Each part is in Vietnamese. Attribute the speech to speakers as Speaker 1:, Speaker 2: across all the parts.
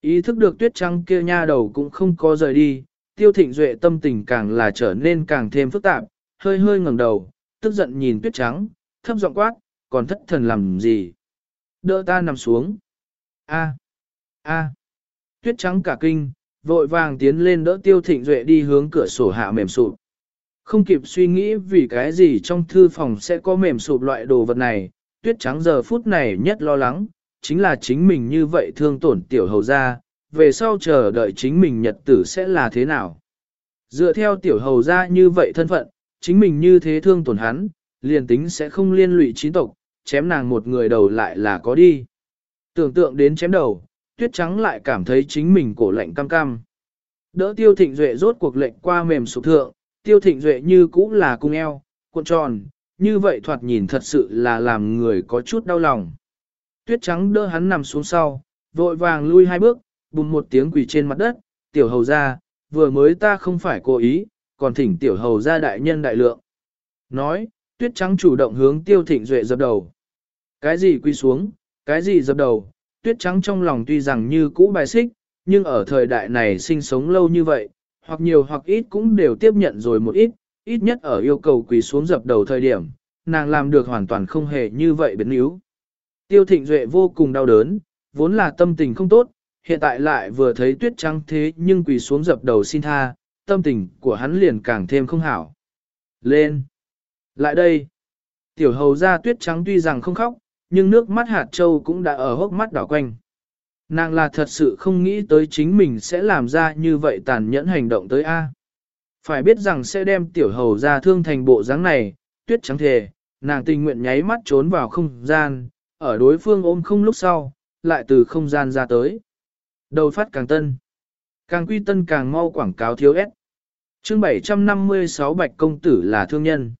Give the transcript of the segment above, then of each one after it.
Speaker 1: Ý thức được tuyết trắng kia nha đầu cũng không có rời đi, tiêu thịnh duệ tâm tình càng là trở nên càng thêm phức tạp, hơi hơi ngẩng đầu, tức giận nhìn tuyết trắng, thấp giọng quát, còn thất thần làm gì? Đỡ ta nằm xuống. A, a. Tuyết trắng cả kinh, vội vàng tiến lên đỡ tiêu thịnh duệ đi hướng cửa sổ hạ mềm sụp. Không kịp suy nghĩ vì cái gì trong thư phòng sẽ có mềm sụp loại đồ vật này, tuyết trắng giờ phút này nhất lo lắng, chính là chính mình như vậy thương tổn tiểu hầu ra, về sau chờ đợi chính mình nhật tử sẽ là thế nào. Dựa theo tiểu hầu ra như vậy thân phận, chính mình như thế thương tổn hắn, liền tính sẽ không liên lụy chín tộc, chém nàng một người đầu lại là có đi. Tưởng tượng đến chém đầu, tuyết trắng lại cảm thấy chính mình cổ lạnh cam cam. Đỡ tiêu thịnh duệ rốt cuộc lệnh qua mềm sụp thượng, tiêu thịnh duệ như cũ là cung eo, cuộn tròn, như vậy thoạt nhìn thật sự là làm người có chút đau lòng. Tuyết trắng đỡ hắn nằm xuống sau, vội vàng lui hai bước, bùng một tiếng quỳ trên mặt đất, tiểu hầu ra, vừa mới ta không phải cố ý, còn thỉnh tiểu hầu ra đại nhân đại lượng. Nói, tuyết trắng chủ động hướng tiêu thịnh duệ dập đầu. Cái gì quy xuống, cái gì dập đầu, tuyết trắng trong lòng tuy rằng như cũ bài xích, nhưng ở thời đại này sinh sống lâu như vậy, hoặc nhiều hoặc ít cũng đều tiếp nhận rồi một ít, ít nhất ở yêu cầu quỳ xuống dập đầu thời điểm, nàng làm được hoàn toàn không hề như vậy biến yếu. Tiêu thịnh duệ vô cùng đau đớn, vốn là tâm tình không tốt, hiện tại lại vừa thấy tuyết trắng thế nhưng quỳ xuống dập đầu xin tha, tâm tình của hắn liền càng thêm không hảo. Lên! Lại đây! Tiểu hầu ra tuyết trắng tuy rằng không khóc, nhưng nước mắt hạt châu cũng đã ở hốc mắt đỏ quanh. Nàng là thật sự không nghĩ tới chính mình sẽ làm ra như vậy tàn nhẫn hành động tới A. Phải biết rằng sẽ đem tiểu hầu ra thương thành bộ dáng này, tuyết trắng thề, nàng tình nguyện nháy mắt trốn vào không gian, ở đối phương ôm không lúc sau, lại từ không gian ra tới. Đầu phát càng tân, càng quy tân càng mau quảng cáo thiếu ép. Chương 756 Bạch Công Tử là thương nhân.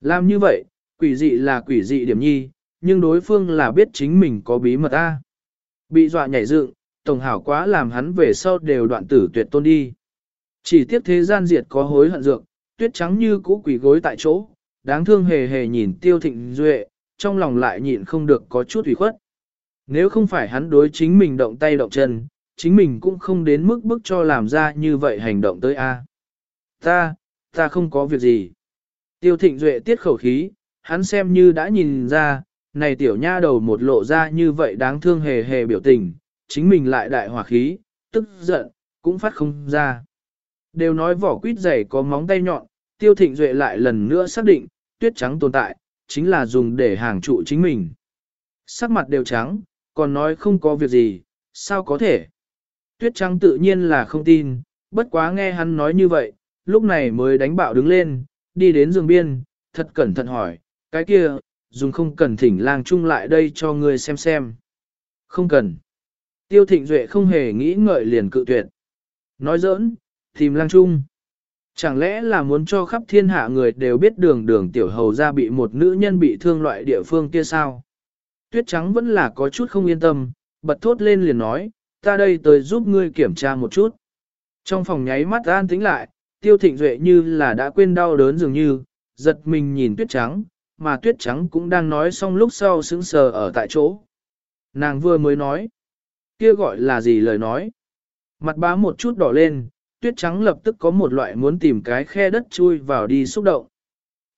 Speaker 1: Làm như vậy, quỷ dị là quỷ dị điểm nhi, nhưng đối phương là biết chính mình có bí mật A. Bị dọa nhảy dựng, tổng hảo quá làm hắn về sau đều đoạn tử tuyệt tôn đi. Chỉ tiếc thế gian diệt có hối hận dược, tuyết trắng như cũ quỷ gối tại chỗ, đáng thương hề hề nhìn tiêu thịnh duệ, trong lòng lại nhịn không được có chút ủy khuất. Nếu không phải hắn đối chính mình động tay động chân, chính mình cũng không đến mức bức cho làm ra như vậy hành động tới A. Ta, ta không có việc gì. Tiêu thịnh duệ tiết khẩu khí, hắn xem như đã nhìn ra, này tiểu nha đầu một lộ ra như vậy đáng thương hề hề biểu tình, chính mình lại đại hỏa khí, tức giận, cũng phát không ra. Đều nói vỏ quýt dày có móng tay nhọn, tiêu thịnh duệ lại lần nữa xác định, tuyết trắng tồn tại, chính là dùng để hàng trụ chính mình. Sắc mặt đều trắng, còn nói không có việc gì, sao có thể? Tuyết trắng tự nhiên là không tin, bất quá nghe hắn nói như vậy, lúc này mới đánh bạo đứng lên, đi đến giường biên, thật cẩn thận hỏi, cái kia, dùng không cần thỉnh lang chung lại đây cho ngươi xem xem. Không cần. Tiêu thịnh duệ không hề nghĩ ngợi liền cự tuyệt. Nói giỡn, tìm lang chung. Chẳng lẽ là muốn cho khắp thiên hạ người đều biết đường đường tiểu hầu ra bị một nữ nhân bị thương loại địa phương kia sao? Tuyết trắng vẫn là có chút không yên tâm, bật thốt lên liền nói, ta đây tới giúp ngươi kiểm tra một chút. Trong phòng nháy mắt an tĩnh lại, tiêu thịnh duệ như là đã quên đau đớn dường như, giật mình nhìn tuyết trắng, mà tuyết trắng cũng đang nói xong lúc sau sững sờ ở tại chỗ. Nàng vừa mới nói, kia gọi là gì lời nói. Mặt bá một chút đỏ lên, tuyết trắng lập tức có một loại muốn tìm cái khe đất chui vào đi xúc động.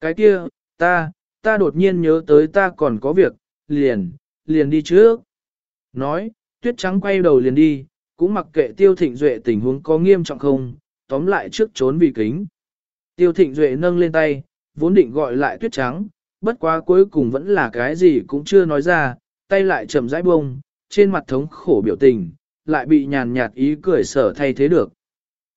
Speaker 1: Cái kia, ta, ta đột nhiên nhớ tới ta còn có việc, liền, liền đi trước. Nói, tuyết trắng quay đầu liền đi, cũng mặc kệ tiêu thịnh duệ tình huống có nghiêm trọng không, tóm lại trước trốn vì kính. Tiêu thịnh duệ nâng lên tay, vốn định gọi lại tuyết trắng, bất quá cuối cùng vẫn là cái gì cũng chưa nói ra, tay lại chậm rãi bông, trên mặt thống khổ biểu tình, lại bị nhàn nhạt ý cười sở thay thế được.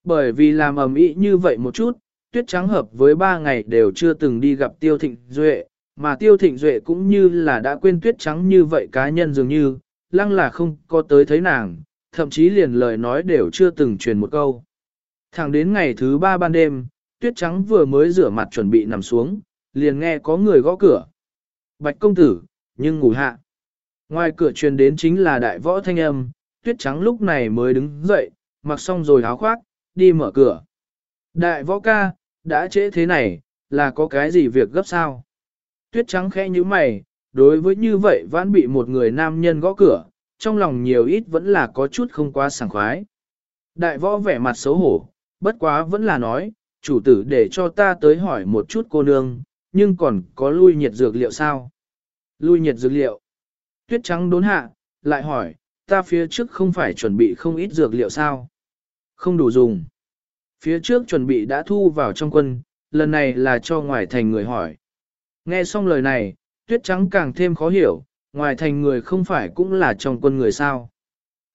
Speaker 1: Bởi vì làm ầm ĩ như vậy một chút, tuyết trắng hợp với ba ngày đều chưa từng đi gặp tiêu thịnh duệ, mà tiêu thịnh duệ cũng như là đã quên tuyết trắng như vậy cá nhân dường như, lăng là không có tới thấy nàng, thậm chí liền lời nói đều chưa từng truyền một câu. Thẳng đến ngày thứ ba ban đêm, tuyết trắng vừa mới rửa mặt chuẩn bị nằm xuống, liền nghe có người gõ cửa. Bạch công tử, nhưng ngủ hạ. Ngoài cửa truyền đến chính là đại võ thanh âm, tuyết trắng lúc này mới đứng dậy, mặc xong rồi áo khoác, đi mở cửa. Đại võ ca, đã trễ thế này, là có cái gì việc gấp sao? Tuyết trắng khẽ như mày, đối với như vậy vãn bị một người nam nhân gõ cửa, trong lòng nhiều ít vẫn là có chút không quá sảng khoái. Đại võ vẻ mặt xấu hổ, bất quá vẫn là nói, chủ tử để cho ta tới hỏi một chút cô nương, nhưng còn có lui nhiệt dược liệu sao? Lui nhiệt dược liệu. Tuyết trắng đốn hạ, lại hỏi, ta phía trước không phải chuẩn bị không ít dược liệu sao? Không đủ dùng. Phía trước chuẩn bị đã thu vào trong quân, lần này là cho ngoài thành người hỏi. Nghe xong lời này, tuyết trắng càng thêm khó hiểu, ngoài thành người không phải cũng là trong quân người sao?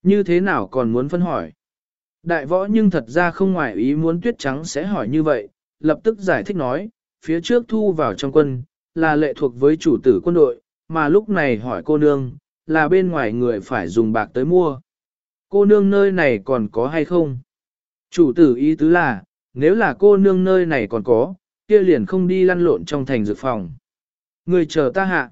Speaker 1: Như thế nào còn muốn phân hỏi? Đại võ nhưng thật ra không ngoài ý muốn tuyết trắng sẽ hỏi như vậy, lập tức giải thích nói, phía trước thu vào trong quân, là lệ thuộc với chủ tử quân đội, mà lúc này hỏi cô nương, là bên ngoài người phải dùng bạc tới mua. Cô nương nơi này còn có hay không? Chủ tử ý tứ là, nếu là cô nương nơi này còn có, kia liền không đi lăn lộn trong thành dược phòng. Người chờ ta hạ.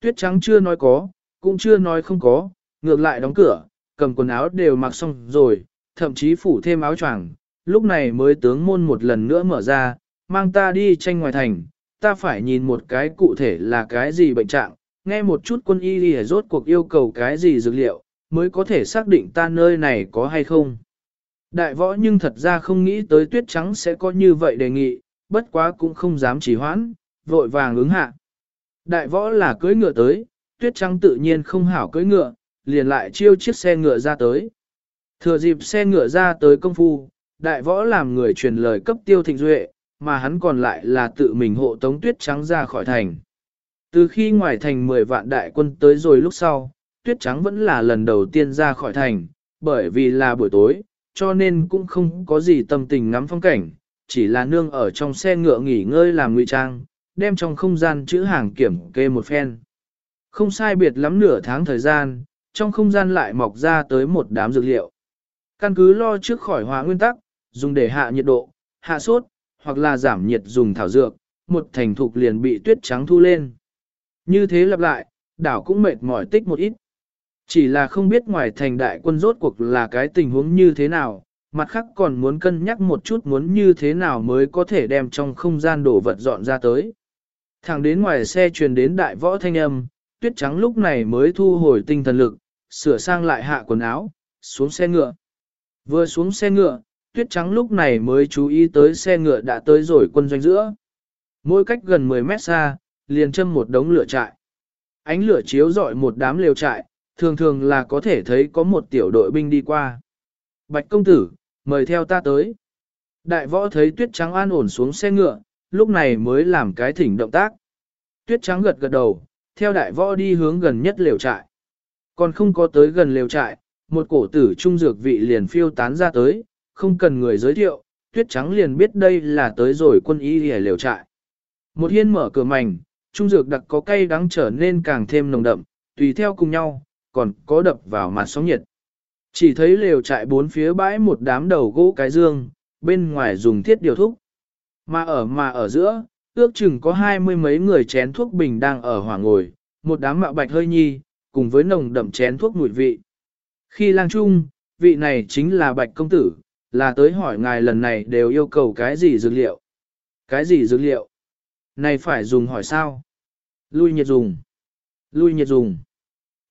Speaker 1: Tuyết trắng chưa nói có, cũng chưa nói không có, ngược lại đóng cửa, cầm quần áo đều mặc xong rồi, thậm chí phủ thêm áo choàng, lúc này mới tướng môn một lần nữa mở ra, mang ta đi tranh ngoài thành, ta phải nhìn một cái cụ thể là cái gì bệnh trạng, nghe một chút quân y đi rốt cuộc yêu cầu cái gì dược liệu, mới có thể xác định ta nơi này có hay không. Đại võ nhưng thật ra không nghĩ tới tuyết trắng sẽ có như vậy đề nghị, bất quá cũng không dám chỉ hoãn, vội vàng ứng hạ. Đại võ là cưới ngựa tới, tuyết trắng tự nhiên không hảo cưới ngựa, liền lại chiêu chiếc xe ngựa ra tới. Thừa dịp xe ngựa ra tới công phu, đại võ làm người truyền lời cấp tiêu thịnh duệ, mà hắn còn lại là tự mình hộ tống tuyết trắng ra khỏi thành. Từ khi ngoài thành 10 vạn đại quân tới rồi lúc sau, tuyết trắng vẫn là lần đầu tiên ra khỏi thành, bởi vì là buổi tối, cho nên cũng không có gì tâm tình ngắm phong cảnh, chỉ là nương ở trong xe ngựa nghỉ ngơi làm ngụy trang, đem trong không gian chữ hàng kiểm kê một phen. Không sai biệt lắm nửa tháng thời gian, trong không gian lại mọc ra tới một đám dược liệu. Căn cứ lo trước khỏi hóa nguyên tắc, dùng để hạ nhiệt độ, hạ sốt, hoặc là giảm nhiệt dùng thảo dược, một thành thục liền bị tuyết trắng thu lên. Như thế lặp lại, đảo cũng mệt mỏi tích một ít. Chỉ là không biết ngoài thành đại quân rốt cuộc là cái tình huống như thế nào, mặt khác còn muốn cân nhắc một chút muốn như thế nào mới có thể đem trong không gian đổ vật dọn ra tới. Thẳng đến ngoài xe truyền đến đại võ thanh âm, tuyết trắng lúc này mới thu hồi tinh thần lực, sửa sang lại hạ quần áo, xuống xe ngựa. Vừa xuống xe ngựa, tuyết trắng lúc này mới chú ý tới xe ngựa đã tới rồi quân doanh giữa. Mỗi cách gần 10 mét xa, liền châm một đống lửa trại. Ánh lửa chiếu rọi một đám lều trại, thường thường là có thể thấy có một tiểu đội binh đi qua. Bạch công tử, mời theo ta tới. Đại võ thấy tuyết trắng an ổn xuống xe ngựa, lúc này mới làm cái thỉnh động tác. Tuyết trắng gật gật đầu, theo đại võ đi hướng gần nhất lều trại. Còn không có tới gần lều trại, một cổ tử trung dược vị liền phiêu tán ra tới, không cần người giới thiệu, tuyết trắng liền biết đây là tới rồi quân y hề lều trại. Một hiên mở cửa mảnh, trung dược đặc có cay đắng trở nên càng thêm nồng đậm, tùy theo cùng nhau, còn có đập vào mặt sóng nhiệt. Chỉ thấy lều trại bốn phía bãi một đám đầu gỗ cái dương, bên ngoài dùng thiết điều thúc. Mà ở mà ở giữa, ước chừng có hai mươi mấy người chén thuốc bình đang ở hỏa ngồi, một đám mạo bạch hơi nhi, cùng với nồng đậm chén thuốc mùi vị. Khi lang trung, vị này chính là bạch công tử, là tới hỏi ngài lần này đều yêu cầu cái gì dược liệu. Cái gì dược liệu? Này phải dùng hỏi sao? Lui nhiệt dùng. Lui nhiệt dùng.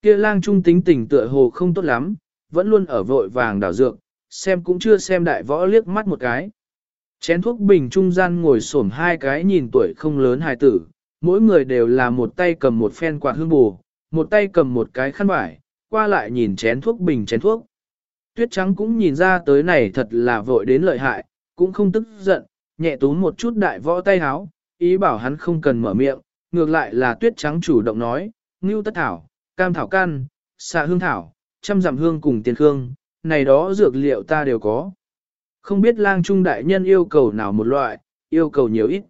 Speaker 1: Kia lang trung tính tình tựa hồ không tốt lắm, vẫn luôn ở vội vàng đảo dược, xem cũng chưa xem đại võ liếc mắt một cái. Chén thuốc bình trung gian ngồi xổm hai cái nhìn tuổi không lớn hài tử, mỗi người đều là một tay cầm một phen quạt hương bù, một tay cầm một cái khăn vải, qua lại nhìn chén thuốc bình chén thuốc. Tuyết trắng cũng nhìn ra tới này thật là vội đến lợi hại, cũng không tức giận, nhẹ túm một chút đại võ tay háo, ý bảo hắn không cần mở miệng, ngược lại là tuyết trắng chủ động nói, ngưu tất thảo, cam thảo căn, xạ hương thảo, trăm dặm hương cùng tiền hương, này đó dược liệu ta đều có. Không biết lang trung đại nhân yêu cầu nào một loại, yêu cầu nhiều ít.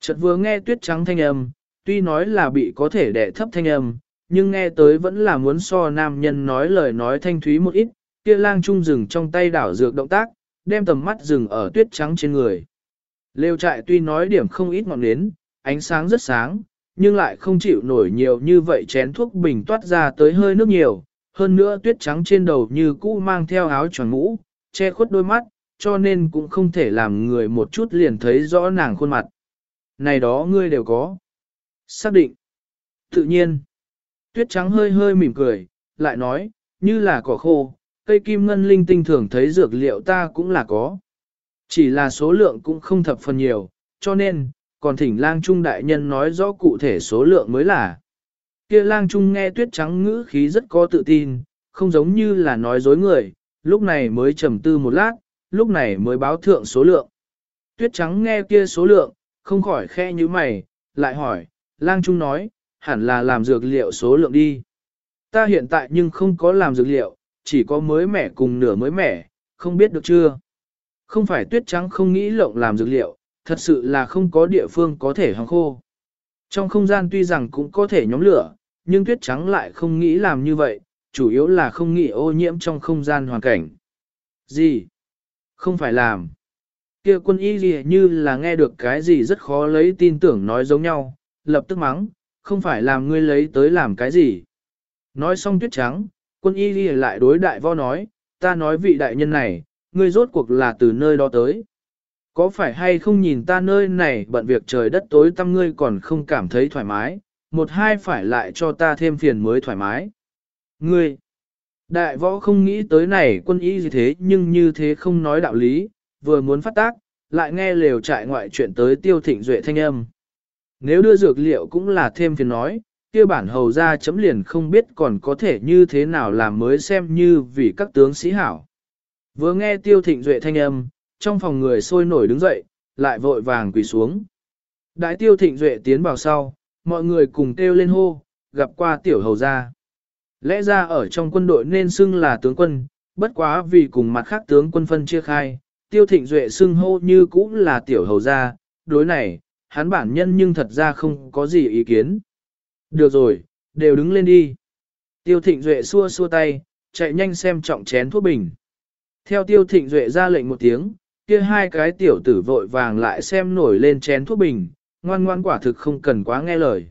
Speaker 1: Chợt vừa nghe tuyết trắng thanh âm, tuy nói là bị có thể đẻ thấp thanh âm, nhưng nghe tới vẫn là muốn so nam nhân nói lời nói thanh thúy một ít, kia lang trung dừng trong tay đảo dược động tác, đem tầm mắt dừng ở tuyết trắng trên người. Lêu trại tuy nói điểm không ít ngọn nến, ánh sáng rất sáng, nhưng lại không chịu nổi nhiều như vậy chén thuốc bình toát ra tới hơi nước nhiều, hơn nữa tuyết trắng trên đầu như cũ mang theo áo tròn mũ, che khuất đôi mắt, cho nên cũng không thể làm người một chút liền thấy rõ nàng khuôn mặt. Này đó ngươi đều có. Xác định. Tự nhiên. Tuyết trắng hơi hơi mỉm cười, lại nói, như là cỏ khô, cây kim ngân linh tinh thường thấy dược liệu ta cũng là có. Chỉ là số lượng cũng không thập phần nhiều, cho nên, còn thỉnh lang trung đại nhân nói rõ cụ thể số lượng mới là. Kia lang trung nghe tuyết trắng ngữ khí rất có tự tin, không giống như là nói dối người, lúc này mới trầm tư một lát, lúc này mới báo thượng số lượng. Tuyết trắng nghe kia số lượng, không khỏi khe như mày, lại hỏi, lang trung nói, hẳn là làm dược liệu số lượng đi. Ta hiện tại nhưng không có làm dược liệu, chỉ có mới mẻ cùng nửa mới mẻ, không biết được chưa? Không phải tuyết trắng không nghĩ lộng làm dược liệu, thật sự là không có địa phương có thể hóng khô. Trong không gian tuy rằng cũng có thể nhóm lửa, nhưng tuyết trắng lại không nghĩ làm như vậy, chủ yếu là không nghĩ ô nhiễm trong không gian hoàn cảnh. Gì? Không phải làm. Kia quân y gì như là nghe được cái gì rất khó lấy tin tưởng nói giống nhau, lập tức mắng, không phải làm ngươi lấy tới làm cái gì. Nói xong tuyết trắng, quân y gì lại đối đại vo nói, ta nói vị đại nhân này, ngươi rốt cuộc là từ nơi đó tới. Có phải hay không nhìn ta nơi này bận việc trời đất tối tăm ngươi còn không cảm thấy thoải mái, một hai phải lại cho ta thêm phiền mới thoải mái. Ngươi, đại võ không nghĩ tới này quân y gì thế nhưng như thế không nói đạo lý, vừa muốn phát tác, lại nghe lều trại ngoại chuyện tới tiêu thịnh duệ thanh âm. Nếu đưa dược liệu cũng là thêm phiền nói, kia bản hầu ra chấm liền không biết còn có thể như thế nào làm mới xem như vì các tướng sĩ hảo. Vừa nghe tiêu thịnh duệ thanh âm, trong phòng người sôi nổi đứng dậy, lại vội vàng quỳ xuống. Đại tiêu thịnh duệ tiến vào sau, mọi người cùng kêu lên hô, gặp qua tiểu hầu gia. Lẽ ra ở trong quân đội nên xưng là tướng quân, bất quá vì cùng mặt khác tướng quân phân chia khai, tiêu thịnh duệ xưng hô như cũng là tiểu hầu gia, đối này, hắn bản nhân nhưng thật ra không có gì ý kiến. Được rồi, đều đứng lên đi. Tiêu thịnh duệ xua xua tay, chạy nhanh xem trọng chén thuốc bình. Theo tiêu thịnh duệ ra lệnh một tiếng, kia hai cái tiểu tử vội vàng lại xem nổi lên chén thuốc bình, ngoan ngoan quả thực không cần quá nghe lời.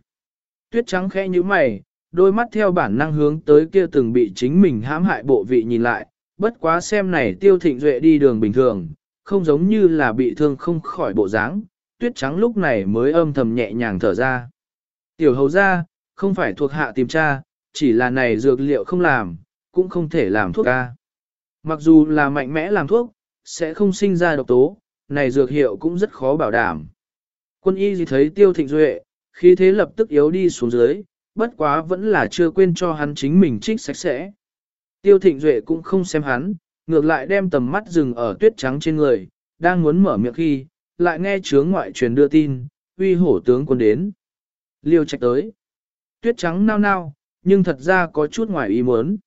Speaker 1: Tuyết trắng khẽ như mày, đôi mắt theo bản năng hướng tới kia từng bị chính mình hãm hại bộ vị nhìn lại, bất quá xem này tiêu thịnh duệ đi đường bình thường, không giống như là bị thương không khỏi bộ dáng, tuyết trắng lúc này mới âm thầm nhẹ nhàng thở ra. Tiểu hầu ra, không phải thuộc hạ tìm tra, chỉ là này dược liệu không làm, cũng không thể làm thuốc ca. Mặc dù là mạnh mẽ làm thuốc, sẽ không sinh ra độc tố, này dược hiệu cũng rất khó bảo đảm. Quân y gì thấy tiêu thịnh duệ, khí thế lập tức yếu đi xuống dưới, bất quá vẫn là chưa quên cho hắn chính mình trích sạch sẽ. Tiêu thịnh duệ cũng không xem hắn, ngược lại đem tầm mắt dừng ở tuyết trắng trên người, đang muốn mở miệng khi, lại nghe chướng ngoại truyền đưa tin, uy hổ tướng quân đến. Liêu trạch tới. Tuyết trắng nao nao, nhưng thật ra có chút ngoài ý muốn.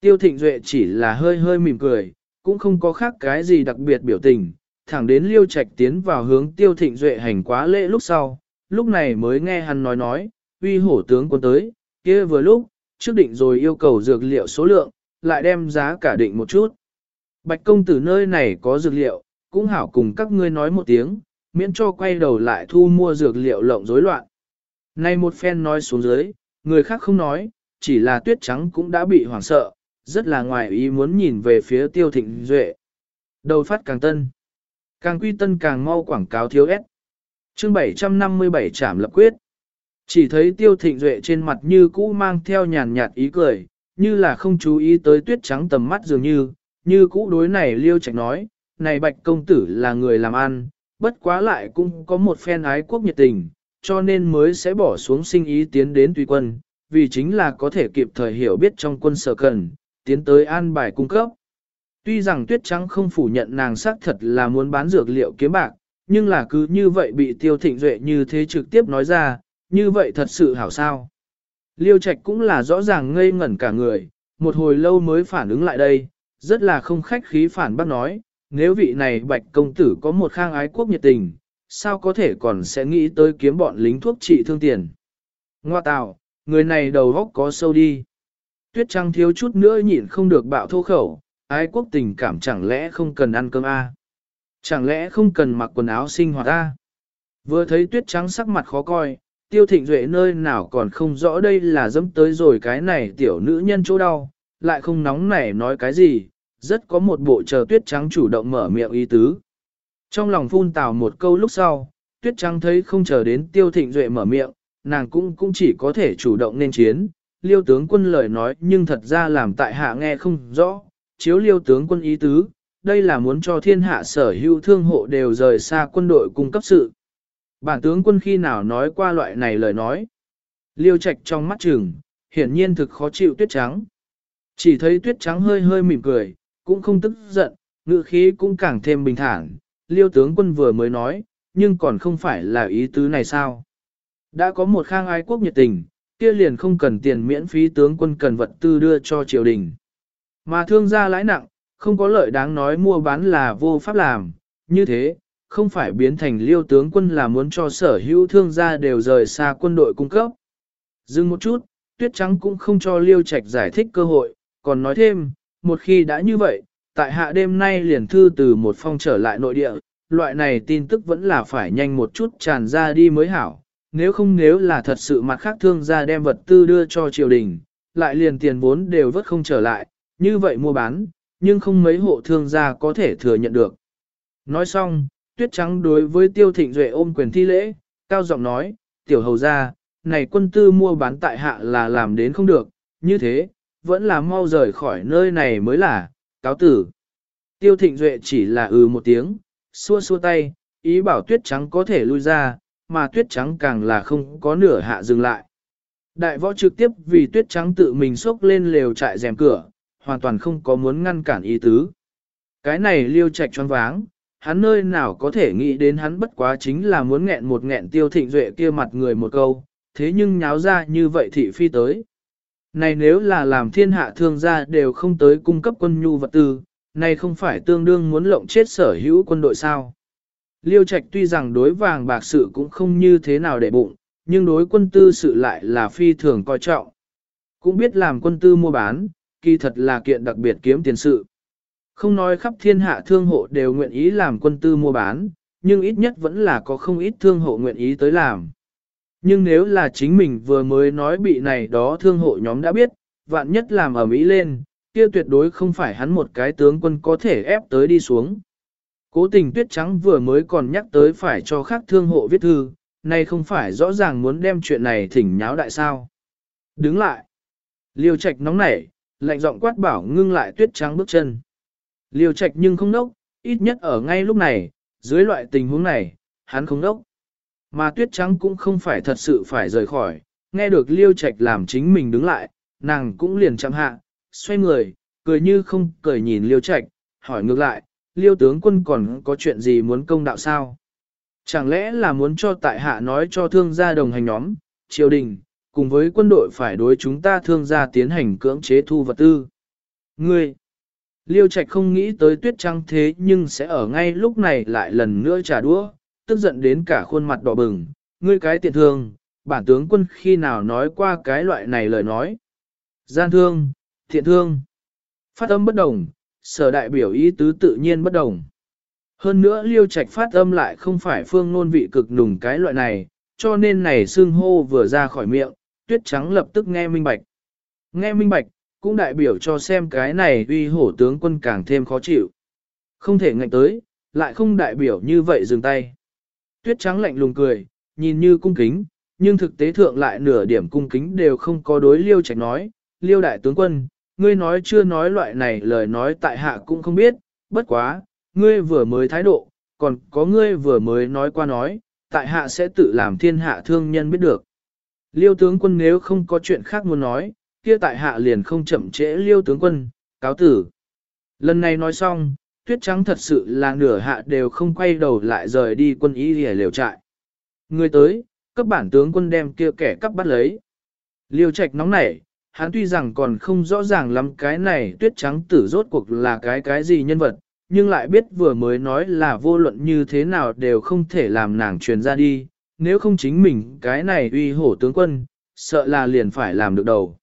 Speaker 1: Tiêu thịnh duệ chỉ là hơi hơi mỉm cười, cũng không có khác cái gì đặc biệt biểu tình, thẳng đến liêu trạch tiến vào hướng tiêu thịnh duệ hành quá lễ lúc sau, lúc này mới nghe hắn nói nói, uy hổ tướng quân tới, kia vừa lúc, trước định rồi yêu cầu dược liệu số lượng, lại đem giá cả định một chút. Bạch công tử nơi này có dược liệu, cũng hảo cùng các ngươi nói một tiếng, miễn cho quay đầu lại thu mua dược liệu lộng rối loạn. Nay một phen nói xuống dưới, người khác không nói, chỉ là tuyết trắng cũng đã bị hoảng sợ, rất là ngoài ý muốn nhìn về phía tiêu thịnh duệ. Đầu phát càng tân. Càng quy tân càng mau quảng cáo thiếu ép. chương 757 trảm lập quyết. Chỉ thấy tiêu thịnh duệ trên mặt như cũ mang theo nhàn nhạt ý cười, như là không chú ý tới tuyết trắng tầm mắt dường như, như cũ đối này liêu trạch nói, này bạch công tử là người làm ăn, bất quá lại cũng có một phen ái quốc nhiệt tình, cho nên mới sẽ bỏ xuống sinh ý tiến đến tùy quân, vì chính là có thể kịp thời hiểu biết trong quân sở cần, tiến tới an bài cung cấp. Tuy rằng tuyết trắng không phủ nhận nàng xác thật là muốn bán dược liệu kiếm bạc, nhưng là cứ như vậy bị tiêu thịnh duệ như thế trực tiếp nói ra, như vậy thật sự hảo sao. Liêu Trạch cũng là rõ ràng ngây ngẩn cả người, một hồi lâu mới phản ứng lại đây, rất là không khách khí phản bác nói, nếu vị này bạch công tử có một khang ái quốc nhiệt tình, sao có thể còn sẽ nghĩ tới kiếm bọn lính thuốc trị thương tiền. Ngoa tạo, người này đầu góc có sâu đi. Tuyết trăng thiếu chút nữa nhịn không được bạo thô khẩu, ái quốc tình cảm chẳng lẽ không cần ăn cơm a? À? Chẳng lẽ không cần mặc quần áo sinh hoạt a? À? Vừa thấy tuyết trắng sắc mặt khó coi, tiêu thịnh duệ nơi nào còn không rõ đây là dẫm tới rồi cái này tiểu nữ nhân chỗ đau, lại không nóng nảy nói cái gì, rất có một bộ chờ tuyết trắng chủ động mở miệng ý tứ. Trong lòng phun tào một câu lúc sau, tuyết trắng thấy không chờ đến tiêu thịnh duệ mở miệng, nàng cũng cũng chỉ có thể chủ động nên chiến, liêu tướng quân lời nói nhưng thật ra làm tại hạ nghe không rõ, chiếu liêu tướng quân ý tứ, đây là muốn cho thiên hạ sở hữu thương hộ đều rời xa quân đội cung cấp sự. Bản tướng quân khi nào nói qua loại này lời nói. Liêu Trạch trong mắt trường, hiển nhiên thực khó chịu tuyết trắng. Chỉ thấy tuyết trắng hơi hơi mỉm cười, cũng không tức giận, ngữ khí cũng càng thêm bình thản. Liêu tướng quân vừa mới nói, nhưng còn không phải là ý tứ này sao. Đã có một khang ái quốc nhiệt tình, kia liền không cần tiền miễn phí tướng quân cần vật tư đưa cho triều đình. Mà thương gia lãi nặng, không có lợi đáng nói mua bán là vô pháp làm, như thế, không phải biến thành liêu tướng quân là muốn cho sở hữu thương gia đều rời xa quân đội cung cấp. Dừng một chút, tuyết trắng cũng không cho liêu trạch giải thích cơ hội, còn nói thêm, một khi đã như vậy, tại hạ đêm nay liền thư từ một phong trở lại nội địa, loại này tin tức vẫn là phải nhanh một chút tràn ra đi mới hảo, nếu không nếu là thật sự mặt khác thương gia đem vật tư đưa cho triều đình, lại liền tiền vốn đều vất không trở lại, như vậy mua bán, nhưng không mấy hộ thương gia có thể thừa nhận được. Nói xong, tuyết trắng đối với tiêu thịnh duệ ôm quyền thi lễ, cao giọng nói, tiểu hầu gia, này quân tư mua bán tại hạ là làm đến không được, như thế, vẫn là mau rời khỏi nơi này mới là, cáo tử. Tiêu thịnh duệ chỉ là ừ một tiếng, xua xua tay, ý bảo tuyết trắng có thể lui ra, mà tuyết trắng càng là không có nửa hạ dừng lại. Đại võ trực tiếp vì tuyết trắng tự mình xốc lên lều trại rèm cửa, hoàn toàn không có muốn ngăn cản ý tứ. Cái này liêu trạch choáng váng, hắn nơi nào có thể nghĩ đến hắn bất quá chính là muốn nghẹn một nghẹn tiêu thịnh duệ kia mặt người một câu, thế nhưng nháo ra như vậy thị phi tới. Này nếu là làm thiên hạ thương gia đều không tới cung cấp quân nhu vật tư, này không phải tương đương muốn lộng chết sở hữu quân đội sao. Liêu Trạch tuy rằng đối vàng bạc sự cũng không như thế nào để bụng, nhưng đối quân tư sự lại là phi thường coi trọng. Cũng biết làm quân tư mua bán, kỳ thật là kiện đặc biệt kiếm tiền sự. Không nói khắp thiên hạ thương hộ đều nguyện ý làm quân tư mua bán, nhưng ít nhất vẫn là có không ít thương hộ nguyện ý tới làm. Nhưng nếu là chính mình vừa mới nói bị này đó thương hộ nhóm đã biết, vạn nhất làm ở Mỹ lên, kia tuyệt đối không phải hắn một cái tướng quân có thể ép tới đi xuống. Cố tình tuyết trắng vừa mới còn nhắc tới phải cho khác thương hộ viết thư, nay không phải rõ ràng muốn đem chuyện này thỉnh nháo đại sao. Đứng lại. Liêu Trạch nóng nảy, lạnh giọng quát bảo ngưng lại tuyết trắng bước chân. Liêu Trạch nhưng không nốc, ít nhất ở ngay lúc này, dưới loại tình huống này, hắn không nốc. Mà tuyết trắng cũng không phải thật sự phải rời khỏi, nghe được Liêu Trạch làm chính mình đứng lại, nàng cũng liền chạm hạ, xoay người, cười như không cười nhìn Liêu Trạch, hỏi ngược lại, Liêu tướng quân còn có chuyện gì muốn công đạo sao? Chẳng lẽ là muốn cho tại hạ nói cho thương gia đồng hành nhóm, triều đình, cùng với quân đội phải đối chúng ta thương gia tiến hành cưỡng chế thu vật tư? Ngươi! Liêu Trạch không nghĩ tới tuyết trăng thế nhưng sẽ ở ngay lúc này lại lần nữa trả đũa, tức giận đến cả khuôn mặt đỏ bừng, ngươi cái tiện thương, bản tướng quân khi nào nói qua cái loại này lời nói. Gian thương, thiện thương, phát âm bất đồng, sở đại biểu ý tứ tự nhiên bất đồng. Hơn nữa liêu trạch phát âm lại không phải phương nôn vị cực nùng cái loại này, cho nên này xương hô vừa ra khỏi miệng, tuyết trắng lập tức nghe minh bạch. Nghe minh bạch, cũng đại biểu cho xem cái này uy hổ tướng quân càng thêm khó chịu. Không thể ngạnh tới, lại không đại biểu như vậy dừng tay. Tuyết trắng lạnh lùng cười, nhìn như cung kính, nhưng thực tế thượng lại nửa điểm cung kính đều không có đối liêu trạch nói. Liêu đại tướng quân, ngươi nói chưa nói loại này lời nói tại hạ cũng không biết, bất quá, ngươi vừa mới thái độ, còn có ngươi vừa mới nói qua nói, tại hạ sẽ tự làm thiên hạ thương nhân biết được. Liêu tướng quân nếu không có chuyện khác muốn nói, kia tại hạ liền không chậm trễ liêu tướng quân, cáo tử. Lần này nói xong, tuyết trắng thật sự là nửa hạ đều không quay đầu lại rời đi quân y hề liều trại. Người tới, các bản tướng quân đem kia kẻ cắp bắt lấy. Liêu trạch nóng nảy, hắn tuy rằng còn không rõ ràng lắm cái này tuyết trắng tử rốt cuộc là cái cái gì nhân vật, nhưng lại biết vừa mới nói là vô luận như thế nào đều không thể làm nàng truyền ra đi, nếu không chính mình cái này uy hổ tướng quân, sợ là liền phải làm được đầu.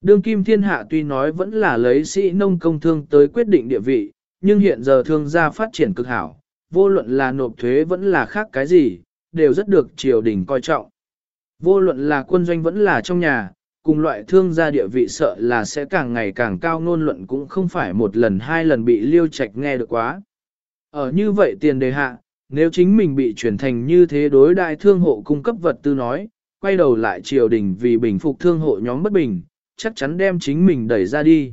Speaker 1: Đương kim thiên hạ tuy nói vẫn là lấy sĩ nông công thương tới quyết định địa vị, nhưng hiện giờ thương gia phát triển cực hảo, vô luận là nộp thuế vẫn là khác cái gì, đều rất được triều đình coi trọng. Vô luận là quân doanh vẫn là trong nhà, cùng loại thương gia địa vị sợ là sẽ càng ngày càng cao ngôn luận cũng không phải một lần hai lần bị liêu trạch nghe được quá. Ở như vậy tiền đề hạ, nếu chính mình bị chuyển thành như thế đối đại thương hộ cung cấp vật tư nói, quay đầu lại triều đình vì bình phục thương hộ nhóm bất bình, chắc chắn đem chính mình đẩy ra đi.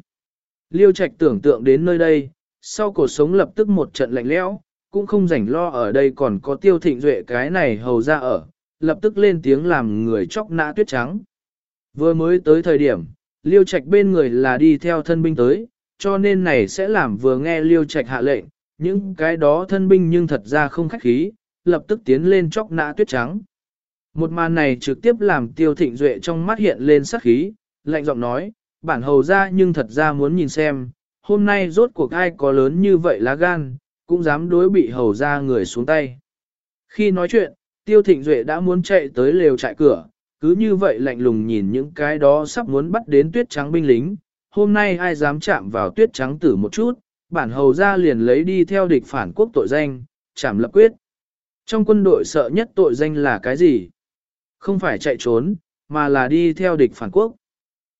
Speaker 1: Liêu Trạch tưởng tượng đến nơi đây, sau cuộc sống lập tức một trận lạnh lẽo, cũng không rảnh lo ở đây còn có tiêu thịnh duệ cái này hầu ra ở, lập tức lên tiếng làm người chóc nã tuyết trắng. Vừa mới tới thời điểm, Liêu Trạch bên người là đi theo thân binh tới, cho nên này sẽ làm vừa nghe Liêu Trạch hạ lệnh, những cái đó thân binh nhưng thật ra không khách khí, lập tức tiến lên chóc nã tuyết trắng. Một màn này trực tiếp làm tiêu thịnh duệ trong mắt hiện lên sắc khí, lạnh giọng nói, bản hầu ra nhưng thật ra muốn nhìn xem, hôm nay rốt cuộc ai có lớn như vậy lá gan, cũng dám đối bị hầu ra người xuống tay. Khi nói chuyện, tiêu thịnh duệ đã muốn chạy tới lều trại cửa, cứ như vậy lạnh lùng nhìn những cái đó sắp muốn bắt đến tuyết trắng binh lính, hôm nay ai dám chạm vào tuyết trắng tử một chút, bản hầu ra liền lấy đi theo địch phản quốc tội danh, chạm lập quyết. Trong quân đội sợ nhất tội danh là cái gì? Không phải chạy trốn, mà là đi theo địch phản quốc.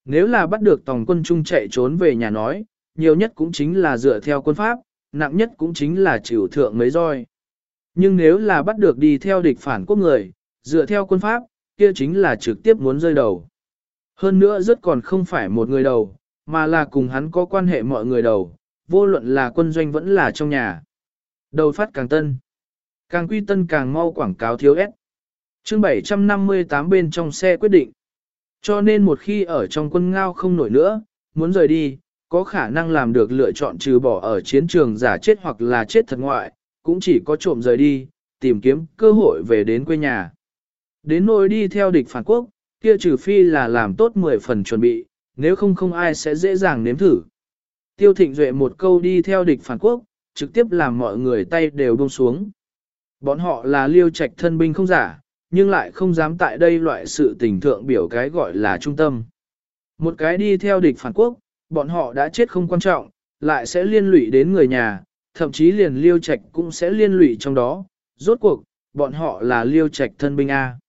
Speaker 1: Nếu là bắt được tòng quân trung chạy trốn về nhà nói, nhiều nhất cũng chính là dựa theo quân pháp, nặng nhất cũng chính là chịu thượng mấy roi. Nhưng nếu là bắt được đi theo địch phản quốc người, dựa theo quân pháp, kia chính là trực tiếp muốn rơi đầu. Hơn nữa rất còn không phải một người đầu, mà là cùng hắn có quan hệ mọi người đầu, vô luận là quân doanh vẫn là trong nhà. Đầu phát càng tân. Càng quy tân càng mau quảng cáo thiếu ép. Chương 758 bên trong xe quyết định. Cho nên một khi ở trong quân ngao không nổi nữa, muốn rời đi, có khả năng làm được lựa chọn trừ bỏ ở chiến trường giả chết hoặc là chết thật ngoại, cũng chỉ có trộm rời đi, tìm kiếm cơ hội về đến quê nhà. Đến nỗi đi theo địch phản quốc, kia trừ phi là làm tốt 10 phần chuẩn bị, nếu không không ai sẽ dễ dàng nếm thử. Tiêu thịnh duệ một câu đi theo địch phản quốc, trực tiếp làm mọi người tay đều buông xuống. Bọn họ là liêu trạch thân binh không giả, nhưng lại không dám tại đây loại sự tình thượng biểu cái gọi là trung tâm. Một cái đi theo địch phản quốc, bọn họ đã chết không quan trọng, lại sẽ liên lụy đến người nhà, thậm chí liền liêu trạch cũng sẽ liên lụy trong đó. Rốt cuộc, bọn họ là liêu trạch thân binh A.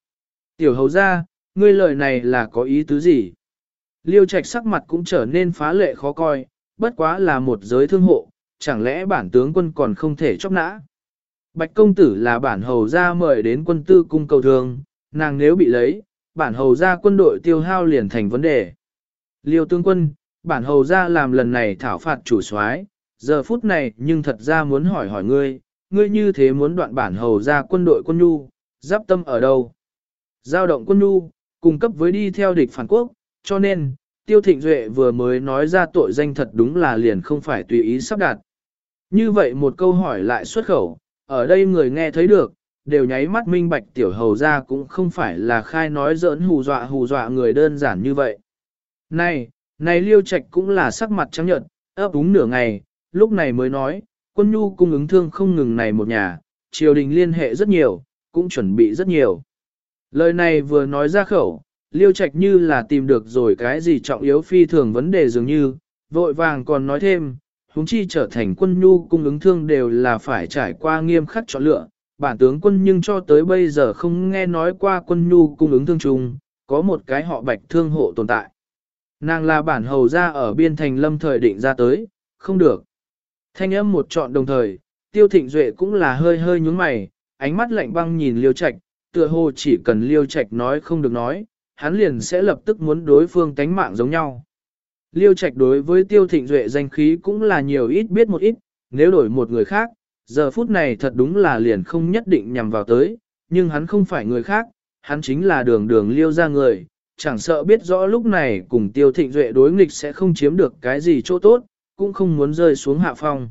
Speaker 1: Tiểu hầu ra, ngươi lời này là có ý tứ gì? Liêu trạch sắc mặt cũng trở nên phá lệ khó coi, bất quá là một giới thương hộ, chẳng lẽ bản tướng quân còn không thể chóc nã? Bạch công tử là bản hầu gia mời đến quân tư cung cầu thương, nàng nếu bị lấy, bản hầu gia quân đội tiêu hao liền thành vấn đề. Liêu tướng quân, bản hầu gia làm lần này thảo phạt chủ soái, giờ phút này nhưng thật ra muốn hỏi hỏi ngươi, ngươi như thế muốn đoạn bản hầu gia quân đội quân nhu, giáp tâm ở đâu? Giao động quân nhu, cung cấp với đi theo địch phản quốc, cho nên, Tiêu Thịnh Duệ vừa mới nói ra tội danh thật đúng là liền không phải tùy ý sắp đặt. Như vậy một câu hỏi lại xuất khẩu, ở đây người nghe thấy được, đều nháy mắt minh bạch tiểu hầu ra cũng không phải là khai nói giỡn hù dọa hù dọa người đơn giản như vậy. Này, này liêu trạch cũng là sắc mặt trắng nhợt, ấp úng nửa ngày, lúc này mới nói, quân nhu cung ứng thương không ngừng này một nhà, triều đình liên hệ rất nhiều, cũng chuẩn bị rất nhiều. Lời này vừa nói ra khẩu, liêu trạch như là tìm được rồi cái gì trọng yếu phi thường vấn đề dường như, vội vàng còn nói thêm, huống chi trở thành quân nhu cung ứng thương đều là phải trải qua nghiêm khắc chọn lựa, bản tướng quân nhưng cho tới bây giờ không nghe nói qua quân nhu cung ứng thương chung, có một cái họ bạch thương hộ tồn tại. Nàng là bản hầu ra ở biên thành lâm thời định ra tới, không được. Thanh âm một chọn đồng thời, tiêu thịnh duệ cũng là hơi hơi nhúng mày, ánh mắt lạnh băng nhìn liêu trạch, tựa hồ chỉ cần liêu trạch nói không được nói, hắn liền sẽ lập tức muốn đối phương tánh mạng giống nhau. Liêu Trạch đối với Tiêu Thịnh Duệ danh khí cũng là nhiều ít biết một ít, nếu đổi một người khác, giờ phút này thật đúng là liền không nhất định nhằm vào tới, nhưng hắn không phải người khác, hắn chính là đường đường liêu ra người, chẳng sợ biết rõ lúc này cùng Tiêu Thịnh Duệ đối nghịch sẽ không chiếm được cái gì chỗ tốt, cũng không muốn rơi xuống hạ phong.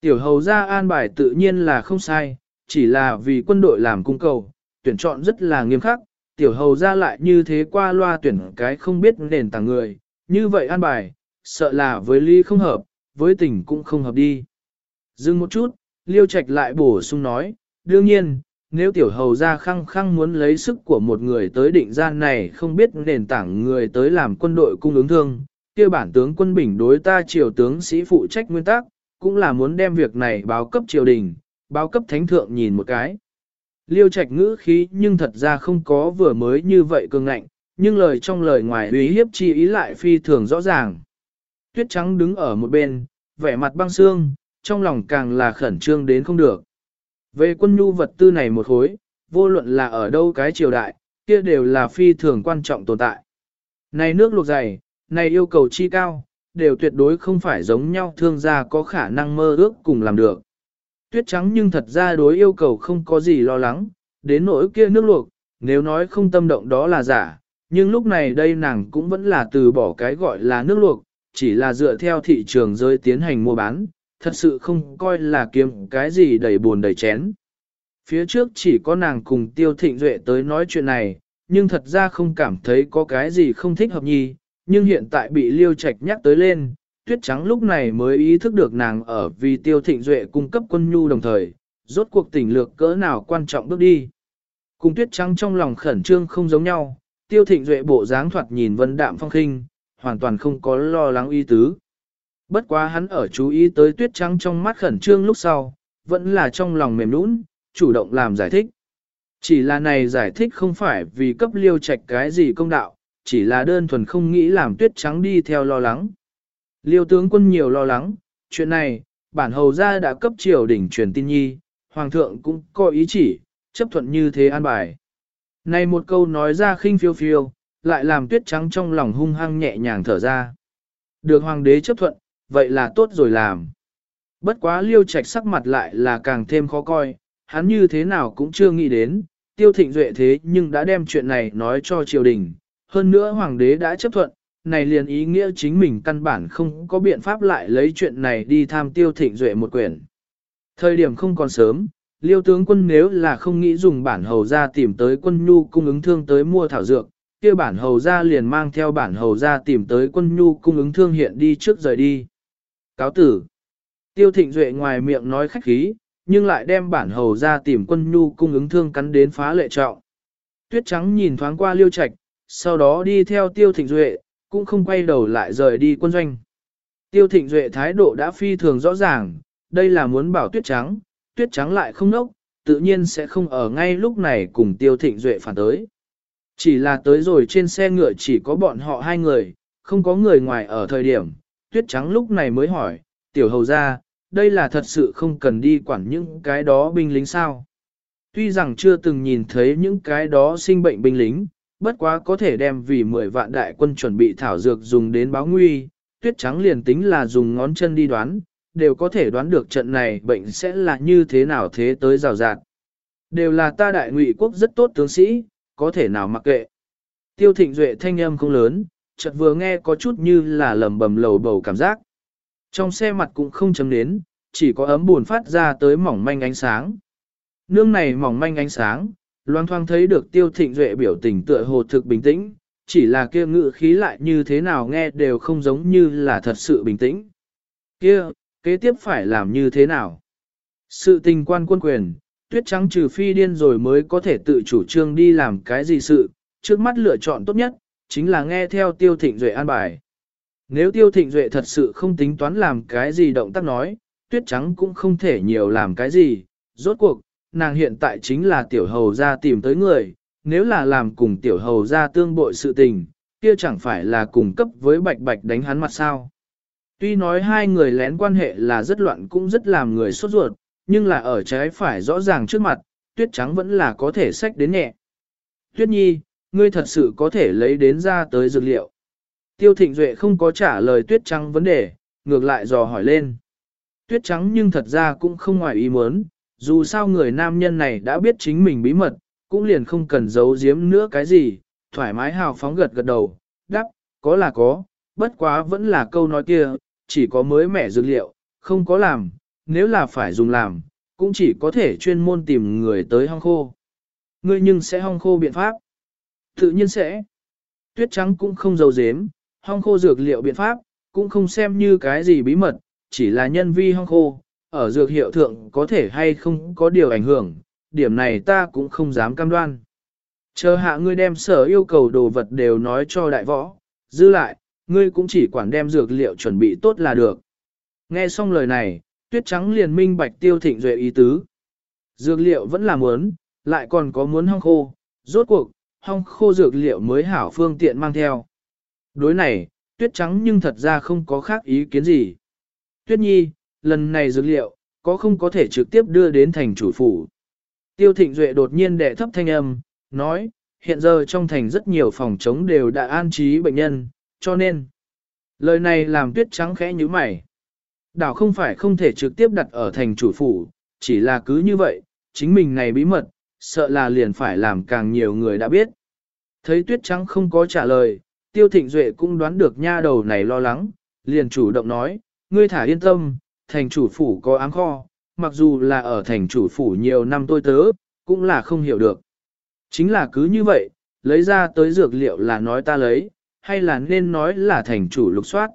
Speaker 1: Tiểu hầu ra an bài tự nhiên là không sai, chỉ là vì quân đội làm cung cầu, tuyển chọn rất là nghiêm khắc, tiểu hầu ra lại như thế qua loa tuyển cái không biết nền tảng người, như vậy an bài, sợ là với ly không hợp, với tình cũng không hợp đi. Dừng một chút, liêu trạch lại bổ sung nói, đương nhiên, nếu tiểu hầu ra khăng khăng muốn lấy sức của một người tới định gian này không biết nền tảng người tới làm quân đội cung ứng thương, kia bản tướng quân bình đối ta triều tướng sĩ phụ trách nguyên tắc, cũng là muốn đem việc này báo cấp triều đình, báo cấp thánh thượng nhìn một cái. Liêu trạch ngữ khí nhưng thật ra không có vừa mới như vậy cường ngạnh, nhưng lời trong lời ngoài uy hiếp chi ý lại phi thường rõ ràng. Tuyết trắng đứng ở một bên, vẻ mặt băng xương, trong lòng càng là khẩn trương đến không được. Về quân nhu vật tư này một khối, vô luận là ở đâu cái triều đại, kia đều là phi thường quan trọng tồn tại. Này nước luộc dày, này yêu cầu chi cao, đều tuyệt đối không phải giống nhau thương gia có khả năng mơ ước cùng làm được. Tuyết trắng nhưng thật ra đối yêu cầu không có gì lo lắng, đến nỗi kia nước luộc, nếu nói không tâm động đó là giả, nhưng lúc này đây nàng cũng vẫn là từ bỏ cái gọi là nước luộc, chỉ là dựa theo thị trường giới tiến hành mua bán, thật sự không coi là kiếm cái gì đầy buồn đầy chén. Phía trước chỉ có nàng cùng Tiêu Thịnh Duệ tới nói chuyện này, nhưng thật ra không cảm thấy có cái gì không thích hợp nhi, nhưng hiện tại bị Liêu Trạch nhắc tới lên, Tuyết Trắng lúc này mới ý thức được nàng ở vì Tiêu Thịnh Duệ cung cấp quân nhu đồng thời, rốt cuộc tình lược cỡ nào quan trọng bước đi. Cùng Tuyết Trắng trong lòng khẩn trương không giống nhau, Tiêu Thịnh Duệ bộ dáng thoạt nhìn vân đạm phong khinh, hoàn toàn không có lo lắng y tứ. Bất quá hắn ở chú ý tới Tuyết Trắng trong mắt khẩn trương lúc sau, vẫn là trong lòng mềm nũng, chủ động làm giải thích. Chỉ là này giải thích không phải vì cấp liêu trạch cái gì công đạo, chỉ là đơn thuần không nghĩ làm tuyết trắng đi theo lo lắng. Liêu tướng quân nhiều lo lắng, chuyện này, bản hầu gia đã cấp triều đỉnh truyền tin nhi, hoàng thượng cũng có ý chỉ, chấp thuận như thế an bài. Này một câu nói ra khinh phiêu phiêu, lại làm tuyết trắng trong lòng hung hăng nhẹ nhàng thở ra. Được hoàng đế chấp thuận, vậy là tốt rồi làm. Bất quá liêu trạch sắc mặt lại là càng thêm khó coi, hắn như thế nào cũng chưa nghĩ đến, tiêu thịnh duệ thế nhưng đã đem chuyện này nói cho triều đình. Hơn nữa hoàng đế đã chấp thuận, này liền ý nghĩa chính mình căn bản không có biện pháp lại lấy chuyện này đi tham tiêu thịnh duệ một quyển. Thời điểm không còn sớm, liêu tướng quân nếu là không nghĩ dùng bản hầu ra tìm tới quân nhu cung ứng thương tới mua thảo dược, kia bản hầu ra liền mang theo bản hầu ra tìm tới quân nhu cung ứng thương hiện đi trước rời đi. Cáo tử. Tiêu thịnh duệ ngoài miệng nói khách khí, nhưng lại đem bản hầu ra tìm quân nhu cung ứng thương cắn đến phá lệ trọng. Tuyết trắng nhìn thoáng qua liêu trạch, sau đó đi theo tiêu thịnh duệ, cũng không quay đầu lại rời đi quân doanh. Tiêu thịnh duệ thái độ đã phi thường rõ ràng, đây là muốn bảo tuyết trắng, tuyết trắng lại không nốc, tự nhiên sẽ không ở ngay lúc này cùng tiêu thịnh duệ phản tới. Chỉ là tới rồi trên xe ngựa chỉ có bọn họ hai người, không có người ngoài ở thời điểm, tuyết trắng lúc này mới hỏi, tiểu hầu ra, đây là thật sự không cần đi quản những cái đó binh lính sao. Tuy rằng chưa từng nhìn thấy những cái đó sinh bệnh binh lính, bất quá có thể đem vì 10 vạn đại quân chuẩn bị thảo dược dùng đến báo nguy, tuyết trắng liền tính là dùng ngón chân đi đoán, đều có thể đoán được trận này bệnh sẽ là như thế nào thế tới rào rạt. Đều là ta đại ngụy quốc rất tốt tướng sĩ, có thể nào mặc kệ. Tiêu thịnh duệ thanh âm không lớn, chợt vừa nghe có chút như là lầm bầm lầu bầu cảm giác. Trong xe mặt cũng không chấm nến, chỉ có ấm buồn phát ra tới mỏng manh ánh sáng. Nương này mỏng manh ánh sáng, Loan thoang thấy được tiêu thịnh duệ biểu tình tựa hồ thực bình tĩnh, chỉ là kia ngự khí lại như thế nào nghe đều không giống như là thật sự bình tĩnh. Kia, kế tiếp phải làm như thế nào? Sự tình quan quân quyền, tuyết trắng trừ phi điên rồi mới có thể tự chủ trương đi làm cái gì sự, trước mắt lựa chọn tốt nhất, chính là nghe theo tiêu thịnh duệ an bài. Nếu tiêu thịnh duệ thật sự không tính toán làm cái gì động tác nói, tuyết trắng cũng không thể nhiều làm cái gì, rốt cuộc, nàng hiện tại chính là tiểu hầu ra tìm tới người, nếu là làm cùng tiểu hầu ra tương bội sự tình, kia chẳng phải là cùng cấp với bạch bạch đánh hắn mặt sao. Tuy nói hai người lén quan hệ là rất loạn cũng rất làm người sốt ruột, nhưng là ở trái phải rõ ràng trước mặt, tuyết trắng vẫn là có thể sách đến nhẹ. Tuyết nhi, ngươi thật sự có thể lấy đến ra tới dược liệu. Tiêu Thịnh Duệ không có trả lời Tuyết Trắng vấn đề, ngược lại dò hỏi lên. Tuyết Trắng nhưng thật ra cũng không ngoài ý muốn, dù sao người nam nhân này đã biết chính mình bí mật, cũng liền không cần giấu giếm nữa cái gì, thoải mái hào phóng gật gật đầu, đáp, có là có, bất quá vẫn là câu nói kia, chỉ có mới mẻ dược liệu, không có làm, nếu là phải dùng làm, cũng chỉ có thể chuyên môn tìm người tới hong khô. Ngươi nhưng sẽ hong khô biện pháp. Tự nhiên sẽ. Tuyết trắng cũng không giấu giếm, hong khô dược liệu biện pháp, cũng không xem như cái gì bí mật, chỉ là nhân vi hong khô, ở dược hiệu thượng có thể hay không có điều ảnh hưởng, điểm này ta cũng không dám cam đoan. Chờ hạ ngươi đem sở yêu cầu đồ vật đều nói cho đại võ, dư lại, ngươi cũng chỉ quản đem dược liệu chuẩn bị tốt là được. Nghe xong lời này, tuyết trắng liền minh bạch tiêu thịnh duệ ý tứ. Dược liệu vẫn là muốn, lại còn có muốn hong khô, rốt cuộc, hong khô dược liệu mới hảo phương tiện mang theo. Đối này, tuyết trắng nhưng thật ra không có khác ý kiến gì. Tuyết nhi, lần này dược liệu, có không có thể trực tiếp đưa đến thành chủ phủ. Tiêu thịnh duệ đột nhiên đệ thấp thanh âm, nói, hiện giờ trong thành rất nhiều phòng chống đều đã an trí bệnh nhân, cho nên lời này làm tuyết trắng khẽ như mày. Đảo không phải không thể trực tiếp đặt ở thành chủ phủ, chỉ là cứ như vậy, chính mình này bí mật, sợ là liền phải làm càng nhiều người đã biết. Thấy tuyết trắng không có trả lời, tiêu thịnh duệ cũng đoán được nha đầu này lo lắng, liền chủ động nói, ngươi thả yên tâm, thành chủ phủ có áng kho, mặc dù là ở thành chủ phủ nhiều năm tôi tớ, cũng là không hiểu được. Chính là cứ như vậy, lấy ra tới dược liệu là nói ta lấy, hay là nên nói là thành chủ lục soát.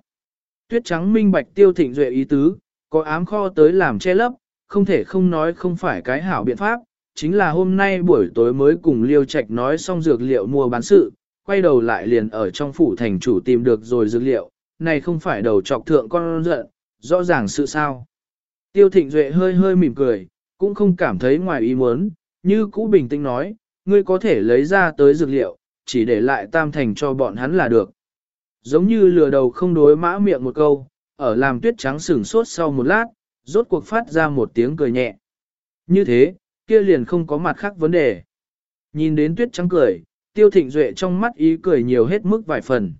Speaker 1: Tuyết trắng minh bạch tiêu thịnh duệ ý tứ, có ám kho tới làm che lấp, không thể không nói không phải cái hảo biện pháp, chính là hôm nay buổi tối mới cùng Liêu Trạch nói xong dược liệu mua bán sự, quay đầu lại liền ở trong phủ thành chủ tìm được rồi dược liệu, này không phải đầu trọc thượng con giận, rõ ràng sự sao. Tiêu Thịnh Duệ hơi hơi mỉm cười, cũng không cảm thấy ngoài ý muốn, như cũ bình tĩnh nói, ngươi có thể lấy ra tới dược liệu, chỉ để lại tam thành cho bọn hắn là được. Giống như lừa đầu không đối mã miệng một câu, ở làm tuyết trắng sửng sốt sau một lát, rốt cuộc phát ra một tiếng cười nhẹ. Như thế, kia liền không có mặt khác vấn đề. Nhìn đến tuyết trắng cười, tiêu thịnh duệ trong mắt ý cười nhiều hết mức vài phần.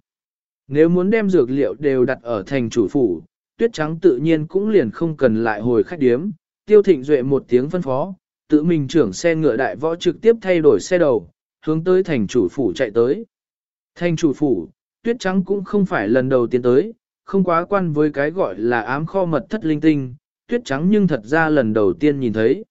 Speaker 1: Nếu muốn đem dược liệu đều đặt ở thành chủ phủ, tuyết trắng tự nhiên cũng liền không cần lại hồi khách điếm. Tiêu thịnh duệ một tiếng phân phó, tự mình trưởng xe ngựa đại võ trực tiếp thay đổi xe đầu, hướng tới thành chủ phủ chạy tới. Thành chủ phủ, tuyết trắng cũng không phải lần đầu tiên tới, không quá quan với cái gọi là ám kho mật thất linh tinh, tuyết trắng nhưng thật ra lần đầu tiên nhìn thấy.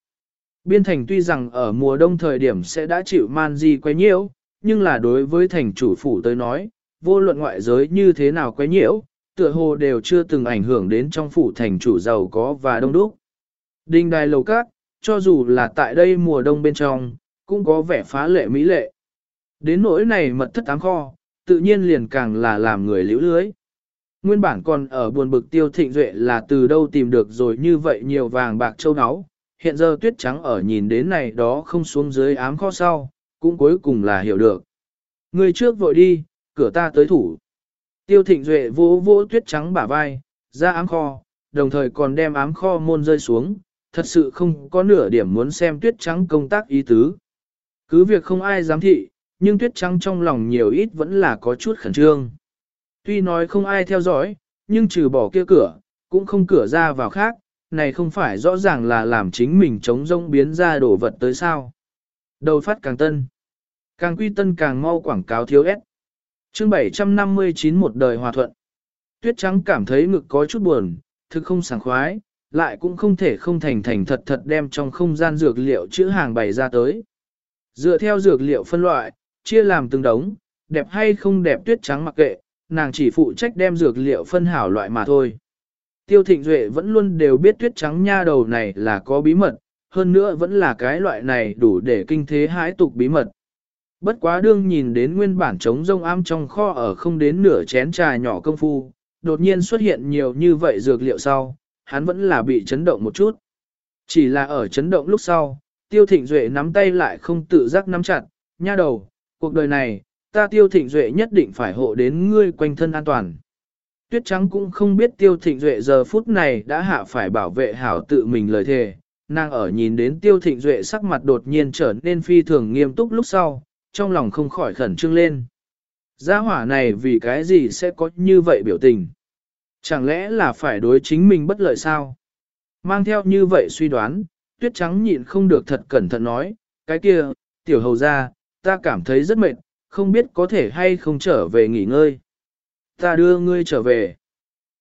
Speaker 1: Biên thành tuy rằng ở mùa đông thời điểm sẽ đã chịu man di quấy nhiễu, nhưng là đối với thành chủ phủ tới nói, vô luận ngoại giới như thế nào quấy nhiễu, tựa hồ đều chưa từng ảnh hưởng đến trong phủ thành chủ giàu có và đông đúc. Đinh đài lầu cát, cho dù là tại đây mùa đông bên trong, cũng có vẻ phá lệ mỹ lệ. Đến nỗi này mật thất ám kho, tự nhiên liền càng là làm người liễu lưới. Nguyên bản còn ở buồn bực tiêu thịnh duệ là từ đâu tìm được rồi như vậy nhiều vàng bạc châu áo, hiện giờ tuyết trắng ở nhìn đến này đó không xuống dưới ám kho sau, cũng cuối cùng là hiểu được. Người trước vội đi, cửa ta tới thủ. Tiêu thịnh duệ vỗ vỗ tuyết trắng bả vai, ra ám kho, đồng thời còn đem ám kho môn rơi xuống, thật sự không có nửa điểm muốn xem tuyết trắng công tác ý tứ. Cứ việc không ai dám thị, nhưng tuyết trắng trong lòng nhiều ít vẫn là có chút khẩn trương. Tuy nói không ai theo dõi, nhưng trừ bỏ kia cửa, cũng không cửa ra vào khác, này không phải rõ ràng là làm chính mình chống rông biến ra đổ vật tới sao. Đầu phát càng tân. Càng quy tân càng mau quảng cáo thiếu ép chương 759 một đời hòa thuận. Tuyết trắng cảm thấy ngực có chút buồn, thực không sảng khoái, lại cũng không thể không thành thành thật thật đem trong không gian dược liệu chữ hàng bày ra tới. Dựa theo dược liệu phân loại, chia làm từng đống, đẹp hay không đẹp tuyết trắng mặc kệ, nàng chỉ phụ trách đem dược liệu phân hảo loại mà thôi. Tiêu Thịnh Duệ vẫn luôn đều biết tuyết trắng nha đầu này là có bí mật, hơn nữa vẫn là cái loại này đủ để kinh thế hãi tục bí mật. Bất quá đương nhìn đến nguyên bản trống rông am trong kho ở không đến nửa chén trà nhỏ công phu, đột nhiên xuất hiện nhiều như vậy dược liệu sau, hắn vẫn là bị chấn động một chút. Chỉ là ở chấn động lúc sau, Tiêu Thịnh Duệ nắm tay lại không tự giác nắm chặt, nha đầu, cuộc đời này, ta Tiêu Thịnh Duệ nhất định phải hộ đến ngươi quanh thân an toàn. Tuyết Trắng cũng không biết Tiêu Thịnh Duệ giờ phút này đã hạ phải bảo vệ hảo tự mình lời thề. Nàng ở nhìn đến Tiêu Thịnh Duệ sắc mặt đột nhiên trở nên phi thường nghiêm túc lúc sau, trong lòng không khỏi khẩn trương lên. Gia hỏa này vì cái gì sẽ có như vậy biểu tình? Chẳng lẽ là phải đối chính mình bất lợi sao? Mang theo như vậy suy đoán, Tuyết Trắng nhịn không được thật cẩn thận nói, cái kia, tiểu hầu ra, ta cảm thấy rất mệt, không biết có thể hay không trở về nghỉ ngơi ta đưa ngươi trở về.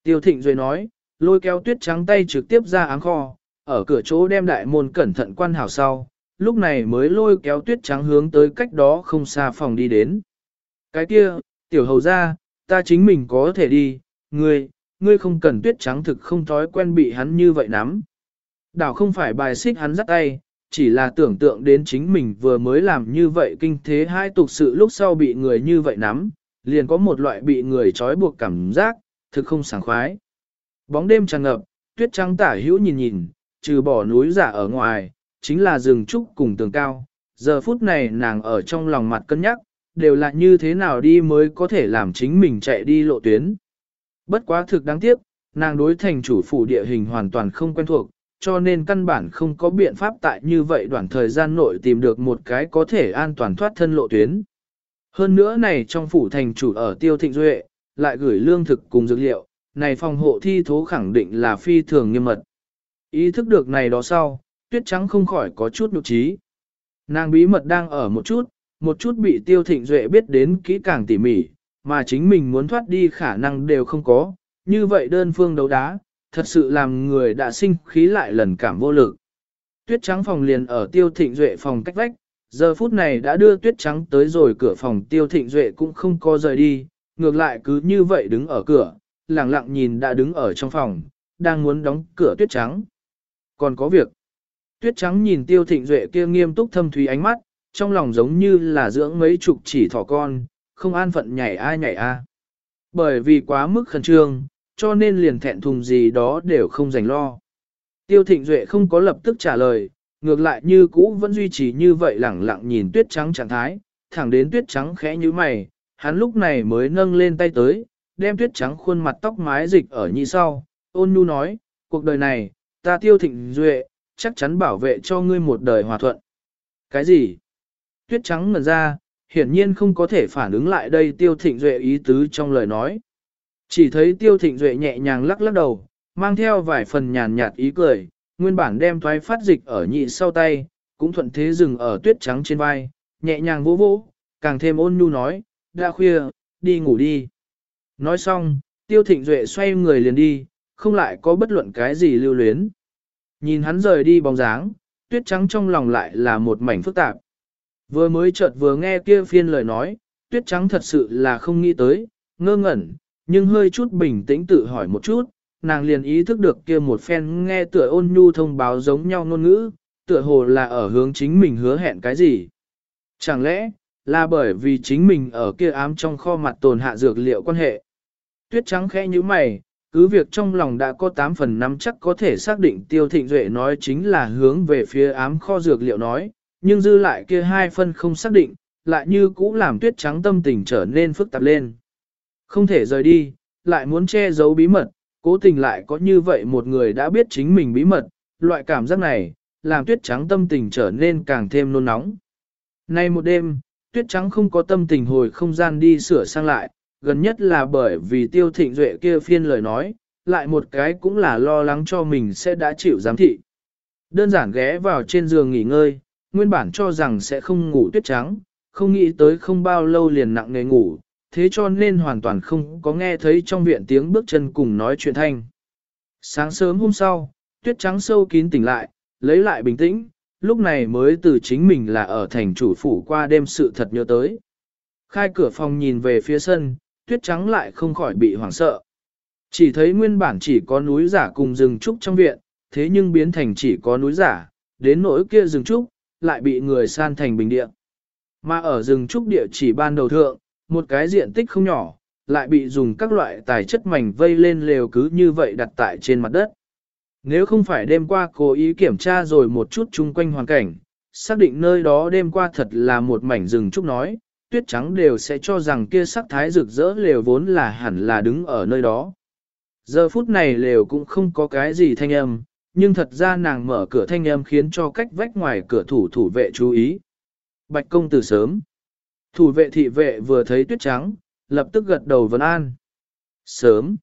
Speaker 1: Tiêu thịnh rồi nói, lôi kéo tuyết trắng tay trực tiếp ra áng kho, ở cửa chỗ đem đại môn cẩn thận quan hảo sau, lúc này mới lôi kéo tuyết trắng hướng tới cách đó không xa phòng đi đến. Cái kia, tiểu hầu ra, ta chính mình có thể đi, ngươi, ngươi không cần tuyết trắng thực không thói quen bị hắn như vậy nắm. Đảo không phải bài xích hắn dắt tay, chỉ là tưởng tượng đến chính mình vừa mới làm như vậy kinh thế hai tục sự lúc sau bị người như vậy nắm, liền có một loại bị người trói buộc cảm giác, thực không sảng khoái. Bóng đêm tràn ngập, tuyết trắng tả hữu nhìn nhìn, trừ bỏ núi giả ở ngoài, chính là rừng trúc cùng tường cao. Giờ phút này nàng ở trong lòng mặt cân nhắc, đều là như thế nào đi mới có thể làm chính mình chạy đi lộ tuyến. Bất quá thực đáng tiếc, nàng đối thành chủ phủ địa hình hoàn toàn không quen thuộc, cho nên căn bản không có biện pháp tại như vậy đoạn thời gian nội tìm được một cái có thể an toàn thoát thân lộ tuyến. Hơn nữa này trong phủ thành chủ ở tiêu thịnh duệ, lại gửi lương thực cùng dược liệu, này phòng hộ thi thố khẳng định là phi thường nghiêm mật. Ý thức được này đó sau, tuyết trắng không khỏi có chút nhục trí. Nàng bí mật đang ở một chút, một chút bị tiêu thịnh duệ biết đến kỹ càng tỉ mỉ, mà chính mình muốn thoát đi khả năng đều không có, như vậy đơn phương đấu đá, thật sự làm người đã sinh khí lại lần cảm vô lực. Tuyết trắng phòng liền ở tiêu thịnh duệ phòng cách vách, giờ phút này đã đưa tuyết trắng tới rồi cửa phòng tiêu thịnh duệ cũng không có rời đi, ngược lại cứ như vậy đứng ở cửa, lặng lặng nhìn đã đứng ở trong phòng, đang muốn đóng cửa tuyết trắng. Còn có việc. Tuyết trắng nhìn tiêu thịnh duệ kia nghiêm túc thâm thúy ánh mắt, trong lòng giống như là dưỡng mấy chục chỉ thỏ con, không an phận nhảy ai nhảy a. Bởi vì quá mức khẩn trương, cho nên liền thẹn thùng gì đó đều không dành lo. Tiêu thịnh duệ không có lập tức trả lời, ngược lại như cũ vẫn duy trì như vậy lẳng lặng nhìn tuyết trắng trạng thái, thẳng đến tuyết trắng khẽ như mày, hắn lúc này mới nâng lên tay tới, đem tuyết trắng khuôn mặt tóc mái dịch ở nhị sau, ôn nhu nói, cuộc đời này, ta tiêu thịnh duệ, chắc chắn bảo vệ cho ngươi một đời hòa thuận. Cái gì? Tuyết trắng ngần ra, hiển nhiên không có thể phản ứng lại đây tiêu thịnh duệ ý tứ trong lời nói. Chỉ thấy tiêu thịnh duệ nhẹ nhàng lắc lắc đầu, mang theo vài phần nhàn nhạt ý cười, nguyên bản đem thoái phát dịch ở nhị sau tay, cũng thuận thế dừng ở tuyết trắng trên vai, nhẹ nhàng vỗ vỗ, càng thêm ôn nhu nói, đã khuya, đi ngủ đi. Nói xong, tiêu thịnh duệ xoay người liền đi, không lại có bất luận cái gì lưu luyến. Nhìn hắn rời đi bóng dáng, tuyết trắng trong lòng lại là một mảnh phức tạp. Vừa mới chợt vừa nghe kia phiên lời nói, tuyết trắng thật sự là không nghĩ tới, ngơ ngẩn, nhưng hơi chút bình tĩnh tự hỏi một chút, nàng liền ý thức được kia một phen nghe tựa ôn nhu thông báo giống nhau ngôn ngữ, tựa hồ là ở hướng chính mình hứa hẹn cái gì. Chẳng lẽ, là bởi vì chính mình ở kia ám trong kho mặt tồn hạ dược liệu quan hệ. Tuyết trắng khẽ như mày, cứ việc trong lòng đã có 8 phần 5 chắc có thể xác định tiêu thịnh duệ nói chính là hướng về phía ám kho dược liệu nói, nhưng dư lại kia hai phân không xác định, lại như cũ làm tuyết trắng tâm tình trở nên phức tạp lên. Không thể rời đi, lại muốn che giấu bí mật, cố tình lại có như vậy một người đã biết chính mình bí mật, loại cảm giác này, làm tuyết trắng tâm tình trở nên càng thêm nôn nóng. Nay một đêm, tuyết trắng không có tâm tình hồi không gian đi sửa sang lại, gần nhất là bởi vì tiêu thịnh duệ kia phiên lời nói, lại một cái cũng là lo lắng cho mình sẽ đã chịu giám thị. Đơn giản ghé vào trên giường nghỉ ngơi, nguyên bản cho rằng sẽ không ngủ tuyết trắng, không nghĩ tới không bao lâu liền nặng nề ngủ, thế cho nên hoàn toàn không có nghe thấy trong viện tiếng bước chân cùng nói chuyện thanh. Sáng sớm hôm sau, tuyết trắng sâu kín tỉnh lại, lấy lại bình tĩnh, lúc này mới từ chính mình là ở thành chủ phủ qua đêm sự thật nhớ tới. Khai cửa phòng nhìn về phía sân, tuyết trắng lại không khỏi bị hoảng sợ. Chỉ thấy nguyên bản chỉ có núi giả cùng rừng trúc trong viện, thế nhưng biến thành chỉ có núi giả, đến nỗi kia rừng trúc, lại bị người san thành bình địa. Mà ở rừng trúc địa chỉ ban đầu thượng, một cái diện tích không nhỏ, lại bị dùng các loại tài chất mảnh vây lên lều cứ như vậy đặt tại trên mặt đất. Nếu không phải đêm qua cố ý kiểm tra rồi một chút chung quanh hoàn cảnh, xác định nơi đó đêm qua thật là một mảnh rừng trúc nói, tuyết trắng đều sẽ cho rằng kia sắc thái rực rỡ lều vốn là hẳn là đứng ở nơi đó. Giờ phút này lều cũng không có cái gì thanh âm, nhưng thật ra nàng mở cửa thanh âm khiến cho cách vách ngoài cửa thủ thủ vệ chú ý. Bạch công từ sớm. Thủ vệ thị vệ vừa thấy tuyết trắng, lập tức gật đầu vấn an. Sớm.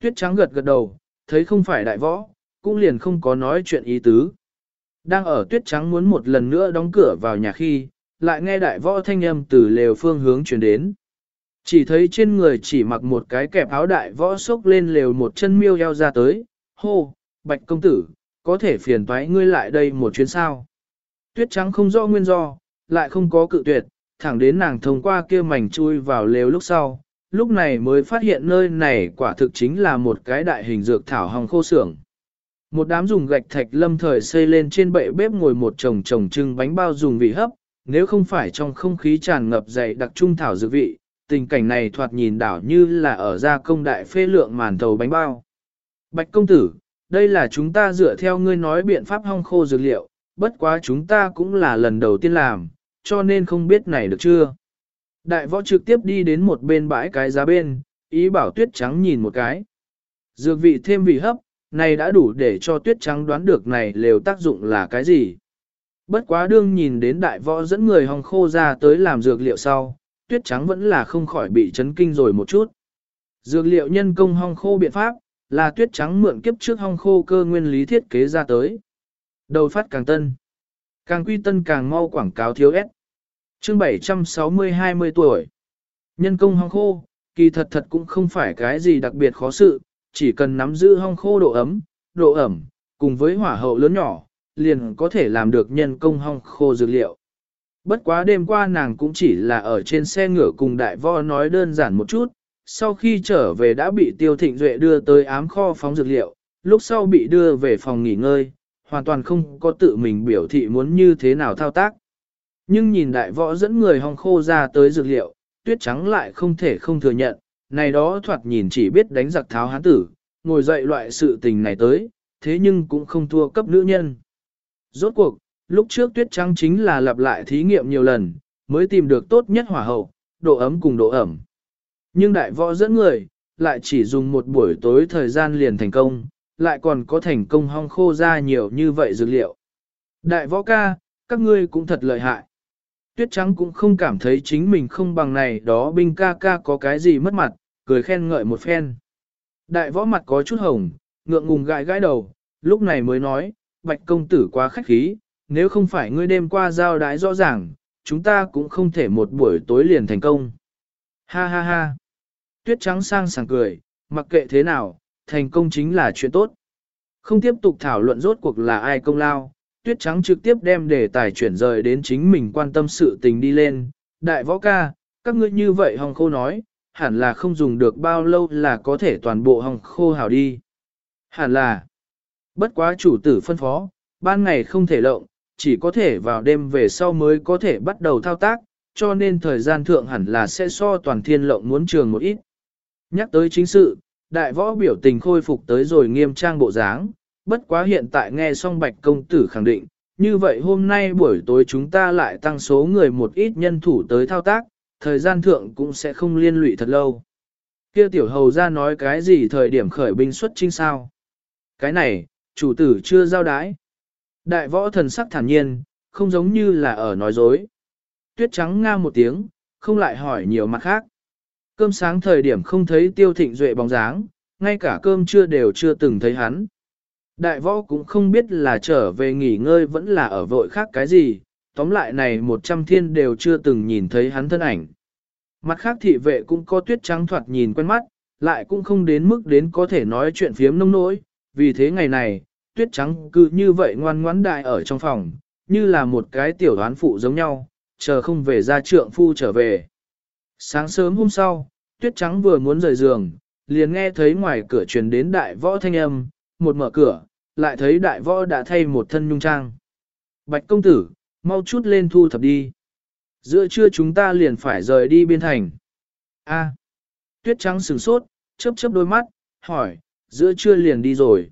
Speaker 1: Tuyết trắng gật gật đầu, thấy không phải đại võ, cũng liền không có nói chuyện ý tứ. Đang ở tuyết trắng muốn một lần nữa đóng cửa vào nhà khi, lại nghe đại võ thanh âm từ lều phương hướng chuyển đến. Chỉ thấy trên người chỉ mặc một cái kẹp áo đại võ sốc lên lều một chân miêu eo ra tới, hô, bạch công tử, có thể phiền toái ngươi lại đây một chuyến sao. Tuyết trắng không rõ nguyên do, lại không có cự tuyệt, thẳng đến nàng thông qua kia mảnh chui vào lều lúc sau, lúc này mới phát hiện nơi này quả thực chính là một cái đại hình dược thảo hồng khô xưởng. Một đám dùng gạch thạch lâm thời xây lên trên bệ bếp ngồi một chồng chồng trưng bánh bao dùng vị hấp, nếu không phải trong không khí tràn ngập dày đặc trung thảo dược vị, tình cảnh này thoạt nhìn đảo như là ở gia công đại phê lượng màn thầu bánh bao. Bạch công tử, đây là chúng ta dựa theo ngươi nói biện pháp hong khô dược liệu, bất quá chúng ta cũng là lần đầu tiên làm, cho nên không biết này được chưa. Đại võ trực tiếp đi đến một bên bãi cái giá bên, ý bảo tuyết trắng nhìn một cái. Dược vị thêm vị hấp, này đã đủ để cho tuyết trắng đoán được này lều tác dụng là cái gì. Bất quá đương nhìn đến đại võ dẫn người hong khô ra tới làm dược liệu sau, tuyết trắng vẫn là không khỏi bị chấn kinh rồi một chút. Dược liệu nhân công hong khô biện pháp, là tuyết trắng mượn kiếp trước hong khô cơ nguyên lý thiết kế ra tới. Đầu phát càng tân. Càng quy tân càng mau quảng cáo thiếu S. Chương 760-20 tuổi. Nhân công hong khô, kỳ thật thật cũng không phải cái gì đặc biệt khó sự, chỉ cần nắm giữ hong khô độ ấm, độ ẩm, cùng với hỏa hậu lớn nhỏ, liền có thể làm được nhân công hong khô dược liệu. Bất quá đêm qua nàng cũng chỉ là ở trên xe ngựa cùng đại võ nói đơn giản một chút, sau khi trở về đã bị tiêu thịnh duệ đưa tới ám kho phóng dược liệu, lúc sau bị đưa về phòng nghỉ ngơi, hoàn toàn không có tự mình biểu thị muốn như thế nào thao tác. Nhưng nhìn đại võ dẫn người hong khô ra tới dược liệu, tuyết trắng lại không thể không thừa nhận, này đó thoạt nhìn chỉ biết đánh giặc tháo hán tử, ngồi dậy loại sự tình này tới, thế nhưng cũng không thua cấp nữ nhân. Rốt cuộc, lúc trước tuyết trắng chính là lặp lại thí nghiệm nhiều lần, mới tìm được tốt nhất hỏa hậu, độ ấm cùng độ ẩm. Nhưng đại võ dẫn người, lại chỉ dùng một buổi tối thời gian liền thành công, lại còn có thành công hong khô ra nhiều như vậy dược liệu. Đại võ ca, các ngươi cũng thật lợi hại. Tuyết trắng cũng không cảm thấy chính mình không bằng này đó binh ca ca có cái gì mất mặt, cười khen ngợi một phen. Đại võ mặt có chút hồng, ngượng ngùng gãi gãi đầu, lúc này mới nói, bạch công tử quá khách khí, nếu không phải ngươi đêm qua giao đái rõ ràng, chúng ta cũng không thể một buổi tối liền thành công. Ha ha ha. Tuyết trắng sang sảng cười, mặc kệ thế nào, thành công chính là chuyện tốt. Không tiếp tục thảo luận rốt cuộc là ai công lao, tuyết trắng trực tiếp đem đề tài chuyển rời đến chính mình quan tâm sự tình đi lên. Đại võ ca, các ngươi như vậy hồng khô nói, hẳn là không dùng được bao lâu là có thể toàn bộ hồng khô hảo đi. Hẳn là, bất quá chủ tử phân phó, ban ngày không thể lộng, chỉ có thể vào đêm về sau mới có thể bắt đầu thao tác, cho nên thời gian thượng hẳn là sẽ so toàn thiên lộng muốn trường một ít. Nhắc tới chính sự, đại võ biểu tình khôi phục tới rồi nghiêm trang bộ dáng, bất quá hiện tại nghe xong bạch công tử khẳng định, như vậy hôm nay buổi tối chúng ta lại tăng số người một ít nhân thủ tới thao tác, thời gian thượng cũng sẽ không liên lụy thật lâu. Kia tiểu hầu ra nói cái gì thời điểm khởi binh xuất chinh sao? Cái này, chủ tử chưa giao đái. Đại võ thần sắc thản nhiên, không giống như là ở nói dối. Tuyết trắng nga một tiếng, không lại hỏi nhiều mặt khác. Cơm sáng thời điểm không thấy tiêu thịnh duệ bóng dáng, ngay cả cơm trưa đều chưa từng thấy hắn. Đại võ cũng không biết là trở về nghỉ ngơi vẫn là ở vội khác cái gì, tóm lại này một trăm thiên đều chưa từng nhìn thấy hắn thân ảnh. Mặt khác thị vệ cũng có tuyết trắng thoạt nhìn quen mắt, lại cũng không đến mức đến có thể nói chuyện phiếm nông nỗi, vì thế ngày này, tuyết trắng cứ như vậy ngoan ngoãn đại ở trong phòng, như là một cái tiểu đoán phụ giống nhau, chờ không về ra trượng phu trở về. Sáng sớm hôm sau, tuyết trắng vừa muốn rời giường, liền nghe thấy ngoài cửa truyền đến đại võ thanh âm, một mở cửa, lại thấy đại võ đã thay một thân nhung trang. Bạch công tử, mau chút lên thu thập đi. Giữa trưa chúng ta liền phải rời đi biên thành. A. tuyết trắng sửng sốt, chớp chớp đôi mắt, hỏi, giữa trưa liền đi rồi.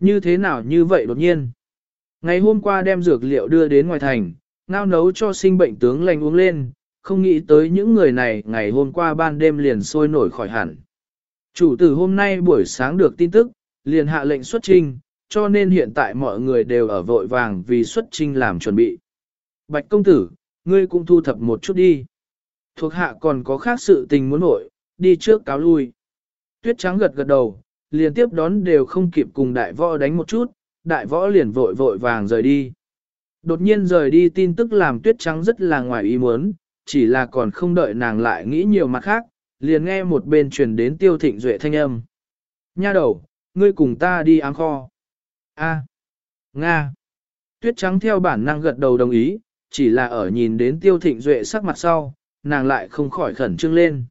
Speaker 1: Như thế nào như vậy đột nhiên? Ngày hôm qua đem dược liệu đưa đến ngoài thành, ngao nấu cho sinh bệnh tướng lành uống lên, không nghĩ tới những người này ngày hôm qua ban đêm liền sôi nổi khỏi hẳn. Chủ tử hôm nay buổi sáng được tin tức, liền hạ lệnh xuất trinh, cho nên hiện tại mọi người đều ở vội vàng vì xuất trinh làm chuẩn bị. Bạch công tử, ngươi cũng thu thập một chút đi. Thuộc hạ còn có khác sự tình muốn nội, đi trước cáo lui. Tuyết trắng gật gật đầu, liền tiếp đón đều không kịp cùng đại võ đánh một chút, đại võ liền vội vội vàng rời đi. Đột nhiên rời đi tin tức làm tuyết trắng rất là ngoài ý muốn, chỉ là còn không đợi nàng lại nghĩ nhiều mặt khác, liền nghe một bên truyền đến tiêu thịnh duệ thanh âm. Nha đầu, ngươi cùng ta đi ám kho. A. Nga. Tuyết trắng theo bản năng gật đầu đồng ý, chỉ là ở nhìn đến tiêu thịnh duệ sắc mặt sau, nàng lại không khỏi khẩn trương lên.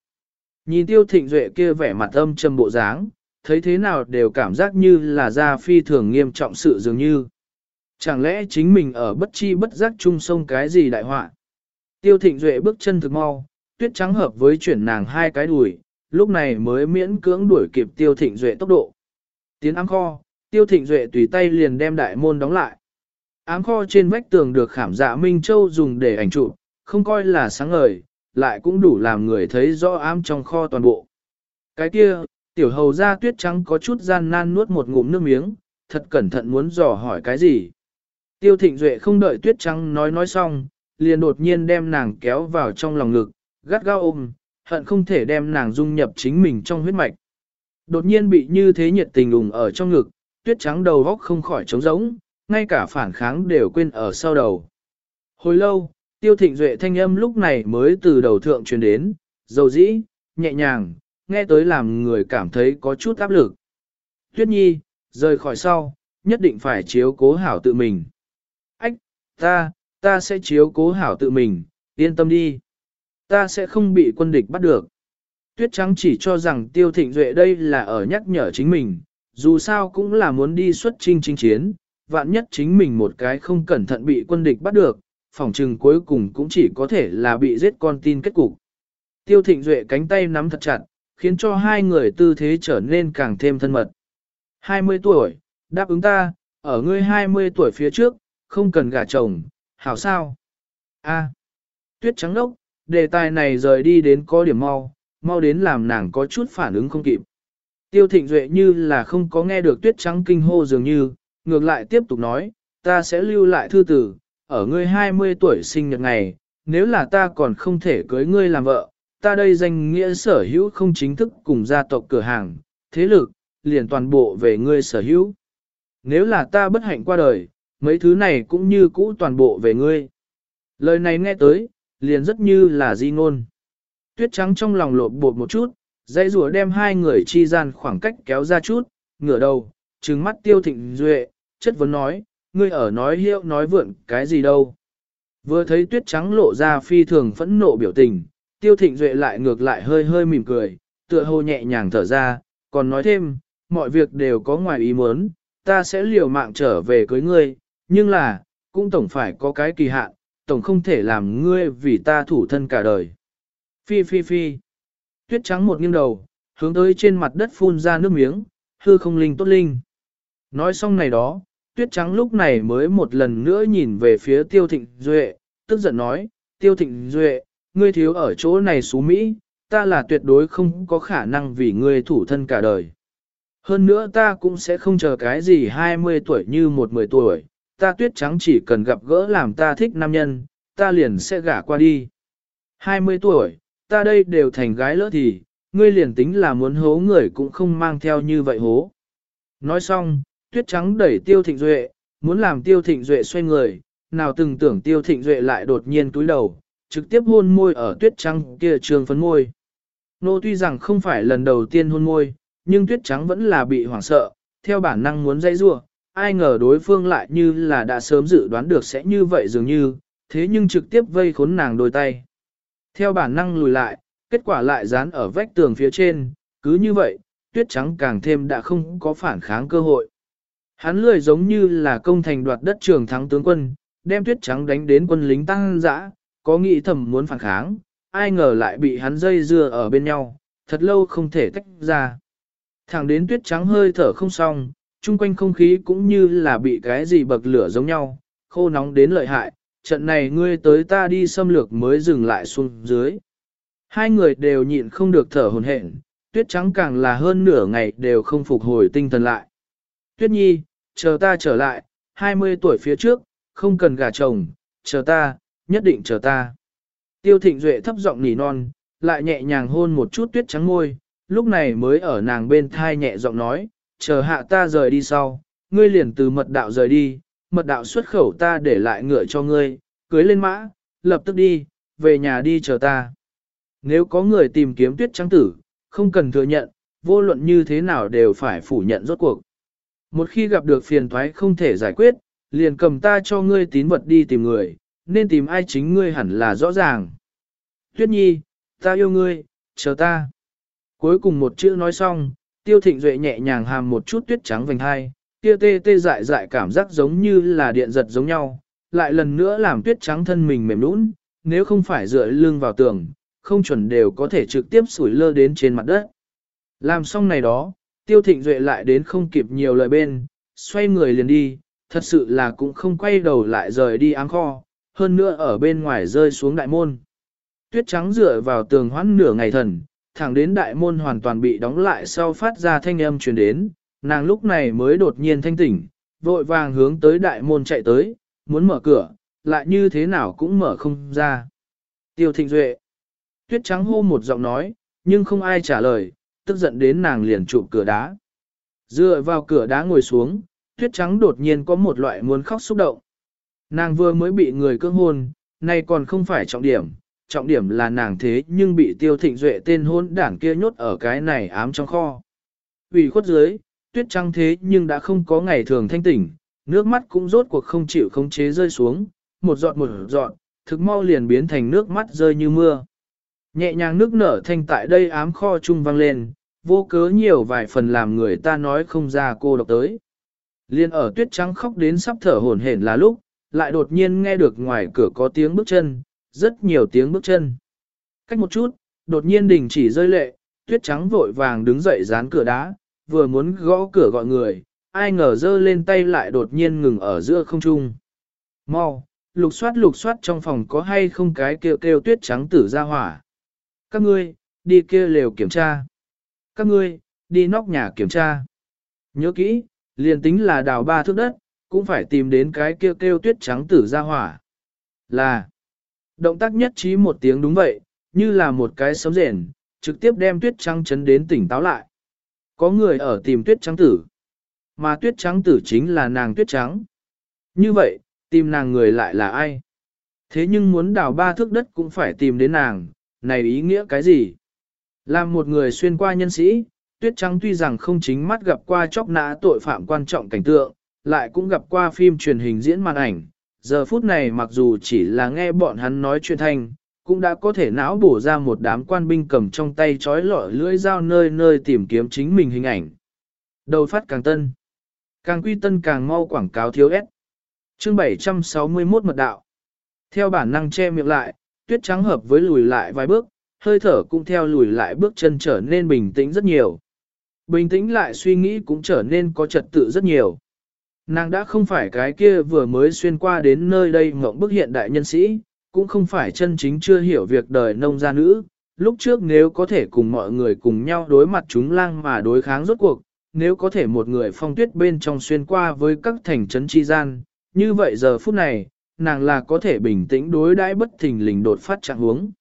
Speaker 1: Nhìn tiêu thịnh duệ kia vẻ mặt âm trầm bộ dáng, thấy thế nào đều cảm giác như là ra phi thường nghiêm trọng sự dường như. Chẳng lẽ chính mình ở bất chi bất giác chung sông cái gì đại họa? Tiêu thịnh duệ bước chân thực mau, tuyết trắng hợp với chuyển nàng hai cái đùi, lúc này mới miễn cưỡng đuổi kịp tiêu thịnh duệ tốc độ. Tiến ám kho, tiêu thịnh duệ tùy tay liền đem đại môn đóng lại. Ám kho trên vách tường được khảm dạ Minh Châu dùng để ảnh chụp, không coi là sáng ngời, lại cũng đủ làm người thấy rõ ám trong kho toàn bộ. Cái kia, Tiểu hầu ra tuyết trắng có chút gian nan nuốt một ngụm nước miếng, thật cẩn thận muốn dò hỏi cái gì. Tiêu thịnh duệ không đợi tuyết trắng nói nói xong, liền đột nhiên đem nàng kéo vào trong lòng ngực, gắt gao ôm, hận không thể đem nàng dung nhập chính mình trong huyết mạch. Đột nhiên bị như thế nhiệt tình ủng ở trong ngực, tuyết trắng đầu góc không khỏi trống rỗng, ngay cả phản kháng đều quên ở sau đầu. Hồi lâu, tiêu thịnh duệ thanh âm lúc này mới từ đầu thượng truyền đến, dầu dĩ, nhẹ nhàng, nghe tới làm người cảm thấy có chút áp lực. Tuyết nhi, rời khỏi sau, nhất định phải chiếu cố hảo tự mình. Ách, ta, ta sẽ chiếu cố hảo tự mình, yên tâm đi. Ta sẽ không bị quân địch bắt được. Tuyết trắng chỉ cho rằng tiêu thịnh duệ đây là ở nhắc nhở chính mình, dù sao cũng là muốn đi xuất chinh chinh chiến, vạn nhất chính mình một cái không cẩn thận bị quân địch bắt được, phòng trừng cuối cùng cũng chỉ có thể là bị giết con tin kết cục. Tiêu thịnh duệ cánh tay nắm thật chặt, khiến cho hai người tư thế trở nên càng thêm thân mật. 20 tuổi, đáp ứng ta, ở ngươi 20 tuổi phía trước, không cần gả chồng, hảo sao? A. tuyết trắng đốc, đề tài này rời đi đến có điểm mau, mau đến làm nàng có chút phản ứng không kịp. Tiêu thịnh duệ như là không có nghe được tuyết trắng kinh hô dường như, ngược lại tiếp tục nói, ta sẽ lưu lại thư tử, ở ngươi 20 tuổi sinh nhật ngày, nếu là ta còn không thể cưới ngươi làm vợ, ta đây danh nghĩa sở hữu không chính thức cùng gia tộc cửa hàng, thế lực, liền toàn bộ về ngươi sở hữu. Nếu là ta bất hạnh qua đời, mấy thứ này cũng như cũ toàn bộ về ngươi. Lời này nghe tới, liền rất như là di ngôn. Tuyết trắng trong lòng lộn bột một chút, dây rùa đem hai người chi gian khoảng cách kéo ra chút, ngửa đầu, trừng mắt tiêu thịnh duệ, chất vấn nói, ngươi ở nói hiệu nói vượn cái gì đâu. Vừa thấy tuyết trắng lộ ra phi thường phẫn nộ biểu tình, tiêu thịnh duệ lại ngược lại hơi hơi mỉm cười, tựa hồ nhẹ nhàng thở ra, còn nói thêm, mọi việc đều có ngoài ý muốn, ta sẽ liều mạng trở về cưới ngươi, nhưng là, cũng tổng phải có cái kỳ hạn, tổng không thể làm ngươi vì ta thủ thân cả đời. Phi phi phi. Tuyết trắng một nghiêng đầu, hướng tới trên mặt đất phun ra nước miếng, hư không linh tốt linh. Nói xong này đó, tuyết trắng lúc này mới một lần nữa nhìn về phía tiêu thịnh duệ, tức giận nói, tiêu thịnh duệ, ngươi thiếu ở chỗ này xú Mỹ, ta là tuyệt đối không có khả năng vì ngươi thủ thân cả đời. Hơn nữa ta cũng sẽ không chờ cái gì 20 tuổi như một 10 tuổi, ta tuyết trắng chỉ cần gặp gỡ làm ta thích nam nhân, ta liền sẽ gả qua đi. 20 tuổi, ta đây đều thành gái lỡ thì, ngươi liền tính là muốn hố người cũng không mang theo như vậy hố. Nói xong, tuyết trắng đẩy tiêu thịnh duệ, muốn làm tiêu thịnh duệ xoay người, nào từng tưởng tiêu thịnh duệ lại đột nhiên túi đầu, trực tiếp hôn môi ở tuyết trắng kia trường phấn môi. Nô tuy rằng không phải lần đầu tiên hôn môi, nhưng tuyết trắng vẫn là bị hoảng sợ, theo bản năng muốn dây rua, ai ngờ đối phương lại như là đã sớm dự đoán được sẽ như vậy dường như, thế nhưng trực tiếp vây khốn nàng đôi tay. Theo bản năng lùi lại, kết quả lại dán ở vách tường phía trên, cứ như vậy, tuyết trắng càng thêm đã không có phản kháng cơ hội. Hắn lười giống như là công thành đoạt đất trường thắng tướng quân, đem tuyết trắng đánh đến quân lính tăng dã, có nghĩ thầm muốn phản kháng, ai ngờ lại bị hắn dây dưa ở bên nhau, thật lâu không thể tách ra. Thẳng đến tuyết trắng hơi thở không xong, chung quanh không khí cũng như là bị cái gì bậc lửa giống nhau, khô nóng đến lợi hại, trận này ngươi tới ta đi xâm lược mới dừng lại xuống dưới. Hai người đều nhịn không được thở hồn hển, tuyết trắng càng là hơn nửa ngày đều không phục hồi tinh thần lại. Tuyết nhi, chờ ta trở lại, 20 tuổi phía trước, không cần gả chồng, chờ ta, nhất định chờ ta. Tiêu thịnh duệ thấp giọng nỉ non, lại nhẹ nhàng hôn một chút tuyết trắng môi, lúc này mới ở nàng bên thai nhẹ giọng nói, chờ hạ ta rời đi sau, ngươi liền từ mật đạo rời đi, mật đạo xuất khẩu ta để lại ngựa cho ngươi, cưới lên mã, lập tức đi, về nhà đi chờ ta. Nếu có người tìm kiếm tuyết trắng tử, không cần thừa nhận, vô luận như thế nào đều phải phủ nhận rốt cuộc. Một khi gặp được phiền thoái không thể giải quyết, liền cầm ta cho ngươi tín vật đi tìm người, nên tìm ai chính ngươi hẳn là rõ ràng. Tuyết nhi, ta yêu ngươi, chờ ta. Cuối cùng một chữ nói xong, tiêu thịnh duệ nhẹ nhàng hàm một chút tuyết trắng vành hai, kia tê tê dại dại cảm giác giống như là điện giật giống nhau, lại lần nữa làm tuyết trắng thân mình mềm nũng, nếu không phải dựa lưng vào tường, không chuẩn đều có thể trực tiếp sủi lơ đến trên mặt đất. Làm xong này đó, tiêu thịnh duệ lại đến không kịp nhiều lời bên, xoay người liền đi, thật sự là cũng không quay đầu lại rời đi áng kho, hơn nữa ở bên ngoài rơi xuống đại môn. Tuyết trắng dựa vào tường hoãn nửa ngày thần, thẳng đến đại môn hoàn toàn bị đóng lại sau phát ra thanh âm truyền đến, nàng lúc này mới đột nhiên thanh tỉnh, vội vàng hướng tới đại môn chạy tới, muốn mở cửa, lại như thế nào cũng mở không ra. Tiêu Thịnh Duệ. Tuyết trắng hô một giọng nói, nhưng không ai trả lời, tức giận đến nàng liền trụ cửa đá. Dựa vào cửa đá ngồi xuống, tuyết trắng đột nhiên có một loại muốn khóc xúc động. Nàng vừa mới bị người cưỡng hôn, nay còn không phải trọng điểm, trọng điểm là nàng thế nhưng bị tiêu thịnh duệ tên hôn đảng kia nhốt ở cái này ám trong kho. ủy khuất dưới, tuyết trắng thế nhưng đã không có ngày thường thanh tỉnh, nước mắt cũng rốt cuộc không chịu khống chế rơi xuống, một giọt một giọt, thực mau liền biến thành nước mắt rơi như mưa. Nhẹ nhàng nước nở thanh tại đây ám kho trung vang lên, vô cớ nhiều vài phần làm người ta nói không ra cô độc tới. Liên ở tuyết trắng khóc đến sắp thở hổn hển là lúc, lại đột nhiên nghe được ngoài cửa có tiếng bước chân, rất nhiều tiếng bước chân. Cách một chút, đột nhiên đình chỉ rơi lệ, tuyết trắng vội vàng đứng dậy dán cửa đá, vừa muốn gõ cửa gọi người, ai ngờ dơ lên tay lại đột nhiên ngừng ở giữa không trung. Mau, lục soát lục soát trong phòng có hay không cái kêu kêu tuyết trắng tử ra hỏa. Các ngươi, đi kia lều kiểm tra. Các ngươi, đi nóc nhà kiểm tra. Nhớ kỹ, liền tính là đào ba thước đất, cũng phải tìm đến cái kêu kêu tuyết trắng tử ra hỏa. Là, động tác nhất trí một tiếng đúng vậy, như là một cái sấm rền, trực tiếp đem tuyết trắng chấn đến tỉnh táo lại. Có người ở tìm tuyết trắng tử, mà tuyết trắng tử chính là nàng tuyết trắng. Như vậy, tìm nàng người lại là ai? Thế nhưng muốn đào ba thước đất cũng phải tìm đến nàng, này ý nghĩa cái gì? Làm một người xuyên qua nhân sĩ, tuyết trắng tuy rằng không chính mắt gặp qua chóc nã tội phạm quan trọng cảnh tượng, lại cũng gặp qua phim truyền hình diễn màn ảnh. Giờ phút này mặc dù chỉ là nghe bọn hắn nói chuyện thanh, cũng đã có thể não bổ ra một đám quan binh cầm trong tay chói lọi lưỡi dao nơi nơi tìm kiếm chính mình hình ảnh. Đầu phát càng tân. Càng quy tân càng mau quảng cáo thiếu ép. Chương 761 mật đạo. Theo bản năng che miệng lại, tuyết trắng hợp với lùi lại vài bước, hơi thở cũng theo lùi lại bước chân trở nên bình tĩnh rất nhiều. Bình tĩnh lại suy nghĩ cũng trở nên có trật tự rất nhiều. Nàng đã không phải cái kia vừa mới xuyên qua đến nơi đây mộng bức hiện đại nhân sĩ, cũng không phải chân chính chưa hiểu việc đời nông gia nữ. Lúc trước nếu có thể cùng mọi người cùng nhau đối mặt chúng lang mà đối kháng rốt cuộc, nếu có thể một người phong tuyết bên trong xuyên qua với các thành trấn chi gian, như vậy giờ phút này, nàng là có thể bình tĩnh đối đãi bất thình lình đột phát trạng huống.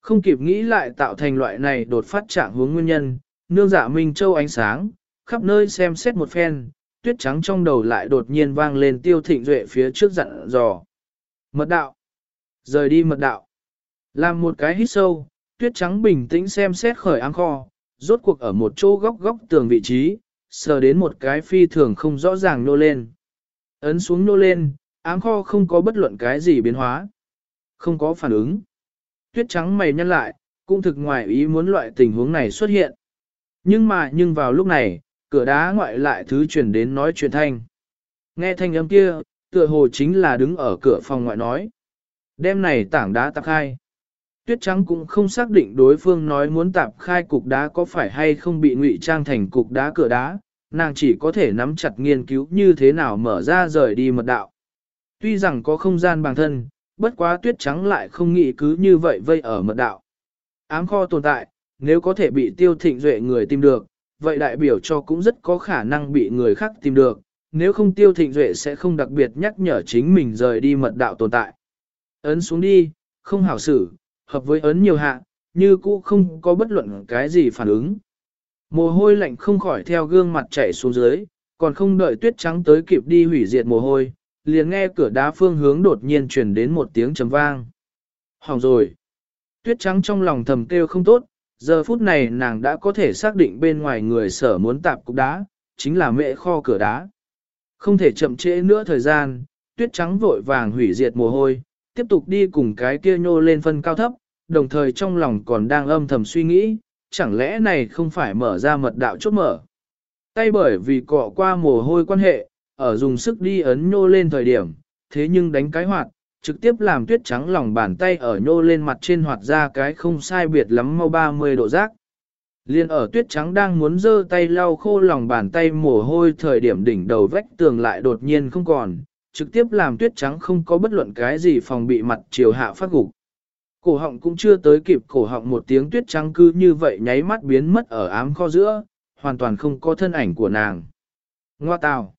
Speaker 1: Không kịp nghĩ lại tạo thành loại này đột phát trạng huống nguyên nhân, nương dạ Minh Châu ánh sáng, khắp nơi xem xét một phen, tuyết trắng trong đầu lại đột nhiên vang lên tiêu thịnh duệ phía trước dặn dò. Mật đạo. Rời đi mật đạo. Làm một cái hít sâu, tuyết trắng bình tĩnh xem xét khởi áng kho, rốt cuộc ở một chỗ góc góc tường vị trí, sờ đến một cái phi thường không rõ ràng nô lên. Ấn xuống nô lên, áng kho không có bất luận cái gì biến hóa. Không có phản ứng. Tuyết trắng mày nhăn lại, cũng thực ngoài ý muốn loại tình huống này xuất hiện. Nhưng mà nhưng vào lúc này, cửa đá ngoại lại thứ truyền đến nói chuyện thanh. Nghe thanh âm kia, tựa hồ chính là đứng ở cửa phòng ngoại nói. Đêm này tảng đá tạp khai. Tuyết trắng cũng không xác định đối phương nói muốn tạp khai cục đá có phải hay không bị ngụy trang thành cục đá cửa đá, nàng chỉ có thể nắm chặt nghiên cứu như thế nào mở ra rời đi mật đạo. Tuy rằng có không gian bằng thân, bất quá tuyết trắng lại không nghĩ cứ như vậy vây ở mật đạo. Ám kho tồn tại, nếu có thể bị tiêu thịnh duệ người tìm được, vậy đại biểu cho cũng rất có khả năng bị người khác tìm được, nếu không tiêu thịnh duệ sẽ không đặc biệt nhắc nhở chính mình rời đi mật đạo tồn tại. Ấn xuống đi, không hảo xử, hợp với ấn nhiều hạ, như cũ không có bất luận cái gì phản ứng. Mồ hôi lạnh không khỏi theo gương mặt chảy xuống dưới, còn không đợi tuyết trắng tới kịp đi hủy diệt mồ hôi, liền nghe cửa đá phương hướng đột nhiên truyền đến một tiếng trầm vang. Hỏng rồi. Tuyết trắng trong lòng thầm kêu không tốt, giờ phút này nàng đã có thể xác định bên ngoài người sở muốn tạp cục đá, chính là mẹ kho cửa đá. Không thể chậm trễ nữa thời gian, tuyết trắng vội vàng hủy diệt mồ hôi, tiếp tục đi cùng cái kia nhô lên phân cao thấp, đồng thời trong lòng còn đang âm thầm suy nghĩ, chẳng lẽ này không phải mở ra mật đạo chốt mở. Tay bởi vì cọ qua mồ hôi quan hệ, ở dùng sức đi ấn nhô lên thời điểm, thế nhưng đánh cái hoạt, trực tiếp làm tuyết trắng lòng bàn tay ở nhô lên mặt trên hoạt ra cái không sai biệt lắm mau 30 độ rác. Liên ở tuyết trắng đang muốn giơ tay lau khô lòng bàn tay mồ hôi thời điểm đỉnh đầu vách tường lại đột nhiên không còn, trực tiếp làm tuyết trắng không có bất luận cái gì phòng bị mặt chiều hạ phát gục. Cổ họng cũng chưa tới kịp cổ họng một tiếng tuyết trắng cứ như vậy nháy mắt biến mất ở ám kho giữa, hoàn toàn không có thân ảnh của nàng. Ngoa tào.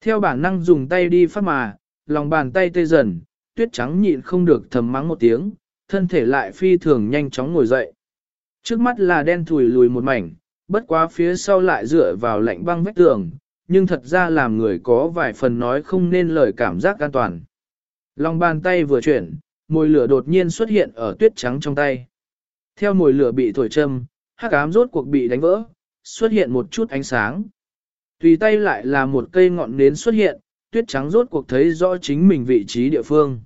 Speaker 1: Theo bản năng dùng tay đi phát mà, lòng bàn tay tê dần, tuyết trắng nhịn không được thầm mắng một tiếng, thân thể lại phi thường nhanh chóng ngồi dậy. Trước mắt là đen thùi lùi một mảnh, bất quá phía sau lại dựa vào lạnh băng vách tường, nhưng thật ra làm người có vài phần nói không nên lời cảm giác an toàn. Lòng bàn tay vừa chuyển, mùi lửa đột nhiên xuất hiện ở tuyết trắng trong tay. Theo mùi lửa bị thổi châm, hắc ám rốt cuộc bị đánh vỡ, xuất hiện một chút ánh sáng. Tùy tay lại là một cây ngọn nến xuất hiện, tuyết trắng rốt cuộc thấy rõ chính mình vị trí địa phương.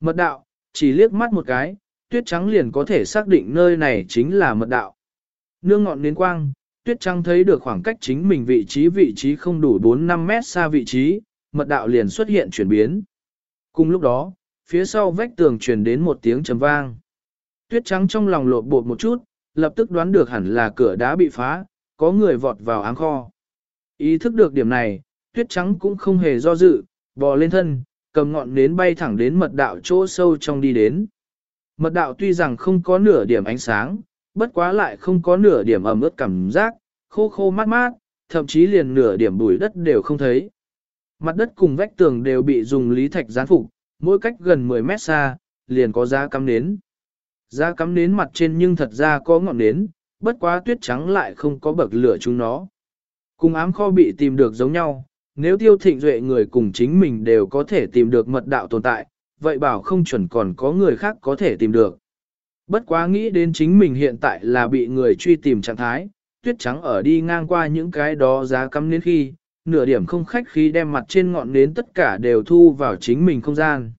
Speaker 1: Mật đạo, chỉ liếc mắt một cái, tuyết trắng liền có thể xác định nơi này chính là mật đạo. Nương ngọn nến quang, tuyết trắng thấy được khoảng cách chính mình vị trí vị trí không đủ 4-5 mét xa vị trí, mật đạo liền xuất hiện chuyển biến. Cùng lúc đó, phía sau vách tường truyền đến một tiếng trầm vang. Tuyết trắng trong lòng lột bột một chút, lập tức đoán được hẳn là cửa đá bị phá, có người vọt vào áng kho. Ý thức được điểm này, tuyết trắng cũng không hề do dự, bò lên thân, cầm ngọn nến bay thẳng đến mật đạo chỗ sâu trong đi đến. Mật đạo tuy rằng không có nửa điểm ánh sáng, bất quá lại không có nửa điểm ẩm ướt cảm giác, khô khô mát mát, thậm chí liền nửa điểm bụi đất đều không thấy. Mặt đất cùng vách tường đều bị dùng lý thạch gián phục, mỗi cách gần 10 mét xa, liền có giá cắm nến. Giá cắm nến mặt trên nhưng thật ra có ngọn nến, bất quá tuyết trắng lại không có bậc lửa chúng nó. Cùng ám kho bị tìm được giống nhau, nếu tiêu thịnh duệ người cùng chính mình đều có thể tìm được mật đạo tồn tại, vậy bảo không chuẩn còn có người khác có thể tìm được. Bất quá nghĩ đến chính mình hiện tại là bị người truy tìm trạng thái, tuyết trắng ở đi ngang qua những cái đó giá cắm nến khi, nửa điểm không khách khí đem mặt trên ngọn nến tất cả đều thu vào chính mình không gian.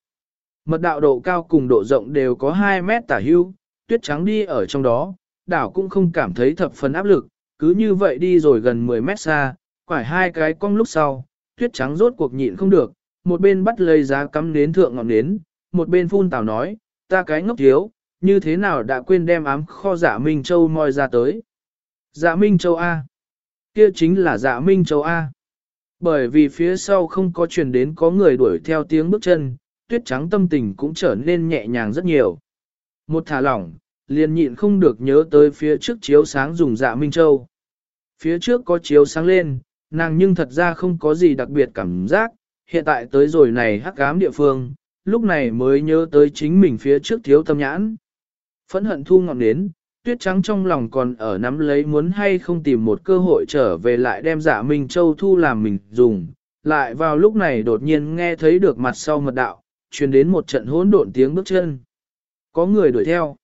Speaker 1: Mật đạo độ cao cùng độ rộng đều có 2 mét tả hưu, tuyết trắng đi ở trong đó, đảo cũng không cảm thấy thập phần áp lực, cứ như vậy đi rồi gần 10 mét xa, quải hai cái cong lúc sau, tuyết trắng rốt cuộc nhịn không được, một bên bắt lấy giá cắm nến thượng ngọn nến, một bên phun tào nói, ta cái ngốc thiếu, như thế nào đã quên đem ám kho giả Minh Châu moi ra tới. Dạ Minh Châu A. Kia chính là dạ Minh Châu A. Bởi vì phía sau không có truyền đến có người đuổi theo tiếng bước chân, tuyết trắng tâm tình cũng trở nên nhẹ nhàng rất nhiều. Một thả lỏng, liền nhịn không được nhớ tới phía trước chiếu sáng dùng dạ Minh Châu. Phía trước có chiếu sáng lên, nàng nhưng thật ra không có gì đặc biệt cảm giác, hiện tại tới rồi này hắc ám địa phương, lúc này mới nhớ tới chính mình phía trước thiếu tâm nhãn. Phẫn hận thu ngọn đến, tuyết trắng trong lòng còn ở nắm lấy muốn hay không tìm một cơ hội trở về lại đem dạ Minh Châu thu làm mình dùng, lại vào lúc này đột nhiên nghe thấy được mặt sau mật đạo, truyền đến một trận hỗn độn tiếng bước chân. Có người đuổi theo.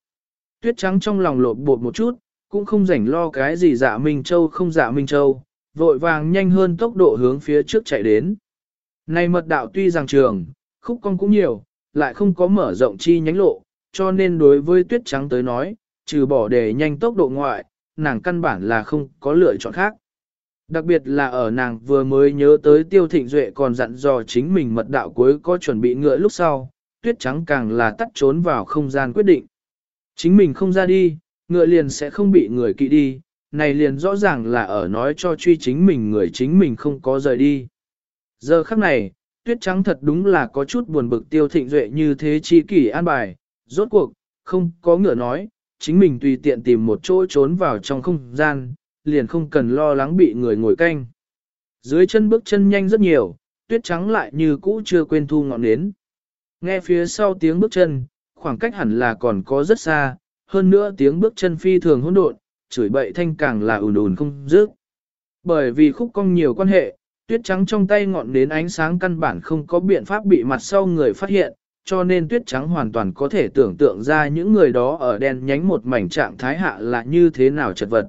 Speaker 1: Tuyết trắng trong lòng lột bột một chút, cũng không rảnh lo cái gì dạ Minh Châu không dạ Minh Châu, vội vàng nhanh hơn tốc độ hướng phía trước chạy đến. Này mật đạo tuy rằng trường, khúc cong cũng nhiều, lại không có mở rộng chi nhánh lộ, cho nên đối với tuyết trắng tới nói, trừ bỏ để nhanh tốc độ ngoại, nàng căn bản là không có lựa chọn khác. Đặc biệt là ở nàng vừa mới nhớ tới tiêu thịnh duệ còn dặn dò chính mình mật đạo cuối có chuẩn bị ngựa lúc sau, tuyết trắng càng là tắt trốn vào không gian quyết định. Chính mình không ra đi, ngựa liền sẽ không bị người kỵ đi, này liền rõ ràng là ở nói cho truy chính mình người chính mình không có rời đi. Giờ khắc này, tuyết trắng thật đúng là có chút buồn bực tiêu thịnh duệ như thế chi kỷ an bài, rốt cuộc, không có ngựa nói, chính mình tùy tiện tìm một chỗ trốn vào trong không gian, liền không cần lo lắng bị người ngồi canh. Dưới chân bước chân nhanh rất nhiều, tuyết trắng lại như cũ chưa quên thu ngọn nến. Nghe phía sau tiếng bước chân, khoảng cách hẳn là còn có rất xa, hơn nữa tiếng bước chân phi thường hỗn độn, chửi bậy thanh càng là ùn ùn không dứt. Bởi vì khúc cong nhiều quan hệ, tuyết trắng trong tay ngọn đến ánh sáng căn bản không có biện pháp bị mặt sau người phát hiện, cho nên tuyết trắng hoàn toàn có thể tưởng tượng ra những người đó ở đen nhánh một mảnh trạng thái hạ là như thế nào chật vật.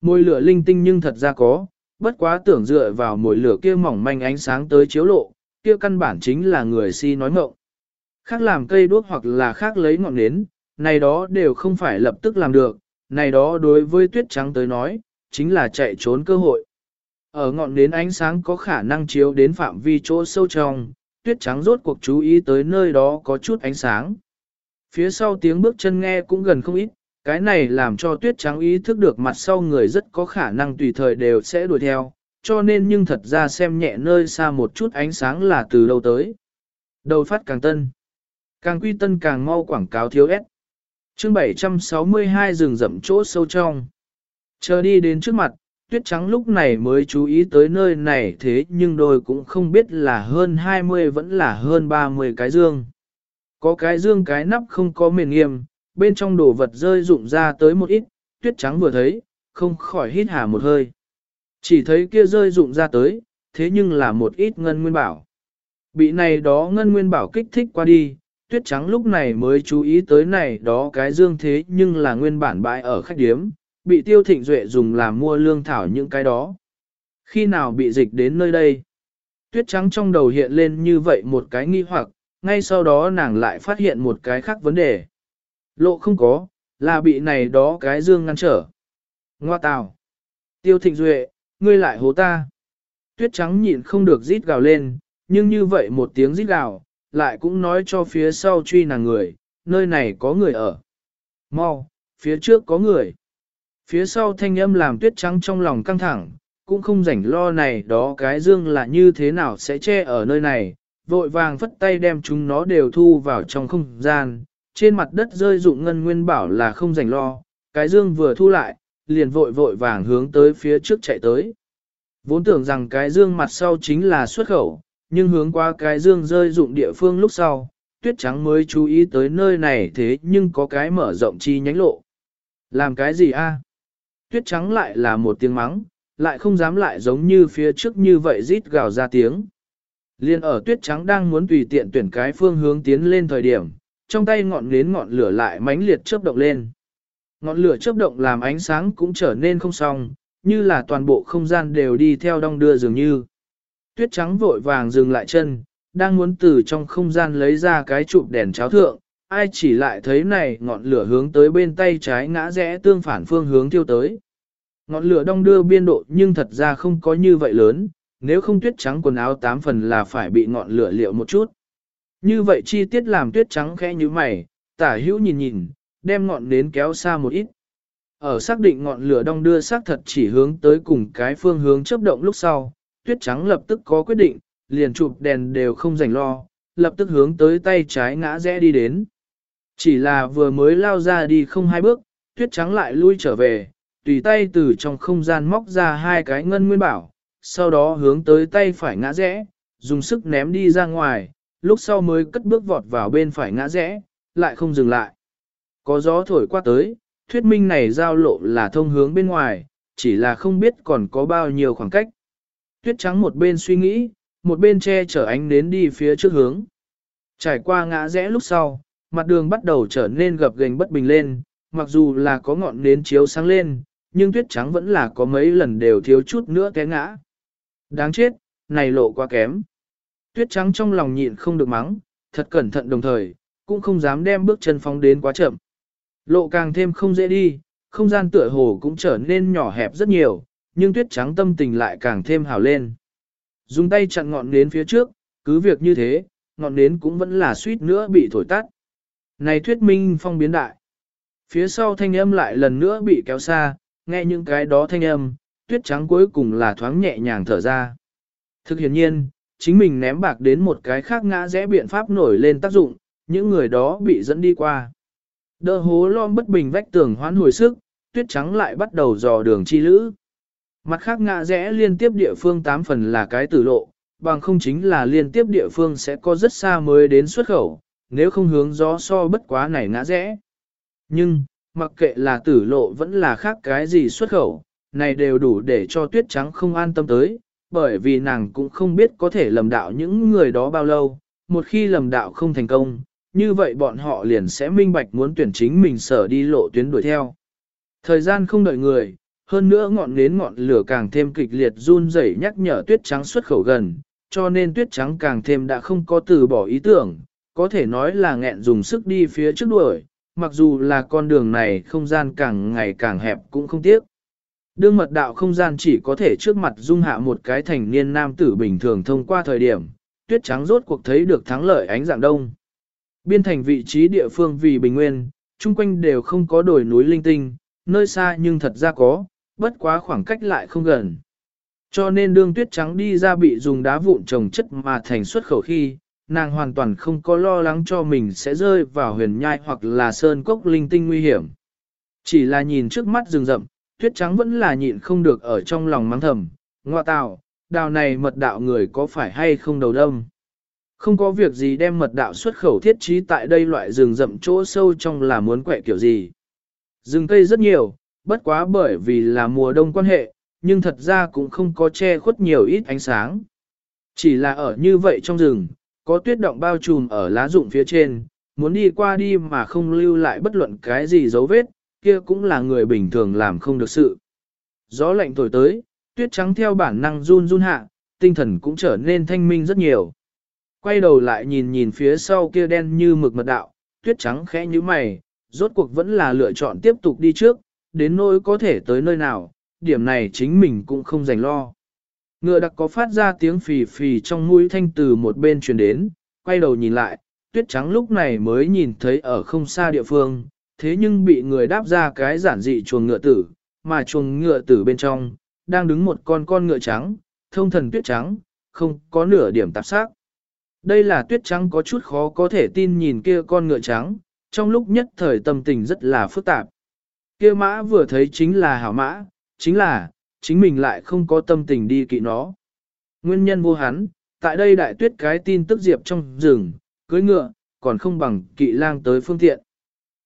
Speaker 1: Môi lửa linh tinh nhưng thật ra có, bất quá tưởng dựa vào môi lửa kia mỏng manh ánh sáng tới chiếu lộ, kia căn bản chính là người si nói ngộng. Khác làm cây đuốc hoặc là khác lấy ngọn nến, này đó đều không phải lập tức làm được, này đó đối với tuyết trắng tới nói, chính là chạy trốn cơ hội. Ở ngọn nến ánh sáng có khả năng chiếu đến phạm vi chỗ sâu trong, tuyết trắng rốt cuộc chú ý tới nơi đó có chút ánh sáng. Phía sau tiếng bước chân nghe cũng gần không ít, cái này làm cho tuyết trắng ý thức được mặt sau người rất có khả năng tùy thời đều sẽ đuổi theo, cho nên nhưng thật ra xem nhẹ nơi xa một chút ánh sáng là từ đâu tới. Đầu phát càng tân, càng quy tân càng mau quảng cáo thiếu ép chương 762 rừng rậm chỗ sâu trong. Chờ đi đến trước mặt, tuyết trắng lúc này mới chú ý tới nơi này thế nhưng đôi cũng không biết là hơn 20 vẫn là hơn 30 cái dương. Có cái dương cái nắp không có miền nghiêm, bên trong đồ vật rơi rụng ra tới một ít, tuyết trắng vừa thấy, không khỏi hít hà một hơi. Chỉ thấy kia rơi rụng ra tới, thế nhưng là một ít ngân nguyên bảo. Bị này đó ngân nguyên bảo kích thích qua đi, tuyết trắng lúc này mới chú ý tới này đó cái dương thế nhưng là nguyên bản bãi ở khách điếm, bị tiêu thịnh duệ dùng làm mua lương thảo những cái đó. Khi nào bị dịch đến nơi đây? Tuyết trắng trong đầu hiện lên như vậy một cái nghi hoặc, ngay sau đó nàng lại phát hiện một cái khác vấn đề. Lộ không có, là bị này đó cái dương ngăn trở. Ngoa tào. Tiêu thịnh duệ, ngươi lại hố ta. Tuyết trắng nhịn không được rít gào lên, nhưng như vậy một tiếng rít gào, lại cũng nói cho phía sau truy nàng người, nơi này có người ở. Mau, phía trước có người. Phía sau thanh âm làm tuyết trắng trong lòng căng thẳng, cũng không rảnh lo này đó cái dương là như thế nào sẽ che ở nơi này, vội vàng phất tay đem chúng nó đều thu vào trong không gian, trên mặt đất rơi dụng ngân nguyên bảo là không rảnh lo, cái dương vừa thu lại, liền vội vội vàng hướng tới phía trước chạy tới. Vốn tưởng rằng cái dương mặt sau chính là xuất khẩu, nhưng hướng qua cái dương rơi dụng địa phương lúc sau, tuyết trắng mới chú ý tới nơi này thế nhưng có cái mở rộng chi nhánh lộ. Làm cái gì a? Tuyết trắng lại là một tiếng mắng, lại không dám lại giống như phía trước như vậy rít gào ra tiếng. Liên ở tuyết trắng đang muốn tùy tiện tuyển cái phương hướng tiến lên thời điểm, trong tay ngọn nến ngọn lửa lại mãnh liệt chớp động lên. Ngọn lửa chớp động làm ánh sáng cũng trở nên không xong, như là toàn bộ không gian đều đi theo đong đưa dường như. Tuyết trắng vội vàng dừng lại chân, đang muốn từ trong không gian lấy ra cái chụp đèn cháo thượng, ai chỉ lại thấy này ngọn lửa hướng tới bên tay trái ngã rẽ tương phản phương hướng tiêu tới. Ngọn lửa đong đưa biên độ nhưng thật ra không có như vậy lớn, nếu không tuyết trắng quần áo tám phần là phải bị ngọn lửa liệu một chút. Như vậy chi tiết làm tuyết trắng khẽ như mày, tả hữu nhìn nhìn, đem ngọn nến kéo xa một ít. Ở xác định ngọn lửa đong đưa xác thật chỉ hướng tới cùng cái phương hướng chớp động lúc sau, tuyết trắng lập tức có quyết định, liền chụp đèn đều không rảnh lo, lập tức hướng tới tay trái ngã rẽ đi đến. Chỉ là vừa mới lao ra đi không hai bước, tuyết trắng lại lui trở về, tùy tay từ trong không gian móc ra hai cái ngân nguyên bảo, sau đó hướng tới tay phải ngã rẽ, dùng sức ném đi ra ngoài, lúc sau mới cất bước vọt vào bên phải ngã rẽ, lại không dừng lại. Có gió thổi qua tới, thuyết minh này giao lộ là thông hướng bên ngoài, chỉ là không biết còn có bao nhiêu khoảng cách. Tuyết trắng một bên suy nghĩ, một bên che chở ánh đến đi phía trước hướng. Trải qua ngã rẽ lúc sau, mặt đường bắt đầu trở nên gập ghềnh bất bình lên, mặc dù là có ngọn nến chiếu sáng lên, nhưng tuyết trắng vẫn là có mấy lần đều thiếu chút nữa té ngã. Đáng chết, này lộ quá kém. Tuyết trắng trong lòng nhịn không được mắng, thật cẩn thận đồng thời, cũng không dám đem bước chân phóng đến quá chậm. Lộ càng thêm không dễ đi, không gian tựa hồ cũng trở nên nhỏ hẹp rất nhiều, nhưng tuyết trắng tâm tình lại càng thêm hào lên. Dùng tay chặn ngọn nến phía trước, cứ việc như thế, ngọn nến cũng vẫn là suýt nữa bị thổi tắt. Này thuyết minh phong biến đại. Phía sau thanh âm lại lần nữa bị kéo xa, nghe những cái đó thanh âm, tuyết trắng cuối cùng là thoáng nhẹ nhàng thở ra. Thực hiện nhiên, chính mình ném bạc đến một cái khác ngã rẽ biện pháp nổi lên tác dụng, những người đó bị dẫn đi qua. Đỡ hố lom bất bình vách tường hoán hồi sức, tuyết trắng lại bắt đầu dò đường chi lữ. Mặt khác ngã rẽ liên tiếp địa phương tám phần là cái tử lộ, bằng không chính là liên tiếp địa phương sẽ có rất xa mới đến xuất khẩu, nếu không hướng gió so bất quá này ngã rẽ. Nhưng, mặc kệ là tử lộ vẫn là khác cái gì xuất khẩu, này đều đủ để cho tuyết trắng không an tâm tới, bởi vì nàng cũng không biết có thể lầm đạo những người đó bao lâu, một khi lầm đạo không thành công, như vậy bọn họ liền sẽ minh bạch muốn tuyển chính mình sở đi lộ tuyến đuổi theo. Thời gian không đợi người, hơn nữa ngọn nến ngọn lửa càng thêm kịch liệt run rẩy nhắc nhở tuyết trắng xuất khẩu gần, cho nên tuyết trắng càng thêm đã không có từ bỏ ý tưởng, có thể nói là nghẹn dùng sức đi phía trước đuổi, mặc dù là con đường này không gian càng ngày càng hẹp cũng không tiếc. Đương mật đạo không gian chỉ có thể trước mặt dung hạ một cái thành niên nam tử bình thường thông qua thời điểm, tuyết trắng rốt cuộc thấy được thắng lợi ánh dạng đông. Biên thành vị trí địa phương vì bình nguyên, chung quanh đều không có đồi núi linh tinh, nơi xa nhưng thật ra có, bất quá khoảng cách lại không gần. Cho nên đương tuyết trắng đi ra bị dùng đá vụn trồng chất mà thành xuất khẩu khi, nàng hoàn toàn không có lo lắng cho mình sẽ rơi vào huyền nhai hoặc là sơn cốc linh tinh nguy hiểm. Chỉ là nhìn trước mắt rừng rậm, tuyết trắng vẫn là nhịn không được ở trong lòng mắng thầm, ngoa tạo, đào này mật đạo người có phải hay không đầu đông. Không có việc gì đem mật đạo xuất khẩu thiết trí tại đây loại rừng rậm chỗ sâu trong là muốn quẹ kiểu gì. Rừng cây rất nhiều, bất quá bởi vì là mùa đông quan hệ, nhưng thật ra cũng không có che khuất nhiều ít ánh sáng. Chỉ là ở như vậy trong rừng, có tuyết động bao trùm ở lá rụng phía trên, muốn đi qua đi mà không lưu lại bất luận cái gì dấu vết, kia cũng là người bình thường làm không được sự. Gió lạnh thổi tới, tuyết trắng theo bản năng run run hạ, tinh thần cũng trở nên thanh minh rất nhiều. Quay đầu lại nhìn nhìn phía sau kia đen như mực mật đạo, tuyết trắng khẽ như mày, rốt cuộc vẫn là lựa chọn tiếp tục đi trước, đến nỗi có thể tới nơi nào, điểm này chính mình cũng không dành lo. Ngựa đặc có phát ra tiếng phì phì trong mũi thanh từ một bên truyền đến, quay đầu nhìn lại, tuyết trắng lúc này mới nhìn thấy ở không xa địa phương, thế nhưng bị người đáp ra cái giản dị chuồng ngựa tử, mà chuồng ngựa tử bên trong, đang đứng một con con ngựa trắng, thông thần tuyết trắng, không có nửa điểm tạp sắc. Đây là tuyết trắng có chút khó có thể tin nhìn kia con ngựa trắng, trong lúc nhất thời tâm tình rất là phức tạp. Kia mã vừa thấy chính là hảo mã, chính là, chính mình lại không có tâm tình đi kỵ nó. Nguyên nhân vô hắn, tại đây đại tuyết cái tin tức diệp trong rừng, cưới ngựa, còn không bằng kỵ lang tới phương tiện.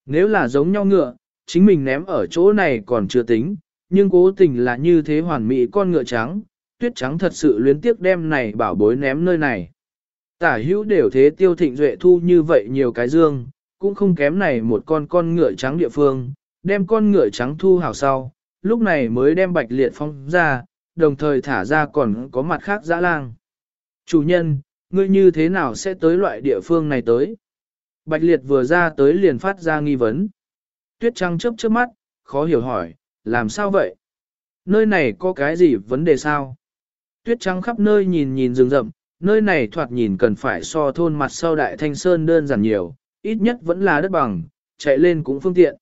Speaker 1: Nếu là giống nhau ngựa, chính mình ném ở chỗ này còn chưa tính, nhưng cố tình là như thế hoàn mỹ con ngựa trắng, tuyết trắng thật sự luyến tiếc đem này bảo bối ném nơi này. Tả hữu đều thế tiêu thịnh duệ thu như vậy nhiều cái dương, cũng không kém này một con con ngựa trắng địa phương, đem con ngựa trắng thu hào sau, lúc này mới đem bạch liệt phong ra, đồng thời thả ra còn có mặt khác dã lang. Chủ nhân, ngươi như thế nào sẽ tới loại địa phương này tới? Bạch liệt vừa ra tới liền phát ra nghi vấn. Tuyết trăng chớp chớp mắt, khó hiểu hỏi, làm sao vậy? Nơi này có cái gì vấn đề sao? Tuyết trắng khắp nơi nhìn nhìn rừng rậm, nơi này thoạt nhìn cần phải so thôn mặt sau đại thanh sơn đơn giản nhiều, ít nhất vẫn là đất bằng, chạy lên cũng phương tiện.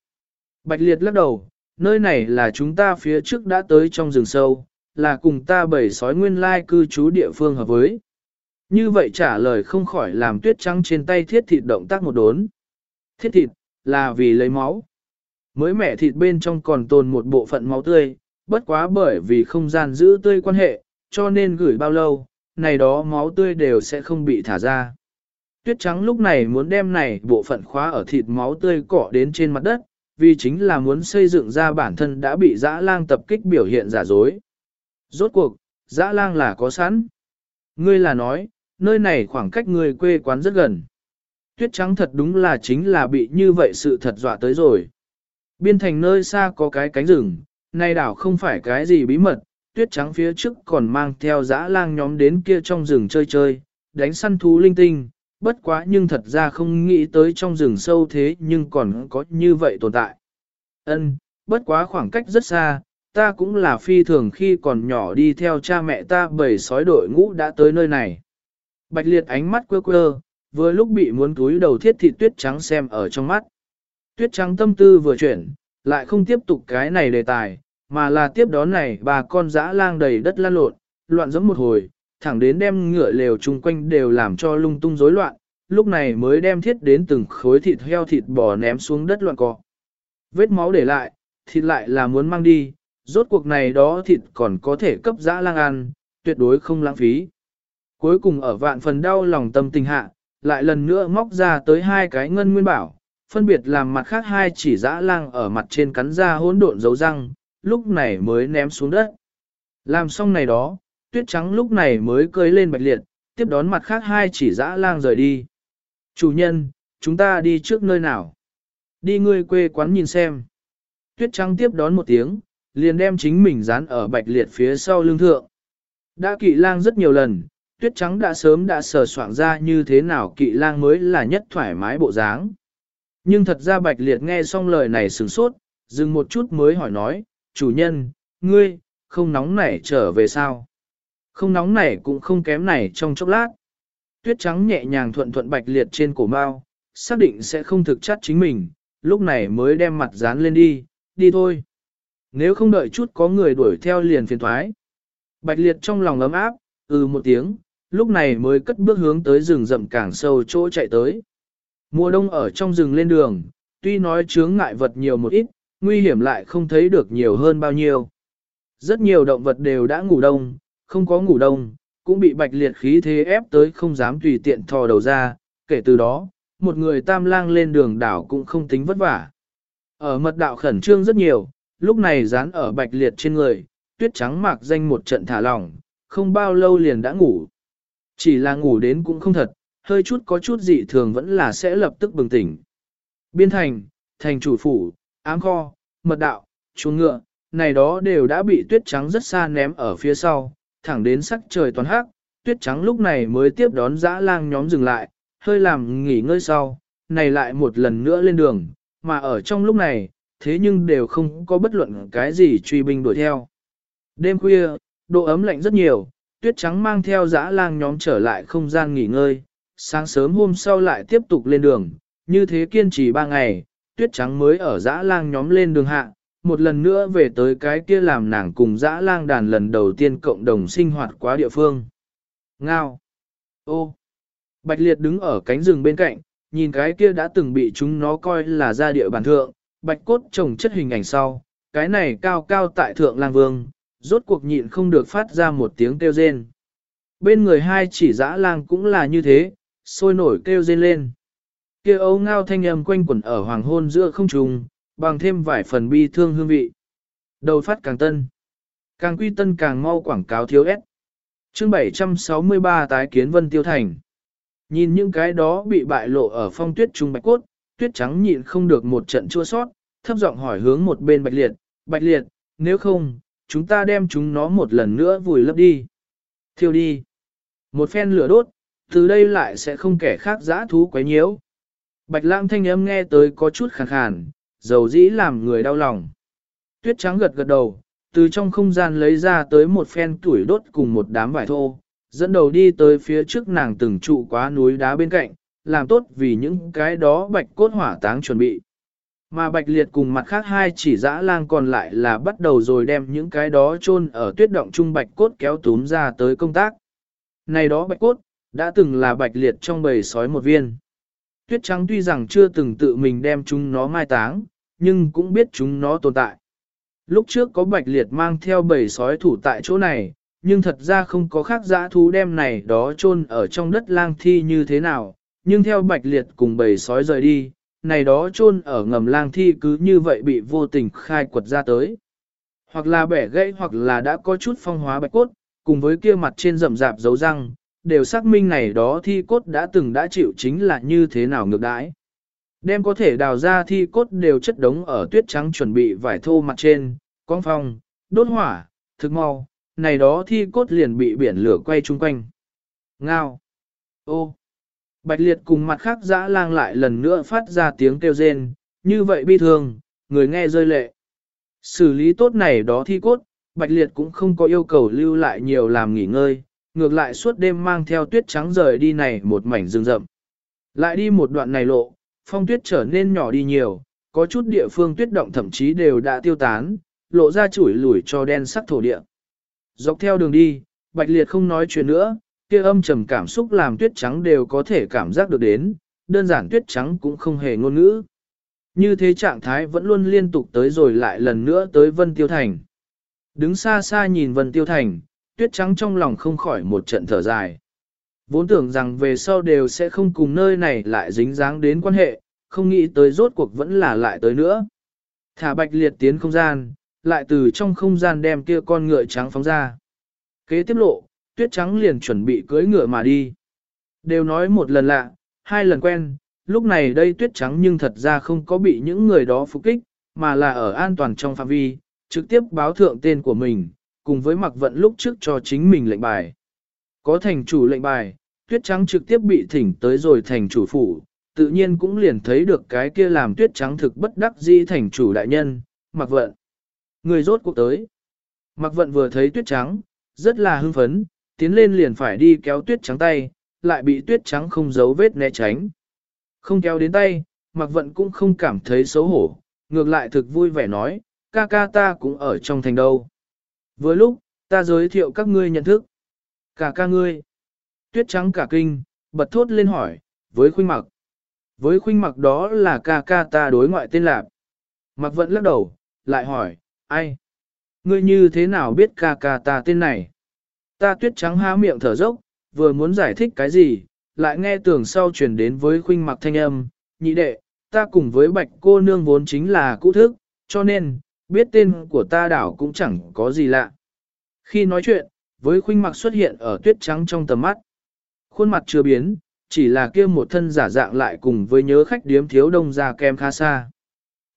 Speaker 1: Bạch liệt lắc đầu, nơi này là chúng ta phía trước đã tới trong rừng sâu, là cùng ta bảy sói nguyên lai cư trú địa phương hợp với. Như vậy trả lời không khỏi làm tuyết trắng trên tay thiết thịt động tác một đốn. Thiết thịt, là vì lấy máu. Mới mẻ thịt bên trong còn tồn một bộ phận máu tươi, bất quá bởi vì không gian giữ tươi quan hệ, cho nên gửi bao lâu, này đó máu tươi đều sẽ không bị thả ra. Tuyết trắng lúc này muốn đem này bộ phận khóa ở thịt máu tươi cỏ đến trên mặt đất, vì chính là muốn xây dựng ra bản thân đã bị dã lang tập kích biểu hiện giả dối. Rốt cuộc, dã lang là có sẵn. Ngươi là nói, nơi này khoảng cách người quê quán rất gần. Tuyết trắng thật đúng là chính là bị như vậy sự thật dọa tới rồi. Biên thành nơi xa có cái cánh rừng, nay đảo không phải cái gì bí mật, tuyết trắng phía trước còn mang theo dã lang nhóm đến kia trong rừng chơi chơi, đánh săn thú linh tinh, bất quá nhưng thật ra không nghĩ tới trong rừng sâu thế nhưng còn có như vậy tồn tại. Ân, bất quá khoảng cách rất xa, ta cũng là phi thường khi còn nhỏ đi theo cha mẹ ta bầy sói đội ngũ đã tới nơi này. Bạch liệt ánh mắt quơ quơ, vừa lúc bị muốn túi đầu thiết thị tuyết trắng xem ở trong mắt. Tuyết trắng tâm tư vừa chuyển, lại không tiếp tục cái này đề tài, mà là tiếp đón này bà con dã lang đầy đất lan lộn, loạn giống một hồi, thẳng đến đem ngựa lều chung quanh đều làm cho lung tung rối loạn, lúc này mới đem thiết đến từng khối thịt heo thịt bò ném xuống đất loạn cỏ. Vết máu để lại, thịt lại là muốn mang đi, rốt cuộc này đó thịt còn có thể cấp dã lang ăn, tuyệt đối không lãng phí. Cuối cùng ở vạn phần đau lòng tâm tình hạ, lại lần nữa móc ra tới hai cái ngân nguyên bảo, phân biệt làm mặt khác hai chỉ dã lang ở mặt trên cắn ra hỗn độn dấu răng, lúc này mới ném xuống đất. Làm xong này đó, tuyết trắng lúc này mới cưới lên bạch liệt, tiếp đón mặt khác hai chỉ dã lang rời đi. Chủ nhân, chúng ta đi trước nơi nào? Đi ngươi quê quán nhìn xem. Tuyết trắng tiếp đón một tiếng, liền đem chính mình dán ở bạch liệt phía sau lưng thượng. Đã kỵ lang rất nhiều lần, tuyết trắng đã sớm đã sờ soạn ra như thế nào kỵ lang mới là nhất thoải mái bộ dáng. Nhưng thật ra bạch liệt nghe xong lời này sửng sốt, dừng một chút mới hỏi nói, chủ nhân, ngươi, không nóng nảy trở về sao? Không nóng nảy cũng không kém này trong chốc lát. Tuyết trắng nhẹ nhàng thuận thuận bạch liệt trên cổ mao, xác định sẽ không thực chất chính mình, lúc này mới đem mặt dán lên đi, đi thôi. Nếu không đợi chút có người đuổi theo liền phiền thoái. Bạch liệt trong lòng ấm áp, ừ một tiếng, lúc này mới cất bước hướng tới rừng rậm càng sâu chỗ chạy tới. Mùa đông ở trong rừng lên đường, tuy nói chướng ngại vật nhiều một ít, nguy hiểm lại không thấy được nhiều hơn bao nhiêu. Rất nhiều động vật đều đã ngủ đông, không có ngủ đông, cũng bị bạch liệt khí thế ép tới không dám tùy tiện thò đầu ra, kể từ đó, một người tam lang lên đường đảo cũng không tính vất vả. Ở mật đạo khẩn trương rất nhiều, lúc này dán ở bạch liệt trên người, tuyết trắng mạc danh một trận thả lỏng, không bao lâu liền đã ngủ. Chỉ là ngủ đến cũng không thật, hơi chút có chút dị thường vẫn là sẽ lập tức bừng tỉnh. Biên thành, thành chủ phủ, ám kho, mật đạo, chuồng ngựa, này đó đều đã bị tuyết trắng rất xa ném ở phía sau, thẳng đến sắc trời toàn hắc, tuyết trắng lúc này mới tiếp đón dã lang nhóm dừng lại, hơi làm nghỉ ngơi sau, này lại một lần nữa lên đường, mà ở trong lúc này, thế nhưng đều không có bất luận cái gì truy binh đuổi theo. Đêm khuya, độ ấm lạnh rất nhiều, tuyết trắng mang theo dã lang nhóm trở lại không gian nghỉ ngơi, sáng sớm hôm sau lại tiếp tục lên đường, như thế kiên trì ba ngày, tuyết trắng mới ở dã lang nhóm lên đường hạ, một lần nữa về tới cái kia làm nàng cùng dã lang đàn lần đầu tiên cộng đồng sinh hoạt quá địa phương. Ngao! Ô! Bạch liệt đứng ở cánh rừng bên cạnh, nhìn cái kia đã từng bị chúng nó coi là gia địa bản thượng, bạch cốt trồng chất hình ảnh sau, cái này cao cao tại thượng lang vương, rốt cuộc nhịn không được phát ra một tiếng kêu rên. Bên người hai chỉ dã lang cũng là như thế, sôi nổi kêu rên lên. Kia ấu ngao thanh âm quanh quẩn ở hoàng hôn giữa không trùng, bằng thêm vài phần bi thương hương vị. Đầu phát càng tân. Càng quy tân càng mau quảng cáo thiếu ép. Chương 763 tái kiến Vân Tiêu Thành. Nhìn những cái đó bị bại lộ ở phong tuyết trung bạch cốt, tuyết trắng nhịn không được một trận chua sót, thấp giọng hỏi hướng một bên bạch liệt, bạch liệt, nếu không, chúng ta đem chúng nó một lần nữa vùi lấp đi. Thiêu đi. Một phen lửa đốt, từ đây lại sẽ không kẻ khác giã thú quấy nhiễu. Bạch lang thanh âm nghe tới có chút khàn khàn, dầu dĩ làm người đau lòng. Tuyết trắng gật gật đầu, từ trong không gian lấy ra tới một phen tuổi đốt cùng một đám vải thô, dẫn đầu đi tới phía trước nàng từng trụ quá núi đá bên cạnh, làm tốt vì những cái đó bạch cốt hỏa táng chuẩn bị. Mà bạch liệt cùng mặt khác hai chỉ dã lang còn lại là bắt đầu rồi đem những cái đó chôn ở tuyết động trung bạch cốt kéo túm ra tới công tác. Này đó bạch cốt, đã từng là bạch liệt trong bầy sói một viên. Tuyết trắng tuy rằng chưa từng tự mình đem chúng nó mai táng, nhưng cũng biết chúng nó tồn tại. Lúc trước có bạch liệt mang theo bầy sói thủ tại chỗ này, nhưng thật ra không có khác dã thú đem này đó chôn ở trong đất lang thi như thế nào, nhưng theo bạch liệt cùng bầy sói rời đi, này đó chôn ở ngầm lang thi cứ như vậy bị vô tình khai quật ra tới. Hoặc là bẻ gãy hoặc là đã có chút phong hóa bạch cốt, cùng với kia mặt trên rậm rạp dấu răng, đều xác minh này đó thi cốt đã từng đã chịu chính là như thế nào ngược đãi. Đem có thể đào ra thi cốt đều chất đống ở tuyết trắng chuẩn bị vải thô mặt trên, quang phong, đốt hỏa, thực mau, này đó thi cốt liền bị biển lửa quay chung quanh. Ngao! Ô! Bạch liệt cùng mặt khác dã lang lại lần nữa phát ra tiếng kêu rên, như vậy bi thương, người nghe rơi lệ. Xử lý tốt này đó thi cốt, Bạch liệt cũng không có yêu cầu lưu lại nhiều làm nghỉ ngơi, ngược lại suốt đêm mang theo tuyết trắng rời đi này một mảnh rừng rậm. Lại đi một đoạn này lộ, phong tuyết trở nên nhỏ đi nhiều, có chút địa phương tuyết động thậm chí đều đã tiêu tán, lộ ra chuỗi lủi cho đen sắc thổ địa. Dọc theo đường đi, Bạch Liệt không nói chuyện nữa, kia âm trầm cảm xúc làm tuyết trắng đều có thể cảm giác được đến, đơn giản tuyết trắng cũng không hề ngôn ngữ. Như thế trạng thái vẫn luôn liên tục tới rồi lại lần nữa tới Vân Tiêu Thành. Đứng xa xa nhìn Vân Tiêu Thành, tuyết trắng trong lòng không khỏi một trận thở dài. Vốn tưởng rằng về sau đều sẽ không cùng nơi này lại dính dáng đến quan hệ, không nghĩ tới rốt cuộc vẫn là lại tới nữa. Thả bạch liệt tiến không gian, lại từ trong không gian đem kia con ngựa trắng phóng ra. Kế tiếp lộ, tuyết trắng liền chuẩn bị cưỡi ngựa mà đi. Đều nói một lần lạ, hai lần quen, lúc này đây tuyết trắng nhưng thật ra không có bị những người đó phục kích, mà là ở an toàn trong phạm vi, trực tiếp báo thượng tên của mình, cùng với mặc vận lúc trước cho chính mình lệnh bài. Có thành chủ lệnh bài, tuyết trắng trực tiếp bị thỉnh tới rồi thành chủ phủ, tự nhiên cũng liền thấy được cái kia làm tuyết trắng thực bất đắc di thành chủ đại nhân, mặc vận. Người rốt cuộc tới. Mặc vận vừa thấy tuyết trắng, rất là hưng phấn, tiến lên liền phải đi kéo tuyết trắng tay, lại bị tuyết trắng không giấu vết né tránh. Không kéo đến tay, mặc vận cũng không cảm thấy xấu hổ, ngược lại thực vui vẻ nói, ca ca ta cũng ở trong thành đâu. Với lúc, ta giới thiệu các ngươi nhận thức. Cả ca ngươi. Tuyết trắng cả kinh, bật thốt lên hỏi, với khuynh mặc. Với khuynh mặc đó là ca ca ta đối ngoại tên lạp. Mặc vẫn lắc đầu, lại hỏi, ai? Ngươi như thế nào biết ca ca ta tên này? Ta tuyết trắng há miệng thở dốc, vừa muốn giải thích cái gì, lại nghe tưởng sau truyền đến với khuynh mặc thanh âm, nhị đệ, ta cùng với bạch cô nương vốn chính là cũ thức, cho nên, biết tên của ta đảo cũng chẳng có gì lạ. Khi nói chuyện, với khuynh mặc xuất hiện ở tuyết trắng trong tầm mắt. Khuôn mặt chưa biến, chỉ là kia một thân giả dạng lại cùng với nhớ khách điếm thiếu đông ra kem khá xa.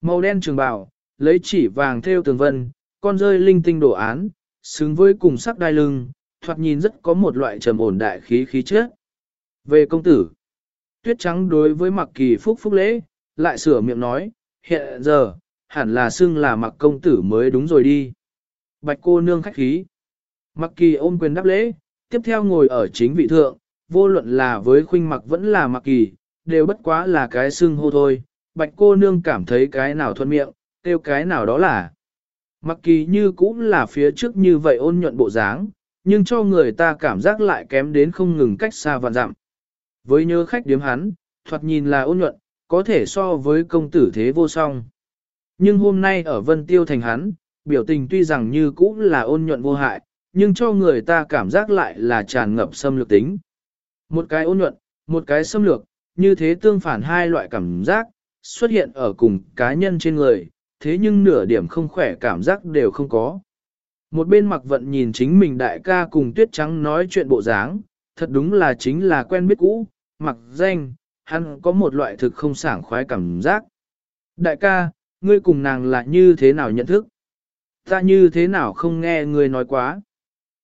Speaker 1: Màu đen trường bào, lấy chỉ vàng theo tường vân, con rơi linh tinh đồ án, xứng với cùng sắc đai lưng, thoạt nhìn rất có một loại trầm ổn đại khí khí chất. Về công tử, tuyết trắng đối với mặc kỳ phúc phúc lễ, lại sửa miệng nói, hiện giờ, hẳn là xưng là mặc công tử mới đúng rồi đi. Bạch cô nương khách khí. Mặc kỳ ôm quyền đáp lễ, tiếp theo ngồi ở chính vị thượng, vô luận là với khuynh mặc vẫn là mặc kỳ, đều bất quá là cái xưng hô thôi. Bạch cô nương cảm thấy cái nào thuận miệng, tiêu cái nào đó là. Mặc kỳ như cũng là phía trước như vậy ôn nhuận bộ dáng, nhưng cho người ta cảm giác lại kém đến không ngừng cách xa vạn dặm. Với nhớ khách điếm hắn, thoạt nhìn là ôn nhuận, có thể so với công tử thế vô song. Nhưng hôm nay ở Vân Tiêu Thành hắn, biểu tình tuy rằng như cũng là ôn nhuận vô hại, nhưng cho người ta cảm giác lại là tràn ngập xâm lược tính. Một cái ôn nhuận, một cái xâm lược, như thế tương phản hai loại cảm giác, xuất hiện ở cùng cá nhân trên người, thế nhưng nửa điểm không khỏe cảm giác đều không có. Một bên mặc vận nhìn chính mình đại ca cùng tuyết trắng nói chuyện bộ dáng, thật đúng là chính là quen biết cũ, mặc danh, hắn có một loại thực không sảng khoái cảm giác. Đại ca, ngươi cùng nàng là như thế nào nhận thức? Ta như thế nào không nghe ngươi nói quá?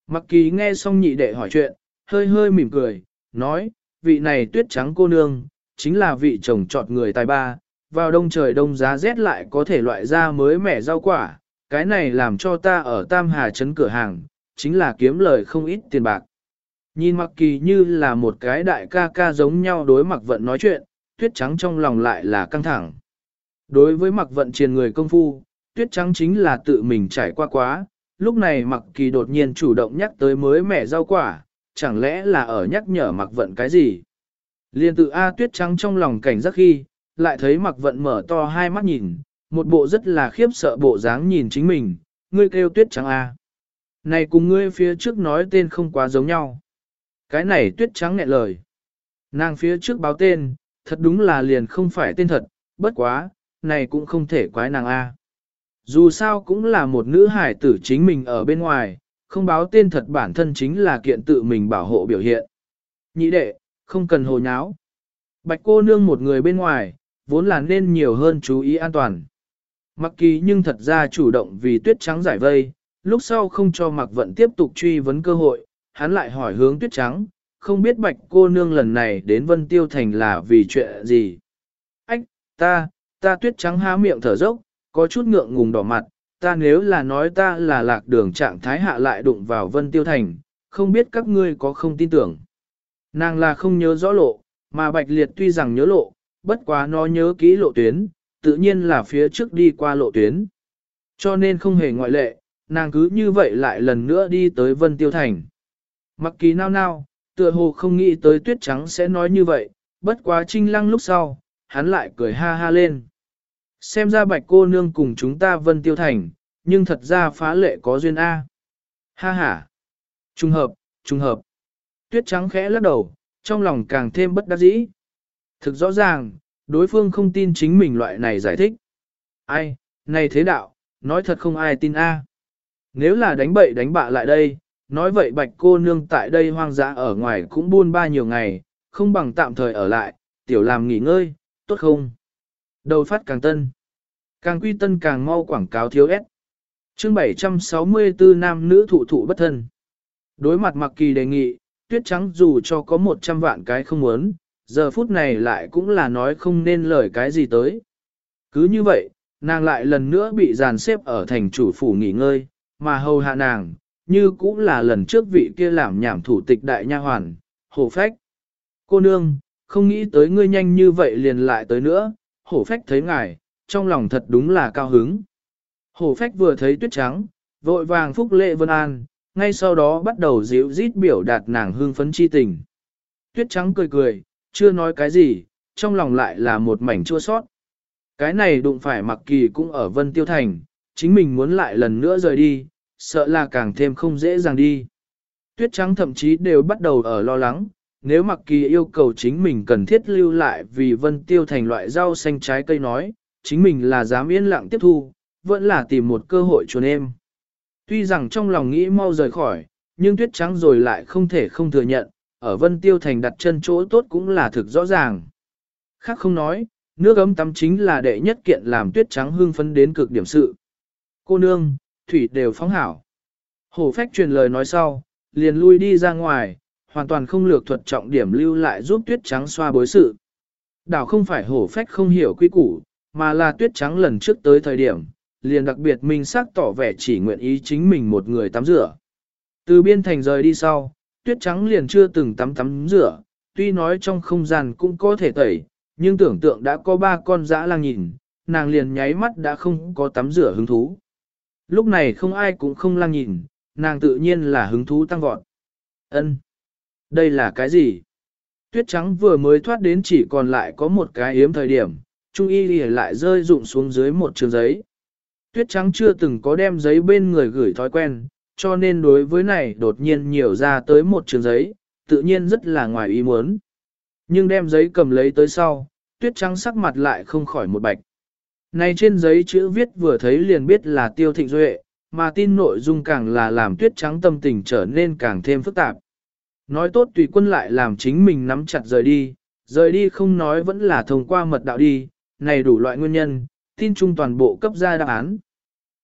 Speaker 1: Mặc kỳ nghe xong nhị đệ hỏi chuyện, hơi hơi mỉm cười, nói, vị này tuyết trắng cô nương, chính là vị chồng chọn người tài ba, vào đông trời đông giá rét lại có thể loại ra mới mẻ rau quả, cái này làm cho ta ở Tam Hà Trấn cửa hàng, chính là kiếm lời không ít tiền bạc. Nhìn mặc kỳ như là một cái đại ca ca giống nhau đối mặc vận nói chuyện, tuyết trắng trong lòng lại là căng thẳng. Đối với mặc vận triền người công phu, tuyết trắng chính là tự mình trải qua quá, lúc này mặc kỳ đột nhiên chủ động nhắc tới mới mẻ rau quả, chẳng lẽ là ở nhắc nhở mặc vận cái gì. Liên tự A tuyết trắng trong lòng cảnh giác khi, lại thấy mặc vận mở to hai mắt nhìn, một bộ rất là khiếp sợ bộ dáng nhìn chính mình, ngươi kêu tuyết trắng A. Này cùng ngươi phía trước nói tên không quá giống nhau. Cái này tuyết trắng nghẹn lời. Nàng phía trước báo tên, thật đúng là liền không phải tên thật, bất quá, này cũng không thể quái nàng A. Dù sao cũng là một nữ hải tử chính mình ở bên ngoài, không báo tên thật bản thân chính là kiện tự mình bảo hộ biểu hiện. Nhị đệ, không cần hồ nháo. Bạch cô nương một người bên ngoài, vốn là nên nhiều hơn chú ý an toàn. Mặc kỳ nhưng thật ra chủ động vì tuyết trắng giải vây, lúc sau không cho mặc vận tiếp tục truy vấn cơ hội, hắn lại hỏi hướng tuyết trắng, không biết bạch cô nương lần này đến Vân Tiêu Thành là vì chuyện gì. Ách, ta, ta tuyết trắng há miệng thở dốc, có chút ngượng ngùng đỏ mặt, ta nếu là nói ta là lạc đường trạng thái hạ lại đụng vào Vân Tiêu Thành, không biết các ngươi có không tin tưởng. Nàng là không nhớ rõ lộ, mà Bạch Liệt tuy rằng nhớ lộ, bất quá nó nhớ kỹ lộ tuyến, tự nhiên là phía trước đi qua lộ tuyến. Cho nên không hề ngoại lệ, nàng cứ như vậy lại lần nữa đi tới Vân Tiêu Thành. Mặc kỳ nao nao, tựa hồ không nghĩ tới tuyết trắng sẽ nói như vậy, bất quá trinh lăng lúc sau, hắn lại cười ha ha lên. Xem ra bạch cô nương cùng chúng ta Vân Tiêu Thành, nhưng thật ra phá lệ có duyên A. Ha ha. Trung hợp, trung hợp. Tuyết trắng khẽ lắc đầu, trong lòng càng thêm bất đắc dĩ. Thực rõ ràng, đối phương không tin chính mình loại này giải thích. Ai, này thế đạo, nói thật không ai tin A. Nếu là đánh bậy đánh bạ lại đây, nói vậy bạch cô nương tại đây hoang dã ở ngoài cũng buôn ba nhiều ngày, không bằng tạm thời ở lại, tiểu làm nghỉ ngơi, tốt không? Đầu phát càng tân. Càng quy tân càng mau quảng cáo thiếu ép. chương 764 nam nữ thụ thụ bất thân. Đối mặt mặc kỳ đề nghị, tuyết trắng dù cho có 100 vạn cái không muốn, giờ phút này lại cũng là nói không nên lời cái gì tới. Cứ như vậy, nàng lại lần nữa bị dàn xếp ở thành chủ phủ nghỉ ngơi, mà hầu hạ nàng, như cũng là lần trước vị kia làm nhảm thủ tịch đại nha hoàn, hổ phách. Cô nương, không nghĩ tới ngươi nhanh như vậy liền lại tới nữa, hổ phách thấy ngài, trong lòng thật đúng là cao hứng. Hổ phách vừa thấy tuyết trắng, vội vàng phúc lệ vân an, ngay sau đó bắt đầu dịu rít biểu đạt nàng hương phấn chi tình. Tuyết trắng cười cười, chưa nói cái gì, trong lòng lại là một mảnh chua sót. Cái này đụng phải mặc kỳ cũng ở Vân Tiêu Thành, chính mình muốn lại lần nữa rời đi, sợ là càng thêm không dễ dàng đi. Tuyết trắng thậm chí đều bắt đầu ở lo lắng, nếu mặc kỳ yêu cầu chính mình cần thiết lưu lại vì Vân Tiêu Thành loại rau xanh trái cây nói, chính mình là dám yên lặng tiếp thu, vẫn là tìm một cơ hội chuồn em. Tuy rằng trong lòng nghĩ mau rời khỏi, nhưng tuyết trắng rồi lại không thể không thừa nhận, ở Vân Tiêu Thành đặt chân chỗ tốt cũng là thực rõ ràng. Khác không nói, nước ấm tắm chính là đệ nhất kiện làm tuyết trắng hương phấn đến cực điểm sự. Cô nương, thủy đều phóng hảo. Hổ phách truyền lời nói sau, liền lui đi ra ngoài, hoàn toàn không lược thuật trọng điểm lưu lại giúp tuyết trắng xoa bối sự. Đảo không phải hổ phách không hiểu quy củ, mà là tuyết trắng lần trước tới thời điểm, liền đặc biệt minh xác tỏ vẻ chỉ nguyện ý chính mình một người tắm rửa. Từ biên thành rời đi sau, tuyết trắng liền chưa từng tắm tắm rửa, tuy nói trong không gian cũng có thể tẩy, nhưng tưởng tượng đã có ba con dã lang nhìn, nàng liền nháy mắt đã không có tắm rửa hứng thú. Lúc này không ai cũng không lang nhìn, nàng tự nhiên là hứng thú tăng vọt. Ân, đây là cái gì? Tuyết trắng vừa mới thoát đến chỉ còn lại có một cái yếm thời điểm, Trung y lại rơi rụng xuống dưới một trường giấy. Tuyết trắng chưa từng có đem giấy bên người gửi thói quen, cho nên đối với này đột nhiên nhiều ra tới một trường giấy, tự nhiên rất là ngoài ý muốn. Nhưng đem giấy cầm lấy tới sau, tuyết trắng sắc mặt lại không khỏi một bạch. Này trên giấy chữ viết vừa thấy liền biết là tiêu thịnh duệ, mà tin nội dung càng là làm tuyết trắng tâm tình trở nên càng thêm phức tạp. Nói tốt tùy quân lại làm chính mình nắm chặt rời đi, rời đi không nói vẫn là thông qua mật đạo đi, này đủ loại nguyên nhân, tin chung toàn bộ cấp ra đáp án.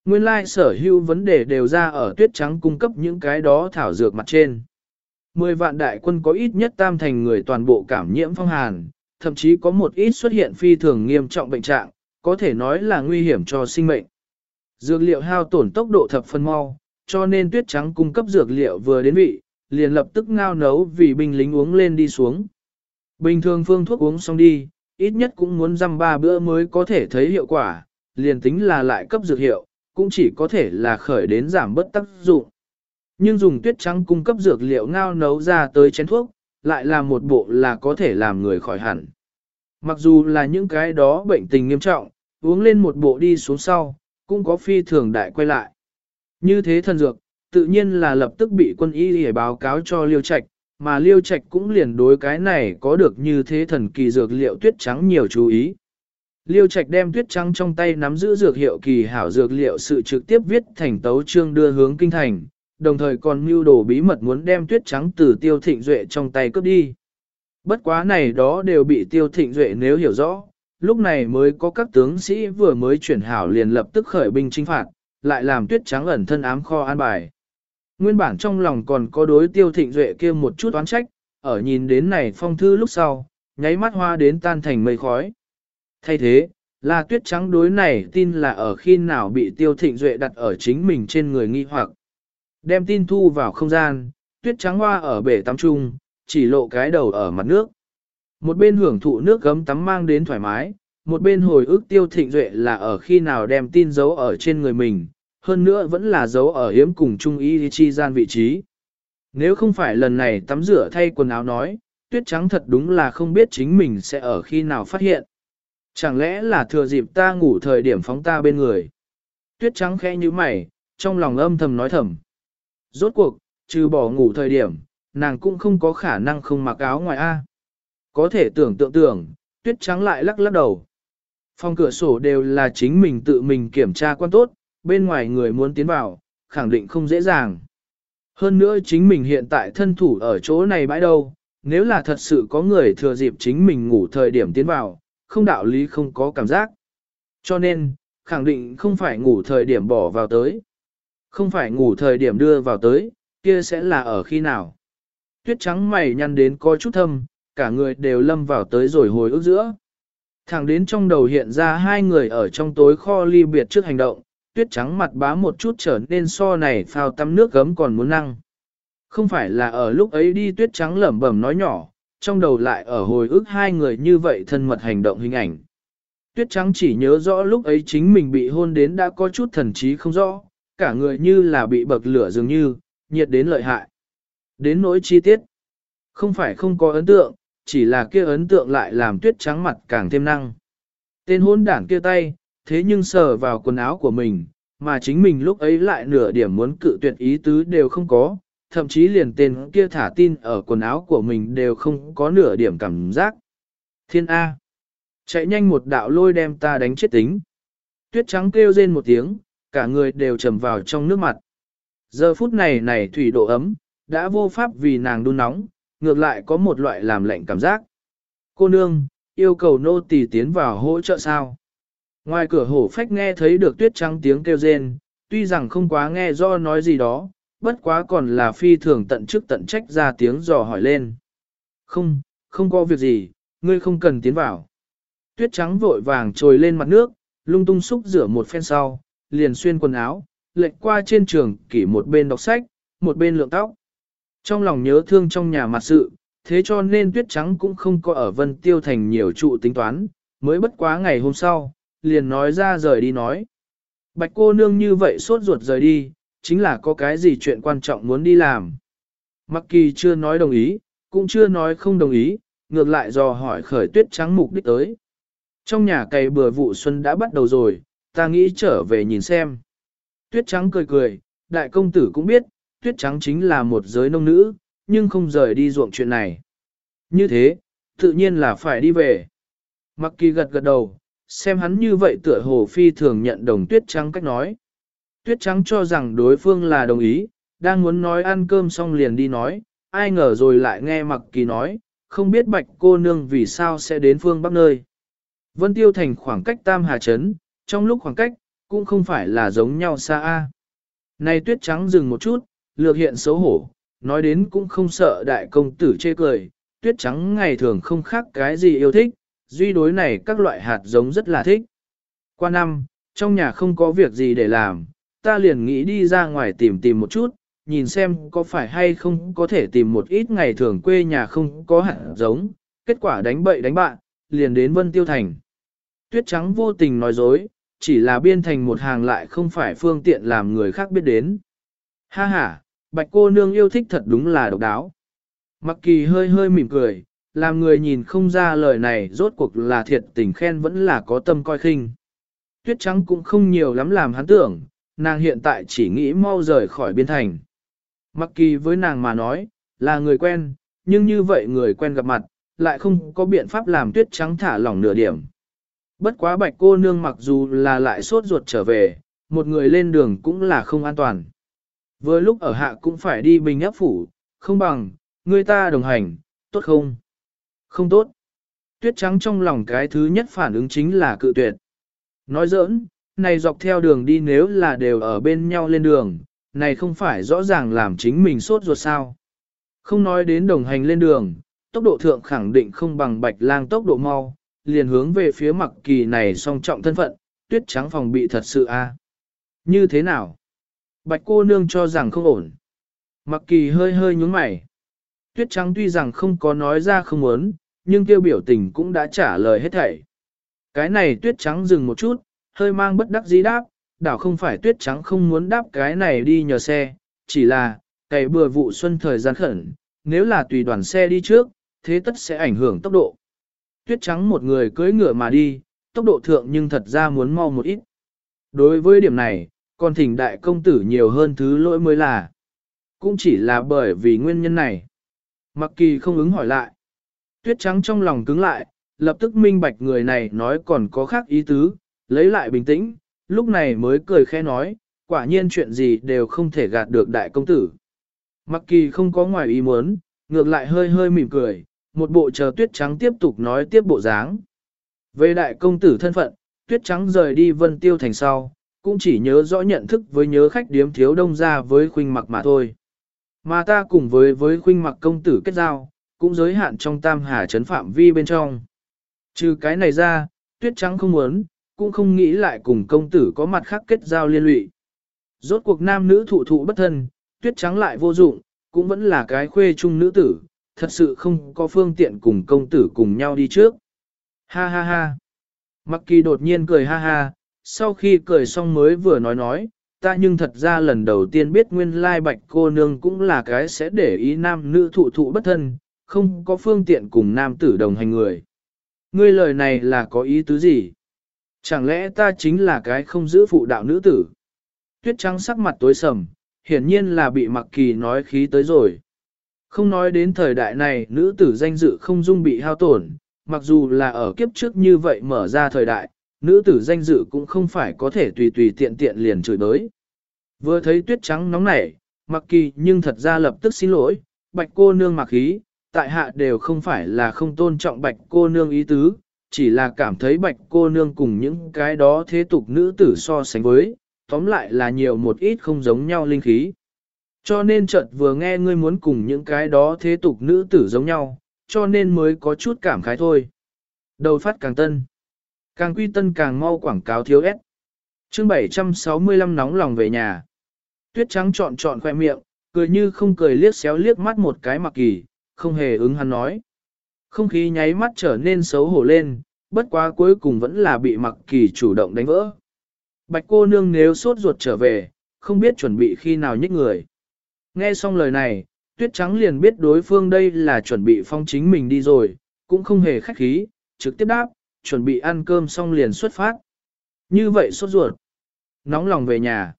Speaker 1: Nguyên lai like sở hữu vấn đề đều ra ở tuyết trắng cung cấp những cái đó thảo dược mặt trên. Mười vạn đại quân có ít nhất tam thành người toàn bộ cảm nhiễm phong hàn, thậm chí có một ít xuất hiện phi thường nghiêm trọng bệnh trạng, có thể nói là nguy hiểm cho sinh mệnh. Dược liệu hao tổn tốc độ thập phân mau, cho nên tuyết trắng cung cấp dược liệu vừa đến vị, liền lập tức ngao nấu vì binh lính uống lên đi xuống. Bình thường phương thuốc uống xong đi, ít nhất cũng muốn dăm ba bữa mới có thể thấy hiệu quả, liền tính là lại cấp dược hiệu, cũng chỉ có thể là khởi đến giảm bất tác dụng. Nhưng dùng tuyết trắng cung cấp dược liệu ngao nấu ra tới chén thuốc, lại là một bộ là có thể làm người khỏi hẳn. Mặc dù là những cái đó bệnh tình nghiêm trọng, uống lên một bộ đi xuống sau, cũng có phi thường đại quay lại. Như thế thần dược, tự nhiên là lập tức bị quân y để báo cáo cho Liêu Trạch, mà Liêu Trạch cũng liền đối cái này có được như thế thần kỳ dược liệu tuyết trắng nhiều chú ý. Liêu Trạch đem tuyết trắng trong tay nắm giữ dược hiệu kỳ hảo dược liệu sự trực tiếp viết thành tấu chương đưa hướng kinh thành, đồng thời còn mưu đồ bí mật muốn đem tuyết trắng từ tiêu thịnh duệ trong tay cướp đi. Bất quá này đó đều bị tiêu thịnh duệ nếu hiểu rõ, lúc này mới có các tướng sĩ vừa mới chuyển hảo liền lập tức khởi binh chinh phạt, lại làm tuyết trắng ẩn thân ám kho an bài. Nguyên bản trong lòng còn có đối tiêu thịnh duệ kia một chút oán trách, ở nhìn đến này phong thư lúc sau, nháy mắt hoa đến tan thành mây khói. Thay thế, là tuyết trắng đối này tin là ở khi nào bị tiêu thịnh duệ đặt ở chính mình trên người nghi hoặc. Đem tin thu vào không gian, tuyết trắng hoa ở bể tắm trung, chỉ lộ cái đầu ở mặt nước. Một bên hưởng thụ nước gấm tắm mang đến thoải mái, một bên hồi ức tiêu thịnh duệ là ở khi nào đem tin giấu ở trên người mình, hơn nữa vẫn là giấu ở hiếm cùng trung y chi gian vị trí. Nếu không phải lần này tắm rửa thay quần áo nói, tuyết trắng thật đúng là không biết chính mình sẽ ở khi nào phát hiện. Chẳng lẽ là thừa dịp ta ngủ thời điểm phóng ta bên người. Tuyết trắng khẽ như mày, trong lòng âm thầm nói thầm. Rốt cuộc, trừ bỏ ngủ thời điểm, nàng cũng không có khả năng không mặc áo ngoài A. Có thể tưởng tượng tưởng, tuyết trắng lại lắc lắc đầu. Phòng cửa sổ đều là chính mình tự mình kiểm tra quan tốt, bên ngoài người muốn tiến vào, khẳng định không dễ dàng. Hơn nữa chính mình hiện tại thân thủ ở chỗ này bãi đâu, nếu là thật sự có người thừa dịp chính mình ngủ thời điểm tiến vào, không đạo lý không có cảm giác. Cho nên, khẳng định không phải ngủ thời điểm bỏ vào tới. Không phải ngủ thời điểm đưa vào tới, kia sẽ là ở khi nào. Tuyết trắng mày nhăn đến có chút thâm, cả người đều lâm vào tới rồi hồi ức giữa. Thẳng đến trong đầu hiện ra hai người ở trong tối kho ly biệt trước hành động, tuyết trắng mặt bá một chút trở nên so này phao tắm nước gấm còn muốn năng. Không phải là ở lúc ấy đi tuyết trắng lẩm bẩm nói nhỏ, trong đầu lại ở hồi ức hai người như vậy thân mật hành động hình ảnh. Tuyết trắng chỉ nhớ rõ lúc ấy chính mình bị hôn đến đã có chút thần trí không rõ, cả người như là bị bậc lửa dường như, nhiệt đến lợi hại. Đến nỗi chi tiết. Không phải không có ấn tượng, chỉ là kia ấn tượng lại làm tuyết trắng mặt càng thêm năng. Tên hôn đảng kia tay, thế nhưng sờ vào quần áo của mình, mà chính mình lúc ấy lại nửa điểm muốn cự tuyệt ý tứ đều không có, thậm chí liền tên kia thả tin ở quần áo của mình đều không có nửa điểm cảm giác. Thiên A. Chạy nhanh một đạo lôi đem ta đánh chết tính. Tuyết trắng kêu rên một tiếng, cả người đều trầm vào trong nước mặt. Giờ phút này này thủy độ ấm, đã vô pháp vì nàng đun nóng, ngược lại có một loại làm lạnh cảm giác. Cô nương, yêu cầu nô tỳ tiến vào hỗ trợ sao? Ngoài cửa hổ phách nghe thấy được tuyết trắng tiếng kêu rên, tuy rằng không quá nghe do nói gì đó, bất quá còn là phi thường tận chức tận trách ra tiếng dò hỏi lên. Không, không có việc gì, ngươi không cần tiến vào. Tuyết trắng vội vàng trồi lên mặt nước, lung tung xúc rửa một phen sau, liền xuyên quần áo, lệnh qua trên trường kỷ một bên đọc sách, một bên lượng tóc. Trong lòng nhớ thương trong nhà mặt sự, thế cho nên tuyết trắng cũng không có ở vân tiêu thành nhiều trụ tính toán, mới bất quá ngày hôm sau, liền nói ra rời đi nói. Bạch cô nương như vậy sốt ruột rời đi, chính là có cái gì chuyện quan trọng muốn đi làm. Mặc kỳ chưa nói đồng ý, cũng chưa nói không đồng ý, ngược lại dò hỏi khởi tuyết trắng mục đích tới. Trong nhà cày bừa vụ xuân đã bắt đầu rồi, ta nghĩ trở về nhìn xem. Tuyết trắng cười cười, đại công tử cũng biết, tuyết trắng chính là một giới nông nữ, nhưng không rời đi ruộng chuyện này. Như thế, tự nhiên là phải đi về. Mặc kỳ gật gật đầu, xem hắn như vậy tựa hồ phi thường nhận đồng tuyết trắng cách nói. Tuyết trắng cho rằng đối phương là đồng ý, đang muốn nói ăn cơm xong liền đi nói, ai ngờ rồi lại nghe mặc kỳ nói, không biết bạch cô nương vì sao sẽ đến phương bắc nơi. Vân Tiêu Thành khoảng cách Tam Hà Trấn, trong lúc khoảng cách, cũng không phải là giống nhau xa a. Này tuyết trắng dừng một chút, lược hiện xấu hổ, nói đến cũng không sợ đại công tử chê cười, tuyết trắng ngày thường không khác cái gì yêu thích, duy đối này các loại hạt giống rất là thích. Qua năm, trong nhà không có việc gì để làm, ta liền nghĩ đi ra ngoài tìm tìm một chút, nhìn xem có phải hay không có thể tìm một ít ngày thường quê nhà không có hạt giống, kết quả đánh bậy đánh bạn, liền đến Vân Tiêu Thành. Tuyết trắng vô tình nói dối, chỉ là biên thành một hàng lại không phải phương tiện làm người khác biết đến. Ha ha, bạch cô nương yêu thích thật đúng là độc đáo. Mặc kỳ hơi hơi mỉm cười, làm người nhìn không ra lời này rốt cuộc là thiệt tình khen vẫn là có tâm coi khinh. Tuyết trắng cũng không nhiều lắm làm hắn tưởng, nàng hiện tại chỉ nghĩ mau rời khỏi biên thành. Mặc kỳ với nàng mà nói, là người quen, nhưng như vậy người quen gặp mặt, lại không có biện pháp làm tuyết trắng thả lỏng nửa điểm. Bất quá bạch cô nương mặc dù là lại sốt ruột trở về, một người lên đường cũng là không an toàn. Vừa lúc ở hạ cũng phải đi bình áp phủ, không bằng, người ta đồng hành, tốt không? Không tốt. Tuyết trắng trong lòng cái thứ nhất phản ứng chính là cự tuyệt. Nói giỡn, này dọc theo đường đi nếu là đều ở bên nhau lên đường, này không phải rõ ràng làm chính mình sốt ruột sao. Không nói đến đồng hành lên đường, tốc độ thượng khẳng định không bằng bạch lang tốc độ mau, liền hướng về phía mặc kỳ này song trọng thân phận, tuyết trắng phòng bị thật sự a Như thế nào? Bạch cô nương cho rằng không ổn. Mặc kỳ hơi hơi nhúng mày. Tuyết trắng tuy rằng không có nói ra không muốn, nhưng kêu biểu tình cũng đã trả lời hết thảy. Cái này tuyết trắng dừng một chút, hơi mang bất đắc dĩ đáp, đảo không phải tuyết trắng không muốn đáp cái này đi nhờ xe, chỉ là, cày bừa vụ xuân thời gian khẩn, nếu là tùy đoàn xe đi trước, thế tất sẽ ảnh hưởng tốc độ. Tuyết trắng một người cưỡi ngựa mà đi, tốc độ thượng nhưng thật ra muốn mau một ít. Đối với điểm này, còn thỉnh đại công tử nhiều hơn thứ lỗi mới là. Cũng chỉ là bởi vì nguyên nhân này. Mặc kỳ không ứng hỏi lại. Tuyết trắng trong lòng cứng lại, lập tức minh bạch người này nói còn có khác ý tứ, lấy lại bình tĩnh, lúc này mới cười khẽ nói, quả nhiên chuyện gì đều không thể gạt được đại công tử. Mặc kỳ không có ngoài ý muốn, ngược lại hơi hơi mỉm cười, một bộ chờ tuyết trắng tiếp tục nói tiếp bộ dáng. Về đại công tử thân phận, tuyết trắng rời đi vân tiêu thành sau, cũng chỉ nhớ rõ nhận thức với nhớ khách điếm thiếu đông ra với khuynh mặc mà thôi. Mà ta cùng với với khuynh mặc công tử kết giao, cũng giới hạn trong tam hà chấn phạm vi bên trong. Trừ cái này ra, tuyết trắng không muốn, cũng không nghĩ lại cùng công tử có mặt khác kết giao liên lụy. Rốt cuộc nam nữ thụ thụ bất thân, tuyết trắng lại vô dụng, cũng vẫn là cái khuê trung nữ tử, thật sự không có phương tiện cùng công tử cùng nhau đi trước. Ha ha ha. Mặc kỳ đột nhiên cười ha ha, sau khi cười xong mới vừa nói nói, ta nhưng thật ra lần đầu tiên biết nguyên lai bạch cô nương cũng là cái sẽ để ý nam nữ thụ thụ bất thân, không có phương tiện cùng nam tử đồng hành người. Ngươi lời này là có ý tứ gì? Chẳng lẽ ta chính là cái không giữ phụ đạo nữ tử? Tuyết trắng sắc mặt tối sầm, hiển nhiên là bị mặc kỳ nói khí tới rồi. Không nói đến thời đại này nữ tử danh dự không dung bị hao tổn, mặc dù là ở kiếp trước như vậy mở ra thời đại, nữ tử danh dự cũng không phải có thể tùy tùy tiện tiện liền chửi đới. Vừa thấy tuyết trắng nóng nảy, mặc kỳ nhưng thật ra lập tức xin lỗi, bạch cô nương mặc khí, tại hạ đều không phải là không tôn trọng bạch cô nương ý tứ, chỉ là cảm thấy bạch cô nương cùng những cái đó thế tục nữ tử so sánh với, tóm lại là nhiều một ít không giống nhau linh khí. Cho nên chợt vừa nghe ngươi muốn cùng những cái đó thế tục nữ tử giống nhau, cho nên mới có chút cảm khái thôi. Đầu phát càng tân. Càng quy tân càng mau quảng cáo thiếu ép. chương 765 nóng lòng về nhà. Tuyết trắng trọn trọn khoe miệng, cười như không cười liếc xéo liếc mắt một cái mặc kỳ, không hề ứng hắn nói. Không khí nháy mắt trở nên xấu hổ lên, bất quá cuối cùng vẫn là bị mặc kỳ chủ động đánh vỡ. Bạch cô nương nếu sốt ruột trở về, không biết chuẩn bị khi nào nhích người. Nghe xong lời này, tuyết trắng liền biết đối phương đây là chuẩn bị phong chính mình đi rồi, cũng không hề khách khí, trực tiếp đáp, chuẩn bị ăn cơm xong liền xuất phát. Như vậy sốt ruột. Nóng lòng về nhà.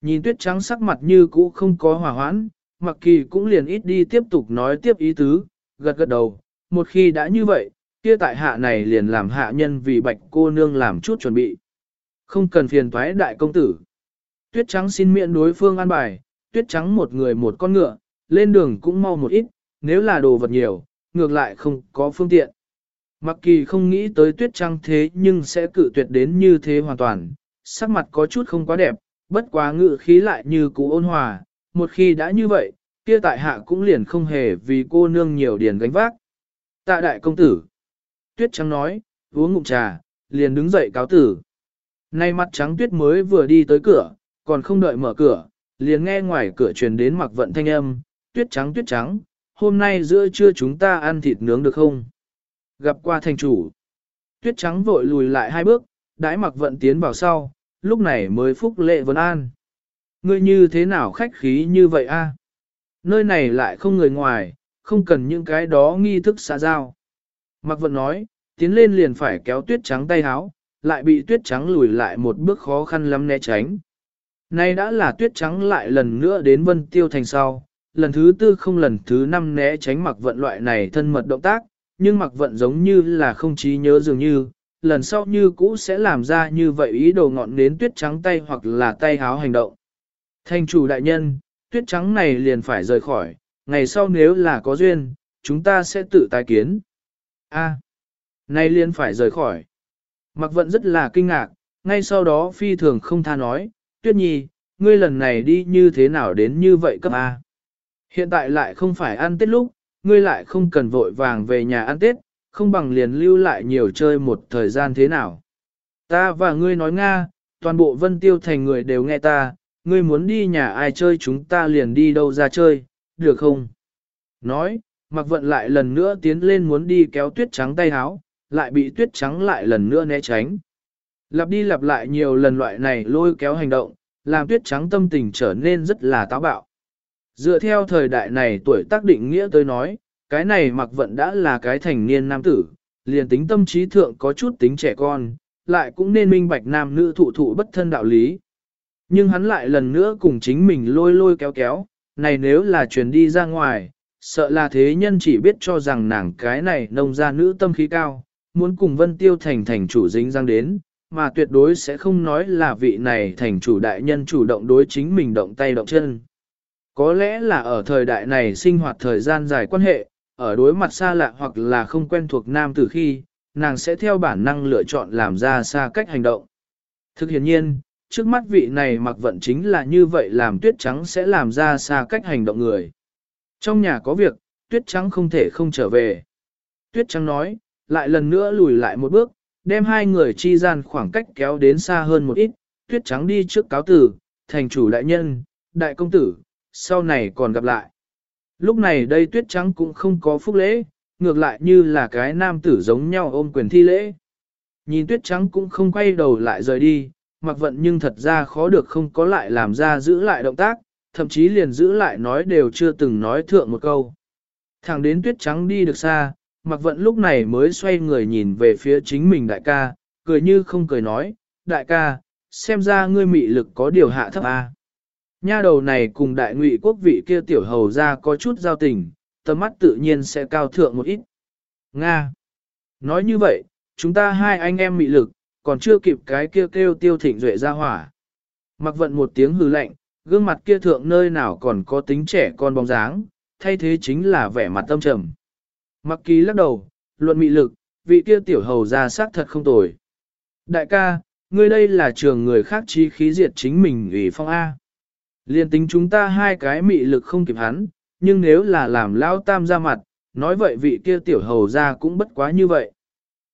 Speaker 1: Nhìn tuyết trắng sắc mặt như cũ không có hòa hoãn, mặc kỳ cũng liền ít đi tiếp tục nói tiếp ý tứ, gật gật đầu. Một khi đã như vậy, kia tại hạ này liền làm hạ nhân vì bạch cô nương làm chút chuẩn bị. Không cần phiền thoái đại công tử. Tuyết trắng xin miệng đối phương an bài, tuyết trắng một người một con ngựa, lên đường cũng mau một ít, nếu là đồ vật nhiều, ngược lại không có phương tiện. Mặc kỳ không nghĩ tới tuyết trắng thế nhưng sẽ cự tuyệt đến như thế hoàn toàn, sắc mặt có chút không quá đẹp, bất quá ngự khí lại như cũ ôn hòa, một khi đã như vậy, kia tại hạ cũng liền không hề vì cô nương nhiều điền gánh vác. Tạ đại công tử, tuyết trắng nói, uống ngụm trà, liền đứng dậy cáo tử. Nay mặt trắng tuyết mới vừa đi tới cửa, còn không đợi mở cửa, liền nghe ngoài cửa truyền đến mặc vận thanh âm, tuyết trắng tuyết trắng, hôm nay giữa trưa chúng ta ăn thịt nướng được không? Gặp qua thành chủ, tuyết trắng vội lùi lại hai bước, đãi mặc vận tiến vào sau, lúc này mới phúc lệ vấn an. Ngươi như thế nào khách khí như vậy a? Nơi này lại không người ngoài, không cần những cái đó nghi thức xã giao. Mặc vận nói, tiến lên liền phải kéo tuyết trắng tay háo, lại bị tuyết trắng lùi lại một bước khó khăn lắm né tránh. Nay đã là tuyết trắng lại lần nữa đến vân tiêu thành sau, lần thứ tư không lần thứ năm né tránh mặc vận loại này thân mật động tác, nhưng mặc vận giống như là không trí nhớ dường như, lần sau như cũ sẽ làm ra như vậy ý đồ ngọn đến tuyết trắng tay hoặc là tay háo hành động. Thành chủ đại nhân, tuyết trắng này liền phải rời khỏi, ngày sau nếu là có duyên, chúng ta sẽ tự tái kiến. A, à, nay liền phải rời khỏi. Mặc vận rất là kinh ngạc, ngay sau đó phi thường không tha nói, tuyết nhi, ngươi lần này đi như thế nào đến như vậy cấp A. Hiện tại lại không phải ăn tết lúc, ngươi lại không cần vội vàng về nhà ăn tết, không bằng liền lưu lại nhiều chơi một thời gian thế nào. Ta và ngươi nói Nga, toàn bộ vân tiêu thành người đều nghe ta, ngươi muốn đi nhà ai chơi chúng ta liền đi đâu ra chơi, được không? Nói, mặc vận lại lần nữa tiến lên muốn đi kéo tuyết trắng tay háo, lại bị tuyết trắng lại lần nữa né tránh. Lặp đi lặp lại nhiều lần loại này lôi kéo hành động, làm tuyết trắng tâm tình trở nên rất là táo bạo. Dựa theo thời đại này tuổi tác định nghĩa tới nói, cái này mặc vận đã là cái thành niên nam tử, liền tính tâm trí thượng có chút tính trẻ con, lại cũng nên minh bạch nam nữ thụ thụ bất thân đạo lý. Nhưng hắn lại lần nữa cùng chính mình lôi lôi kéo kéo, này nếu là truyền đi ra ngoài, sợ là thế nhân chỉ biết cho rằng nàng cái này nông gia nữ tâm khí cao, muốn cùng Vân Tiêu thành thành chủ dính răng đến, mà tuyệt đối sẽ không nói là vị này thành chủ đại nhân chủ động đối chính mình động tay động chân. Có lẽ là ở thời đại này sinh hoạt thời gian dài quan hệ, ở đối mặt xa lạ hoặc là không quen thuộc nam tử khi, nàng sẽ theo bản năng lựa chọn làm ra xa cách hành động. Thực hiện nhiên, trước mắt vị này mặc vận chính là như vậy làm tuyết trắng sẽ làm ra xa cách hành động người. Trong nhà có việc, tuyết trắng không thể không trở về. Tuyết trắng nói, lại lần nữa lùi lại một bước, đem hai người chi gian khoảng cách kéo đến xa hơn một ít, tuyết trắng đi trước cáo tử, thành chủ đại nhân, đại công tử, sau này còn gặp lại. Lúc này đây tuyết trắng cũng không có phúc lễ, ngược lại như là cái nam tử giống nhau ôm quyền thi lễ. Nhìn tuyết trắng cũng không quay đầu lại rời đi, mặc vận nhưng thật ra khó được không có lại làm ra giữ lại động tác, thậm chí liền giữ lại nói đều chưa từng nói thượng một câu. Thẳng đến tuyết trắng đi được xa, mặc vận lúc này mới xoay người nhìn về phía chính mình đại ca, cười như không cười nói, đại ca, xem ra ngươi mị lực có điều hạ thấp a. Nha đầu này cùng đại ngụy quốc vị kia tiểu hầu ra có chút giao tình, tầm mắt tự nhiên sẽ cao thượng một ít. Nga. Nói như vậy, chúng ta hai anh em mị lực, còn chưa kịp cái kia kêu tiêu thịnh duệ ra hỏa. Mặc vận một tiếng hừ lạnh, gương mặt kia thượng nơi nào còn có tính trẻ con bóng dáng, thay thế chính là vẻ mặt tâm trầm. Mặc ký lắc đầu, luận mị lực, vị kia tiểu hầu ra sắc thật không tồi. Đại ca, ngươi đây là trường người khác chi khí diệt chính mình ủy phong A. Liên tính chúng ta hai cái mị lực không kịp hắn, nhưng nếu là làm lao tam ra mặt, nói vậy vị kia tiểu hầu ra cũng bất quá như vậy.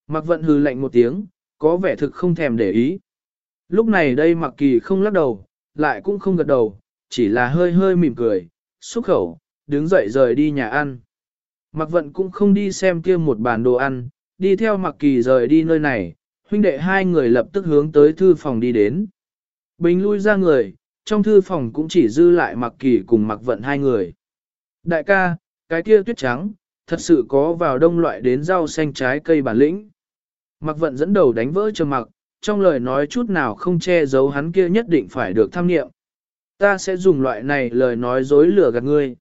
Speaker 1: Mặc vận hừ lạnh một tiếng, có vẻ thực không thèm để ý. Lúc này đây mặc kỳ không lắc đầu, lại cũng không gật đầu, chỉ là hơi hơi mỉm cười, xúc khẩu, đứng dậy rời đi nhà ăn. Mặc vận cũng không đi xem kia một bàn đồ ăn, đi theo mặc kỳ rời đi nơi này, huynh đệ hai người lập tức hướng tới thư phòng đi đến. Bình lui ra người, trong thư phòng cũng chỉ dư lại mặc kỳ cùng mặc vận hai người. Đại ca, cái kia tuyết trắng, thật sự có vào đông loại đến rau xanh trái cây bản lĩnh. Mặc vận dẫn đầu đánh vỡ trầm mặc, trong lời nói chút nào không che giấu hắn kia nhất định phải được tham nghiệm. Ta sẽ dùng loại này lời nói dối lừa gạt ngươi.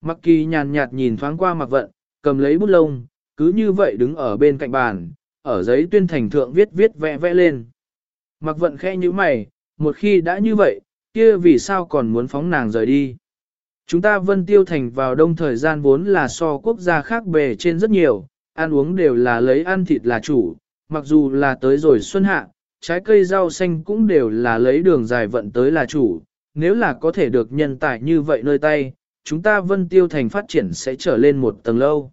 Speaker 1: Mặc kỳ nhàn nhạt nhìn thoáng qua mặc vận, cầm lấy bút lông, cứ như vậy đứng ở bên cạnh bàn, ở giấy tuyên thành thượng viết viết vẽ vẽ lên. Mặc vận khẽ như mày, một khi đã như vậy, kia vì sao còn muốn phóng nàng rời đi. Chúng ta vân tiêu thành vào đông thời gian vốn là so quốc gia khác bề trên rất nhiều, ăn uống đều là lấy ăn thịt là chủ, mặc dù là tới rồi xuân hạ, trái cây rau xanh cũng đều là lấy đường dài vận tới là chủ, nếu là có thể được nhân tài như vậy nơi tay, chúng ta vân tiêu thành phát triển sẽ trở lên một tầng lâu.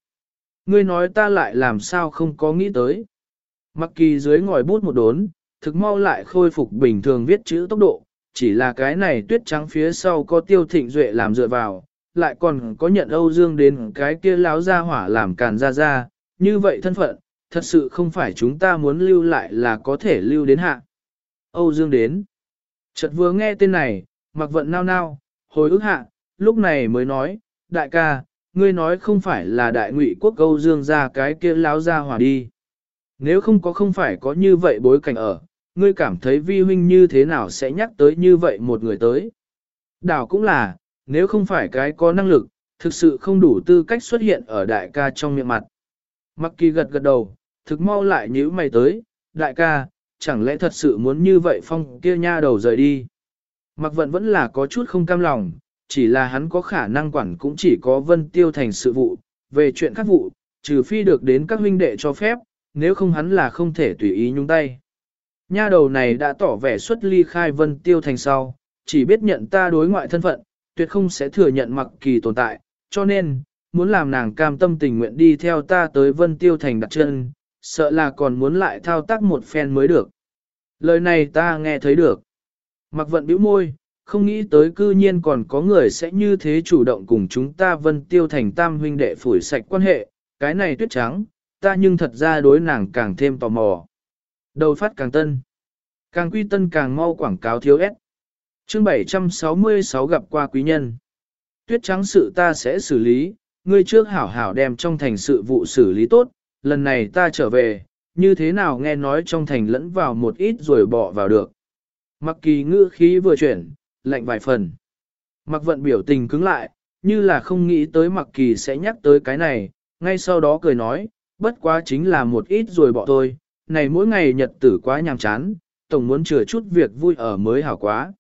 Speaker 1: Ngươi nói ta lại làm sao không có nghĩ tới. Mặc kỳ dưới ngòi bút một đốn, thực mau lại khôi phục bình thường viết chữ tốc độ, chỉ là cái này tuyết trắng phía sau có tiêu thịnh duệ làm dựa vào, lại còn có nhận Âu Dương đến cái kia láo ra hỏa làm càn ra ra, như vậy thân phận, thật sự không phải chúng ta muốn lưu lại là có thể lưu đến hạ. Âu Dương đến. Chợt vừa nghe tên này, mặc vận nao nao, hồi ức hạ, lúc này mới nói, đại ca, ngươi nói không phải là đại ngụy quốc Âu Dương ra cái kia láo ra hỏa đi. Nếu không có không phải có như vậy bối cảnh ở, ngươi cảm thấy vi huynh như thế nào sẽ nhắc tới như vậy một người tới. Đảo cũng là, nếu không phải cái có năng lực, thực sự không đủ tư cách xuất hiện ở đại ca trong miệng mặt. Mặc kỳ gật gật đầu, thực mau lại nhíu mày tới, đại ca, chẳng lẽ thật sự muốn như vậy phong kia nha đầu rời đi. Mặc vận vẫn là có chút không cam lòng, chỉ là hắn có khả năng quản cũng chỉ có vân tiêu thành sự vụ, về chuyện các vụ, trừ phi được đến các huynh đệ cho phép, nếu không hắn là không thể tùy ý nhúng tay. Nha đầu này đã tỏ vẻ xuất ly khai vân tiêu thành sau, chỉ biết nhận ta đối ngoại thân phận, tuyệt không sẽ thừa nhận mặc kỳ tồn tại, cho nên, muốn làm nàng cam tâm tình nguyện đi theo ta tới vân tiêu thành đặt chân, sợ là còn muốn lại thao tác một phen mới được. Lời này ta nghe thấy được. Mặc vận bĩu môi, không nghĩ tới cư nhiên còn có người sẽ như thế chủ động cùng chúng ta vân tiêu thành tam huynh đệ phủi sạch quan hệ, cái này tuyết trắng, ta nhưng thật ra đối nàng càng thêm tò mò. Đầu phát càng tân. Càng quy tân càng mau quảng cáo thiếu ép. Chương 766 gặp qua quý nhân. Tuyết trắng sự ta sẽ xử lý, ngươi trước hảo hảo đem trong thành sự vụ xử lý tốt, lần này ta trở về, như thế nào nghe nói trong thành lẫn vào một ít rồi bỏ vào được. Mặc kỳ ngữ khí vừa chuyển, lạnh vài phần. Mặc vận biểu tình cứng lại, như là không nghĩ tới mặc kỳ sẽ nhắc tới cái này, ngay sau đó cười nói, bất quá chính là một ít rồi bỏ thôi, này mỗi ngày nhật tử quá nhàm chán, tổng muốn chừa chút việc vui ở mới hảo quá.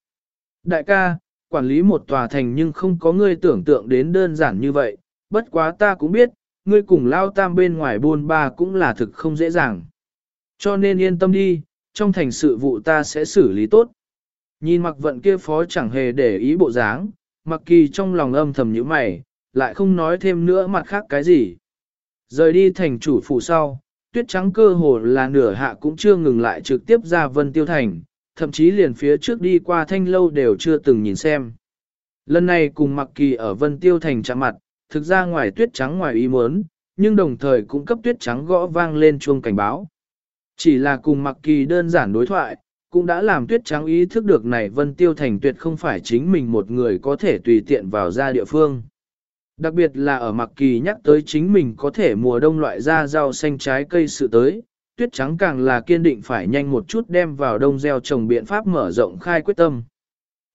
Speaker 1: Đại ca, quản lý một tòa thành nhưng không có ngươi tưởng tượng đến đơn giản như vậy, bất quá ta cũng biết, ngươi cùng lao tam bên ngoài buôn ba cũng là thực không dễ dàng. Cho nên yên tâm đi, trong thành sự vụ ta sẽ xử lý tốt. Nhìn mặc vận kia phó chẳng hề để ý bộ dáng, mặc kỳ trong lòng âm thầm như mày, lại không nói thêm nữa mặt khác cái gì. Rời đi thành chủ phủ sau, tuyết trắng cơ hồ là nửa hạ cũng chưa ngừng lại trực tiếp ra vân tiêu thành, thậm chí liền phía trước đi qua thanh lâu đều chưa từng nhìn xem. Lần này cùng mặc kỳ ở vân tiêu thành chạm mặt, thực ra ngoài tuyết trắng ngoài ý muốn, nhưng đồng thời cũng cấp tuyết trắng gõ vang lên chuông cảnh báo. Chỉ là cùng mặc kỳ đơn giản đối thoại, cũng đã làm tuyết trắng ý thức được này vân tiêu thành tuyệt không phải chính mình một người có thể tùy tiện vào ra địa phương. Đặc biệt là ở mặc kỳ nhắc tới chính mình có thể mùa đông loại ra rau xanh trái cây sự tới, tuyết trắng càng là kiên định phải nhanh một chút đem vào đông gieo trồng biện pháp mở rộng khai quyết tâm.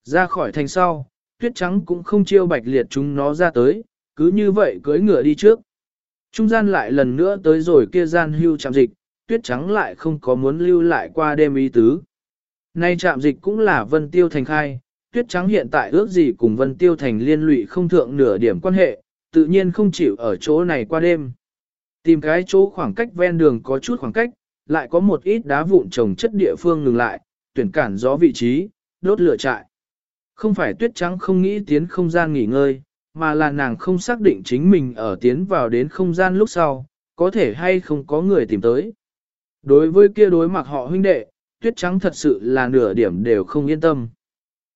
Speaker 1: Ra khỏi thành sau, tuyết trắng cũng không chiêu bạch liệt chúng nó ra tới, cứ như vậy cưỡi ngựa đi trước. Trung gian lại lần nữa tới rồi kia gian hưu chạm dịch, tuyết trắng lại không có muốn lưu lại qua đêm ý tứ. Nay chạm dịch cũng là vân tiêu thành khai, tuyết trắng hiện tại ước gì cùng vân tiêu thành liên lụy không thượng nửa điểm quan hệ, tự nhiên không chịu ở chỗ này qua đêm. Tìm cái chỗ khoảng cách ven đường có chút khoảng cách, lại có một ít đá vụn trồng chất địa phương ngừng lại, tuyển cản gió vị trí, đốt lửa trại. Không phải tuyết trắng không nghĩ tiến không gian nghỉ ngơi, mà là nàng không xác định chính mình ở tiến vào đến không gian lúc sau, có thể hay không có người tìm tới. Đối với kia đối mặt họ huynh đệ, tuyết trắng thật sự là nửa điểm đều không yên tâm.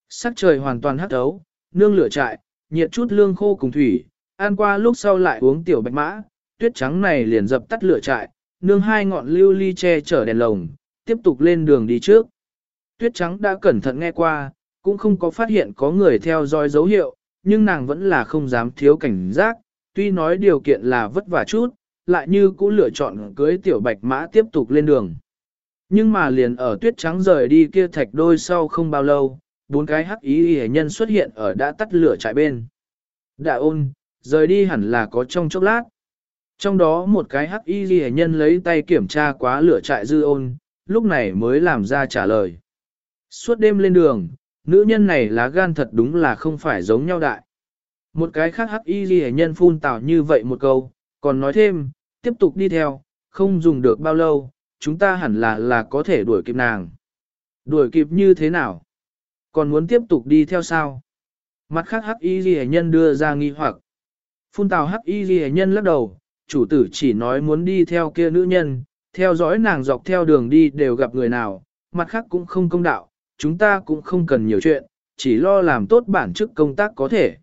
Speaker 1: Sắc trời hoàn toàn hắt ấu, nương lửa trại, nhiệt chút lương khô cùng thủy, ăn qua lúc sau lại uống tiểu bạch mã, tuyết trắng này liền dập tắt lửa trại, nương hai ngọn lưu ly che chở đèn lồng, tiếp tục lên đường đi trước. Tuyết trắng đã cẩn thận nghe qua, cũng không có phát hiện có người theo dõi dấu hiệu, nhưng nàng vẫn là không dám thiếu cảnh giác, tuy nói điều kiện là vất vả chút, lại như cũng lựa chọn cưới tiểu bạch mã tiếp tục lên đường. Nhưng mà liền ở tuyết trắng rời đi kia thạch đôi sau không bao lâu, bốn cái hắc ý hề nhân xuất hiện ở đã tắt lửa trại bên. Đã ôn, rời đi hẳn là có trong chốc lát. Trong đó một cái hắc y ghi nhân lấy tay kiểm tra quá lửa trại dư ôn, lúc này mới làm ra trả lời. Suốt đêm lên đường, nữ nhân này lá gan thật đúng là không phải giống nhau đại. Một cái khác hắc y ghi nhân phun tào như vậy một câu, còn nói thêm, tiếp tục đi theo, không dùng được bao lâu, chúng ta hẳn là là có thể đuổi kịp nàng. Đuổi kịp như thế nào? Còn muốn tiếp tục đi theo sao? Mặt khác hắc y ghi nhân đưa ra nghi hoặc. Phun tào hắc y ghi nhân lắc đầu, chủ tử chỉ nói muốn đi theo kia nữ nhân, theo dõi nàng dọc theo đường đi đều gặp người nào, mặt khác cũng không công đạo, chúng ta cũng không cần nhiều chuyện, chỉ lo làm tốt bản chức công tác có thể.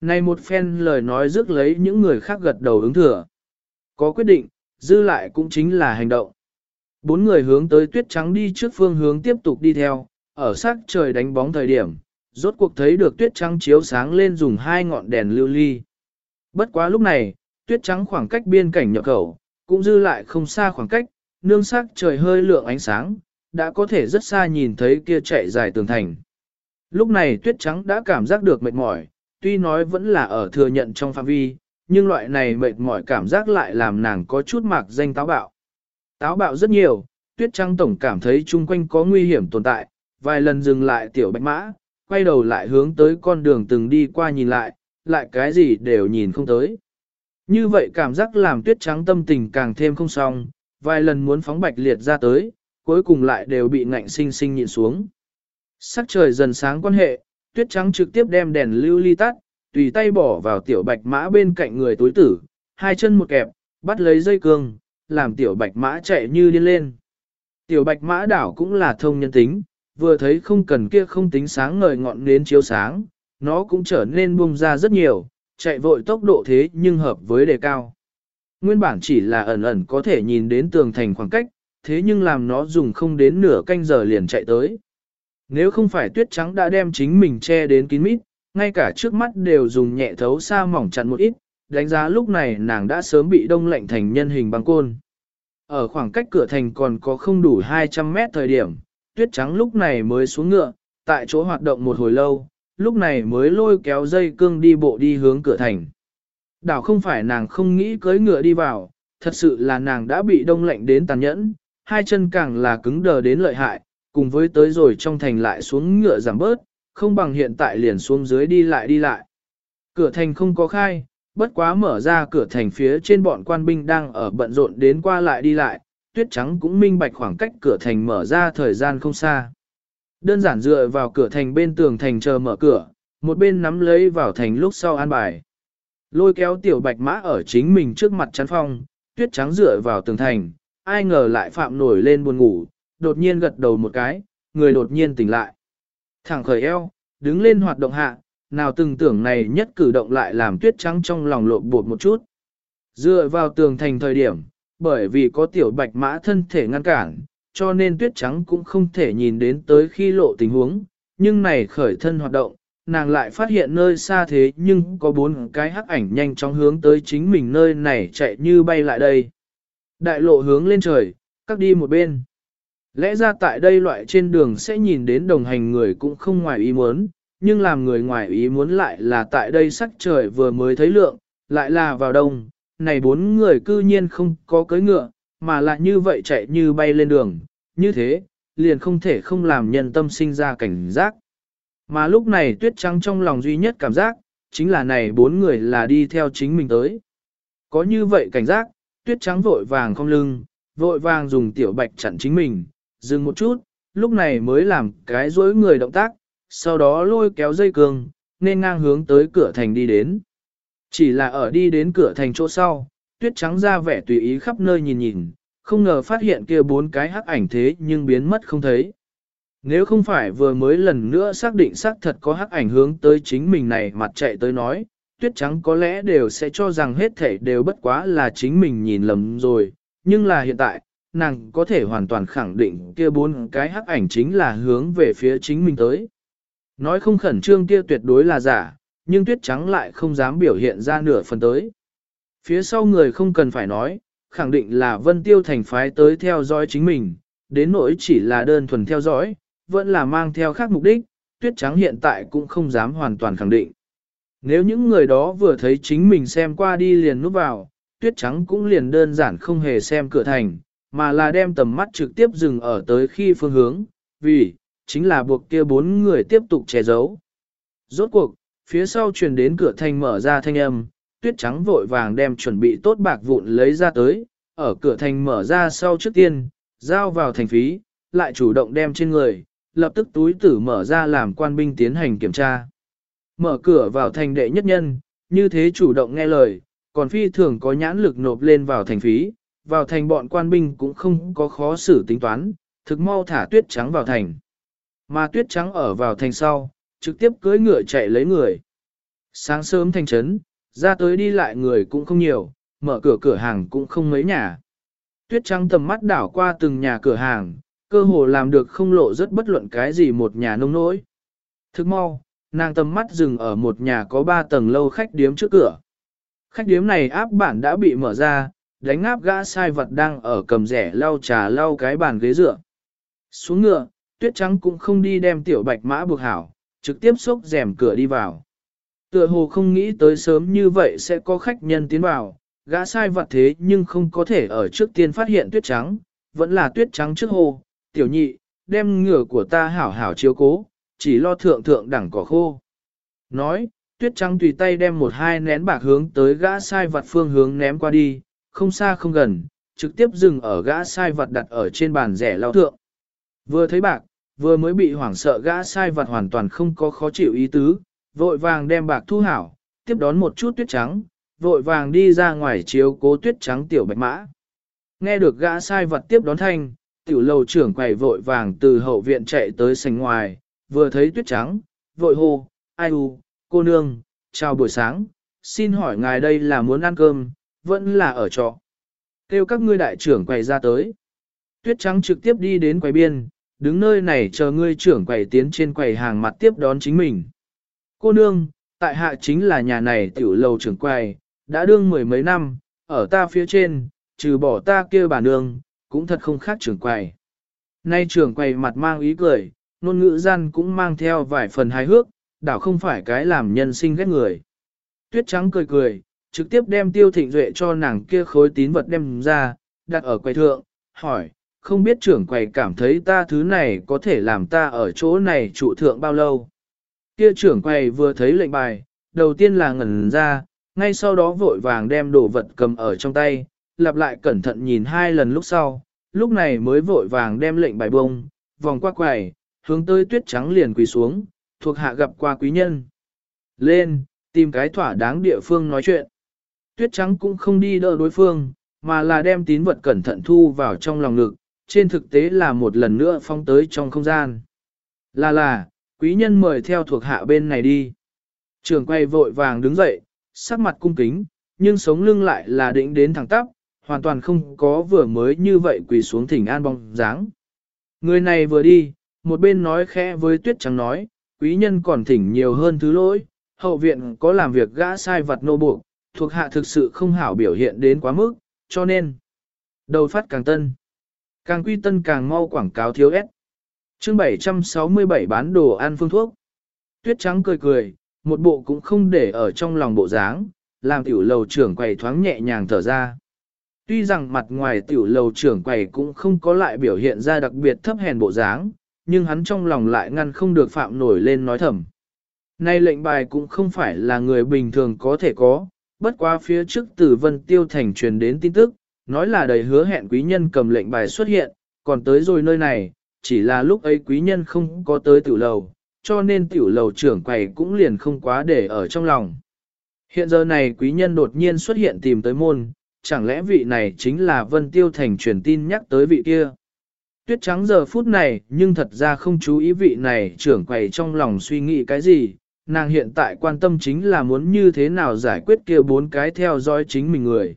Speaker 1: Này một phen lời nói rước lấy những người khác gật đầu ứng thừa. Có quyết định, dư lại cũng chính là hành động. Bốn người hướng tới tuyết trắng đi trước phương hướng tiếp tục đi theo, ở sắc trời đánh bóng thời điểm, rốt cuộc thấy được tuyết trắng chiếu sáng lên dùng hai ngọn đèn lưu ly. Bất quá lúc này, tuyết trắng khoảng cách biên cảnh nhập khẩu, cũng dư lại không xa khoảng cách, nương sắc trời hơi lượng ánh sáng, đã có thể rất xa nhìn thấy kia chạy dài tường thành. Lúc này tuyết trắng đã cảm giác được mệt mỏi, tuy nói vẫn là ở thừa nhận trong phạm vi, nhưng loại này mệt mỏi cảm giác lại làm nàng có chút mạc danh táo bạo. Táo bạo rất nhiều, tuyết trắng tổng cảm thấy chung quanh có nguy hiểm tồn tại, vài lần dừng lại tiểu bạch mã, quay đầu lại hướng tới con đường từng đi qua nhìn lại, lại cái gì đều nhìn không tới. Như vậy cảm giác làm tuyết trắng tâm tình càng thêm không xong, vài lần muốn phóng bạch liệt ra tới, cuối cùng lại đều bị ngạnh sinh sinh nhịn xuống. Sắc trời dần sáng quan hệ, tuyết trắng trực tiếp đem đèn lưu ly tắt, tùy tay bỏ vào tiểu bạch mã bên cạnh người tối tử, hai chân một kẹp, bắt lấy dây cương, làm tiểu bạch mã chạy như điên lên. Tiểu bạch mã đảo cũng là thông nhân tính, vừa thấy không cần kia không tính sáng ngời ngọn nến chiếu sáng, nó cũng trở nên bung ra rất nhiều, chạy vội tốc độ thế nhưng hợp với đề cao. Nguyên bản chỉ là ẩn ẩn có thể nhìn đến tường thành khoảng cách, thế nhưng làm nó dùng không đến nửa canh giờ liền chạy tới. Nếu không phải tuyết trắng đã đem chính mình che đến kín mít, ngay cả trước mắt đều dùng nhẹ thấu xa mỏng chặn một ít, đánh giá lúc này nàng đã sớm bị đông lạnh thành nhân hình băng côn. Ở khoảng cách cửa thành còn có không đủ 200 mét thời điểm, tuyết trắng lúc này mới xuống ngựa, tại chỗ hoạt động một hồi lâu, lúc này mới lôi kéo dây cương đi bộ đi hướng cửa thành. Đảo không phải nàng không nghĩ cưới ngựa đi vào, thật sự là nàng đã bị đông lạnh đến tàn nhẫn, hai chân càng là cứng đờ đến lợi hại, cùng với tới rồi trong thành lại xuống ngựa giảm bớt, không bằng hiện tại liền xuống dưới đi lại đi lại. Cửa thành không có khai, bất quá mở ra cửa thành phía trên bọn quan binh đang ở bận rộn đến qua lại đi lại, tuyết trắng cũng minh bạch khoảng cách cửa thành mở ra thời gian không xa. Đơn giản dựa vào cửa thành bên tường thành chờ mở cửa, một bên nắm lấy vào thành lúc sau an bài. Lôi kéo tiểu bạch mã ở chính mình trước mặt chắn phong, tuyết trắng dựa vào tường thành, ai ngờ lại phạm nổi lên buồn ngủ, đột nhiên gật đầu một cái, người đột nhiên tỉnh lại. Thẳng khởi eo, đứng lên hoạt động hạ, nào từng tưởng này nhất cử động lại làm tuyết trắng trong lòng lộn bột một chút. Dựa vào tường thành thời điểm, bởi vì có tiểu bạch mã thân thể ngăn cản, cho nên tuyết trắng cũng không thể nhìn đến tới khi lộ tình huống, nhưng này khởi thân hoạt động, nàng lại phát hiện nơi xa thế nhưng có bốn cái hắc ảnh nhanh chóng hướng tới chính mình nơi này chạy như bay lại đây. Đại lộ hướng lên trời, cắt đi một bên. Lẽ ra tại đây loại trên đường sẽ nhìn đến đồng hành người cũng không ngoài ý muốn, nhưng làm người ngoài ý muốn lại là tại đây sắc trời vừa mới thấy lượng, lại là vào đông, này bốn người cư nhiên không có cưỡi ngựa, mà lại như vậy chạy như bay lên đường, như thế, liền không thể không làm nhân tâm sinh ra cảnh giác. Mà lúc này tuyết trắng trong lòng duy nhất cảm giác, chính là này bốn người là đi theo chính mình tới. Có như vậy cảnh giác, tuyết trắng vội vàng không lưng, vội vàng dùng tiểu bạch chặn chính mình, dừng một chút, lúc này mới làm cái dối người động tác, sau đó lôi kéo dây cương, nên ngang hướng tới cửa thành đi đến. Chỉ là ở đi đến cửa thành chỗ sau, tuyết trắng ra vẻ tùy ý khắp nơi nhìn nhìn, không ngờ phát hiện kia bốn cái hắc ảnh thế nhưng biến mất không thấy. Nếu không phải vừa mới lần nữa xác định xác thật có hắc ảnh hướng tới chính mình này mặt chạy tới nói, tuyết trắng có lẽ đều sẽ cho rằng hết thể đều bất quá là chính mình nhìn lầm rồi, nhưng là hiện tại, nàng có thể hoàn toàn khẳng định kia bốn cái hắc ảnh chính là hướng về phía chính mình tới. Nói không khẩn trương kia tuyệt đối là giả, nhưng tuyết trắng lại không dám biểu hiện ra nửa phần tới. Phía sau người không cần phải nói, khẳng định là Vân Tiêu Thành phái tới theo dõi chính mình, đến nỗi chỉ là đơn thuần theo dõi, vẫn là mang theo khác mục đích, tuyết trắng hiện tại cũng không dám hoàn toàn khẳng định. Nếu những người đó vừa thấy chính mình xem qua đi liền núp vào, tuyết trắng cũng liền đơn giản không hề xem cửa thành, mà là đem tầm mắt trực tiếp dừng ở tới khi phương hướng, vì, chính là buộc kia bốn người tiếp tục che giấu. Rốt cuộc, phía sau truyền đến cửa thành mở ra thanh âm, tuyết trắng vội vàng đem chuẩn bị tốt bạc vụn lấy ra tới, ở cửa thành mở ra sau trước tiên, giao vào thành phí, lại chủ động đem trên người, lập tức túi tử mở ra làm quan binh tiến hành kiểm tra. Mở cửa vào thành đệ nhất nhân, như thế chủ động nghe lời, còn phi thường có nhãn lực nộp lên vào thành phí, vào thành bọn quan binh cũng không có khó xử tính toán, thực mau thả tuyết trắng vào thành. Mà tuyết trắng ở vào thành sau, trực tiếp cưỡi ngựa chạy lấy người. Sáng sớm thành trấn, ra tới đi lại người cũng không nhiều, mở cửa cửa hàng cũng không mấy nhà. Tuyết trắng tầm mắt đảo qua từng nhà cửa hàng, cơ hồ làm được không lộ rất bất luận cái gì một nhà nông nỗi. Thức mau, nàng tầm mắt dừng ở một nhà có ba tầng lâu khách điếm trước cửa. Khách điếm này áp bản đã bị mở ra, đánh áp gã sai vật đang ở cầm rẻ lau trà lau cái bàn ghế dựa. Xuống ngựa, tuyết trắng cũng không đi đem tiểu bạch mã buộc hảo, trực tiếp xốc rèm cửa đi vào. Tựa hồ không nghĩ tới sớm như vậy sẽ có khách nhân tiến vào, gã sai vật thế nhưng không có thể ở trước tiên phát hiện tuyết trắng, vẫn là tuyết trắng trước hồ, tiểu nhị, đem ngựa của ta hảo hảo chiếu cố, chỉ lo thượng thượng đẳng cỏ khô. Nói, tuyết trắng tùy tay đem một hai nén bạc hướng tới gã sai vật phương hướng ném qua đi, không xa không gần, trực tiếp dừng ở gã sai vật đặt ở trên bàn rẻ lao thượng. Vừa thấy bạc, vừa mới bị hoảng sợ gã sai vật hoàn toàn không có khó chịu ý tứ, vội vàng đem bạc thu hảo, tiếp đón một chút tuyết trắng, vội vàng đi ra ngoài chiếu cố tuyết trắng tiểu bạch mã. Nghe được gã sai vật tiếp đón thanh, tiểu lầu trưởng quầy vội vàng từ hậu viện chạy tới sành ngoài, vừa thấy tuyết trắng, vội hô, ai u, cô nương, chào buổi sáng, xin hỏi ngài đây là muốn ăn cơm, vẫn là ở trọ. Kêu các ngươi đại trưởng quầy ra tới. Tuyết trắng trực tiếp đi đến quầy biên, đứng nơi này chờ ngươi trưởng quầy tiến trên quầy hàng mặt tiếp đón chính mình. Cô nương, tại hạ chính là nhà này tiểu lầu trưởng quầy, đã đương mười mấy năm, ở ta phía trên, trừ bỏ ta kia bà nương, cũng thật không khác trưởng quầy. Nay trưởng quầy mặt mang ý cười, ngôn ngữ gian cũng mang theo vài phần hài hước, đảo không phải cái làm nhân sinh ghét người. Tuyết trắng cười cười, trực tiếp đem tiêu thịnh duệ cho nàng kia khối tín vật đem ra, đặt ở quầy thượng, hỏi, không biết trưởng quầy cảm thấy ta thứ này có thể làm ta ở chỗ này trụ thượng bao lâu. Kia trưởng quầy vừa thấy lệnh bài, đầu tiên là ngẩn ra, ngay sau đó vội vàng đem đồ vật cầm ở trong tay, lặp lại cẩn thận nhìn hai lần lúc sau, lúc này mới vội vàng đem lệnh bài bông, vòng qua quầy, hướng tới tuyết trắng liền quỳ xuống, thuộc hạ gặp qua quý nhân. Lên, tìm cái thỏa đáng địa phương nói chuyện. Tuyết trắng cũng không đi đỡ đối phương, mà là đem tín vật cẩn thận thu vào trong lòng ngực, trên thực tế là một lần nữa phong tới trong không gian. Là là, quý nhân mời theo thuộc hạ bên này đi. Trường quay vội vàng đứng dậy, sắc mặt cung kính, nhưng sống lưng lại là định đến thẳng tắp, hoàn toàn không có vừa mới như vậy quỳ xuống thỉnh an bóng dáng. Người này vừa đi, một bên nói khẽ với tuyết trắng nói, quý nhân còn thỉnh nhiều hơn thứ lỗi, hậu viện có làm việc gã sai vật nô buộc, thuộc hạ thực sự không hảo biểu hiện đến quá mức, cho nên đầu phát càng tân. Càng quy tân càng mau quảng cáo thiếu ép. Chương 767 bán đồ ăn phương thuốc. Tuyết trắng cười cười, một bộ cũng không để ở trong lòng bộ dáng, làm tiểu lầu trưởng quầy thoáng nhẹ nhàng thở ra. Tuy rằng mặt ngoài tiểu lầu trưởng quầy cũng không có lại biểu hiện ra đặc biệt thấp hèn bộ dáng, nhưng hắn trong lòng lại ngăn không được phạm nổi lên nói thầm. Nay lệnh bài cũng không phải là người bình thường có thể có, bất quá phía trước tử Vân Tiêu Thành truyền đến tin tức, nói là đầy hứa hẹn quý nhân cầm lệnh bài xuất hiện, còn tới rồi nơi này, chỉ là lúc ấy quý nhân không có tới tiểu lầu, cho nên tiểu lầu trưởng quầy cũng liền không quá để ở trong lòng. Hiện giờ này quý nhân đột nhiên xuất hiện tìm tới môn, chẳng lẽ vị này chính là Vân Tiêu Thành truyền tin nhắc tới vị kia. Tuyết trắng giờ phút này nhưng thật ra không chú ý vị này trưởng quầy trong lòng suy nghĩ cái gì, nàng hiện tại quan tâm chính là muốn như thế nào giải quyết kia bốn cái theo dõi chính mình người.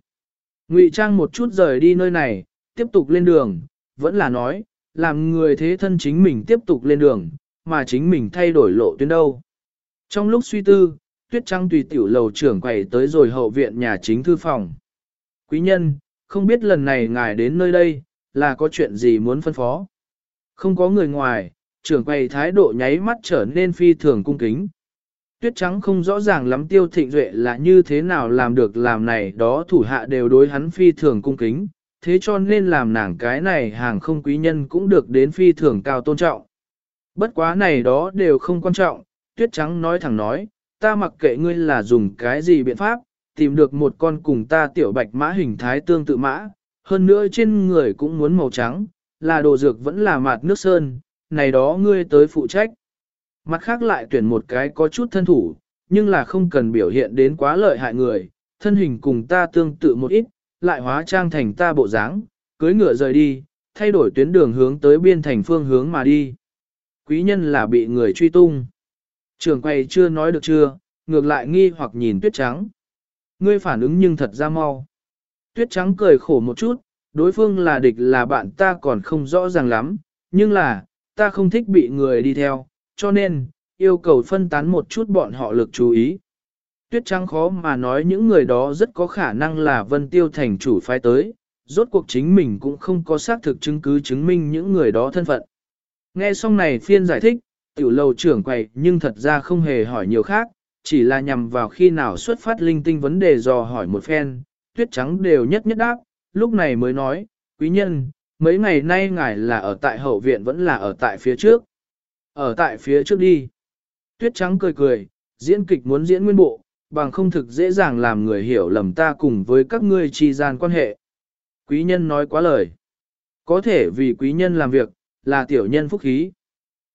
Speaker 1: Ngụy Trang một chút rời đi nơi này, tiếp tục lên đường, vẫn là nói, làm người thế thân chính mình tiếp tục lên đường, mà chính mình thay đổi lộ tuyến đâu. Trong lúc suy tư, Tuyết Trăng tùy tiểu lầu trưởng quầy tới rồi hậu viện nhà chính thư phòng. Quý nhân, không biết lần này ngài đến nơi đây, là có chuyện gì muốn phân phó. Không có người ngoài, trưởng quầy thái độ nháy mắt trở nên phi thường cung kính. Tuyết trắng không rõ ràng lắm tiêu thịnh duệ là như thế nào làm được làm này đó thủ hạ đều đối hắn phi thường cung kính, thế cho nên làm nàng cái này hàng không quý nhân cũng được đến phi thường cao tôn trọng. Bất quá này đó đều không quan trọng, tuyết trắng nói thẳng nói, ta mặc kệ ngươi là dùng cái gì biện pháp, tìm được một con cùng ta tiểu bạch mã hình thái tương tự mã, hơn nữa trên người cũng muốn màu trắng, là đồ dược vẫn là mạt nước sơn, này đó ngươi tới phụ trách. Mặt khác lại tuyển một cái có chút thân thủ, nhưng là không cần biểu hiện đến quá lợi hại người, thân hình cùng ta tương tự một ít, lại hóa trang thành ta bộ dáng, cưới ngựa rời đi, thay đổi tuyến đường hướng tới biên thành phương hướng mà đi. Quý nhân là bị người truy tung. Trường quay chưa nói được chưa, ngược lại nghi hoặc nhìn tuyết trắng. Ngươi phản ứng nhưng thật ra mau. Tuyết trắng cười khổ một chút, đối phương là địch là bạn ta còn không rõ ràng lắm, nhưng là, ta không thích bị người đi theo, cho nên, yêu cầu phân tán một chút bọn họ lực chú ý. Tuyết trắng khó mà nói những người đó rất có khả năng là vân tiêu thành chủ phái tới, rốt cuộc chính mình cũng không có xác thực chứng cứ chứng minh những người đó thân phận. Nghe xong này phiên giải thích, tiểu lầu trưởng quầy nhưng thật ra không hề hỏi nhiều khác, chỉ là nhằm vào khi nào xuất phát linh tinh vấn đề dò hỏi một phen, tuyết trắng đều nhất nhất đáp, lúc này mới nói, quý nhân, mấy ngày nay ngài là ở tại hậu viện vẫn là ở tại phía trước. Ở tại phía trước đi. Tuyết trắng cười cười, diễn kịch muốn diễn nguyên bộ, bằng không thực dễ dàng làm người hiểu lầm ta cùng với các ngươi trì gian quan hệ. Quý nhân nói quá lời. Có thể vì quý nhân làm việc, là tiểu nhân phúc khí.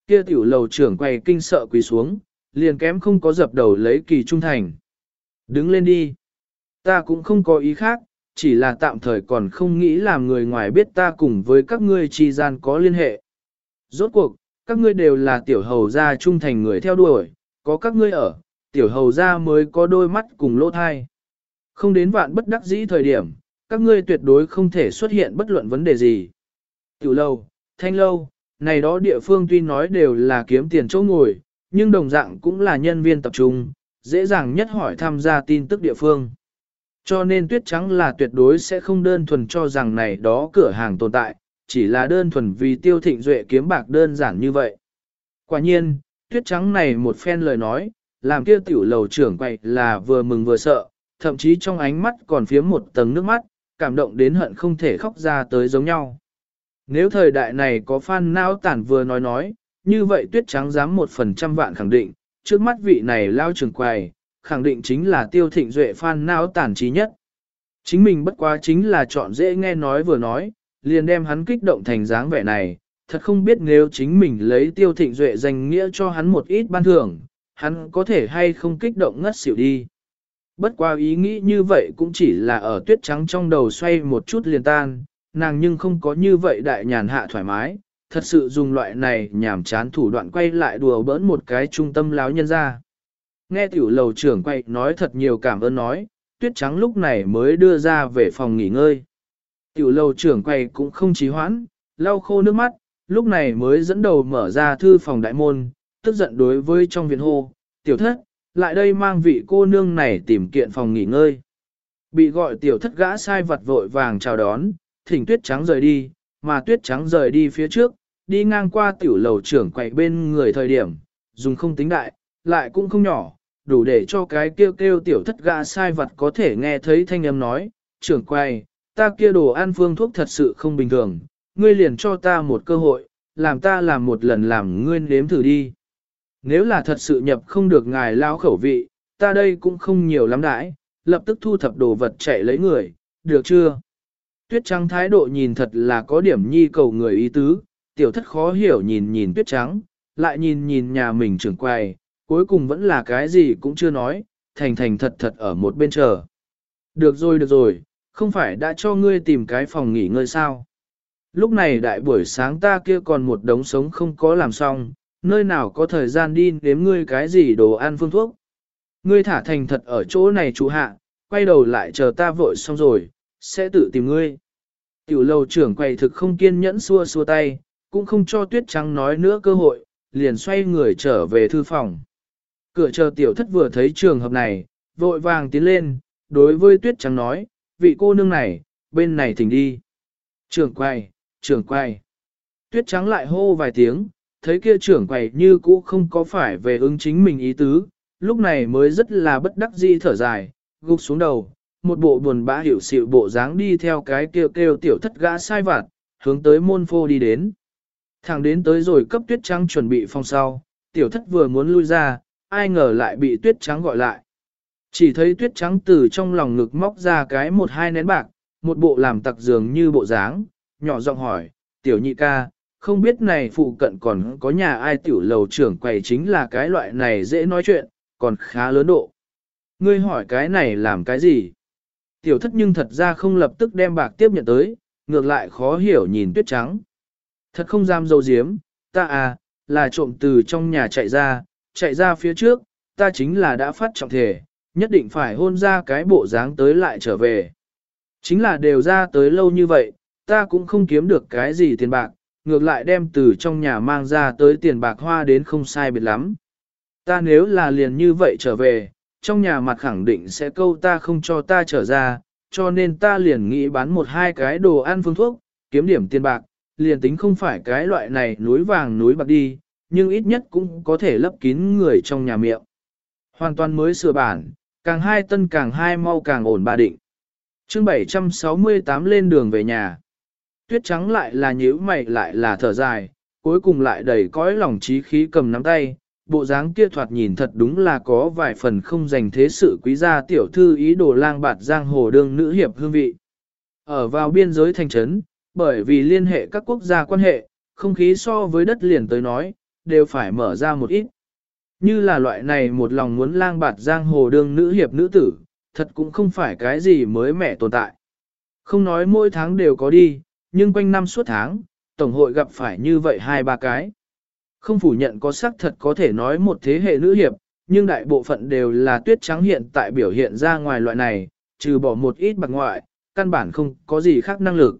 Speaker 1: Kia tiểu lầu trưởng quay kinh sợ quỳ xuống, liền kém không có dập đầu lấy kỳ trung thành. Đứng lên đi. Ta cũng không có ý khác, chỉ là tạm thời còn không nghĩ làm người ngoài biết ta cùng với các ngươi trì gian có liên hệ. Rốt cuộc, các ngươi đều là tiểu hầu gia trung thành người theo đuổi, có các ngươi ở, tiểu hầu gia mới có đôi mắt cùng lỗ thai. Không đến vạn bất đắc dĩ thời điểm, các ngươi tuyệt đối không thể xuất hiện bất luận vấn đề gì. Tiểu lâu, thanh lâu, này đó địa phương tuy nói đều là kiếm tiền chỗ ngồi, nhưng đồng dạng cũng là nhân viên tập trung, dễ dàng nhất hỏi tham gia tin tức địa phương. Cho nên tuyết trắng là tuyệt đối sẽ không đơn thuần cho rằng này đó cửa hàng tồn tại, chỉ là đơn thuần vì tiêu thịnh duệ kiếm bạc đơn giản như vậy. Quả nhiên, tuyết trắng này một phen lời nói, làm kia tiểu lầu trưởng quậy là vừa mừng vừa sợ, thậm chí trong ánh mắt còn phía một tầng nước mắt, cảm động đến hận không thể khóc ra tới giống nhau. Nếu thời đại này có fan nao tản vừa nói nói, như vậy tuyết trắng dám một phần trăm vạn khẳng định, trước mắt vị này lao trường quầy, khẳng định chính là tiêu thịnh duệ phan não tản trí nhất. Chính mình bất quá chính là chọn dễ nghe nói vừa nói, liền đem hắn kích động thành dáng vẻ này, thật không biết nếu chính mình lấy tiêu thịnh duệ danh nghĩa cho hắn một ít ban thưởng, hắn có thể hay không kích động ngất xỉu đi. Bất qua ý nghĩ như vậy cũng chỉ là ở tuyết trắng trong đầu xoay một chút liền tan, nàng nhưng không có như vậy đại nhàn hạ thoải mái, thật sự dùng loại này nhảm chán thủ đoạn quay lại đùa bỡn một cái trung tâm láo nhân ra. Nghe tiểu lầu trưởng quay nói thật nhiều cảm ơn nói, tuyết trắng lúc này mới đưa ra về phòng nghỉ ngơi. Tiểu lầu trưởng quay cũng không trí hoãn, lau khô nước mắt, lúc này mới dẫn đầu mở ra thư phòng đại môn, tức giận đối với trong viện hô, tiểu thất, lại đây mang vị cô nương này tìm kiện phòng nghỉ ngơi. Bị gọi tiểu thất gã sai vật vội vàng chào đón, thỉnh tuyết trắng rời đi, mà tuyết trắng rời đi phía trước, đi ngang qua tiểu lầu trưởng quậy bên người thời điểm, dùng không tính đại, lại cũng không nhỏ, đủ để cho cái kêu kêu tiểu thất gã sai vật có thể nghe thấy thanh âm nói, trưởng quay, ta kia đồ ăn phương thuốc thật sự không bình thường, ngươi liền cho ta một cơ hội, làm ta làm một lần làm ngươi nếm thử đi. Nếu là thật sự nhập không được ngài lao khẩu vị, ta đây cũng không nhiều lắm đãi, lập tức thu thập đồ vật chạy lấy người, được chưa? Tuyết trắng thái độ nhìn thật là có điểm nhi cầu người ý tứ, tiểu thất khó hiểu nhìn nhìn tuyết trắng, lại nhìn nhìn nhà mình trưởng quầy, cuối cùng vẫn là cái gì cũng chưa nói, thành thành thật thật ở một bên chờ. Được rồi được rồi, không phải đã cho ngươi tìm cái phòng nghỉ ngơi sao? Lúc này đại buổi sáng ta kia còn một đống sống không có làm xong, nơi nào có thời gian đi nếm ngươi cái gì đồ ăn phương thuốc. Ngươi thả thành thật ở chỗ này chú hạ, quay đầu lại chờ ta vội xong rồi, sẽ tự tìm ngươi. Tiểu lầu trưởng quầy thực không kiên nhẫn xua xua tay, cũng không cho tuyết trắng nói nữa cơ hội, liền xoay người trở về thư phòng. Cửa chờ tiểu thất vừa thấy trường hợp này, vội vàng tiến lên, đối với tuyết trắng nói, vị cô nương này, bên này thỉnh đi. Trưởng quay, trưởng quay. Tuyết trắng lại hô vài tiếng, thấy kia trưởng quầy như cũ không có phải về ứng chính mình ý tứ, lúc này mới rất là bất đắc dĩ thở dài, gục xuống đầu, một bộ buồn bã hiểu xịu bộ dáng đi theo cái kêu kêu tiểu thất gã sai vặt, hướng tới môn phô đi đến. Thẳng đến tới rồi cấp tuyết trắng chuẩn bị phòng sau, tiểu thất vừa muốn lui ra, ai ngờ lại bị tuyết trắng gọi lại. Chỉ thấy tuyết trắng từ trong lòng ngực móc ra cái một hai nén bạc, một bộ làm tặc dường như bộ dáng, nhỏ giọng hỏi, tiểu nhị ca, không biết này phụ cận còn có nhà ai tiểu lầu trưởng quầy chính là cái loại này dễ nói chuyện, còn khá lớn độ. Ngươi hỏi cái này làm cái gì? Tiểu thất nhưng thật ra không lập tức đem bạc tiếp nhận tới, ngược lại khó hiểu nhìn tuyết trắng. Thật không dám dâu diếm, ta à, là trộm từ trong nhà chạy ra, chạy ra phía trước, ta chính là đã phát trọng thể, nhất định phải hôn ra cái bộ dáng tới lại trở về. Chính là đều ra tới lâu như vậy, ta cũng không kiếm được cái gì tiền bạc, ngược lại đem từ trong nhà mang ra tới tiền bạc hoa đến không sai biệt lắm. Ta nếu là liền như vậy trở về, trong nhà mặt khẳng định sẽ câu ta không cho ta trở ra, cho nên ta liền nghĩ bán một hai cái đồ ăn phương thuốc, kiếm điểm tiền bạc, liền tính không phải cái loại này núi vàng núi bạc đi, nhưng ít nhất cũng có thể lấp kín người trong nhà miệng. Hoàn toàn mới sửa bản, càng hai tân càng hai mau càng ổn bà định. chương 768 lên đường về nhà. Tuyết trắng lại là nhíu mày lại là thở dài, cuối cùng lại đầy cõi lòng trí khí cầm nắm tay, bộ dáng kia thoạt nhìn thật đúng là có vài phần không dành thế sự quý gia tiểu thư ý đồ lang bạt giang hồ đương nữ hiệp hương vị. Ở vào biên giới thành trấn, bởi vì liên hệ các quốc gia quan hệ, không khí so với đất liền tới nói, đều phải mở ra một ít. Như là loại này một lòng muốn lang bạt giang hồ đương nữ hiệp nữ tử, thật cũng không phải cái gì mới mẻ tồn tại. Không nói mỗi tháng đều có đi, nhưng quanh năm suốt tháng, Tổng hội gặp phải như vậy hai ba cái. Không phủ nhận có sắc thật có thể nói một thế hệ nữ hiệp, nhưng đại bộ phận đều là tuyết trắng hiện tại biểu hiện ra ngoài loại này, trừ bỏ một ít bạc ngoại, căn bản không có gì khác năng lực.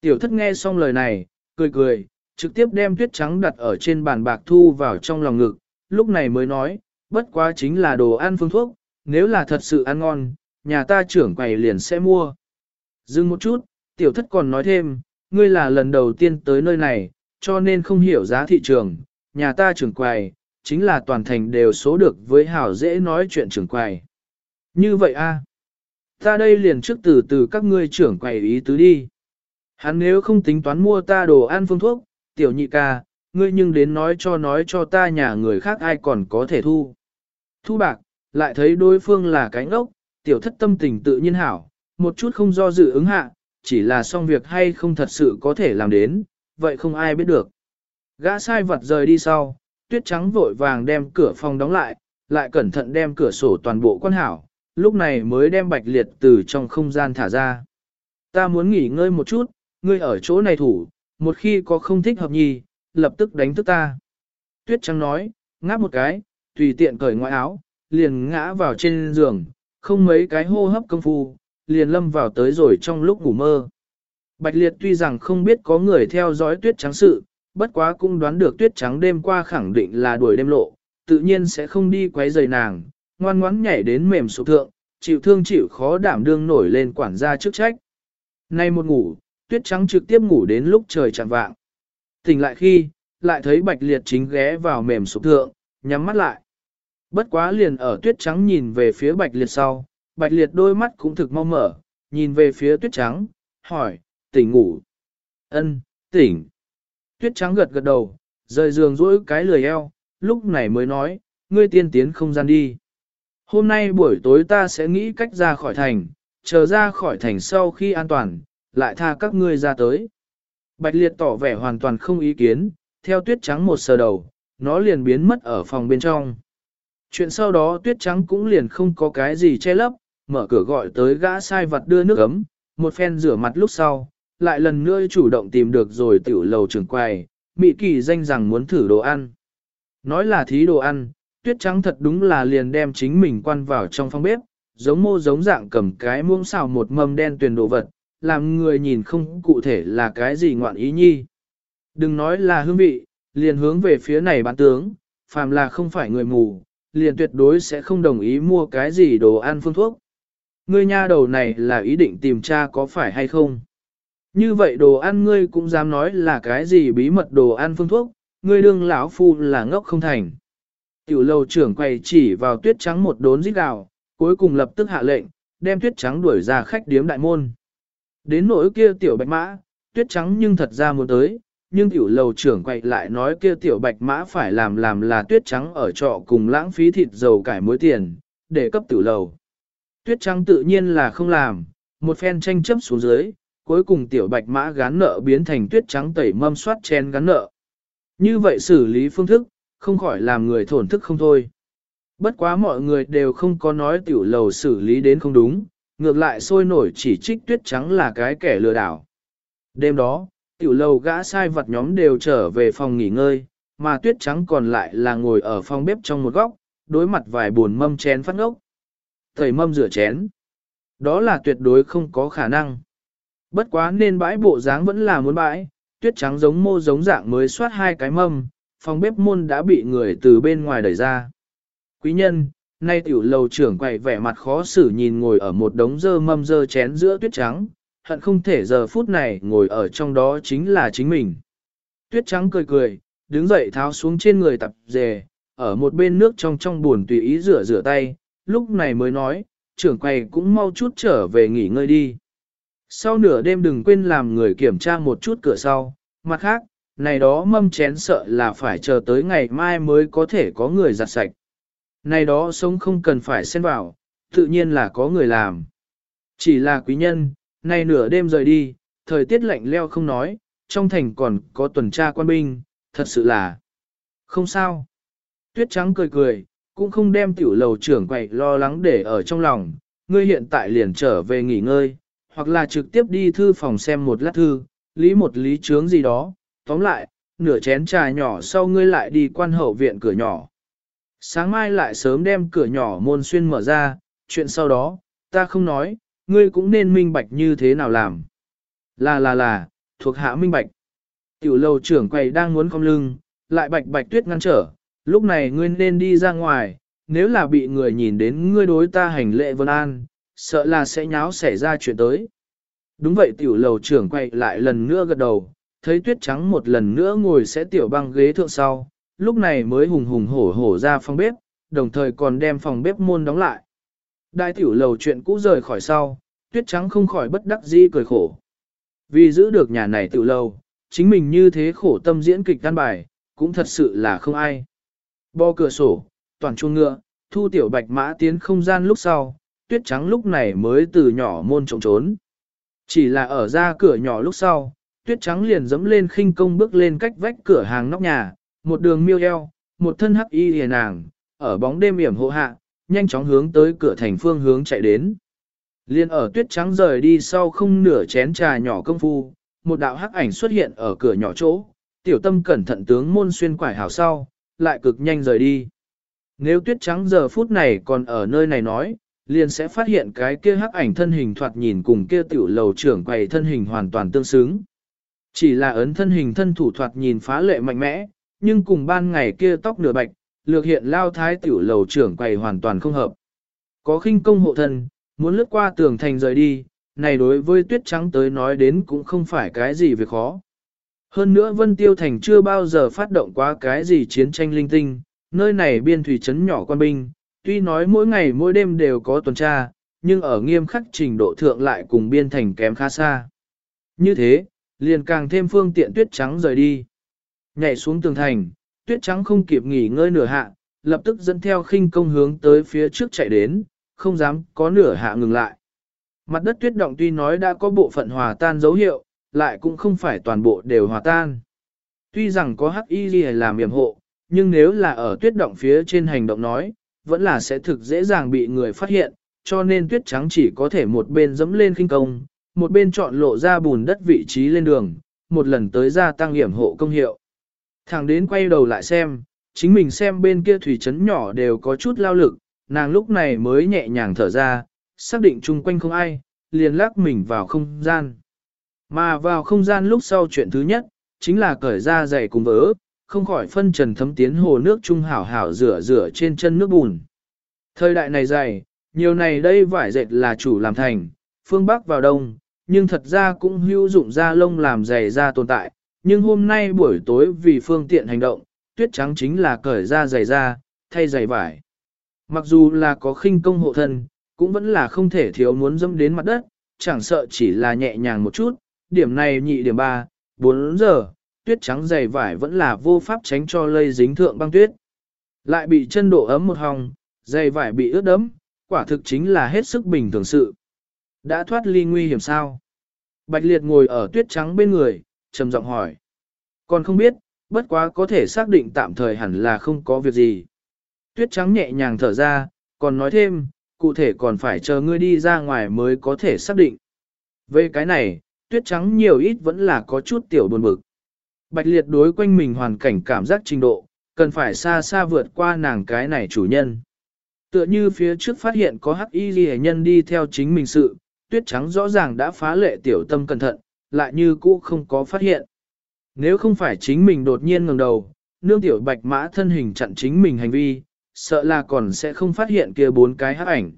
Speaker 1: Tiểu thất nghe xong lời này, cười cười, trực tiếp đem tuyết trắng đặt ở trên bàn bạc thu vào trong lòng ngực, lúc này mới nói, bất quá chính là đồ ăn phương thuốc, nếu là thật sự ăn ngon, nhà ta trưởng quầy liền sẽ mua. Dừng một chút, tiểu thất còn nói thêm, ngươi là lần đầu tiên tới nơi này, cho nên không hiểu giá thị trường, nhà ta trưởng quầy, chính là toàn thành đều số được với hảo dễ nói chuyện trưởng quầy. Như vậy a, ta đây liền trước từ từ các ngươi trưởng quầy ý tứ đi. Hắn nếu không tính toán mua ta đồ ăn phương thuốc, tiểu nhị ca, ngươi nhưng đến nói cho nói cho ta nhà người khác ai còn có thể thu. Thu bạc, lại thấy đối phương là cái ngốc, tiểu thất tâm tình tự nhiên hảo, một chút không do dự ứng hạ, chỉ là xong việc hay không thật sự có thể làm đến, vậy không ai biết được. Gã sai vật rời đi sau, tuyết trắng vội vàng đem cửa phòng đóng lại, lại cẩn thận đem cửa sổ toàn bộ quan hảo, lúc này mới đem bạch liệt từ trong không gian thả ra. Ta muốn nghỉ ngơi một chút, ngươi ở chỗ này thủ, một khi có không thích hợp nhì, lập tức đánh thức ta. Tuyết trắng nói, ngáp một cái, tùy tiện cởi ngoại áo, liền ngã vào trên giường, không mấy cái hô hấp công phu, liền lâm vào tới rồi trong lúc ngủ mơ. Bạch Liệt tuy rằng không biết có người theo dõi tuyết trắng sự, bất quá cũng đoán được tuyết trắng đêm qua khẳng định là đuổi đêm lộ, tự nhiên sẽ không đi quấy rầy nàng, ngoan ngoãn nhảy đến mềm sụp thượng, chịu thương chịu khó đảm đương nổi lên quản gia chức trách. Nay một ngủ, tuyết trắng trực tiếp ngủ đến lúc trời chạng vạng. Tỉnh lại khi, lại thấy bạch liệt chính ghé vào mềm sụp thượng, nhắm mắt lại. Bất quá liền ở tuyết trắng nhìn về phía bạch liệt sau, bạch liệt đôi mắt cũng thực mau mở, nhìn về phía tuyết trắng, hỏi, tỉnh ngủ. Ân, tỉnh. Tuyết trắng gật gật đầu, rời giường rỗi cái lười eo, lúc này mới nói, ngươi tiên tiến không gian đi. Hôm nay buổi tối ta sẽ nghĩ cách ra khỏi thành, chờ ra khỏi thành sau khi an toàn, lại tha các ngươi ra tới. Bạch liệt tỏ vẻ hoàn toàn không ý kiến, theo tuyết trắng một sờ đầu, nó liền biến mất ở phòng bên trong. Chuyện sau đó tuyết trắng cũng liền không có cái gì che lấp, mở cửa gọi tới gã sai vật đưa nước ấm, một phen rửa mặt lúc sau, lại lần nữa chủ động tìm được rồi tiểu lầu trưởng quầy, Mỹ kỳ danh rằng muốn thử đồ ăn. Nói là thí đồ ăn, tuyết trắng thật đúng là liền đem chính mình quan vào trong phòng bếp, giống mô giống dạng cầm cái muỗng xào một mâm đen tuyền đồ vật, làm người nhìn không cụ thể là cái gì ngoạn ý nhi. Đừng nói là hương vị, liền hướng về phía này bán tướng, phàm là không phải người mù, liền tuyệt đối sẽ không đồng ý mua cái gì đồ ăn phương thuốc. Ngươi nha đầu này là ý định tìm tra có phải hay không? Như vậy đồ ăn ngươi cũng dám nói là cái gì bí mật đồ ăn phương thuốc, ngươi đương lão phu là ngốc không thành. Tiểu lầu trưởng quay chỉ vào tuyết trắng một đốn rít gào, cuối cùng lập tức hạ lệnh, đem tuyết trắng đuổi ra khách điếm đại môn. Đến nỗi kia tiểu bạch mã, tuyết trắng nhưng thật ra muốn tới, nhưng tiểu lầu trưởng quay lại nói kia tiểu bạch mã phải làm làm là tuyết trắng ở trọ cùng lãng phí thịt dầu cải muối tiền, để cấp tiểu lầu. Tuyết trắng tự nhiên là không làm, một phen tranh chấp xuống dưới, cuối cùng tiểu bạch mã gán nợ biến thành tuyết trắng tẩy mâm soát chen gán nợ. Như vậy xử lý phương thức, không khỏi làm người thổn thức không thôi. Bất quá mọi người đều không có nói tiểu lầu xử lý đến không đúng, ngược lại sôi nổi chỉ trích tuyết trắng là cái kẻ lừa đảo. Đêm đó, tiểu lầu gã sai vật nhóm đều trở về phòng nghỉ ngơi, mà tuyết trắng còn lại là ngồi ở phòng bếp trong một góc, đối mặt vài buồn mâm chén phát ngốc. Thầy mâm rửa chén. Đó là tuyệt đối không có khả năng. Bất quá nên bãi bộ dáng vẫn là muốn bãi, tuyết trắng giống mô giống dạng mới soát hai cái mâm, phòng bếp môn đã bị người từ bên ngoài đẩy ra. Quý nhân, nay tiểu lầu trưởng quầy vẻ mặt khó xử nhìn ngồi ở một đống dơ mâm dơ chén giữa tuyết trắng, hận không thể giờ phút này ngồi ở trong đó chính là chính mình. Tuyết trắng cười cười, đứng dậy tháo xuống trên người tập dề, ở một bên nước trong trong buồn tùy ý rửa rửa tay, lúc này mới nói, trưởng quầy cũng mau chút trở về nghỉ ngơi đi. Sau nửa đêm đừng quên làm người kiểm tra một chút cửa sau, mặt khác, này đó mâm chén sợ là phải chờ tới ngày mai mới có thể có người giặt sạch. Này đó sống không cần phải xen vào, tự nhiên là có người làm. Chỉ là quý nhân, nay nửa đêm rời đi, thời tiết lạnh leo không nói, trong thành còn có tuần tra quan binh, thật sự là không sao. Tuyết trắng cười cười, cũng không đem tiểu lầu trưởng quậy lo lắng để ở trong lòng, ngươi hiện tại liền trở về nghỉ ngơi, hoặc là trực tiếp đi thư phòng xem một lát thư, lý một lý chướng gì đó, tóm lại, nửa chén trà nhỏ sau ngươi lại đi quan hậu viện cửa nhỏ. Sáng mai lại sớm đem cửa nhỏ môn xuyên mở ra, chuyện sau đó, ta không nói, ngươi cũng nên minh bạch như thế nào làm. Là là là, thuộc hạ minh bạch. Tiểu lầu trưởng quầy đang muốn cong lưng, lại bạch bạch tuyết ngăn trở, lúc này ngươi nên đi ra ngoài, nếu là bị người nhìn đến ngươi đối ta hành lệ vân an, sợ là sẽ nháo xảy ra chuyện tới. Đúng vậy tiểu lầu trưởng quay lại lần nữa gật đầu, thấy tuyết trắng một lần nữa ngồi sẽ tiểu băng ghế thượng sau, lúc này mới hùng hùng hổ hổ ra phòng bếp, đồng thời còn đem phòng bếp môn đóng lại. Đại tiểu lầu chuyện cũ rời khỏi sau, tuyết trắng không khỏi bất đắc dĩ cười khổ. Vì giữ được nhà này tiểu lầu, chính mình như thế khổ tâm diễn kịch căn bài, cũng thật sự là không ai. Bo cửa sổ, toàn chuông ngựa, thu tiểu bạch mã tiến không gian lúc sau, tuyết trắng lúc này mới từ nhỏ môn trộm trốn. Chỉ là ở ra cửa nhỏ lúc sau, tuyết trắng liền dẫm lên khinh công bước lên cách vách cửa hàng nóc nhà, một đường miêu eo, một thân hắc y hề nàng, ở bóng đêm yểm hộ hạ, nhanh chóng hướng tới cửa thành phương hướng chạy đến. Liên ở tuyết trắng rời đi sau không nửa chén trà nhỏ công phu, một đạo hắc ảnh xuất hiện ở cửa nhỏ chỗ, tiểu tâm cẩn thận tướng môn xuyên quải hào sau, lại cực nhanh rời đi. Nếu tuyết trắng giờ phút này còn ở nơi này nói, liền sẽ phát hiện cái kia hắc ảnh thân hình thoạt nhìn cùng kia tiểu lầu trưởng quầy thân hình hoàn toàn tương xứng. Chỉ là ấn thân hình thân thủ thoạt nhìn phá lệ mạnh mẽ, nhưng cùng ban ngày kia tóc nửa bạch, lược hiện lao thái tiểu lầu trưởng quầy hoàn toàn không hợp. Có khinh công hộ thân, muốn lướt qua tường thành rời đi, này đối với tuyết trắng tới nói đến cũng không phải cái gì việc khó. Hơn nữa Vân Tiêu Thành chưa bao giờ phát động quá cái gì chiến tranh linh tinh, nơi này biên thủy trấn nhỏ quan binh, tuy nói mỗi ngày mỗi đêm đều có tuần tra, nhưng ở nghiêm khắc trình độ thượng lại cùng biên thành kém khá xa. Như thế, liền càng thêm phương tiện tuyết trắng rời đi. Nhảy xuống tường thành, tuyết trắng không kịp nghỉ ngơi nửa hạ, lập tức dẫn theo khinh công hướng tới phía trước chạy đến, không dám có nửa hạ ngừng lại. Mặt đất tuyết động tuy nói đã có bộ phận hòa tan dấu hiệu, lại cũng không phải toàn bộ đều hòa tan. Tuy rằng có hắc y làm yểm hộ, nhưng nếu là ở tuyết động phía trên hành động nói, vẫn là sẽ thực dễ dàng bị người phát hiện, cho nên tuyết trắng chỉ có thể một bên dẫm lên khinh công, một bên chọn lộ ra bùn đất vị trí lên đường, một lần tới gia tăng hiểm hộ công hiệu. Thằng đến quay đầu lại xem, chính mình xem bên kia thủy trấn nhỏ đều có chút lao lực, nàng lúc này mới nhẹ nhàng thở ra, xác định chung quanh không ai, liền lắc mình vào không gian. Mà vào không gian lúc sau chuyện thứ nhất, chính là cởi ra giày cùng vỡ, không khỏi phân trần thấm tiến hồ nước trung hảo hảo rửa rửa trên chân nước bùn. Thời đại này dày, nhiều này đây vải dệt là chủ làm thành, phương Bắc vào đông, nhưng thật ra cũng hữu dụng da lông làm giày ra tồn tại, nhưng hôm nay buổi tối vì phương tiện hành động, tuyết trắng chính là cởi ra giày ra, thay giày vải. Mặc dù là có khinh công hộ thân, cũng vẫn là không thể thiếu muốn dâm đến mặt đất, chẳng sợ chỉ là nhẹ nhàng một chút, điểm này nhị điểm 3, 4 giờ, tuyết trắng giày vải vẫn là vô pháp tránh cho lây dính thượng băng tuyết. Lại bị chân độ ấm một hòng, giày vải bị ướt đẫm, quả thực chính là hết sức bình thường sự. Đã thoát ly nguy hiểm sao? Bạch Liệt ngồi ở tuyết trắng bên người, trầm giọng hỏi. Còn không biết, bất quá có thể xác định tạm thời hẳn là không có việc gì. Tuyết trắng nhẹ nhàng thở ra, còn nói thêm, cụ thể còn phải chờ ngươi đi ra ngoài mới có thể xác định. Về cái này, tuyết trắng nhiều ít vẫn là có chút tiểu buồn bực. Bạch liệt đối quanh mình hoàn cảnh cảm giác trình độ, cần phải xa xa vượt qua nàng cái này chủ nhân. Tựa như phía trước phát hiện có hắc y ghi nhân đi theo chính mình sự, tuyết trắng rõ ràng đã phá lệ tiểu tâm cẩn thận, lại như cũ không có phát hiện. Nếu không phải chính mình đột nhiên ngẩng đầu, nương tiểu bạch mã thân hình chặn chính mình hành vi, sợ là còn sẽ không phát hiện kia bốn cái hắc ảnh.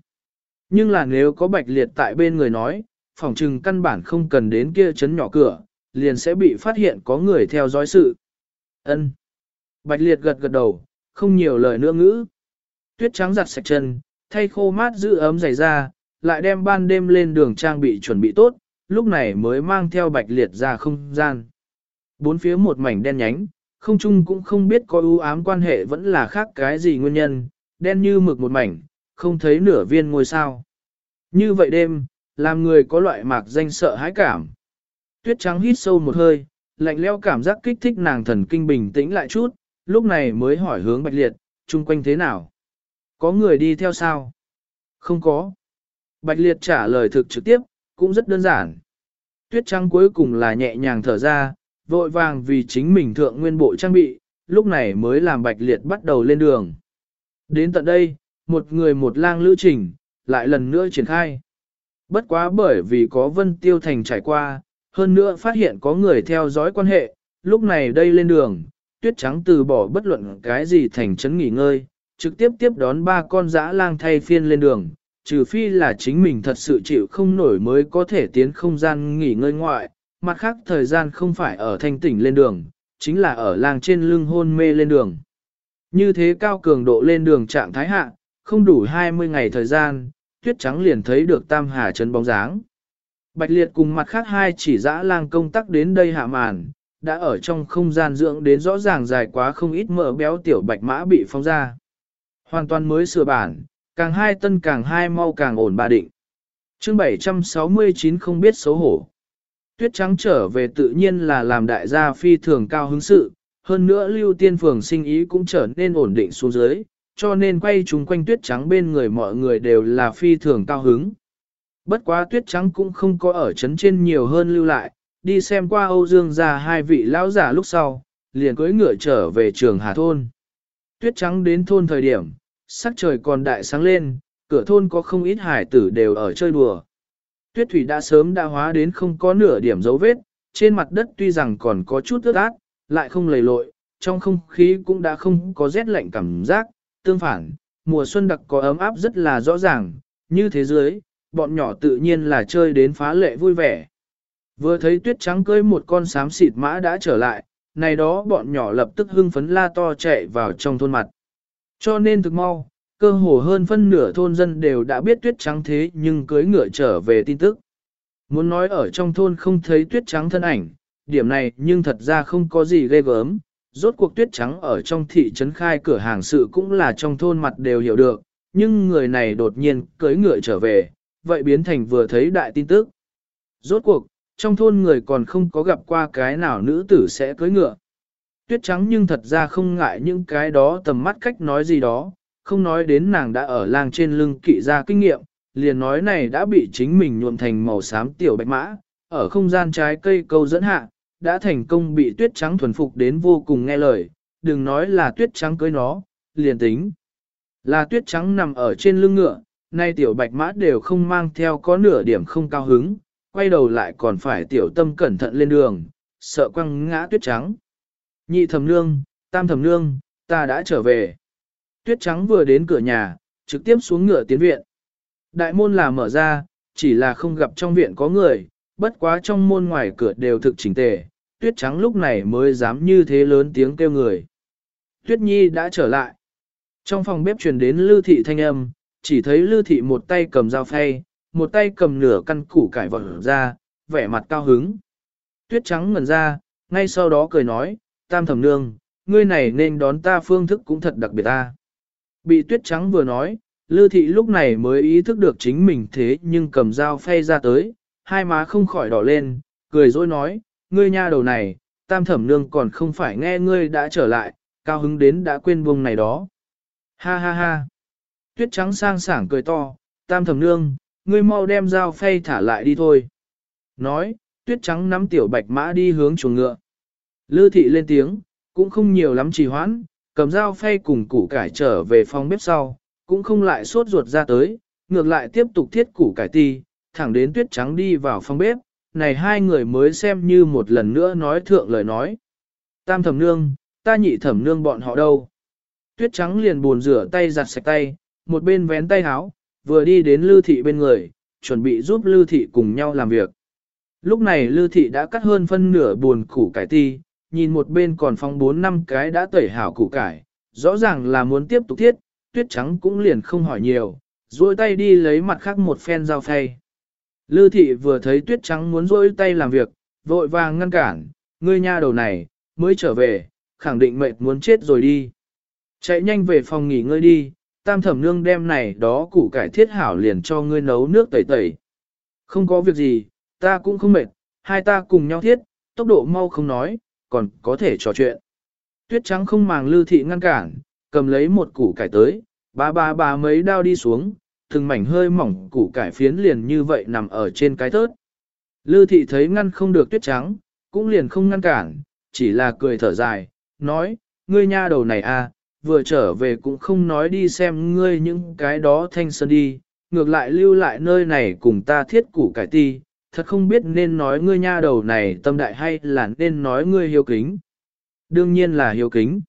Speaker 1: Nhưng là nếu có bạch liệt tại bên người nói, phòng trừng căn bản không cần đến kia chấn nhỏ cửa, liền sẽ bị phát hiện có người theo dõi sự. Ân. Bạch liệt gật gật đầu, không nhiều lời nữa ngữ. Tuyết trắng giặt sạch chân, thay khô mát giữ ấm giày ra, lại đem ban đêm lên đường trang bị chuẩn bị tốt, lúc này mới mang theo bạch liệt ra không gian. Bốn phía một mảnh đen nhánh, không chung cũng không biết có ưu ám quan hệ vẫn là khác cái gì nguyên nhân, đen như mực một mảnh, không thấy nửa viên ngôi sao. Như vậy đêm, làm người có loại mạc danh sợ hãi cảm. Tuyết trắng hít sâu một hơi, lạnh leo cảm giác kích thích nàng thần kinh bình tĩnh lại chút, lúc này mới hỏi hướng bạch liệt, chung quanh thế nào? Có người đi theo sao? Không có. Bạch liệt trả lời thực trực tiếp, cũng rất đơn giản. Tuyết trắng cuối cùng là nhẹ nhàng thở ra, vội vàng vì chính mình thượng nguyên bộ trang bị, lúc này mới làm bạch liệt bắt đầu lên đường. Đến tận đây, một người một lang lữ trình, lại lần nữa triển khai. Bất quá bởi vì có vân tiêu thành trải qua, hơn nữa phát hiện có người theo dõi quan hệ, lúc này đây lên đường, tuyết trắng từ bỏ bất luận cái gì thành trấn nghỉ ngơi, trực tiếp tiếp đón ba con dã lang thay phiên lên đường, trừ phi là chính mình thật sự chịu không nổi mới có thể tiến không gian nghỉ ngơi ngoại, mặt khác thời gian không phải ở thanh tỉnh lên đường, chính là ở làng trên lưng hôn mê lên đường. Như thế cao cường độ lên đường trạng thái hạ, không đủ 20 ngày thời gian, tuyết trắng liền thấy được tam hà chấn bóng dáng. Bạch liệt cùng mặt khác hai chỉ dã lang công tác đến đây hạ màn, đã ở trong không gian dưỡng đến rõ ràng dài quá không ít mỡ béo tiểu bạch mã bị phóng ra. Hoàn toàn mới sửa bản, càng hai tân càng hai mau càng ổn bà định. chương 769 không biết xấu hổ. Tuyết trắng trở về tự nhiên là làm đại gia phi thường cao hứng sự, hơn nữa lưu tiên phường sinh ý cũng trở nên ổn định xuống dưới, cho nên quay chúng quanh tuyết trắng bên người mọi người đều là phi thường cao hứng. Bất quá tuyết trắng cũng không có ở chấn trên nhiều hơn lưu lại, đi xem qua Âu Dương gia hai vị lão giả lúc sau, liền cưỡi ngựa trở về trường Hà Thôn. Tuyết trắng đến thôn thời điểm, sắc trời còn đại sáng lên, cửa thôn có không ít hải tử đều ở chơi đùa. Tuyết thủy đã sớm đã hóa đến không có nửa điểm dấu vết, trên mặt đất tuy rằng còn có chút ướt át, lại không lầy lội, trong không khí cũng đã không có rét lạnh cảm giác, tương phản, mùa xuân đặc có ấm áp rất là rõ ràng, như thế giới, bọn nhỏ tự nhiên là chơi đến phá lệ vui vẻ. Vừa thấy tuyết trắng cưới một con xám xịt mã đã trở lại, này đó bọn nhỏ lập tức hưng phấn la to chạy vào trong thôn mặt. Cho nên thực mau, cơ hồ hơn phân nửa thôn dân đều đã biết tuyết trắng thế nhưng cưới ngựa trở về tin tức. Muốn nói ở trong thôn không thấy tuyết trắng thân ảnh, điểm này nhưng thật ra không có gì ghê gớm. Rốt cuộc tuyết trắng ở trong thị trấn khai cửa hàng sự cũng là trong thôn mặt đều hiểu được, nhưng người này đột nhiên cưới ngựa trở về, vậy biến thành vừa thấy đại tin tức. Rốt cuộc, trong thôn người còn không có gặp qua cái nào nữ tử sẽ cưới ngựa. Tuyết trắng nhưng thật ra không ngại những cái đó tầm mắt cách nói gì đó, không nói đến nàng đã ở làng trên lưng kỵ ra kinh nghiệm, liền nói này đã bị chính mình nhuộm thành màu xám tiểu bạch mã, ở không gian trái cây câu dẫn hạ, đã thành công bị tuyết trắng thuần phục đến vô cùng nghe lời, đừng nói là tuyết trắng cưới nó, liền tính. Là tuyết trắng nằm ở trên lưng ngựa, nay tiểu bạch mã đều không mang theo có nửa điểm không cao hứng, quay đầu lại còn phải tiểu tâm cẩn thận lên đường, sợ quăng ngã tuyết trắng. Nhị thẩm nương, tam thẩm nương, ta đã trở về. Tuyết trắng vừa đến cửa nhà, trực tiếp xuống ngựa tiến viện. Đại môn là mở ra, chỉ là không gặp trong viện có người, bất quá trong môn ngoài cửa đều thực chỉnh tề, tuyết trắng lúc này mới dám như thế lớn tiếng kêu người. Tuyết nhi đã trở lại. Trong phòng bếp truyền đến lưu thị thanh âm, chỉ thấy lưu thị một tay cầm dao phay, một tay cầm nửa căn củ cải vỏ ra, vẻ mặt cao hứng. Tuyết trắng ngẩn ra, ngay sau đó cười nói, tam thẩm nương, ngươi này nên đón ta phương thức cũng thật đặc biệt ta. Bị tuyết trắng vừa nói, Lư thị lúc này mới ý thức được chính mình thế nhưng cầm dao phay ra tới, hai má không khỏi đỏ lên, cười dối nói, ngươi nha đầu này, tam thẩm nương còn không phải nghe ngươi đã trở lại, cao hứng đến đã quên buông này đó. Ha ha ha. Tuyết trắng sang sảng cười to, tam thẩm nương, ngươi mau đem dao phay thả lại đi thôi. Nói, tuyết trắng nắm tiểu bạch mã đi hướng chuồng ngựa. Lư thị lên tiếng, cũng không nhiều lắm trì hoãn, cầm dao phay cùng củ cải trở về phòng bếp sau, cũng không lại sốt ruột ra tới, ngược lại tiếp tục thiết củ cải ti, thẳng đến tuyết trắng đi vào phòng bếp, này hai người mới xem như một lần nữa nói thượng lời nói. Tam thẩm nương, ta nhị thẩm nương bọn họ đâu? Tuyết trắng liền buồn rửa tay giặt sạch tay, một bên vén tay háo, vừa đi đến lưu thị bên người, chuẩn bị giúp lưu thị cùng nhau làm việc. Lúc này lưu thị đã cắt hơn phân nửa buồn củ cải ti, nhìn một bên còn phong bốn năm cái đã tẩy hảo củ cải, rõ ràng là muốn tiếp tục thiết, tuyết trắng cũng liền không hỏi nhiều, duỗi tay đi lấy mặt khác một phen dao phay. Lư thị vừa thấy tuyết trắng muốn duỗi tay làm việc, vội vàng ngăn cản, ngươi nha đầu này, mới trở về, khẳng định mệt muốn chết rồi đi. Chạy nhanh về phòng nghỉ ngơi đi, tam thẩm nương đem này đó củ cải thiết hảo liền cho ngươi nấu nước tẩy tẩy. Không có việc gì, ta cũng không mệt, hai ta cùng nhau thiết, tốc độ mau không nói, còn có thể trò chuyện. Tuyết trắng không màng Lưu thị ngăn cản, cầm lấy một củ cải tới, ba ba ba mấy đao đi xuống, từng mảnh hơi mỏng củ cải phiến liền như vậy nằm ở trên cái thớt. Lư thị thấy ngăn không được tuyết trắng, cũng liền không ngăn cản, chỉ là cười thở dài, nói, ngươi nha đầu này à, vừa trở về cũng không nói đi xem ngươi những cái đó thanh sơn đi, ngược lại lưu lại nơi này cùng ta thiết củ cải ti, thật không biết nên nói ngươi nha đầu này tâm đại hay là nên nói ngươi hiếu kính. Đương nhiên là hiếu kính.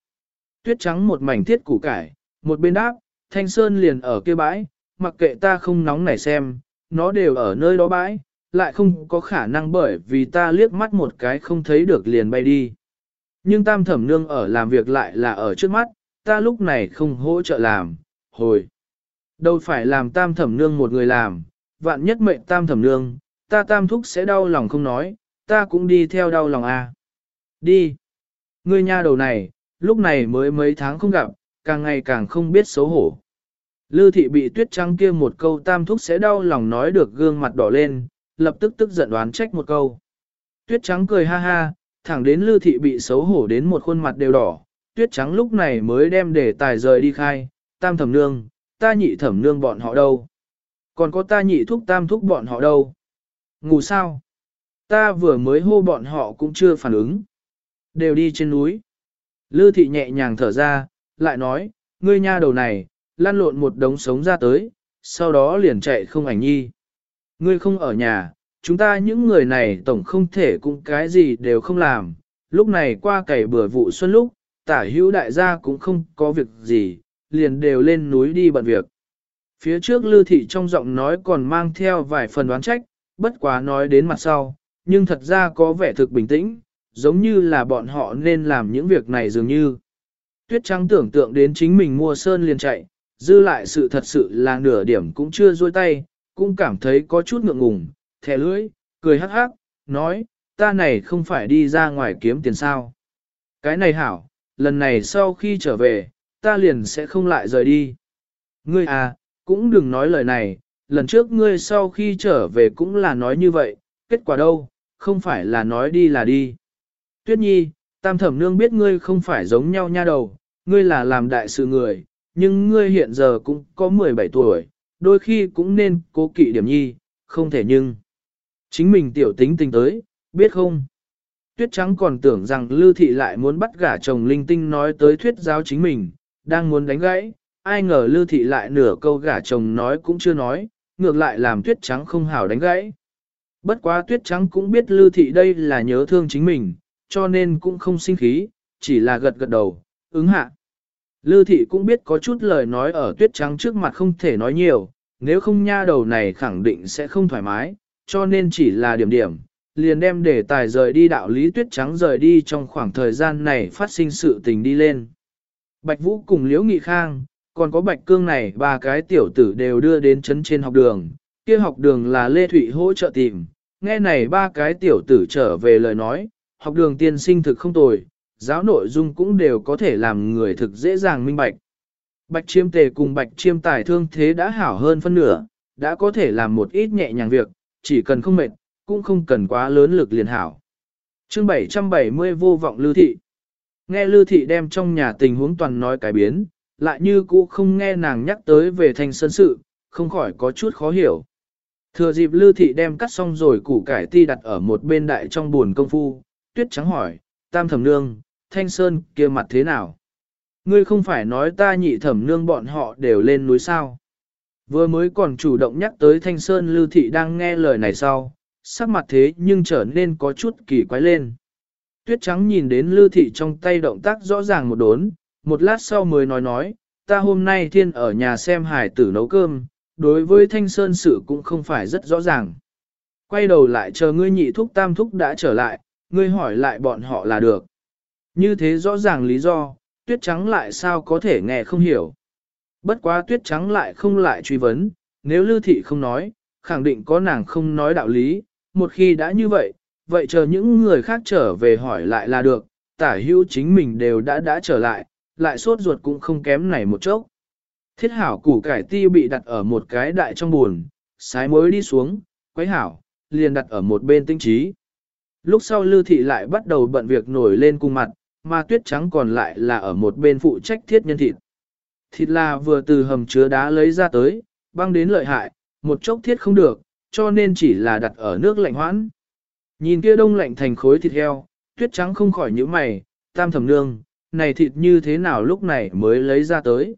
Speaker 1: Tuyết trắng một mảnh thiết củ cải, một bên đáp, thanh sơn liền ở kia bãi, mặc kệ ta không nóng nảy xem, nó đều ở nơi đó bãi, lại không có khả năng bởi vì ta liếc mắt một cái không thấy được liền bay đi. Nhưng tam thẩm nương ở làm việc lại là ở trước mắt, ta lúc này không hỗ trợ làm, hồi. Đâu phải làm tam thẩm nương một người làm, vạn nhất mệnh tam thẩm nương, ta tam thúc sẽ đau lòng không nói, ta cũng đi theo đau lòng à. Đi. Ngươi nha đầu này, lúc này mới mấy tháng không gặp, càng ngày càng không biết xấu hổ. Lư thị bị tuyết trắng kia một câu tam thúc sẽ đau lòng nói được gương mặt đỏ lên, lập tức tức giận đoán trách một câu. Tuyết trắng cười ha ha, thẳng đến lư thị bị xấu hổ đến một khuôn mặt đều đỏ, tuyết trắng lúc này mới đem để tài rời đi khai, tam thẩm nương, ta nhị thẩm nương bọn họ đâu? Còn có ta nhị thúc tam thúc bọn họ đâu? Ngủ sao? Ta vừa mới hô bọn họ cũng chưa phản ứng. Đều đi trên núi. Lư thị nhẹ nhàng thở ra, lại nói, ngươi nha đầu này, lăn lộn một đống sống ra tới, sau đó liền chạy không ảnh nhi. Ngươi không ở nhà, chúng ta những người này tổng không thể cũng cái gì đều không làm, lúc này qua cày bừa vụ xuân lúc, tả hữu đại gia cũng không có việc gì, liền đều lên núi đi bận việc. Phía trước lưu thị trong giọng nói còn mang theo vài phần đoán trách, bất quá nói đến mặt sau, nhưng thật ra có vẻ thực bình tĩnh, giống như là bọn họ nên làm những việc này dường như. Tuyết trắng tưởng tượng đến chính mình mua sơn liền chạy, dư lại sự thật sự là nửa điểm cũng chưa dôi tay, cũng cảm thấy có chút ngượng ngùng, thẻ lưỡi, cười hắc hắc, nói, ta này không phải đi ra ngoài kiếm tiền sao. Cái này hảo, lần này sau khi trở về, ta liền sẽ không lại rời đi. Ngươi à, cũng đừng nói lời này, lần trước ngươi sau khi trở về cũng là nói như vậy, kết quả đâu, không phải là nói đi là đi. Tuyết nhi, tam thẩm nương biết ngươi không phải giống nhau nha đầu, ngươi là làm đại sự người, nhưng ngươi hiện giờ cũng có 17 tuổi, đôi khi cũng nên cố kỵ điểm nhi, không thể nhưng. Chính mình tiểu tính tình tới, biết không? Tuyết trắng còn tưởng rằng Lưu Thị lại muốn bắt gả chồng linh tinh nói tới thuyết giáo chính mình, đang muốn đánh gãy, ai ngờ Lưu Thị lại nửa câu gả chồng nói cũng chưa nói, ngược lại làm Tuyết trắng không hảo đánh gãy. Bất quá Tuyết trắng cũng biết Lưu Thị đây là nhớ thương chính mình, cho nên cũng không sinh khí, chỉ là gật gật đầu, ứng hạ. Lưu Thị cũng biết có chút lời nói ở Tuyết trắng trước mặt không thể nói nhiều, nếu không nha đầu này khẳng định sẽ không thoải mái, cho nên chỉ là điểm điểm, liền đem đề tài rời đi đạo lý tuyết trắng rời đi trong khoảng thời gian này phát sinh sự tình đi lên. Bạch Vũ cùng Liễu Nghị Khang, còn có Bạch Cương này ba cái tiểu tử đều đưa đến chấn trên học đường, kia học đường là Lê Thụy hỗ trợ tìm, nghe này ba cái tiểu tử trở về lời nói, học đường tiên sinh thực không tồi, giáo nội dung cũng đều có thể làm người thực dễ dàng minh bạch. Bạch chiêm tề cùng bạch chiêm tài thương thế đã hảo hơn phân nửa, đã có thể làm một ít nhẹ nhàng việc, chỉ cần không mệt, cũng không cần quá lớn lực liền hảo. chương 770 vô vọng lưu thị. Nghe lưu thị đem trong nhà tình huống toàn nói cái biến, lại như cũ không nghe nàng nhắc tới về thanh sơn sự, không khỏi có chút khó hiểu. Thừa dịp lưu thị đem cắt xong rồi củ cải ti đặt ở một bên đại trong buồn công phu, tuyết trắng hỏi, tam thẩm nương, thanh sơn kia mặt thế nào? Ngươi không phải nói ta nhị thẩm nương bọn họ đều lên núi sao? Vừa mới còn chủ động nhắc tới thanh sơn lưu thị đang nghe lời này sau, sắc mặt thế nhưng trở nên có chút kỳ quái lên. Tuyết trắng nhìn đến lưu thị trong tay động tác rõ ràng một đốn, một lát sau mới nói nói, ta hôm nay thiên ở nhà xem hải tử nấu cơm, đối với thanh sơn sự cũng không phải rất rõ ràng. Quay đầu lại chờ ngươi nhị thúc tam thúc đã trở lại, ngươi hỏi lại bọn họ là được. Như thế rõ ràng lý do, tuyết trắng lại sao có thể nghe không hiểu. Bất quá tuyết trắng lại không lại truy vấn, nếu lưu thị không nói, khẳng định có nàng không nói đạo lý, một khi đã như vậy, vậy chờ những người khác trở về hỏi lại là được, tả hữu chính mình đều đã đã trở lại, lại sốt ruột cũng không kém này một chốc. Thiết hảo củ cải ti bị đặt ở một cái đại trong buồn, sái mới đi xuống, quấy hảo, liền đặt ở một bên tinh trí. Lúc sau lưu thị lại bắt đầu bận việc nổi lên cung mặt, mà tuyết trắng còn lại là ở một bên phụ trách thiết nhân thịt. Thịt là vừa từ hầm chứa đá lấy ra tới, băng đến lợi hại, một chốc thiết không được, cho nên chỉ là đặt ở nước lạnh hoãn. Nhìn kia đông lạnh thành khối thịt heo, tuyết trắng không khỏi nhíu mày, tam thẩm nương, này thịt như thế nào lúc này mới lấy ra tới.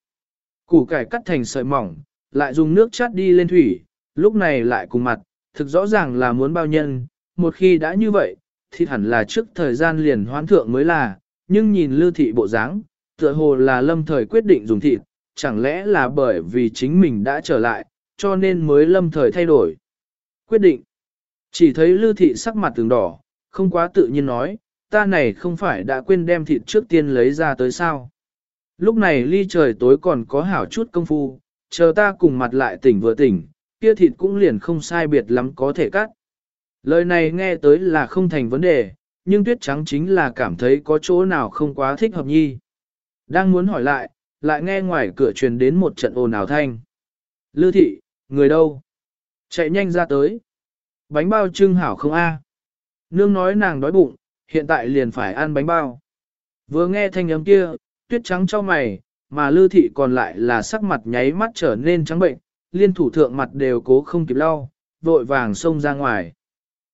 Speaker 1: Củ cải cắt thành sợi mỏng, lại dùng nước chát đi lên thủy, lúc này lại cùng mặt, thực rõ ràng là muốn bao nhân, một khi đã như vậy, thịt hẳn là trước thời gian liền hoán thượng mới là, nhưng nhìn lưu thị bộ dáng, tựa hồ là lâm thời quyết định dùng thịt, chẳng lẽ là bởi vì chính mình đã trở lại, cho nên mới lâm thời thay đổi. Quyết định. Chỉ thấy lưu thị sắc mặt từng đỏ, không quá tự nhiên nói, ta này không phải đã quên đem thịt trước tiên lấy ra tới sao. Lúc này ly trời tối còn có hảo chút công phu, chờ ta cùng mặt lại tỉnh vừa tỉnh, kia thịt cũng liền không sai biệt lắm có thể cắt. Lời này nghe tới là không thành vấn đề, nhưng tuyết trắng chính là cảm thấy có chỗ nào không quá thích hợp nhi. Đang muốn hỏi lại, lại nghe ngoài cửa truyền đến một trận ồn ào thanh. Lư thị, người đâu? Chạy nhanh ra tới. Bánh bao trưng hảo không a? Nương nói nàng đói bụng, hiện tại liền phải ăn bánh bao. Vừa nghe thanh âm kia, tuyết trắng cho mày, mà lư thị còn lại là sắc mặt nháy mắt trở nên trắng bệnh, liên thủ thượng mặt đều cố không kịp lau, vội vàng xông ra ngoài.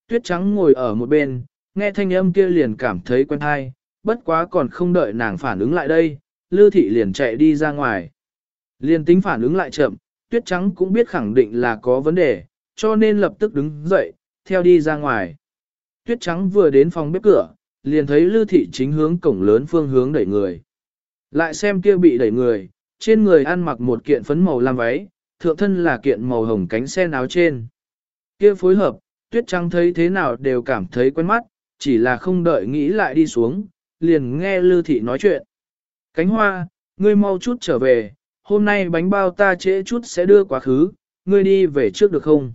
Speaker 1: Tuyết trắng ngồi ở một bên, nghe thanh âm kia liền cảm thấy quen thai, bất quá còn không đợi nàng phản ứng lại đây, Lư Thị liền chạy đi ra ngoài. liên tính phản ứng lại chậm, Tuyết Trắng cũng biết khẳng định là có vấn đề, cho nên lập tức đứng dậy, theo đi ra ngoài. Tuyết trắng vừa đến phòng bếp cửa, liền thấy Lư Thị chính hướng cổng lớn phương hướng đẩy người. Lại xem kia bị đẩy người, trên người ăn mặc một kiện phấn màu lam váy, thượng thân là kiện màu hồng cánh sen áo trên. Kia phối hợp, Tuyết trắng thấy thế nào đều cảm thấy quen mắt, chỉ là không đợi nghĩ lại đi xuống, liền nghe Lư Thị nói chuyện. Cánh hoa, ngươi mau chút trở về, hôm nay bánh bao ta trễ chút sẽ đưa quá khứ, ngươi đi về trước được không?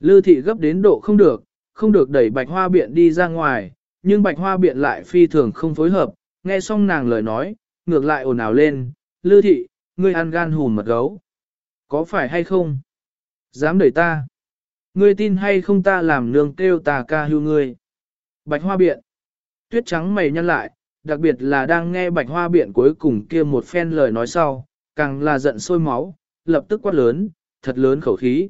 Speaker 1: Lư Thị gấp đến độ không được, không được đẩy bạch hoa biện đi ra ngoài, nhưng bạch hoa biện lại phi thường không phối hợp, nghe xong nàng lời nói, ngược lại ồn ào lên, Lư Thị, ngươi ăn gan hùn mật gấu. Có phải hay không? Dám đẩy ta? Ngươi tin hay không ta làm nương kêu ta ca hưu ngươi? Bạch hoa biện. Tuyết trắng mày nhăn lại, đặc biệt là đang nghe bạch hoa biện cuối cùng kia một phen lời nói sau, càng là giận sôi máu, lập tức quát lớn, thật lớn khẩu khí.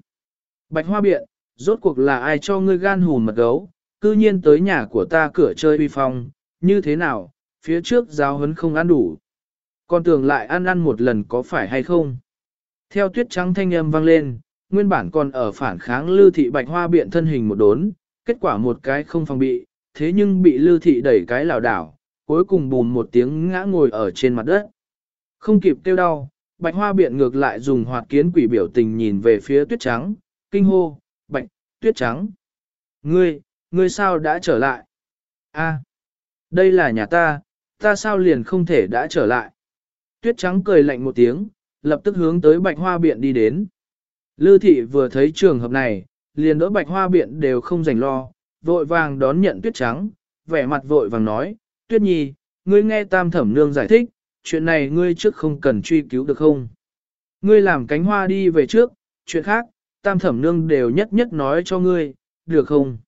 Speaker 1: Bạch hoa biện, rốt cuộc là ai cho ngươi gan hùn mật gấu, cư nhiên tới nhà của ta cửa chơi uy phong, như thế nào, phía trước giáo huấn không ăn đủ. còn tưởng lại ăn ăn một lần có phải hay không? Theo tuyết trắng thanh âm vang lên, nguyên bản còn ở phản kháng lưu thị bạch hoa biện thân hình một đốn, kết quả một cái không phòng bị, thế nhưng bị lưu thị đẩy cái lảo đảo, cuối cùng bùm một tiếng ngã ngồi ở trên mặt đất. Không kịp kêu đau, bạch hoa biện ngược lại dùng hoạt kiến quỷ biểu tình nhìn về phía tuyết trắng, kinh hô, bạch, tuyết trắng. Ngươi, ngươi sao đã trở lại? A, đây là nhà ta, ta sao liền không thể đã trở lại? Tuyết trắng cười lạnh một tiếng, lập tức hướng tới bạch hoa biện đi đến. Lư thị vừa thấy trường hợp này, liền đỡ bạch hoa biện đều không rảnh lo, vội vàng đón nhận tuyết trắng, vẻ mặt vội vàng nói, tuyết nhi, ngươi nghe tam thẩm nương giải thích, chuyện này ngươi trước không cần truy cứu được không? Ngươi làm cánh hoa đi về trước, chuyện khác, tam thẩm nương đều nhất nhất nói cho ngươi, được không?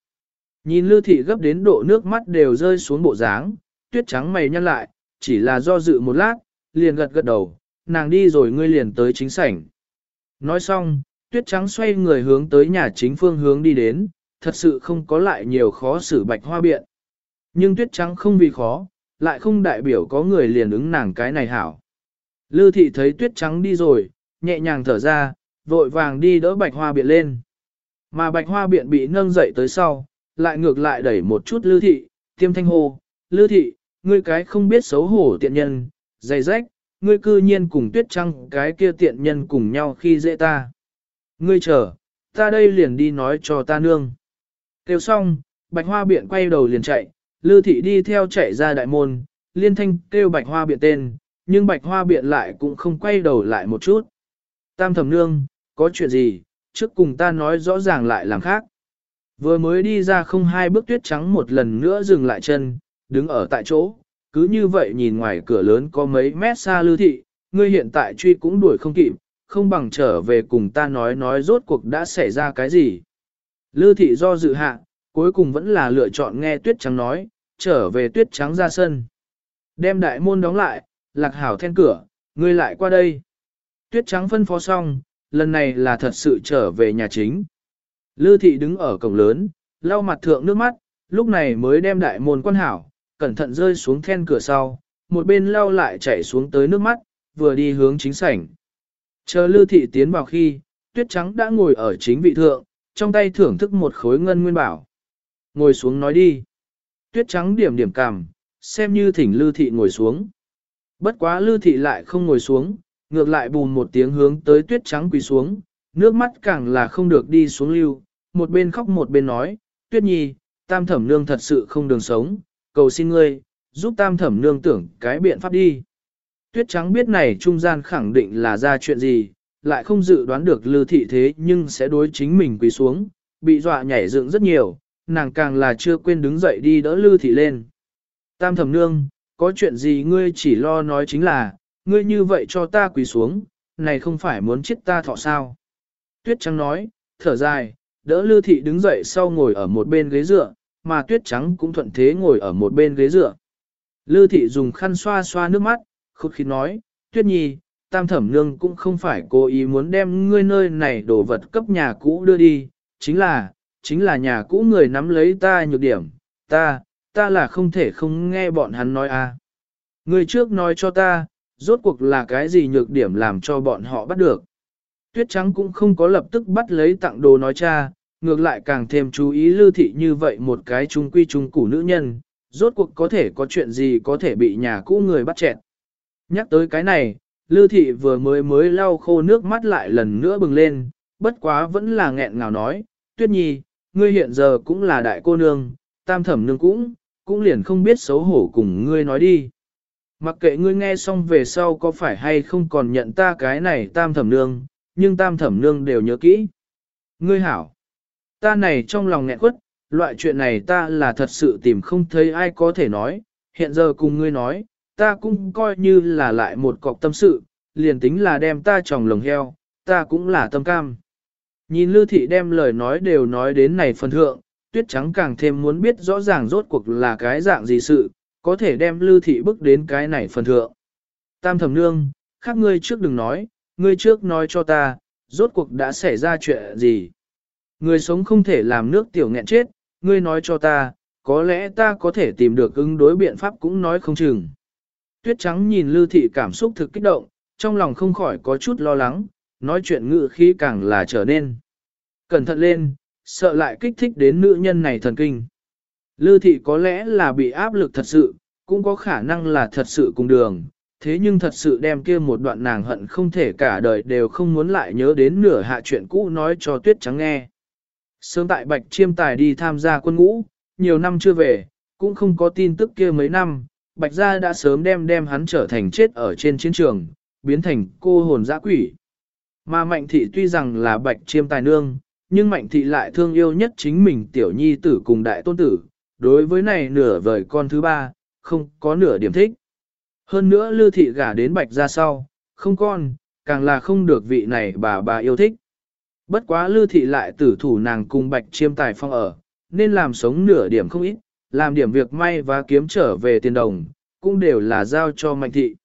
Speaker 1: Nhìn lưu thị gấp đến độ nước mắt đều rơi xuống bộ dáng, tuyết trắng mày nhăn lại, chỉ là do dự một lát, liền gật gật đầu, nàng đi rồi ngươi liền tới chính sảnh. Nói xong, tuyết trắng xoay người hướng tới nhà chính phương hướng đi đến, thật sự không có lại nhiều khó xử bạch hoa biện. Nhưng tuyết trắng không vì khó, lại không đại biểu có người liền ứng nàng cái này hảo. Lư thị thấy tuyết trắng đi rồi, nhẹ nhàng thở ra, vội vàng đi đỡ bạch hoa biện lên. Mà bạch hoa biện bị nâng dậy tới sau, lại ngược lại đẩy một chút lư thị, tiêm thanh hô, lư thị, ngươi cái không biết xấu hổ tiện nhân, dày rách, ngươi cư nhiên cùng tuyết trăng cái kia tiện nhân cùng nhau khi dễ ta. Ngươi chờ, ta đây liền đi nói cho ta nương. Kêu xong, bạch hoa biện quay đầu liền chạy, lư thị đi theo chạy ra đại môn, liên thanh kêu bạch hoa biện tên, nhưng bạch hoa biện lại cũng không quay đầu lại một chút. Tam thẩm nương, có chuyện gì, trước cùng ta nói rõ ràng lại làm khác. Vừa mới đi ra không hai bước tuyết trắng một lần nữa dừng lại chân, đứng ở tại chỗ, cứ như vậy nhìn ngoài cửa lớn có mấy mét xa lưu thị, ngươi hiện tại truy cũng đuổi không kịp, không bằng trở về cùng ta nói nói rốt cuộc đã xảy ra cái gì. Lưu thị do dự hạ, cuối cùng vẫn là lựa chọn nghe tuyết trắng nói, trở về tuyết trắng ra sân. Đem đại môn đóng lại, lạc hảo then cửa, ngươi lại qua đây. Tuyết trắng phân phó xong, lần này là thật sự trở về nhà chính. Lư thị đứng ở cổng lớn, lau mặt thượng nước mắt, lúc này mới đem đại môn quan hảo, cẩn thận rơi xuống then cửa sau, một bên lau lại chảy xuống tới nước mắt, vừa đi hướng chính sảnh. Chờ Lư thị tiến vào khi, tuyết trắng đã ngồi ở chính vị thượng, trong tay thưởng thức một khối ngân nguyên bảo. Ngồi xuống nói đi. Tuyết trắng điểm điểm cằm, xem như thỉnh Lư thị ngồi xuống. Bất quá Lư thị lại không ngồi xuống, ngược lại bùn một tiếng hướng tới tuyết trắng quỳ xuống, nước mắt càng là không được đi xuống lưu, một bên khóc một bên nói, tuyết nhi, tam thẩm nương thật sự không đường sống, cầu xin ngươi, giúp tam thẩm nương tưởng cái biện pháp đi. Tuyết trắng biết này trung gian khẳng định là ra chuyện gì, lại không dự đoán được lưu thị thế nhưng sẽ đối chính mình quỳ xuống, bị dọa nhảy dựng rất nhiều, nàng càng là chưa quên đứng dậy đi đỡ lưu thị lên. Tam thẩm nương, có chuyện gì ngươi chỉ lo nói chính là, ngươi như vậy cho ta quỳ xuống, này không phải muốn chết ta thọ sao. Tuyết trắng nói, thở dài, đỡ Lư Thị đứng dậy sau ngồi ở một bên ghế dựa, mà Tuyết trắng cũng thuận thế ngồi ở một bên ghế dựa. Lư Thị dùng khăn xoa xoa nước mắt, khúc khí nói, Tuyết Nhi, Tam Thẩm Nương cũng không phải cố ý muốn đem ngươi nơi này đồ vật cấp nhà cũ đưa đi, chính là, chính là nhà cũ người nắm lấy ta nhược điểm, ta, ta là không thể không nghe bọn hắn nói à. Ngươi trước nói cho ta, rốt cuộc là cái gì nhược điểm làm cho bọn họ bắt được. Tuyết trắng cũng không có lập tức bắt lấy tặng đồ nói cha, ngược lại càng thêm chú ý lưu thị như vậy một cái trung quy trung củ nữ nhân, rốt cuộc có thể có chuyện gì có thể bị nhà cũ người bắt chẹt. Nhắc tới cái này, lưu thị vừa mới mới lau khô nước mắt lại lần nữa bừng lên, bất quá vẫn là nghẹn ngào nói, tuyết nhi, ngươi hiện giờ cũng là đại cô nương, tam thẩm nương cũng, cũng liền không biết xấu hổ cùng ngươi nói đi. Mặc kệ ngươi nghe xong về sau có phải hay không còn nhận ta cái này tam thẩm nương, nhưng tam thẩm nương đều nhớ kỹ. Ngươi hảo, ta này trong lòng nghẹn quất, loại chuyện này ta là thật sự tìm không thấy ai có thể nói, hiện giờ cùng ngươi nói, ta cũng coi như là lại một cọc tâm sự, liền tính là đem ta tròng lồng heo, ta cũng là tâm cam. Nhìn Lưu Thị đem lời nói đều nói đến này phần thượng, tuyết trắng càng thêm muốn biết rõ ràng rốt cuộc là cái dạng gì sự, có thể đem Lưu Thị bước đến cái này phần thượng. Tam thẩm nương, khác ngươi trước đừng nói, ngươi trước nói cho ta, rốt cuộc đã xảy ra chuyện gì. Người sống không thể làm nước tiểu nghẹn chết, ngươi nói cho ta, có lẽ ta có thể tìm được ứng đối biện pháp cũng nói không chừng. Tuyết trắng nhìn Lưu Thị cảm xúc thực kích động, trong lòng không khỏi có chút lo lắng, nói chuyện ngự khí càng là trở nên. Cẩn thận lên, sợ lại kích thích đến nữ nhân này thần kinh. Lư thị có lẽ là bị áp lực thật sự, cũng có khả năng là thật sự cùng đường, thế nhưng thật sự đem kia một đoạn nàng hận không thể cả đời đều không muốn lại nhớ đến nửa hạ chuyện cũ nói cho tuyết trắng nghe. Sớm tại Bạch Chiêm Tài đi tham gia quân ngũ, nhiều năm chưa về, cũng không có tin tức kia mấy năm, Bạch Gia đã sớm đem đem hắn trở thành chết ở trên chiến trường, biến thành cô hồn dã quỷ. Mà Mạnh Thị tuy rằng là Bạch Chiêm Tài nương, nhưng Mạnh Thị lại thương yêu nhất chính mình tiểu nhi tử cùng đại tôn tử, đối với này nửa vời con thứ ba, không có nửa điểm thích. Hơn nữa Lư Thị gả đến Bạch Gia sau, không con, càng là không được vị này bà bà yêu thích. Bất quá Lư Thị lại tử thủ nàng cùng Bạch Chiêm Tài phong ở, nên làm sống nửa điểm không ít, làm điểm việc may và kiếm trở về tiền đồng, cũng đều là giao cho Mạnh Thị.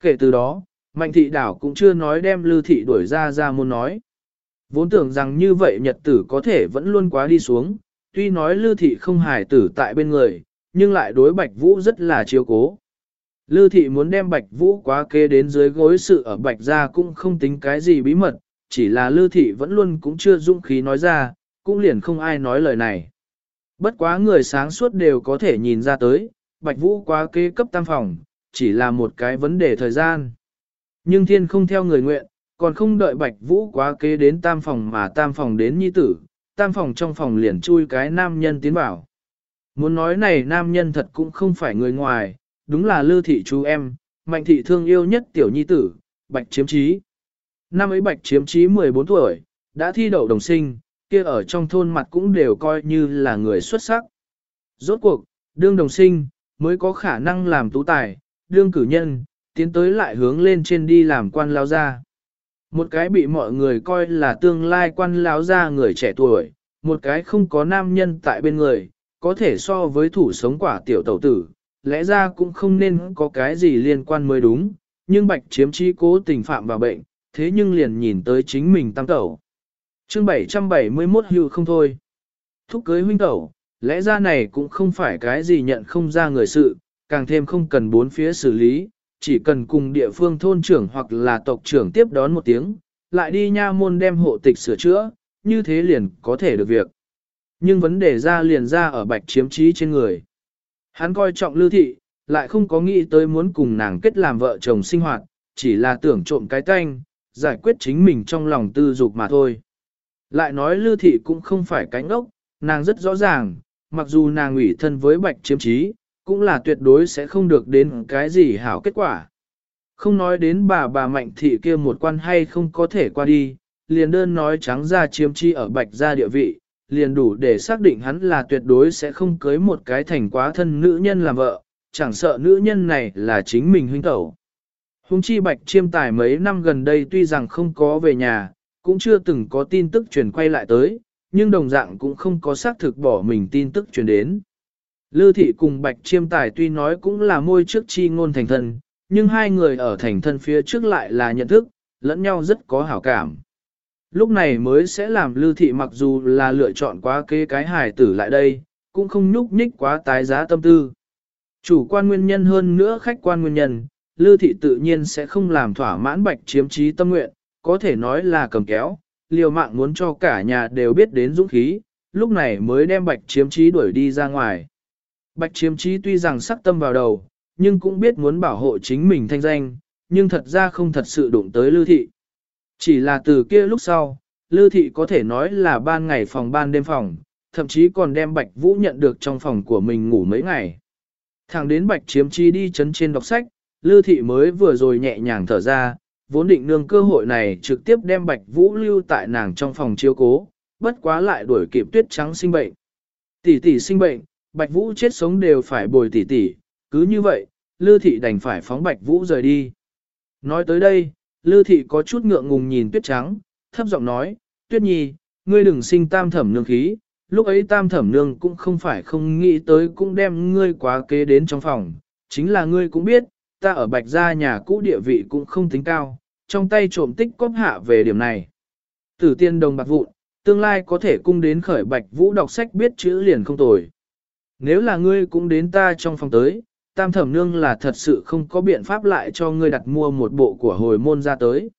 Speaker 1: Kể từ đó, Mạnh Thị đảo cũng chưa nói đem Lư Thị đuổi ra ra muốn nói. Vốn tưởng rằng như vậy nhật tử có thể vẫn luôn quá đi xuống, tuy nói Lư Thị không hài tử tại bên người, nhưng lại đối Bạch Vũ rất là chiếu cố. Lư Thị muốn đem Bạch Vũ quá kế đến dưới gối sự ở Bạch gia cũng không tính cái gì bí mật, chỉ là Lư Thị vẫn luôn cũng chưa dũng khí nói ra, cũng liền không ai nói lời này. Bất quá người sáng suốt đều có thể nhìn ra tới, Bạch Vũ quá kế cấp tam phòng, chỉ là một cái vấn đề thời gian. Nhưng thiên không theo người nguyện, còn không đợi Bạch Vũ quá kế đến tam phòng mà tam phòng đến nhi tử, tam phòng trong phòng liền chui cái nam nhân tiến vào. Muốn nói này nam nhân thật cũng không phải người ngoài, đúng là lư thị chú em, mạnh thị thương yêu nhất tiểu nhi tử, Bạch Chiếm Trí. Năm ấy Bạch Chiếm Trí 14 tuổi, đã thi đậu đồng sinh, kia ở trong thôn mặt cũng đều coi như là người xuất sắc. Rốt cuộc, đương đồng sinh, mới có khả năng làm tú tài, đương cử nhân, tiến tới lại hướng lên trên đi làm quan lao gia. Một cái bị mọi người coi là tương lai quan láo gia người trẻ tuổi, một cái không có nam nhân tại bên người, có thể so với thủ sống quả tiểu tẩu tử, lẽ ra cũng không nên có cái gì liên quan mới đúng, nhưng bạch chiếm trí cố tình phạm vào bệnh, thế nhưng liền nhìn tới chính mình tam tẩu. chương 771 hưu không thôi. Thúc cưới huynh tẩu, lẽ ra này cũng không phải cái gì nhận không ra người sự, càng thêm không cần bốn phía xử lý, chỉ cần cùng địa phương thôn trưởng hoặc là tộc trưởng tiếp đón một tiếng, lại đi nha môn đem hộ tịch sửa chữa, như thế liền có thể được việc. Nhưng vấn đề ra liền ra ở bạch chiếm trí trên người. Hắn coi trọng lưu thị, lại không có nghĩ tới muốn cùng nàng kết làm vợ chồng sinh hoạt, chỉ là tưởng trộm cái tanh, giải quyết chính mình trong lòng tư dục mà thôi. Lại nói lưu thị cũng không phải cánh ốc, nàng rất rõ ràng, mặc dù nàng ủy thân với bạch chiếm trí, cũng là tuyệt đối sẽ không được đến cái gì hảo kết quả. Không nói đến bà bà mạnh thị kia một quan hay không có thể qua đi, liền đơn nói trắng ra chiếm chi ở bạch gia địa vị, liền đủ để xác định hắn là tuyệt đối sẽ không cưới một cái thành quá thân nữ nhân làm vợ, chẳng sợ nữ nhân này là chính mình huynh tẩu. Hùng chi bạch chiêm tài mấy năm gần đây tuy rằng không có về nhà, cũng chưa từng có tin tức truyền quay lại tới, nhưng đồng dạng cũng không có xác thực bỏ mình tin tức truyền đến. Lư thị cùng bạch chiêm tài tuy nói cũng là môi trước chi ngôn thành thân, nhưng hai người ở thành thân phía trước lại là nhận thức, lẫn nhau rất có hảo cảm. Lúc này mới sẽ làm Lư thị mặc dù là lựa chọn quá kế cái hài tử lại đây, cũng không nhúc nhích quá tái giá tâm tư. Chủ quan nguyên nhân hơn nữa khách quan nguyên nhân, Lư thị tự nhiên sẽ không làm thỏa mãn bạch chiếm trí tâm nguyện, có thể nói là cầm kéo, liều mạng muốn cho cả nhà đều biết đến dũng khí, lúc này mới đem bạch chiếm trí đuổi đi ra ngoài. Bạch chiếm trí tuy rằng sắc tâm vào đầu, nhưng cũng biết muốn bảo hộ chính mình thanh danh, nhưng thật ra không thật sự đụng tới lưu thị. Chỉ là từ kia lúc sau, lưu thị có thể nói là ban ngày phòng ban đêm phòng, thậm chí còn đem bạch vũ nhận được trong phòng của mình ngủ mấy ngày. Thẳng đến bạch chiếm chi đi chấn trên đọc sách, lưu thị mới vừa rồi nhẹ nhàng thở ra, vốn định nương cơ hội này trực tiếp đem bạch vũ lưu tại nàng trong phòng chiếu cố, bất quá lại đuổi kịp tuyết trắng sinh bệnh. Tỷ tỷ sinh bệnh, bạch vũ chết sống đều phải bồi tỷ tỷ, cứ như vậy, lưu thị đành phải phóng bạch vũ rời đi. Nói tới đây, lưu thị có chút ngượng ngùng nhìn tuyết trắng, thấp giọng nói, tuyết nhi, ngươi đừng sinh tam thẩm nương khí, lúc ấy tam thẩm nương cũng không phải không nghĩ tới cũng đem ngươi quá kế đến trong phòng, chính là ngươi cũng biết, ta ở bạch gia nhà cũ địa vị cũng không tính cao, trong tay trộm tích cóp hạ về điểm này. Tử tiên đồng bạc vụn, tương lai có thể cung đến khởi bạch vũ đọc sách biết chữ liền không tồi. Nếu là ngươi cũng đến ta trong phòng tới, tam thẩm nương là thật sự không có biện pháp lại cho ngươi đặt mua một bộ của hồi môn ra tới.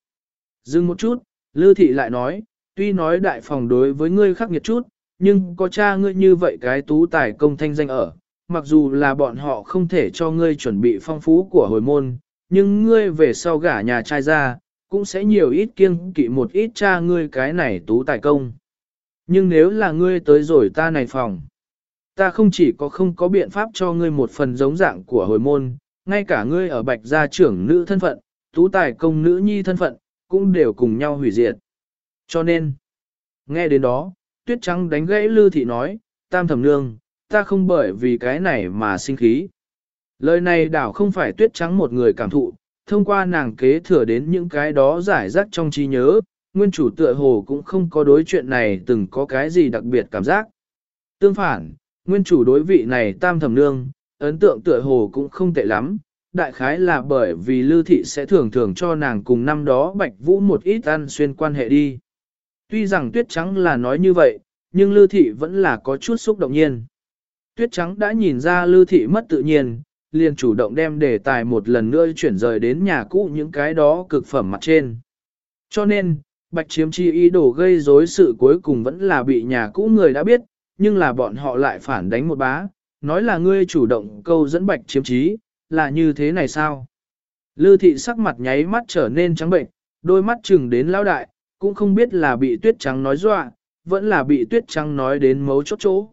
Speaker 1: Dừng một chút, Lư Thị lại nói, tuy nói đại phòng đối với ngươi khắc nghiệt chút, nhưng có cha ngươi như vậy cái tú tài công thanh danh ở, mặc dù là bọn họ không thể cho ngươi chuẩn bị phong phú của hồi môn, nhưng ngươi về sau gả nhà trai ra, cũng sẽ nhiều ít kiêng kỵ một ít cha ngươi cái này tú tài công. Nhưng nếu là ngươi tới rồi ta này phòng, ta không chỉ có không có biện pháp cho ngươi một phần giống dạng của hồi môn, ngay cả ngươi ở bạch gia trưởng nữ thân phận, tú tài công nữ nhi thân phận, cũng đều cùng nhau hủy diệt. Cho nên, nghe đến đó, tuyết trắng đánh gãy lư thị nói, tam thẩm nương, ta không bởi vì cái này mà sinh khí. Lời này đảo không phải tuyết trắng một người cảm thụ, thông qua nàng kế thừa đến những cái đó giải rác trong trí nhớ, nguyên chủ tựa hồ cũng không có đối chuyện này từng có cái gì đặc biệt cảm giác. Tương phản, nguyên chủ đối vị này tam thẩm nương, ấn tượng tựa hồ cũng không tệ lắm, đại khái là bởi vì lưu thị sẽ thường thường cho nàng cùng năm đó bạch vũ một ít ăn xuyên quan hệ đi. Tuy rằng tuyết trắng là nói như vậy, nhưng lưu thị vẫn là có chút xúc động nhiên. Tuyết trắng đã nhìn ra lưu thị mất tự nhiên, liền chủ động đem đề tài một lần nữa chuyển rời đến nhà cũ những cái đó cực phẩm mặt trên. Cho nên, bạch chiếm chi ý đồ gây rối sự cuối cùng vẫn là bị nhà cũ người đã biết, nhưng là bọn họ lại phản đánh một bá, nói là ngươi chủ động câu dẫn bạch chiếm trí, là như thế này sao? Lư thị sắc mặt nháy mắt trở nên trắng bệnh, đôi mắt chừng đến lão đại, cũng không biết là bị tuyết trắng nói dọa, vẫn là bị tuyết trắng nói đến mấu chốt chỗ.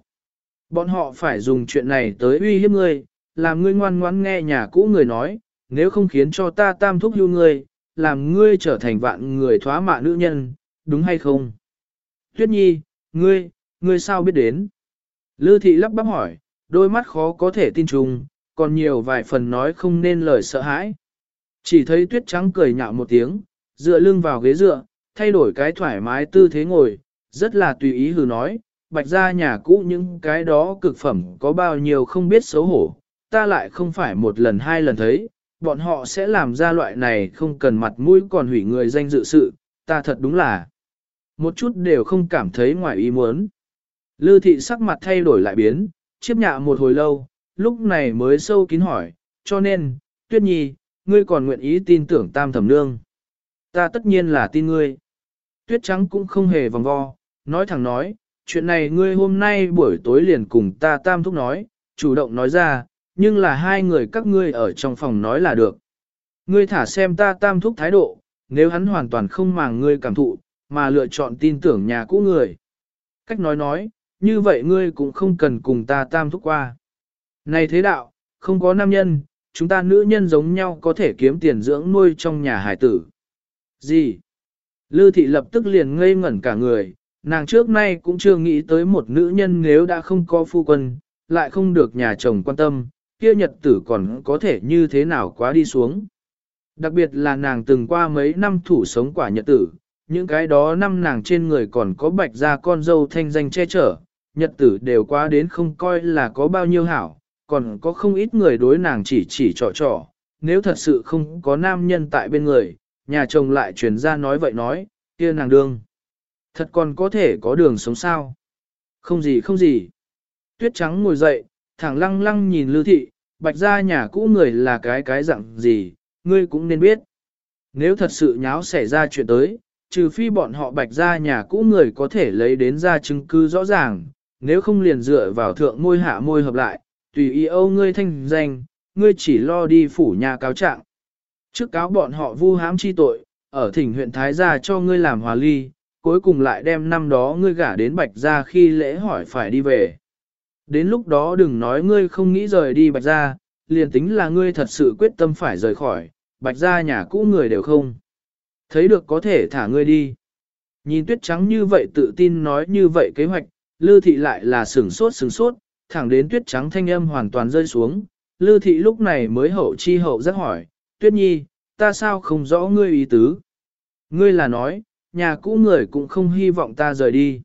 Speaker 1: Bọn họ phải dùng chuyện này tới uy hiếp ngươi, làm ngươi ngoan ngoãn nghe nhà cũ người nói, nếu không khiến cho ta tam thúc hưu ngươi, làm ngươi trở thành vạn người thoá mạ nữ nhân, đúng hay không? Tuyết nhi, ngươi, ngươi sao biết đến? Lư thị lắp bắp hỏi, đôi mắt khó có thể tin trùng, còn nhiều vài phần nói không nên lời sợ hãi. Chỉ thấy tuyết trắng cười nhạo một tiếng, dựa lưng vào ghế dựa, thay đổi cái thoải mái tư thế ngồi, rất là tùy ý hừ nói, bạch ra nhà cũ những cái đó cực phẩm có bao nhiêu không biết xấu hổ, ta lại không phải một lần hai lần thấy, bọn họ sẽ làm ra loại này không cần mặt mũi còn hủy người danh dự sự, ta thật đúng là một chút đều không cảm thấy ngoài ý muốn. Lư thị sắc mặt thay đổi lại biến, chiếp nhạ một hồi lâu, lúc này mới sâu kín hỏi, cho nên, tuyết nhi, ngươi còn nguyện ý tin tưởng tam thẩm nương. Ta tất nhiên là tin ngươi. Tuyết trắng cũng không hề vòng vo, nói thẳng nói, chuyện này ngươi hôm nay buổi tối liền cùng ta tam thúc nói, chủ động nói ra, nhưng là hai người các ngươi ở trong phòng nói là được. Ngươi thả xem ta tam thúc thái độ, nếu hắn hoàn toàn không màng ngươi cảm thụ, mà lựa chọn tin tưởng nhà cũ người. Cách nói nói, như vậy ngươi cũng không cần cùng ta tam thúc qua. Này thế đạo, không có nam nhân, chúng ta nữ nhân giống nhau có thể kiếm tiền dưỡng nuôi trong nhà hải tử. Gì? Lư thị lập tức liền ngây ngẩn cả người, nàng trước nay cũng chưa nghĩ tới một nữ nhân nếu đã không có phu quân, lại không được nhà chồng quan tâm, kia nhật tử còn có thể như thế nào quá đi xuống. Đặc biệt là nàng từng qua mấy năm thủ sống quả nhật tử, những cái đó năm nàng trên người còn có bạch ra con dâu thanh danh che chở, nhật tử đều quá đến không coi là có bao nhiêu hảo, còn có không ít người đối nàng chỉ chỉ trò trò, nếu thật sự không có nam nhân tại bên người, nhà chồng lại truyền ra nói vậy nói, kia nàng đương. Thật còn có thể có đường sống sao? Không gì không gì. Tuyết trắng ngồi dậy, thẳng lăng lăng nhìn lưu thị, bạch ra nhà cũ người là cái cái dạng gì, ngươi cũng nên biết. Nếu thật sự nháo xảy ra chuyện tới, trừ phi bọn họ bạch ra nhà cũ người có thể lấy đến ra chứng cứ rõ ràng, nếu không liền dựa vào thượng môi hạ môi hợp lại, tùy ý âu ngươi thanh danh, ngươi chỉ lo đi phủ nhà cáo trạng. Trước cáo bọn họ vu hãm chi tội, ở thỉnh huyện Thái gia cho ngươi làm hòa ly, cuối cùng lại đem năm đó ngươi gả đến bạch gia khi lễ hỏi phải đi về. Đến lúc đó đừng nói ngươi không nghĩ rời đi bạch gia, liền tính là ngươi thật sự quyết tâm phải rời khỏi, bạch gia nhà cũ người đều không. Thấy được có thể thả ngươi đi. Nhìn tuyết trắng như vậy tự tin nói như vậy kế hoạch, lư thị lại là sửng sốt sửng sốt, thẳng đến tuyết trắng thanh âm hoàn toàn rơi xuống. Lư thị lúc này mới hậu chi hậu rất hỏi, tuyết nhi, ta sao không rõ ngươi ý tứ? Ngươi là nói, nhà cũ người cũng không hy vọng ta rời đi.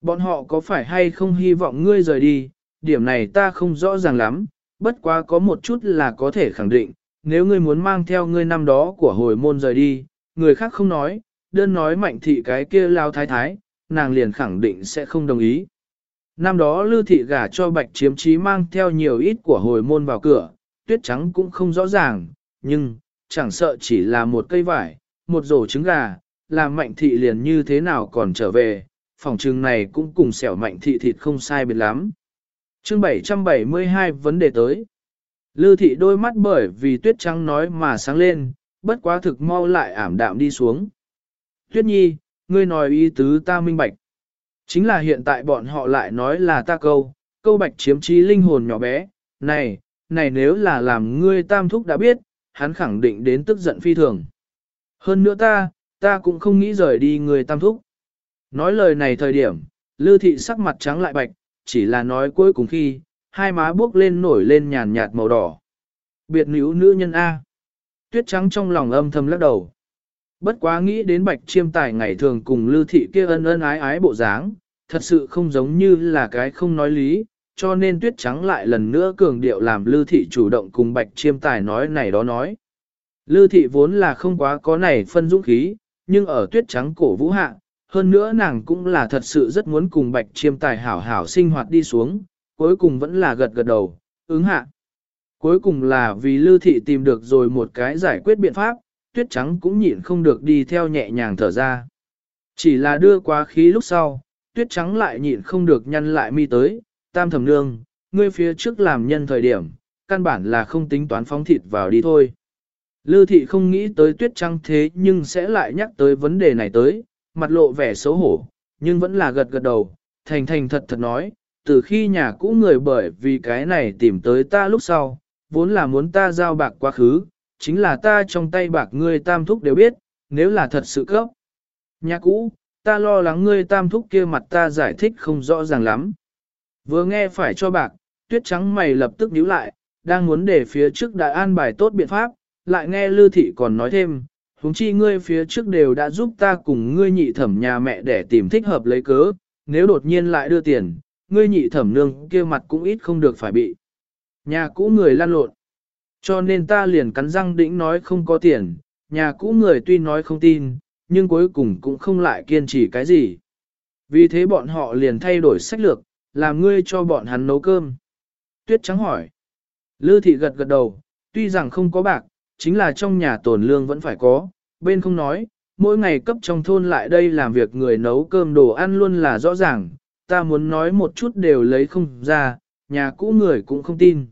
Speaker 1: Bọn họ có phải hay không hy vọng ngươi rời đi, điểm này ta không rõ ràng lắm, bất quá có một chút là có thể khẳng định, nếu ngươi muốn mang theo ngươi năm đó của hồi môn rời đi, người khác không nói, đơn nói mạnh thị cái kia lao thái thái, nàng liền khẳng định sẽ không đồng ý. Năm đó lưu thị gả cho bạch chiếm trí mang theo nhiều ít của hồi môn vào cửa, tuyết trắng cũng không rõ ràng, nhưng, chẳng sợ chỉ là một cây vải, một rổ trứng gà, làm mạnh thị liền như thế nào còn trở về, phòng trừng này cũng cùng xẻo mạnh thị thịt không sai biệt lắm. Chương 772 vấn đề tới. Lư thị đôi mắt bởi vì tuyết trắng nói mà sáng lên, bất quá thực mau lại ảm đạm đi xuống. Tuyết nhi, ngươi nói ý tứ ta minh bạch. Chính là hiện tại bọn họ lại nói là ta câu, câu bạch chiếm trí linh hồn nhỏ bé, này, này nếu là làm ngươi tam thúc đã biết, hắn khẳng định đến tức giận phi thường. Hơn nữa ta, ta cũng không nghĩ rời đi người tam thúc. Nói lời này thời điểm, Lư thị sắc mặt trắng lại bạch, chỉ là nói cuối cùng khi, hai má bước lên nổi lên nhàn nhạt màu đỏ. Biệt nữ nữ nhân A. Tuyết trắng trong lòng âm thầm lắc đầu. Bất quá nghĩ đến bạch chiêm tài ngày thường cùng lưu thị kia ân ân ái ái bộ dáng, thật sự không giống như là cái không nói lý, cho nên tuyết trắng lại lần nữa cường điệu làm lưu thị chủ động cùng bạch chiêm tài nói này đó nói. lưu thị vốn là không quá có này phân dũng khí, nhưng ở tuyết trắng cổ vũ hạ, hơn nữa nàng cũng là thật sự rất muốn cùng bạch chiêm tài hảo hảo sinh hoạt đi xuống, cuối cùng vẫn là gật gật đầu, ứng hạ. Cuối cùng là vì lưu thị tìm được rồi một cái giải quyết biện pháp, tuyết trắng cũng nhịn không được đi theo nhẹ nhàng thở ra. Chỉ là đưa quá khí lúc sau, tuyết trắng lại nhịn không được nhăn lại mi tới, tam thẩm nương, ngươi phía trước làm nhân thời điểm, căn bản là không tính toán phóng thịt vào đi thôi. Lư thị không nghĩ tới tuyết trắng thế nhưng sẽ lại nhắc tới vấn đề này tới, mặt lộ vẻ xấu hổ, nhưng vẫn là gật gật đầu, thành thành thật thật nói, từ khi nhà cũ người bởi vì cái này tìm tới ta lúc sau, vốn là muốn ta giao bạc quá khứ, chính là ta trong tay bạc ngươi tam thúc đều biết, nếu là thật sự cấp. Nhà cũ, ta lo lắng ngươi tam thúc kia mặt ta giải thích không rõ ràng lắm. Vừa nghe phải cho bạc, tuyết trắng mày lập tức nhíu lại, đang muốn để phía trước đại an bài tốt biện pháp, lại nghe Lư Thị còn nói thêm, huống chi ngươi phía trước đều đã giúp ta cùng ngươi nhị thẩm nhà mẹ để tìm thích hợp lấy cớ, nếu đột nhiên lại đưa tiền, ngươi nhị thẩm nương kia mặt cũng ít không được phải bị. Nhà cũ người lan lộn. Cho nên ta liền cắn răng đĩnh nói không có tiền, nhà cũ người tuy nói không tin, nhưng cuối cùng cũng không lại kiên trì cái gì. Vì thế bọn họ liền thay đổi sách lược, làm ngươi cho bọn hắn nấu cơm. Tuyết trắng hỏi. Lư thị gật gật đầu, tuy rằng không có bạc, chính là trong nhà tồn lương vẫn phải có, bên không nói, mỗi ngày cấp trong thôn lại đây làm việc người nấu cơm đồ ăn luôn là rõ ràng, ta muốn nói một chút đều lấy không ra, nhà cũ người cũng không tin.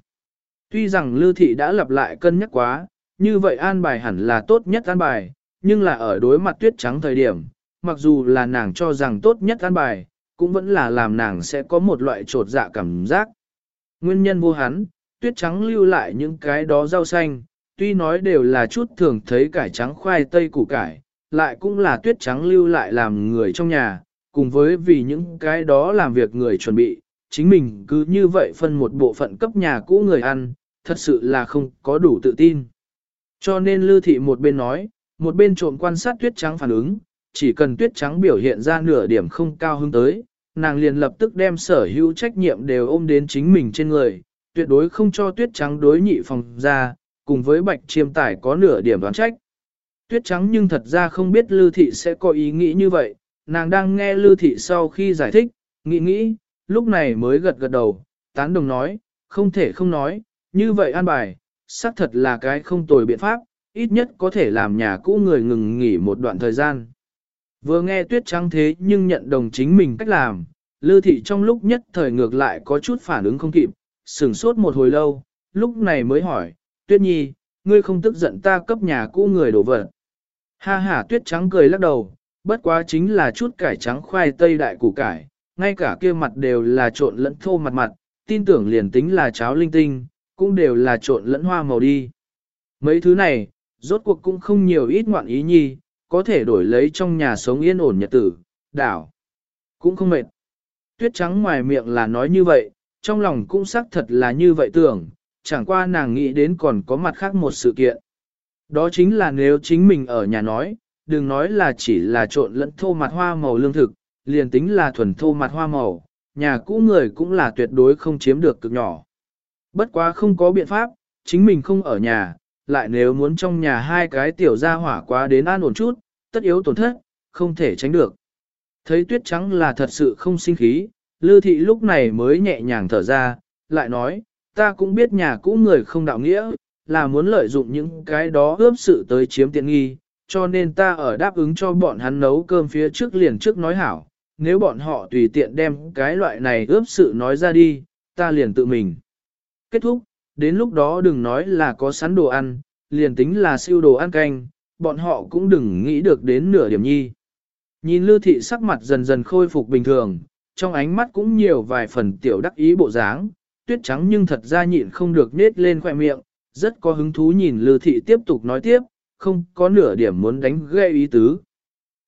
Speaker 1: Tuy rằng Lưu Thị đã lặp lại cân nhắc quá, như vậy an bài hẳn là tốt nhất an bài, nhưng là ở đối mặt tuyết trắng thời điểm, mặc dù là nàng cho rằng tốt nhất an bài, cũng vẫn là làm nàng sẽ có một loại trột dạ cảm giác. Nguyên nhân vô hắn, tuyết trắng lưu lại những cái đó rau xanh, tuy nói đều là chút thường thấy cải trắng khoai tây củ cải, lại cũng là tuyết trắng lưu lại làm người trong nhà, cùng với vì những cái đó làm việc người chuẩn bị, chính mình cứ như vậy phân một bộ phận cấp nhà cũ người ăn, thật sự là không có đủ tự tin. Cho nên lưu thị một bên nói, một bên trộm quan sát tuyết trắng phản ứng, chỉ cần tuyết trắng biểu hiện ra nửa điểm không cao hứng tới, nàng liền lập tức đem sở hữu trách nhiệm đều ôm đến chính mình trên người, tuyệt đối không cho tuyết trắng đối nhị phòng ra, cùng với bạch chiêm tải có nửa điểm đoán trách. Tuyết trắng nhưng thật ra không biết Lư Thị sẽ có ý nghĩ như vậy, nàng đang nghe Lư Thị sau khi giải thích, nghĩ nghĩ, lúc này mới gật gật đầu, tán đồng nói, không thể không nói, như vậy an bài, xác thật là cái không tồi biện pháp, ít nhất có thể làm nhà cũ người ngừng nghỉ một đoạn thời gian. Vừa nghe tuyết trắng thế nhưng nhận đồng chính mình cách làm, Lư thị trong lúc nhất thời ngược lại có chút phản ứng không kịp, sửng sốt một hồi lâu, lúc này mới hỏi, tuyết nhi, ngươi không tức giận ta cấp nhà cũ người đổ vật. Ha ha tuyết trắng cười lắc đầu, bất quá chính là chút cải trắng khoai tây đại củ cải, ngay cả kia mặt đều là trộn lẫn thô mặt mặt, tin tưởng liền tính là cháo linh tinh, cũng đều là trộn lẫn hoa màu đi. Mấy thứ này, rốt cuộc cũng không nhiều ít ngoạn ý nhi, có thể đổi lấy trong nhà sống yên ổn nhật tử, đảo. Cũng không mệt. Tuyết trắng ngoài miệng là nói như vậy, trong lòng cũng xác thật là như vậy tưởng, chẳng qua nàng nghĩ đến còn có mặt khác một sự kiện. Đó chính là nếu chính mình ở nhà nói, đừng nói là chỉ là trộn lẫn thô mặt hoa màu lương thực, liền tính là thuần thô mặt hoa màu, nhà cũ người cũng là tuyệt đối không chiếm được cực nhỏ. Bất quá không có biện pháp, chính mình không ở nhà, lại nếu muốn trong nhà hai cái tiểu gia hỏa quá đến an ổn chút, tất yếu tổn thất, không thể tránh được. Thấy tuyết trắng là thật sự không sinh khí, Lư thị lúc này mới nhẹ nhàng thở ra, lại nói, ta cũng biết nhà cũ người không đạo nghĩa, là muốn lợi dụng những cái đó ướp sự tới chiếm tiện nghi, cho nên ta ở đáp ứng cho bọn hắn nấu cơm phía trước liền trước nói hảo, nếu bọn họ tùy tiện đem cái loại này ướp sự nói ra đi, ta liền tự mình. Kết thúc, đến lúc đó đừng nói là có sẵn đồ ăn, liền tính là siêu đồ ăn canh, bọn họ cũng đừng nghĩ được đến nửa điểm nhi. Nhìn Lưu Thị sắc mặt dần dần khôi phục bình thường, trong ánh mắt cũng nhiều vài phần tiểu đắc ý bộ dáng, tuyết trắng nhưng thật ra nhịn không được nết lên khoẻ miệng, rất có hứng thú nhìn Lưu Thị tiếp tục nói tiếp, không có nửa điểm muốn đánh gây ý tứ.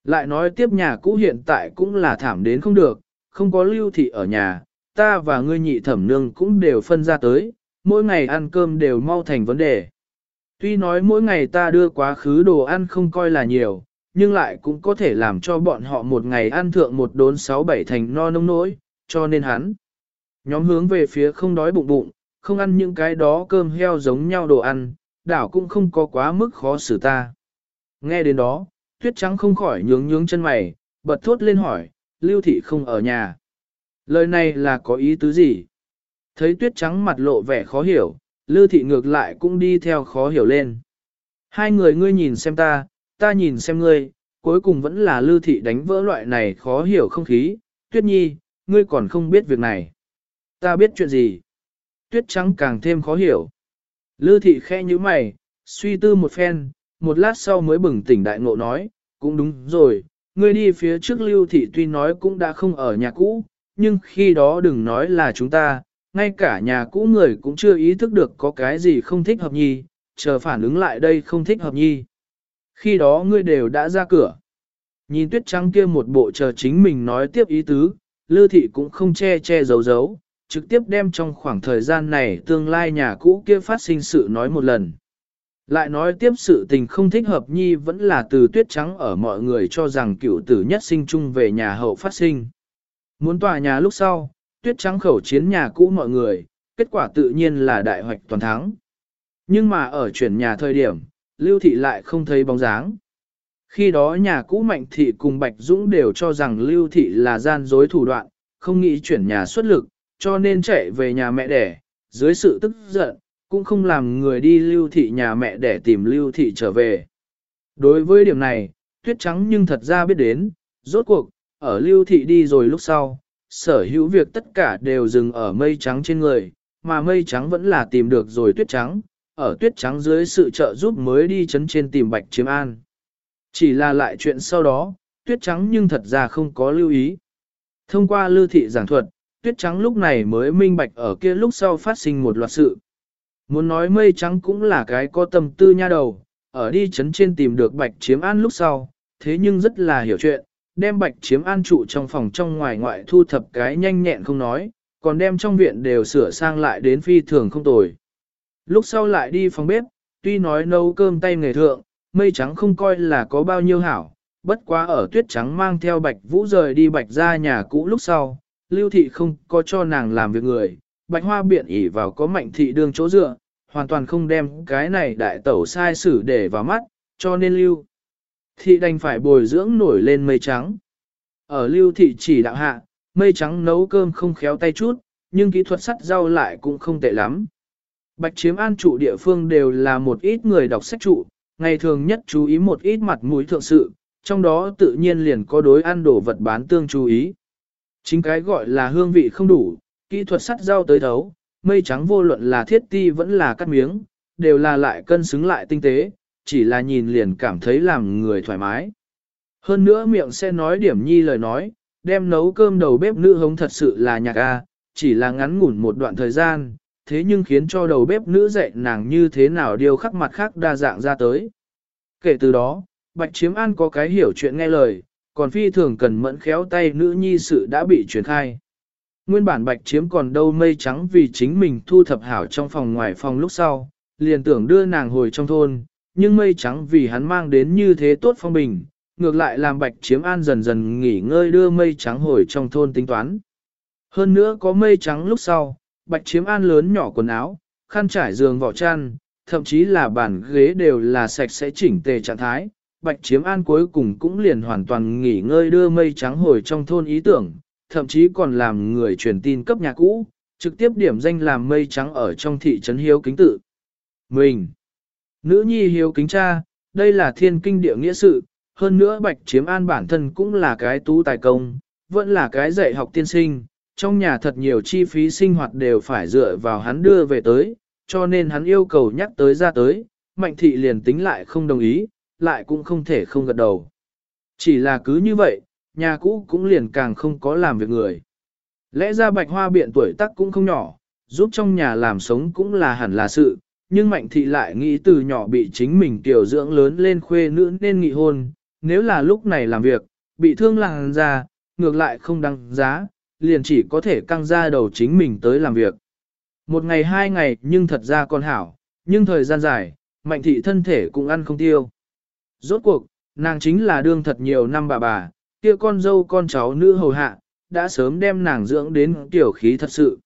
Speaker 1: Lại nói tiếp nhà cũ hiện tại cũng là thảm đến không được, không có Lưu Thị ở nhà, ta và ngươi nhị thẩm nương cũng đều phân ra tới, mỗi ngày ăn cơm đều mau thành vấn đề. Tuy nói mỗi ngày ta đưa quá khứ đồ ăn không coi là nhiều, nhưng lại cũng có thể làm cho bọn họ một ngày ăn thượng một đốn sáu bảy thành no nông nỗi, cho nên hắn. Nhóm hướng về phía không đói bụng bụng, không ăn những cái đó cơm heo giống nhau đồ ăn, đảo cũng không có quá mức khó xử ta. Nghe đến đó, tuyết trắng không khỏi nhướng nhướng chân mày, bật thốt lên hỏi, lưu thị không ở nhà. Lời này là có ý tứ gì? Thấy tuyết trắng mặt lộ vẻ khó hiểu, lưu thị ngược lại cũng đi theo khó hiểu lên. Hai người ngươi nhìn xem ta, ta nhìn xem ngươi, cuối cùng vẫn là lưu thị đánh vỡ loại này khó hiểu không khí, tuyết nhi, ngươi còn không biết việc này. Ta biết chuyện gì? Tuyết trắng càng thêm khó hiểu. Lưu thị khẽ như mày, suy tư một phen, một lát sau mới bừng tỉnh đại ngộ nói, cũng đúng rồi, ngươi đi phía trước lưu thị tuy nói cũng đã không ở nhà cũ, nhưng khi đó đừng nói là chúng ta, ngay cả nhà cũ người cũng chưa ý thức được có cái gì không thích hợp nhi, chờ phản ứng lại đây không thích hợp nhi. Khi đó ngươi đều đã ra cửa. Nhìn tuyết trắng kia một bộ chờ chính mình nói tiếp ý tứ, Lư thị cũng không che che giấu giấu, trực tiếp đem trong khoảng thời gian này tương lai nhà cũ kia phát sinh sự nói một lần. Lại nói tiếp sự tình không thích hợp nhi vẫn là từ tuyết trắng ở mọi người cho rằng cựu tử nhất sinh chung về nhà hậu phát sinh. Muốn tòa nhà lúc sau, tuyết trắng khẩu chiến nhà cũ mọi người, kết quả tự nhiên là đại hoạch toàn thắng. Nhưng mà ở chuyển nhà thời điểm, Lưu Thị lại không thấy bóng dáng. Khi đó nhà cũ Mạnh Thị cùng Bạch Dũng đều cho rằng Lưu Thị là gian dối thủ đoạn, không nghĩ chuyển nhà xuất lực, cho nên chạy về nhà mẹ đẻ, dưới sự tức giận, cũng không làm người đi Lưu Thị nhà mẹ đẻ tìm Lưu Thị trở về. Đối với điểm này, Tuyết Trắng nhưng thật ra biết đến, rốt cuộc, ở Lưu Thị đi rồi lúc sau, sở hữu việc tất cả đều dừng ở mây trắng trên người, mà mây trắng vẫn là tìm được rồi Tuyết Trắng, ở tuyết trắng dưới sự trợ giúp mới đi chấn trên tìm bạch chiếm an. Chỉ là lại chuyện sau đó, tuyết trắng nhưng thật ra không có lưu ý. Thông qua lưu thị giảng thuật, tuyết trắng lúc này mới minh bạch ở kia lúc sau phát sinh một loạt sự. Muốn nói mây trắng cũng là cái có tâm tư nha đầu, ở đi chấn trên tìm được bạch chiếm an lúc sau, thế nhưng rất là hiểu chuyện, đem bạch chiếm an trụ trong phòng trong ngoài ngoại thu thập cái nhanh nhẹn không nói, còn đem trong viện đều sửa sang lại đến phi thường không tồi. Lúc sau lại đi phòng bếp, tuy nói nấu cơm tay nghề thượng, mây trắng không coi là có bao nhiêu hảo, bất quá ở tuyết trắng mang theo bạch vũ rời đi bạch ra nhà cũ lúc sau, lưu thị không có cho nàng làm việc người, bạch hoa biện ỉ vào có mạnh thị đương chỗ dựa, hoàn toàn không đem cái này đại tẩu sai xử để vào mắt, cho nên lưu. Thị đành phải bồi dưỡng nổi lên mây trắng. Ở lưu thị chỉ đạo hạ, mây trắng nấu cơm không khéo tay chút, nhưng kỹ thuật sắt rau lại cũng không tệ lắm. Bạch chiếm an trụ địa phương đều là một ít người đọc sách trụ, ngày thường nhất chú ý một ít mặt mũi thượng sự, trong đó tự nhiên liền có đối ăn đổ vật bán tương chú ý. Chính cái gọi là hương vị không đủ, kỹ thuật sắt rau tới thấu, mây trắng vô luận là thiết ti vẫn là cắt miếng, đều là lại cân xứng lại tinh tế, chỉ là nhìn liền cảm thấy làm người thoải mái. Hơn nữa miệng sẽ nói điểm nhi lời nói, đem nấu cơm đầu bếp nữ hống thật sự là nhạc a, chỉ là ngắn ngủn một đoạn thời gian, thế nhưng khiến cho đầu bếp nữ dạy nàng như thế nào điều khắc mặt khác đa dạng ra tới. Kể từ đó, Bạch Chiếm An có cái hiểu chuyện nghe lời, còn phi thường cần mẫn khéo tay nữ nhi sự đã bị truyền khai. Nguyên bản Bạch Chiếm còn đâu mây trắng vì chính mình thu thập hảo trong phòng ngoài phòng lúc sau, liền tưởng đưa nàng hồi trong thôn, nhưng mây trắng vì hắn mang đến như thế tốt phong bình, ngược lại làm Bạch Chiếm An dần dần nghỉ ngơi đưa mây trắng hồi trong thôn tính toán. Hơn nữa có mây trắng lúc sau, Bạch Chiếm An lớn nhỏ quần áo, khăn trải giường vỏ chăn, thậm chí là bàn ghế đều là sạch sẽ chỉnh tề trạng thái, Bạch Chiếm An cuối cùng cũng liền hoàn toàn nghỉ ngơi đưa mây trắng hồi trong thôn ý tưởng, thậm chí còn làm người truyền tin cấp nhà cũ, trực tiếp điểm danh làm mây trắng ở trong thị trấn hiếu kính tự. Mình, nữ nhi hiếu kính cha, đây là thiên kinh địa nghĩa sự, hơn nữa Bạch Chiếm An bản thân cũng là cái tú tài công, vẫn là cái dạy học tiên sinh, trong nhà thật nhiều chi phí sinh hoạt đều phải dựa vào hắn đưa về tới, cho nên hắn yêu cầu nhắc tới ra tới, Mạnh Thị liền tính lại không đồng ý, lại cũng không thể không gật đầu. Chỉ là cứ như vậy, nhà cũ cũng liền càng không có làm việc người. Lẽ ra bạch hoa biện tuổi tác cũng không nhỏ, giúp trong nhà làm sống cũng là hẳn là sự, nhưng mạnh thị lại nghĩ từ nhỏ bị chính mình tiểu dưỡng lớn lên khuê nữ nên nghị hôn, nếu là lúc này làm việc, bị thương làng ra, ngược lại không đăng giá, liền chỉ có thể căng ra đầu chính mình tới làm việc. Một ngày hai ngày nhưng thật ra còn hảo, nhưng thời gian dài, mạnh thị thân thể cũng ăn không tiêu. Rốt cuộc, nàng chính là đương thật nhiều năm bà bà, kia con dâu con cháu nữ hầu hạ, đã sớm đem nàng dưỡng đến tiểu khí thật sự.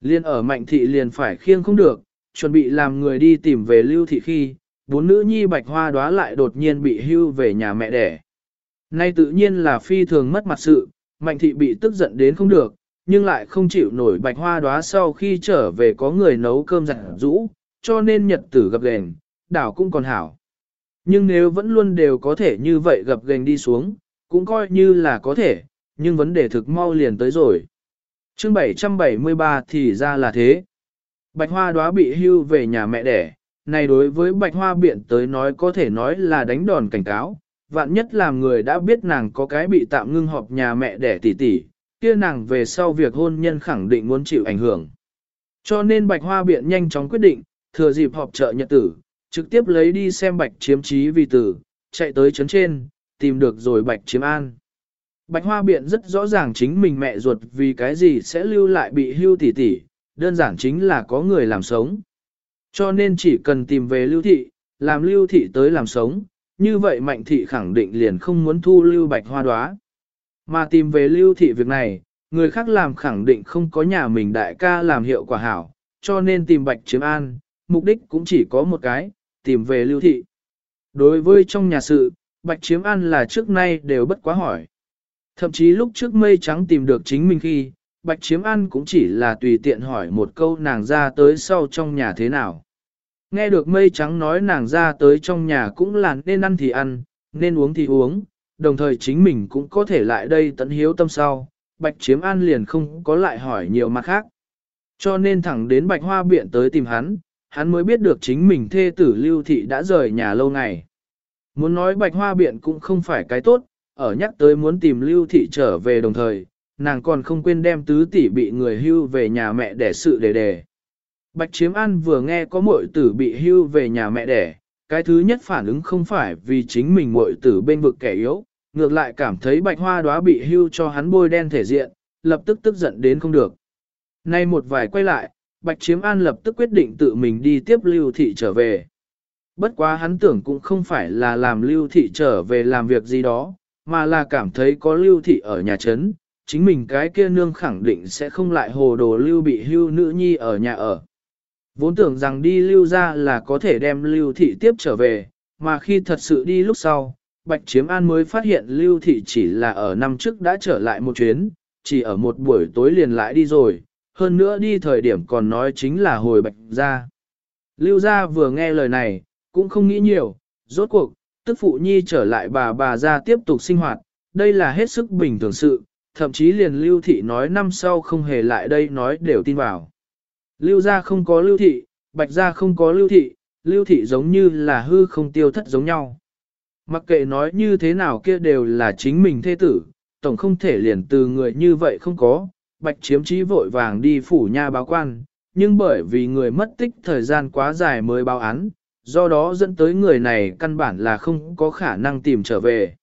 Speaker 1: Liên ở mạnh thị liền phải khiêng không được, chuẩn bị làm người đi tìm về lưu thị khi, bốn nữ nhi bạch hoa đóa lại đột nhiên bị hưu về nhà mẹ đẻ. Nay tự nhiên là phi thường mất mặt sự, mạnh thị bị tức giận đến không được, nhưng lại không chịu nổi bạch hoa đóa sau khi trở về có người nấu cơm giặt rũ, cho nên nhật tử gặp gền, đảo cũng còn hảo. Nhưng nếu vẫn luôn đều có thể như vậy gặp gành đi xuống, cũng coi như là có thể, nhưng vấn đề thực mau liền tới rồi. chương 773 thì ra là thế. Bạch Hoa đóa bị hưu về nhà mẹ đẻ, này đối với Bạch Hoa biện tới nói có thể nói là đánh đòn cảnh cáo, vạn nhất làm người đã biết nàng có cái bị tạm ngưng họp nhà mẹ đẻ tỷ tỷ, kia nàng về sau việc hôn nhân khẳng định muốn chịu ảnh hưởng. Cho nên Bạch Hoa biện nhanh chóng quyết định, thừa dịp họp chợ nhật tử, trực tiếp lấy đi xem bạch chiếm trí vì tử, chạy tới chấn trên, tìm được rồi bạch chiếm an. Bạch hoa biện rất rõ ràng chính mình mẹ ruột vì cái gì sẽ lưu lại bị hưu tỷ tỷ, đơn giản chính là có người làm sống. Cho nên chỉ cần tìm về lưu thị, làm lưu thị tới làm sống, như vậy mạnh thị khẳng định liền không muốn thu lưu bạch hoa đoá. Mà tìm về lưu thị việc này, người khác làm khẳng định không có nhà mình đại ca làm hiệu quả hảo, cho nên tìm bạch chiếm an, mục đích cũng chỉ có một cái, tìm về lưu thị. Đối với trong nhà sự, Bạch Chiếm An là trước nay đều bất quá hỏi. Thậm chí lúc trước mây trắng tìm được chính mình khi, Bạch Chiếm An cũng chỉ là tùy tiện hỏi một câu nàng ra tới sau trong nhà thế nào. Nghe được mây trắng nói nàng ra tới trong nhà cũng là nên ăn thì ăn, nên uống thì uống, đồng thời chính mình cũng có thể lại đây tận hiếu tâm sau. Bạch Chiếm An liền không có lại hỏi nhiều mặt khác. Cho nên thẳng đến Bạch Hoa Biện tới tìm hắn, hắn mới biết được chính mình thê tử lưu thị đã rời nhà lâu ngày. Muốn nói bạch hoa biện cũng không phải cái tốt, ở nhắc tới muốn tìm lưu thị trở về đồng thời, nàng còn không quên đem tứ tỷ bị người hưu về nhà mẹ để sự đề đề. Bạch chiếm ăn vừa nghe có muội tử bị hưu về nhà mẹ đẻ, cái thứ nhất phản ứng không phải vì chính mình muội tử bên vực kẻ yếu, ngược lại cảm thấy bạch hoa đóa bị hưu cho hắn bôi đen thể diện, lập tức tức giận đến không được. Nay một vài quay lại, Bạch Chiếm An lập tức quyết định tự mình đi tiếp Lưu Thị trở về. Bất quá hắn tưởng cũng không phải là làm Lưu Thị trở về làm việc gì đó, mà là cảm thấy có Lưu Thị ở nhà trấn, chính mình cái kia nương khẳng định sẽ không lại hồ đồ Lưu bị hưu nữ nhi ở nhà ở. Vốn tưởng rằng đi Lưu ra là có thể đem Lưu Thị tiếp trở về, mà khi thật sự đi lúc sau, Bạch Chiếm An mới phát hiện Lưu Thị chỉ là ở năm trước đã trở lại một chuyến, chỉ ở một buổi tối liền lại đi rồi, hơn nữa đi thời điểm còn nói chính là hồi bạch ra. Lưu gia vừa nghe lời này, cũng không nghĩ nhiều, rốt cuộc, tức phụ nhi trở lại bà bà ra tiếp tục sinh hoạt, đây là hết sức bình thường sự, thậm chí liền lưu thị nói năm sau không hề lại đây nói đều tin vào. Lưu gia không có lưu thị, bạch gia không có lưu thị, lưu thị giống như là hư không tiêu thất giống nhau. Mặc kệ nói như thế nào kia đều là chính mình thê tử, tổng không thể liền từ người như vậy không có, bạch chiếm trí vội vàng đi phủ nha báo quan, nhưng bởi vì người mất tích thời gian quá dài mới báo án, do đó dẫn tới người này căn bản là không có khả năng tìm trở về.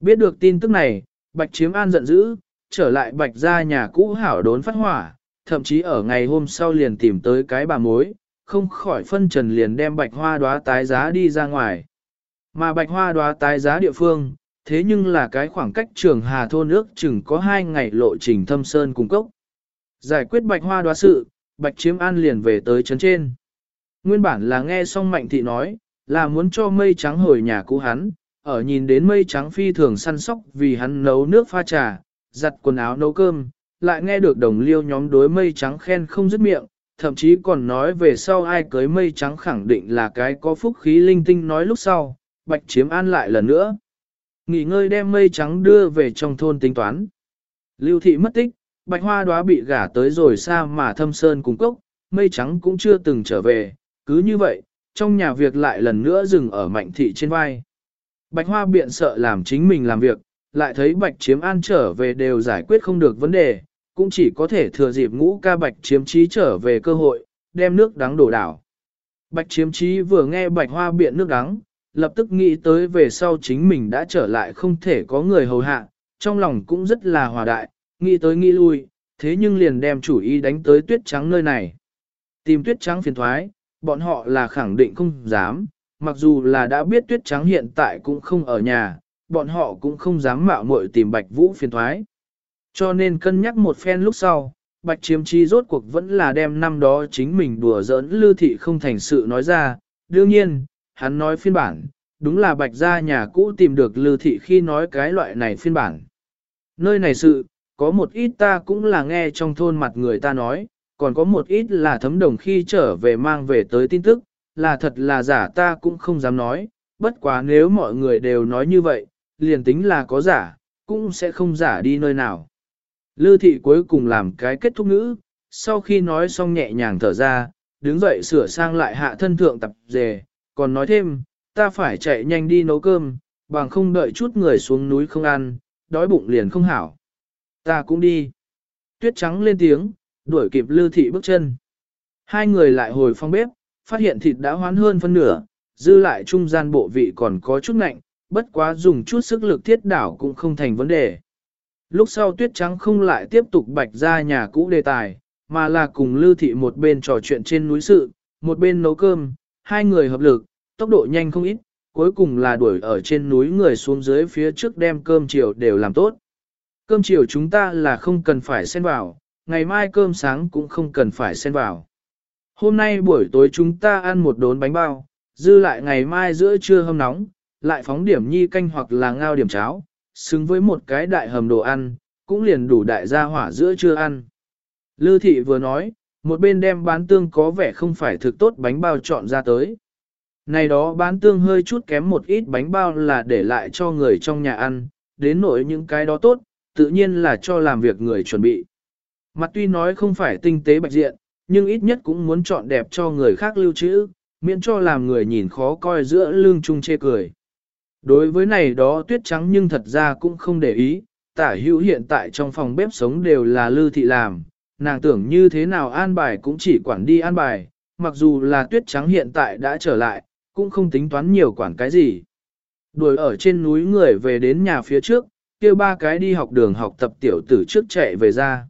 Speaker 1: Biết được tin tức này, bạch chiếm an giận dữ, trở lại bạch ra nhà cũ hảo đốn phát hỏa, thậm chí ở ngày hôm sau liền tìm tới cái bà mối, không khỏi phân trần liền đem bạch hoa đóa tái giá đi ra ngoài. Mà bạch hoa đóa tái giá địa phương, thế nhưng là cái khoảng cách trường hà thôn nước chừng có hai ngày lộ trình thâm sơn cung cốc. Giải quyết bạch hoa đóa sự, bạch chiếm an liền về tới trấn trên. Nguyên bản là nghe xong mạnh thị nói, là muốn cho mây trắng hồi nhà cũ hắn, ở nhìn đến mây trắng phi thường săn sóc vì hắn nấu nước pha trà, giặt quần áo nấu cơm, lại nghe được đồng liêu nhóm đối mây trắng khen không dứt miệng, thậm chí còn nói về sau ai cưới mây trắng khẳng định là cái có phúc khí linh tinh nói lúc sau, bạch chiếm an lại lần nữa. Nghỉ ngơi đem mây trắng đưa về trong thôn tính toán. Lưu thị mất tích, bạch hoa đóa bị gả tới rồi xa mà thâm sơn cùng cốc, mây trắng cũng chưa từng trở về, cứ như vậy, trong nhà việc lại lần nữa dừng ở mạnh thị trên vai. Bạch hoa biện sợ làm chính mình làm việc, lại thấy bạch chiếm an trở về đều giải quyết không được vấn đề, cũng chỉ có thể thừa dịp ngũ ca bạch chiếm trí trở về cơ hội, đem nước đắng đổ đảo. Bạch chiếm trí vừa nghe bạch hoa biện nước đắng, lập tức nghĩ tới về sau chính mình đã trở lại không thể có người hầu hạ, trong lòng cũng rất là hòa đại, nghĩ tới nghĩ lui, thế nhưng liền đem chủ ý đánh tới tuyết trắng nơi này. Tìm tuyết trắng phiền thoái, bọn họ là khẳng định không dám, mặc dù là đã biết tuyết trắng hiện tại cũng không ở nhà, bọn họ cũng không dám mạo muội tìm bạch vũ phiền thoái. Cho nên cân nhắc một phen lúc sau, bạch chiếm chi rốt cuộc vẫn là đem năm đó chính mình đùa giỡn lưu thị không thành sự nói ra, đương nhiên, hắn nói phiên bản, đúng là bạch gia nhà cũ tìm được lưu thị khi nói cái loại này phiên bản. Nơi này sự, có một ít ta cũng là nghe trong thôn mặt người ta nói, còn có một ít là thấm đồng khi trở về mang về tới tin tức, là thật là giả ta cũng không dám nói, bất quá nếu mọi người đều nói như vậy, liền tính là có giả, cũng sẽ không giả đi nơi nào. Lư thị cuối cùng làm cái kết thúc ngữ, sau khi nói xong nhẹ nhàng thở ra, đứng dậy sửa sang lại hạ thân thượng tập dề, còn nói thêm, ta phải chạy nhanh đi nấu cơm, bằng không đợi chút người xuống núi không ăn, đói bụng liền không hảo. Ta cũng đi. Tuyết trắng lên tiếng, đuổi kịp lư thị bước chân. Hai người lại hồi phong bếp, phát hiện thịt đã hoán hơn phân nửa, dư lại trung gian bộ vị còn có chút nạnh, bất quá dùng chút sức lực thiết đảo cũng không thành vấn đề. Lúc sau tuyết trắng không lại tiếp tục bạch ra nhà cũ đề tài, mà là cùng lưu thị một bên trò chuyện trên núi sự, một bên nấu cơm, hai người hợp lực, tốc độ nhanh không ít, cuối cùng là đuổi ở trên núi người xuống dưới phía trước đem cơm chiều đều làm tốt. Cơm chiều chúng ta là không cần phải xen vào, ngày mai cơm sáng cũng không cần phải xen vào. Hôm nay buổi tối chúng ta ăn một đốn bánh bao, dư lại ngày mai giữa trưa hâm nóng, lại phóng điểm nhi canh hoặc là ngao điểm cháo, xứng với một cái đại hầm đồ ăn, cũng liền đủ đại gia hỏa giữa trưa ăn. Lư thị vừa nói, một bên đem bán tương có vẻ không phải thực tốt bánh bao chọn ra tới. Này đó bán tương hơi chút kém một ít bánh bao là để lại cho người trong nhà ăn, đến nỗi những cái đó tốt, tự nhiên là cho làm việc người chuẩn bị. Mặt tuy nói không phải tinh tế bạch diện, nhưng ít nhất cũng muốn chọn đẹp cho người khác lưu trữ, miễn cho làm người nhìn khó coi giữa lương chung chê cười. Đối với này đó tuyết trắng nhưng thật ra cũng không để ý, tả hữu hiện tại trong phòng bếp sống đều là lư thị làm, nàng tưởng như thế nào an bài cũng chỉ quản đi an bài, mặc dù là tuyết trắng hiện tại đã trở lại, cũng không tính toán nhiều quản cái gì. Đuổi ở trên núi người về đến nhà phía trước, kia ba cái đi học đường học tập tiểu tử trước chạy về ra.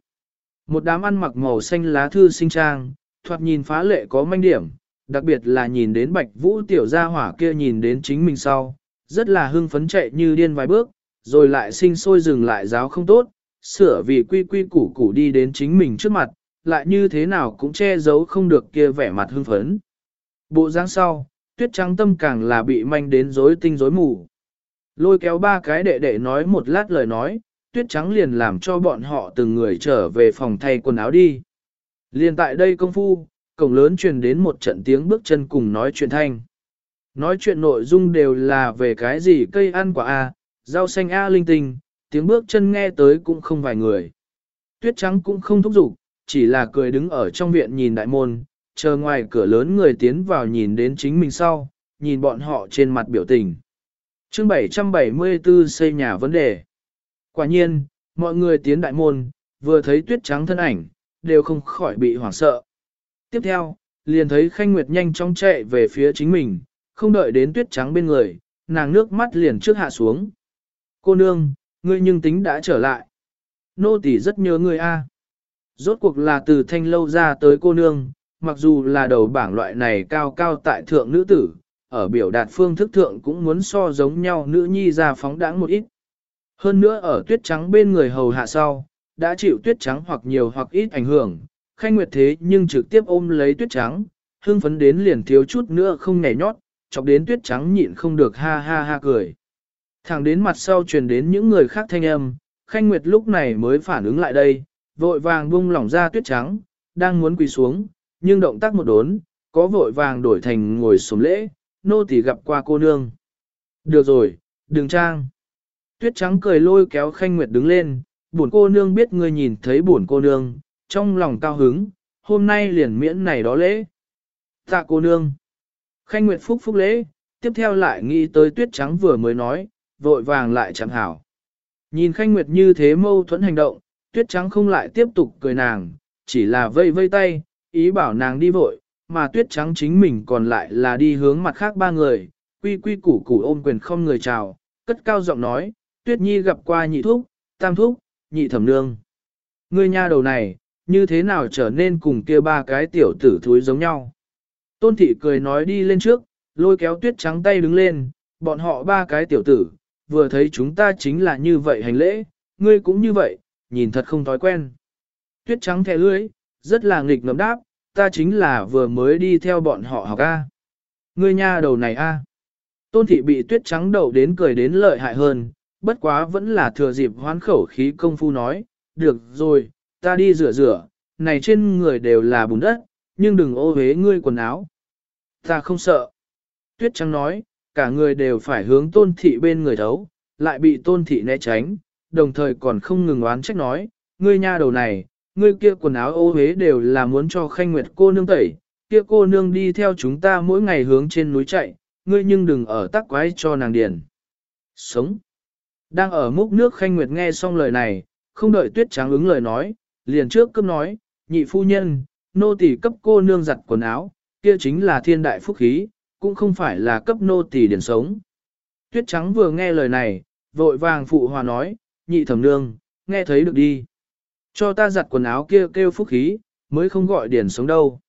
Speaker 1: Một đám ăn mặc màu xanh lá thư sinh trang, thoạt nhìn phá lệ có manh điểm, đặc biệt là nhìn đến bạch vũ tiểu gia hỏa kia nhìn đến chính mình sau, rất là hưng phấn chạy như điên vài bước, rồi lại sinh sôi dừng lại giáo không tốt, sửa vì quy quy củ củ đi đến chính mình trước mặt, lại như thế nào cũng che giấu không được kia vẻ mặt hưng phấn. Bộ dáng sau, tuyết trắng tâm càng là bị manh đến rối tinh rối mù. Lôi kéo ba cái đệ đệ nói một lát lời nói, tuyết trắng liền làm cho bọn họ từng người trở về phòng thay quần áo đi. Liền tại đây công phu, cổng lớn truyền đến một trận tiếng bước chân cùng nói chuyện thanh. Nói chuyện nội dung đều là về cái gì cây ăn quả A, rau xanh A linh tinh, tiếng bước chân nghe tới cũng không vài người. Tuyết trắng cũng không thúc giục, chỉ là cười đứng ở trong viện nhìn đại môn, chờ ngoài cửa lớn người tiến vào nhìn đến chính mình sau, nhìn bọn họ trên mặt biểu tình. chương 774 xây nhà vấn đề. Quả nhiên, mọi người tiến đại môn, vừa thấy tuyết trắng thân ảnh, đều không khỏi bị hoảng sợ. Tiếp theo, liền thấy Khanh Nguyệt nhanh chóng chạy về phía chính mình, không đợi đến tuyết trắng bên người, nàng nước mắt liền trước hạ xuống. Cô nương, ngươi nhưng tính đã trở lại. Nô tỳ rất nhớ ngươi a. Rốt cuộc là từ thanh lâu ra tới cô nương, mặc dù là đầu bảng loại này cao cao tại thượng nữ tử, ở biểu đạt phương thức thượng cũng muốn so giống nhau nữ nhi ra phóng đãng một ít. Hơn nữa ở tuyết trắng bên người hầu hạ sau, đã chịu tuyết trắng hoặc nhiều hoặc ít ảnh hưởng, khanh nguyệt thế nhưng trực tiếp ôm lấy tuyết trắng, hưng phấn đến liền thiếu chút nữa không nhảy nhót, chọc đến tuyết trắng nhịn không được ha ha ha cười. Thẳng đến mặt sau truyền đến những người khác thanh âm, khanh nguyệt lúc này mới phản ứng lại đây, vội vàng buông lỏng ra tuyết trắng, đang muốn quỳ xuống, nhưng động tác một đốn, có vội vàng đổi thành ngồi xuống lễ, nô tỳ gặp qua cô nương. Được rồi, đừng trang. Tuyết trắng cười lôi kéo khanh nguyệt đứng lên, buồn cô nương biết ngươi nhìn thấy buồn cô nương, trong lòng cao hứng, hôm nay liền miễn này đó lễ. Tạ cô nương. Khanh nguyệt phúc phúc lễ, tiếp theo lại nghĩ tới tuyết trắng vừa mới nói, vội vàng lại chẳng hảo. Nhìn khanh nguyệt như thế mâu thuẫn hành động, tuyết trắng không lại tiếp tục cười nàng, chỉ là vây vây tay, ý bảo nàng đi vội, mà tuyết trắng chính mình còn lại là đi hướng mặt khác ba người, quy quy củ củ ôm quyền không người chào, cất cao giọng nói, tuyết nhi gặp qua nhị thúc, tam thúc, nhị thẩm nương. Ngươi nha đầu này, như thế nào trở nên cùng kia ba cái tiểu tử thúi giống nhau. Tôn thị cười nói đi lên trước, lôi kéo tuyết trắng tay đứng lên, bọn họ ba cái tiểu tử, vừa thấy chúng ta chính là như vậy hành lễ, ngươi cũng như vậy, nhìn thật không thói quen. Tuyết trắng thẻ lưới, rất là nghịch ngầm đáp, ta chính là vừa mới đi theo bọn họ học A. Ngươi nha đầu này A. Tôn thị bị tuyết trắng đậu đến cười đến lợi hại hơn, bất quá vẫn là thừa dịp hoán khẩu khí công phu nói, được rồi, ta đi rửa rửa, này trên người đều là bùn đất, nhưng đừng ô hế ngươi quần áo. Ta không sợ. Tuyết trắng nói, cả người đều phải hướng tôn thị bên người thấu, lại bị tôn thị né tránh, đồng thời còn không ngừng oán trách nói, ngươi nha đầu này, ngươi kia quần áo ô hế đều là muốn cho khanh nguyệt cô nương tẩy, kia cô nương đi theo chúng ta mỗi ngày hướng trên núi chạy, ngươi nhưng đừng ở tắc quái cho nàng điền. Sống. Đang ở múc nước khanh nguyệt nghe xong lời này, không đợi tuyết trắng ứng lời nói, liền trước cấp nói, nhị phu nhân, nô tỳ cấp cô nương giặt quần áo, kia chính là thiên đại phúc khí, cũng không phải là cấp nô tỳ điển sống. Tuyết trắng vừa nghe lời này, vội vàng phụ hòa nói, nhị thẩm nương, nghe thấy được đi. Cho ta giặt quần áo kia kêu phúc khí, mới không gọi điển sống đâu.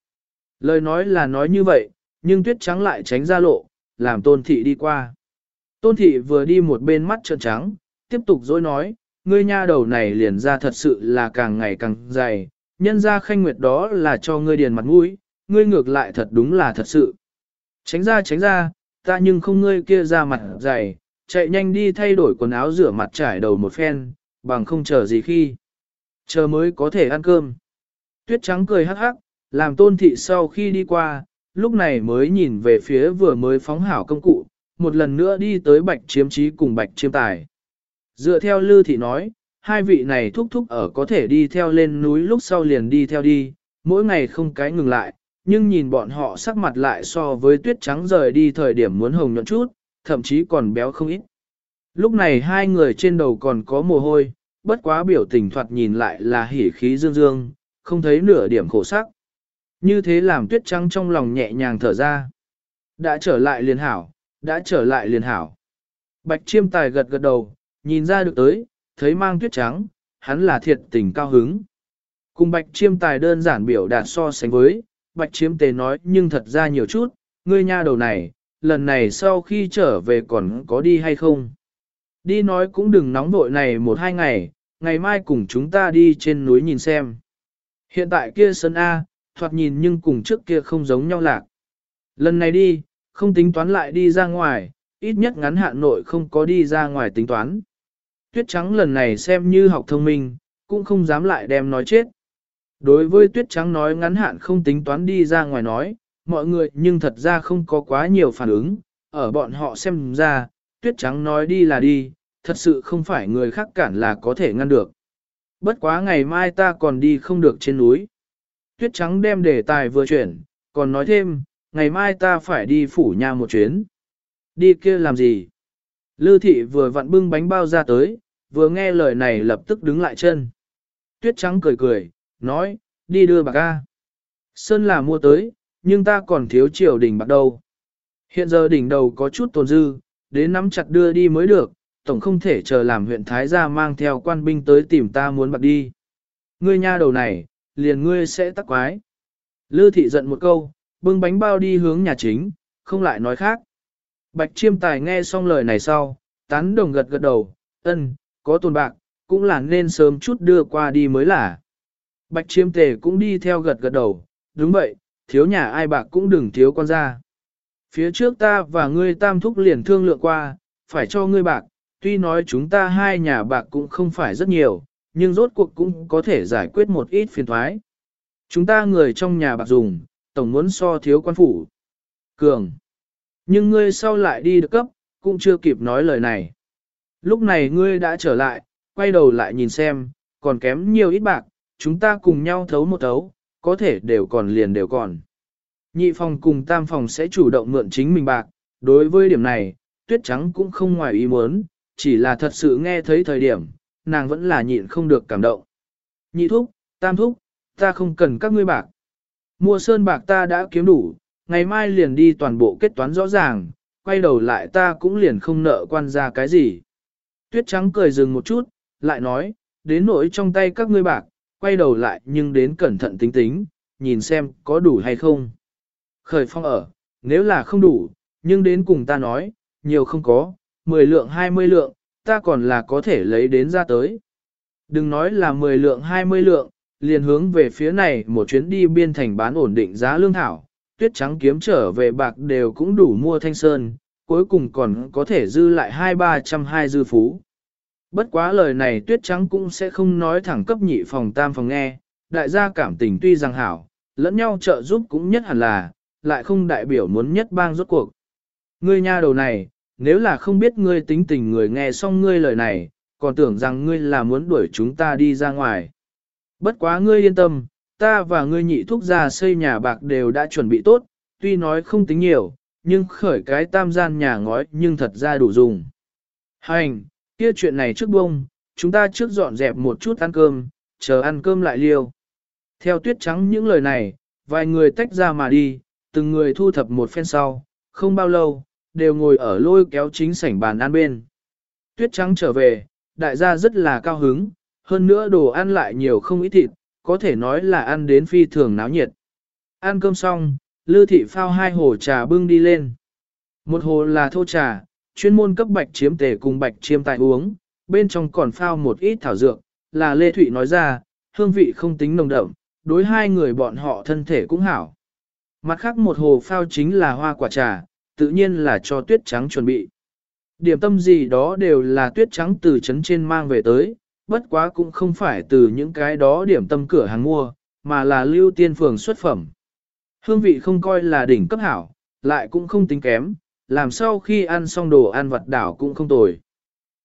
Speaker 1: Lời nói là nói như vậy, nhưng tuyết trắng lại tránh ra lộ, làm tôn thị đi qua. Tôn thị vừa đi một bên mắt trợn trắng, tiếp tục dối nói, ngươi nha đầu này liền ra thật sự là càng ngày càng dày, nhân ra khanh nguyệt đó là cho ngươi điền mặt mũi, ngươi ngược lại thật đúng là thật sự. Tránh ra tránh ra, ta nhưng không ngươi kia ra mặt dày, chạy nhanh đi thay đổi quần áo rửa mặt trải đầu một phen, bằng không chờ gì khi. Chờ mới có thể ăn cơm. Tuyết trắng cười hắc hắc, làm tôn thị sau khi đi qua, lúc này mới nhìn về phía vừa mới phóng hảo công cụ, một lần nữa đi tới bạch chiếm trí cùng bạch chiêm tài. Dựa theo Lư Thị nói, hai vị này thúc thúc ở có thể đi theo lên núi lúc sau liền đi theo đi, mỗi ngày không cái ngừng lại, nhưng nhìn bọn họ sắc mặt lại so với tuyết trắng rời đi thời điểm muốn hồng nhuận chút, thậm chí còn béo không ít. Lúc này hai người trên đầu còn có mồ hôi, bất quá biểu tình thoạt nhìn lại là hỉ khí dương dương, không thấy nửa điểm khổ sắc. Như thế làm tuyết trắng trong lòng nhẹ nhàng thở ra. Đã trở lại liền hảo, đã trở lại liền hảo. Bạch chiêm tài gật gật đầu, nhìn ra được tới, thấy mang tuyết trắng, hắn là thiệt tình cao hứng. Cùng bạch chiêm tài đơn giản biểu đạt so sánh với, bạch chiêm tề nói nhưng thật ra nhiều chút, ngươi nha đầu này, lần này sau khi trở về còn có đi hay không? Đi nói cũng đừng nóng vội này một hai ngày, ngày mai cùng chúng ta đi trên núi nhìn xem. Hiện tại kia sân A, thoạt nhìn nhưng cùng trước kia không giống nhau lạc. Lần này đi, không tính toán lại đi ra ngoài, ít nhất ngắn hạn nội không có đi ra ngoài tính toán. Tuyết trắng lần này xem như học thông minh, cũng không dám lại đem nói chết. Đối với tuyết trắng nói ngắn hạn không tính toán đi ra ngoài nói, mọi người nhưng thật ra không có quá nhiều phản ứng, ở bọn họ xem ra, tuyết trắng nói đi là đi, thật sự không phải người khác cản là có thể ngăn được. Bất quá ngày mai ta còn đi không được trên núi. Tuyết trắng đem đề tài vừa chuyển, còn nói thêm, ngày mai ta phải đi phủ nhà một chuyến. Đi kia làm gì? Lư thị vừa vặn bưng bánh bao ra tới, vừa nghe lời này lập tức đứng lại chân. Tuyết trắng cười cười, nói, đi đưa bạc ca. Sơn là mua tới, nhưng ta còn thiếu triều đỉnh bạc đâu. Hiện giờ đỉnh đầu có chút tồn dư, đến nắm chặt đưa đi mới được, tổng không thể chờ làm huyện Thái gia mang theo quan binh tới tìm ta muốn bạc đi. Ngươi nha đầu này, liền ngươi sẽ tắc quái. Lư thị giận một câu, bưng bánh bao đi hướng nhà chính, không lại nói khác. Bạch chiêm tài nghe xong lời này sau, tán đồng gật gật đầu, ân, có tồn bạc, cũng là nên sớm chút đưa qua đi mới là. Bạch chiêm tề cũng đi theo gật gật đầu, đúng vậy, thiếu nhà ai bạc cũng đừng thiếu con ra. Phía trước ta và ngươi tam thúc liền thương lượng qua, phải cho ngươi bạc, tuy nói chúng ta hai nhà bạc cũng không phải rất nhiều, nhưng rốt cuộc cũng có thể giải quyết một ít phiền thoái. Chúng ta người trong nhà bạc dùng, tổng muốn so thiếu quan phủ. Cường. Nhưng ngươi sau lại đi được cấp, cũng chưa kịp nói lời này. Lúc này ngươi đã trở lại, quay đầu lại nhìn xem, còn kém nhiều ít bạc, chúng ta cùng nhau thấu một thấu, có thể đều còn liền đều còn. Nhị phòng cùng tam phòng sẽ chủ động mượn chính mình bạc, đối với điểm này, tuyết trắng cũng không ngoài ý muốn, chỉ là thật sự nghe thấy thời điểm, nàng vẫn là nhịn không được cảm động. Nhị thúc, tam thúc, ta không cần các ngươi bạc. Mua sơn bạc ta đã kiếm đủ, ngày mai liền đi toàn bộ kết toán rõ ràng, quay đầu lại ta cũng liền không nợ quan ra cái gì. Tuyết trắng cười dừng một chút, lại nói, đến nỗi trong tay các ngươi bạc, quay đầu lại nhưng đến cẩn thận tính tính, nhìn xem có đủ hay không. Khởi phong ở, nếu là không đủ, nhưng đến cùng ta nói, nhiều không có, 10 lượng 20 lượng, ta còn là có thể lấy đến ra tới. Đừng nói là 10 lượng 20 lượng, liền hướng về phía này một chuyến đi biên thành bán ổn định giá lương thảo, tuyết trắng kiếm trở về bạc đều cũng đủ mua thanh sơn, cuối cùng còn có thể dư lại hai ba trăm hai dư phú. Bất quá lời này tuyết trắng cũng sẽ không nói thẳng cấp nhị phòng tam phòng nghe, đại gia cảm tình tuy rằng hảo, lẫn nhau trợ giúp cũng nhất hẳn là, lại không đại biểu muốn nhất bang rốt cuộc. Ngươi nha đầu này, nếu là không biết ngươi tính tình người nghe xong ngươi lời này, còn tưởng rằng ngươi là muốn đuổi chúng ta đi ra ngoài. Bất quá ngươi yên tâm, ta và ngươi nhị thúc gia xây nhà bạc đều đã chuẩn bị tốt, tuy nói không tính nhiều, nhưng khởi cái tam gian nhà ngói nhưng thật ra đủ dùng. Hành, kia chuyện này trước bông, chúng ta trước dọn dẹp một chút ăn cơm, chờ ăn cơm lại liêu. Theo tuyết trắng những lời này, vài người tách ra mà đi, từng người thu thập một phen sau, không bao lâu, đều ngồi ở lôi kéo chính sảnh bàn ăn bên. Tuyết trắng trở về, đại gia rất là cao hứng, hơn nữa đồ ăn lại nhiều không ít thịt, có thể nói là ăn đến phi thường náo nhiệt. Ăn cơm xong, Lư Thị phao hai hồ trà bưng đi lên. Một hồ là thô trà, chuyên môn cấp bạch chiếm tề cùng bạch chiêm tại uống, bên trong còn phao một ít thảo dược, là Lê Thụy nói ra, hương vị không tính nồng đậm, đối hai người bọn họ thân thể cũng hảo. Mặt khác một hồ phao chính là hoa quả trà, tự nhiên là cho tuyết trắng chuẩn bị. Điểm tâm gì đó đều là tuyết trắng từ trấn trên mang về tới, bất quá cũng không phải từ những cái đó điểm tâm cửa hàng mua, mà là lưu tiên phường xuất phẩm. Hương vị không coi là đỉnh cấp hảo, lại cũng không tính kém, làm sao khi ăn xong đồ ăn vặt đảo cũng không tồi.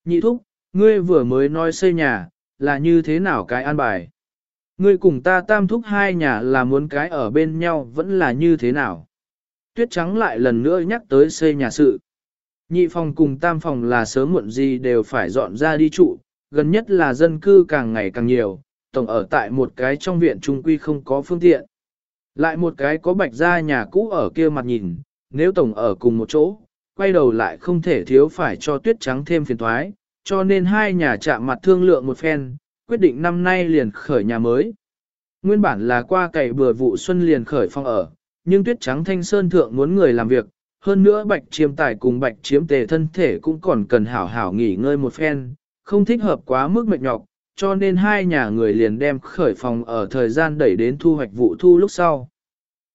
Speaker 1: Nhị thúc, ngươi vừa mới nói xây nhà, là như thế nào cái an bài? Ngươi cùng ta tam thúc hai nhà là muốn cái ở bên nhau vẫn là như thế nào? Tuyết trắng lại lần nữa nhắc tới xây nhà sự. Nhị phòng cùng tam phòng là sớm muộn gì đều phải dọn ra đi trụ, gần nhất là dân cư càng ngày càng nhiều, tổng ở tại một cái trong viện trung quy không có phương tiện. Lại một cái có bạch gia nhà cũ ở kia mặt nhìn, nếu tổng ở cùng một chỗ, quay đầu lại không thể thiếu phải cho tuyết trắng thêm phiền thoái, cho nên hai nhà chạm mặt thương lượng một phen, quyết định năm nay liền khởi nhà mới. Nguyên bản là qua cày bừa vụ xuân liền khởi phong ở, nhưng tuyết trắng thanh sơn thượng muốn người làm việc, hơn nữa bạch chiêm tài cùng bạch chiếm tề thân thể cũng còn cần hảo hảo nghỉ ngơi một phen, không thích hợp quá mức mệt nhọc, cho nên hai nhà người liền đem khởi phòng ở thời gian đẩy đến thu hoạch vụ thu lúc sau.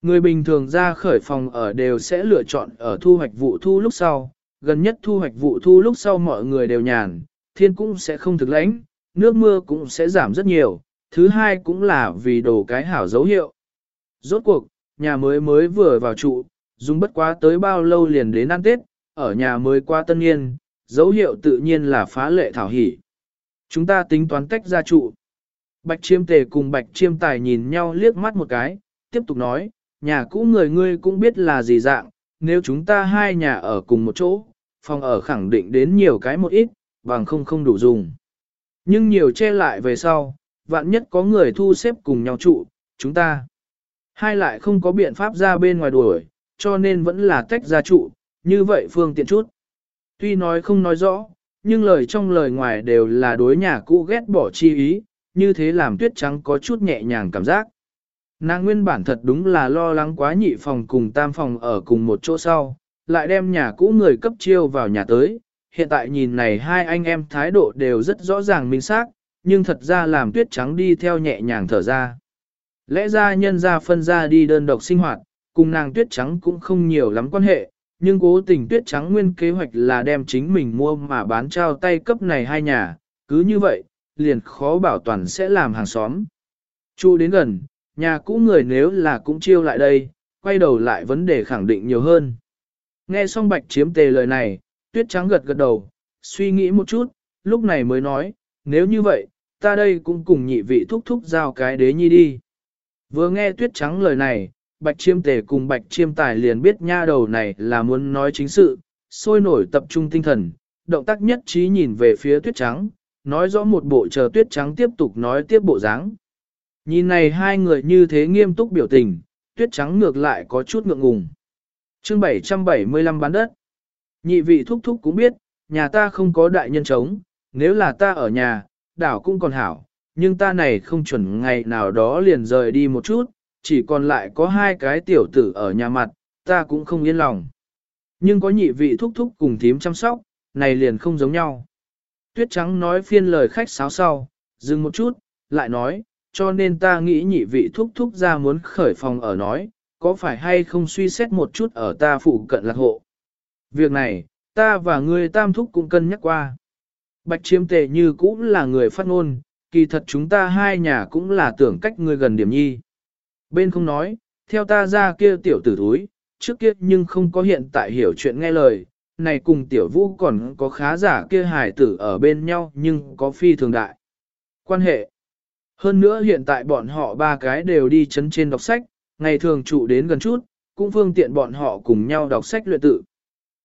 Speaker 1: Người bình thường ra khởi phòng ở đều sẽ lựa chọn ở thu hoạch vụ thu lúc sau, gần nhất thu hoạch vụ thu lúc sau mọi người đều nhàn, thiên cũng sẽ không thực lãnh, nước mưa cũng sẽ giảm rất nhiều, thứ hai cũng là vì đồ cái hảo dấu hiệu. Rốt cuộc, nhà mới mới vừa vào trụ, dùng bất quá tới bao lâu liền đến ăn Tết, ở nhà mới qua tân niên, dấu hiệu tự nhiên là phá lệ thảo hỷ. Chúng ta tính toán tách ra trụ. Bạch chiêm tề cùng bạch chiêm tài nhìn nhau liếc mắt một cái, tiếp tục nói, nhà cũ người ngươi cũng biết là gì dạng, nếu chúng ta hai nhà ở cùng một chỗ, phòng ở khẳng định đến nhiều cái một ít, bằng không không đủ dùng. Nhưng nhiều che lại về sau, vạn nhất có người thu xếp cùng nhau trụ, chúng ta hai lại không có biện pháp ra bên ngoài đuổi, cho nên vẫn là tách ra trụ, như vậy phương tiện chút. Tuy nói không nói rõ, nhưng lời trong lời ngoài đều là đối nhà cũ ghét bỏ chi ý, như thế làm tuyết trắng có chút nhẹ nhàng cảm giác. Nàng nguyên bản thật đúng là lo lắng quá nhị phòng cùng tam phòng ở cùng một chỗ sau, lại đem nhà cũ người cấp chiêu vào nhà tới. Hiện tại nhìn này hai anh em thái độ đều rất rõ ràng minh xác, nhưng thật ra làm tuyết trắng đi theo nhẹ nhàng thở ra. Lẽ ra nhân ra phân ra đi đơn độc sinh hoạt, cùng nàng tuyết trắng cũng không nhiều lắm quan hệ, nhưng cố tình tuyết trắng nguyên kế hoạch là đem chính mình mua mà bán trao tay cấp này hai nhà, cứ như vậy, liền khó bảo toàn sẽ làm hàng xóm. Chu đến gần, nhà cũ người nếu là cũng chiêu lại đây, quay đầu lại vấn đề khẳng định nhiều hơn. Nghe xong bạch chiếm tề lời này, tuyết trắng gật gật đầu, suy nghĩ một chút, lúc này mới nói, nếu như vậy, ta đây cũng cùng nhị vị thúc thúc giao cái đế nhi đi. Vừa nghe tuyết trắng lời này, bạch chiêm tề cùng bạch chiêm tài liền biết nha đầu này là muốn nói chính sự, sôi nổi tập trung tinh thần, động tác nhất trí nhìn về phía tuyết trắng, nói rõ một bộ chờ tuyết trắng tiếp tục nói tiếp bộ dáng. Nhìn này hai người như thế nghiêm túc biểu tình, tuyết trắng ngược lại có chút ngượng ngùng. chương 775 bán đất. Nhị vị thúc thúc cũng biết, nhà ta không có đại nhân chống, nếu là ta ở nhà, đảo cũng còn hảo, nhưng ta này không chuẩn ngày nào đó liền rời đi một chút, chỉ còn lại có hai cái tiểu tử ở nhà mặt, ta cũng không yên lòng. Nhưng có nhị vị thúc thúc cùng thím chăm sóc, này liền không giống nhau. Tuyết trắng nói phiên lời khách sáo sau, dừng một chút, lại nói, cho nên ta nghĩ nhị vị thúc thúc ra muốn khởi phòng ở nói, có phải hay không suy xét một chút ở ta phụ cận lạc hộ. Việc này, ta và người tam thúc cũng cân nhắc qua. Bạch chiếm tề như cũng là người phát ngôn, kỳ thật chúng ta hai nhà cũng là tưởng cách người gần điểm nhi. Bên không nói, theo ta ra kia tiểu tử thúi, trước kia nhưng không có hiện tại hiểu chuyện nghe lời, này cùng tiểu vũ còn có khá giả kia hài tử ở bên nhau nhưng có phi thường đại. Quan hệ Hơn nữa hiện tại bọn họ ba cái đều đi chấn trên đọc sách, ngày thường trụ đến gần chút, cũng phương tiện bọn họ cùng nhau đọc sách luyện tự.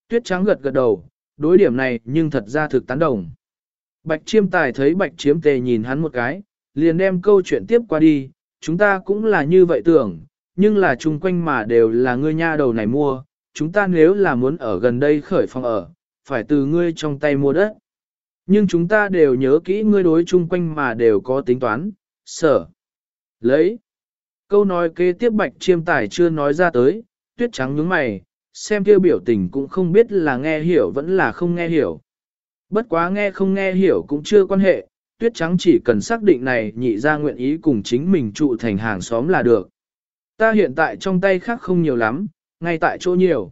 Speaker 1: Tuyết trắng gật gật đầu, đối điểm này nhưng thật ra thực tán đồng. Bạch chiêm tài thấy bạch chiếm tề nhìn hắn một cái, liền đem câu chuyện tiếp qua đi, chúng ta cũng là như vậy tưởng, nhưng là chung quanh mà đều là ngươi nha đầu này mua, chúng ta nếu là muốn ở gần đây khởi phòng ở, phải từ ngươi trong tay mua đất. Nhưng chúng ta đều nhớ kỹ ngươi đối chung quanh mà đều có tính toán, sở. Lấy. Câu nói kế tiếp bạch chiêm tài chưa nói ra tới, tuyết trắng nhướng mày, xem kêu biểu tình cũng không biết là nghe hiểu vẫn là không nghe hiểu. Bất quá nghe không nghe hiểu cũng chưa quan hệ, tuyết trắng chỉ cần xác định này nhị ra nguyện ý cùng chính mình trụ thành hàng xóm là được. Ta hiện tại trong tay khác không nhiều lắm, ngay tại chỗ nhiều.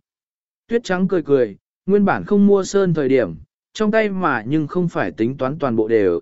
Speaker 1: Tuyết trắng cười cười, nguyên bản không mua sơn thời điểm, trong tay mà nhưng không phải tính toán toàn bộ đều.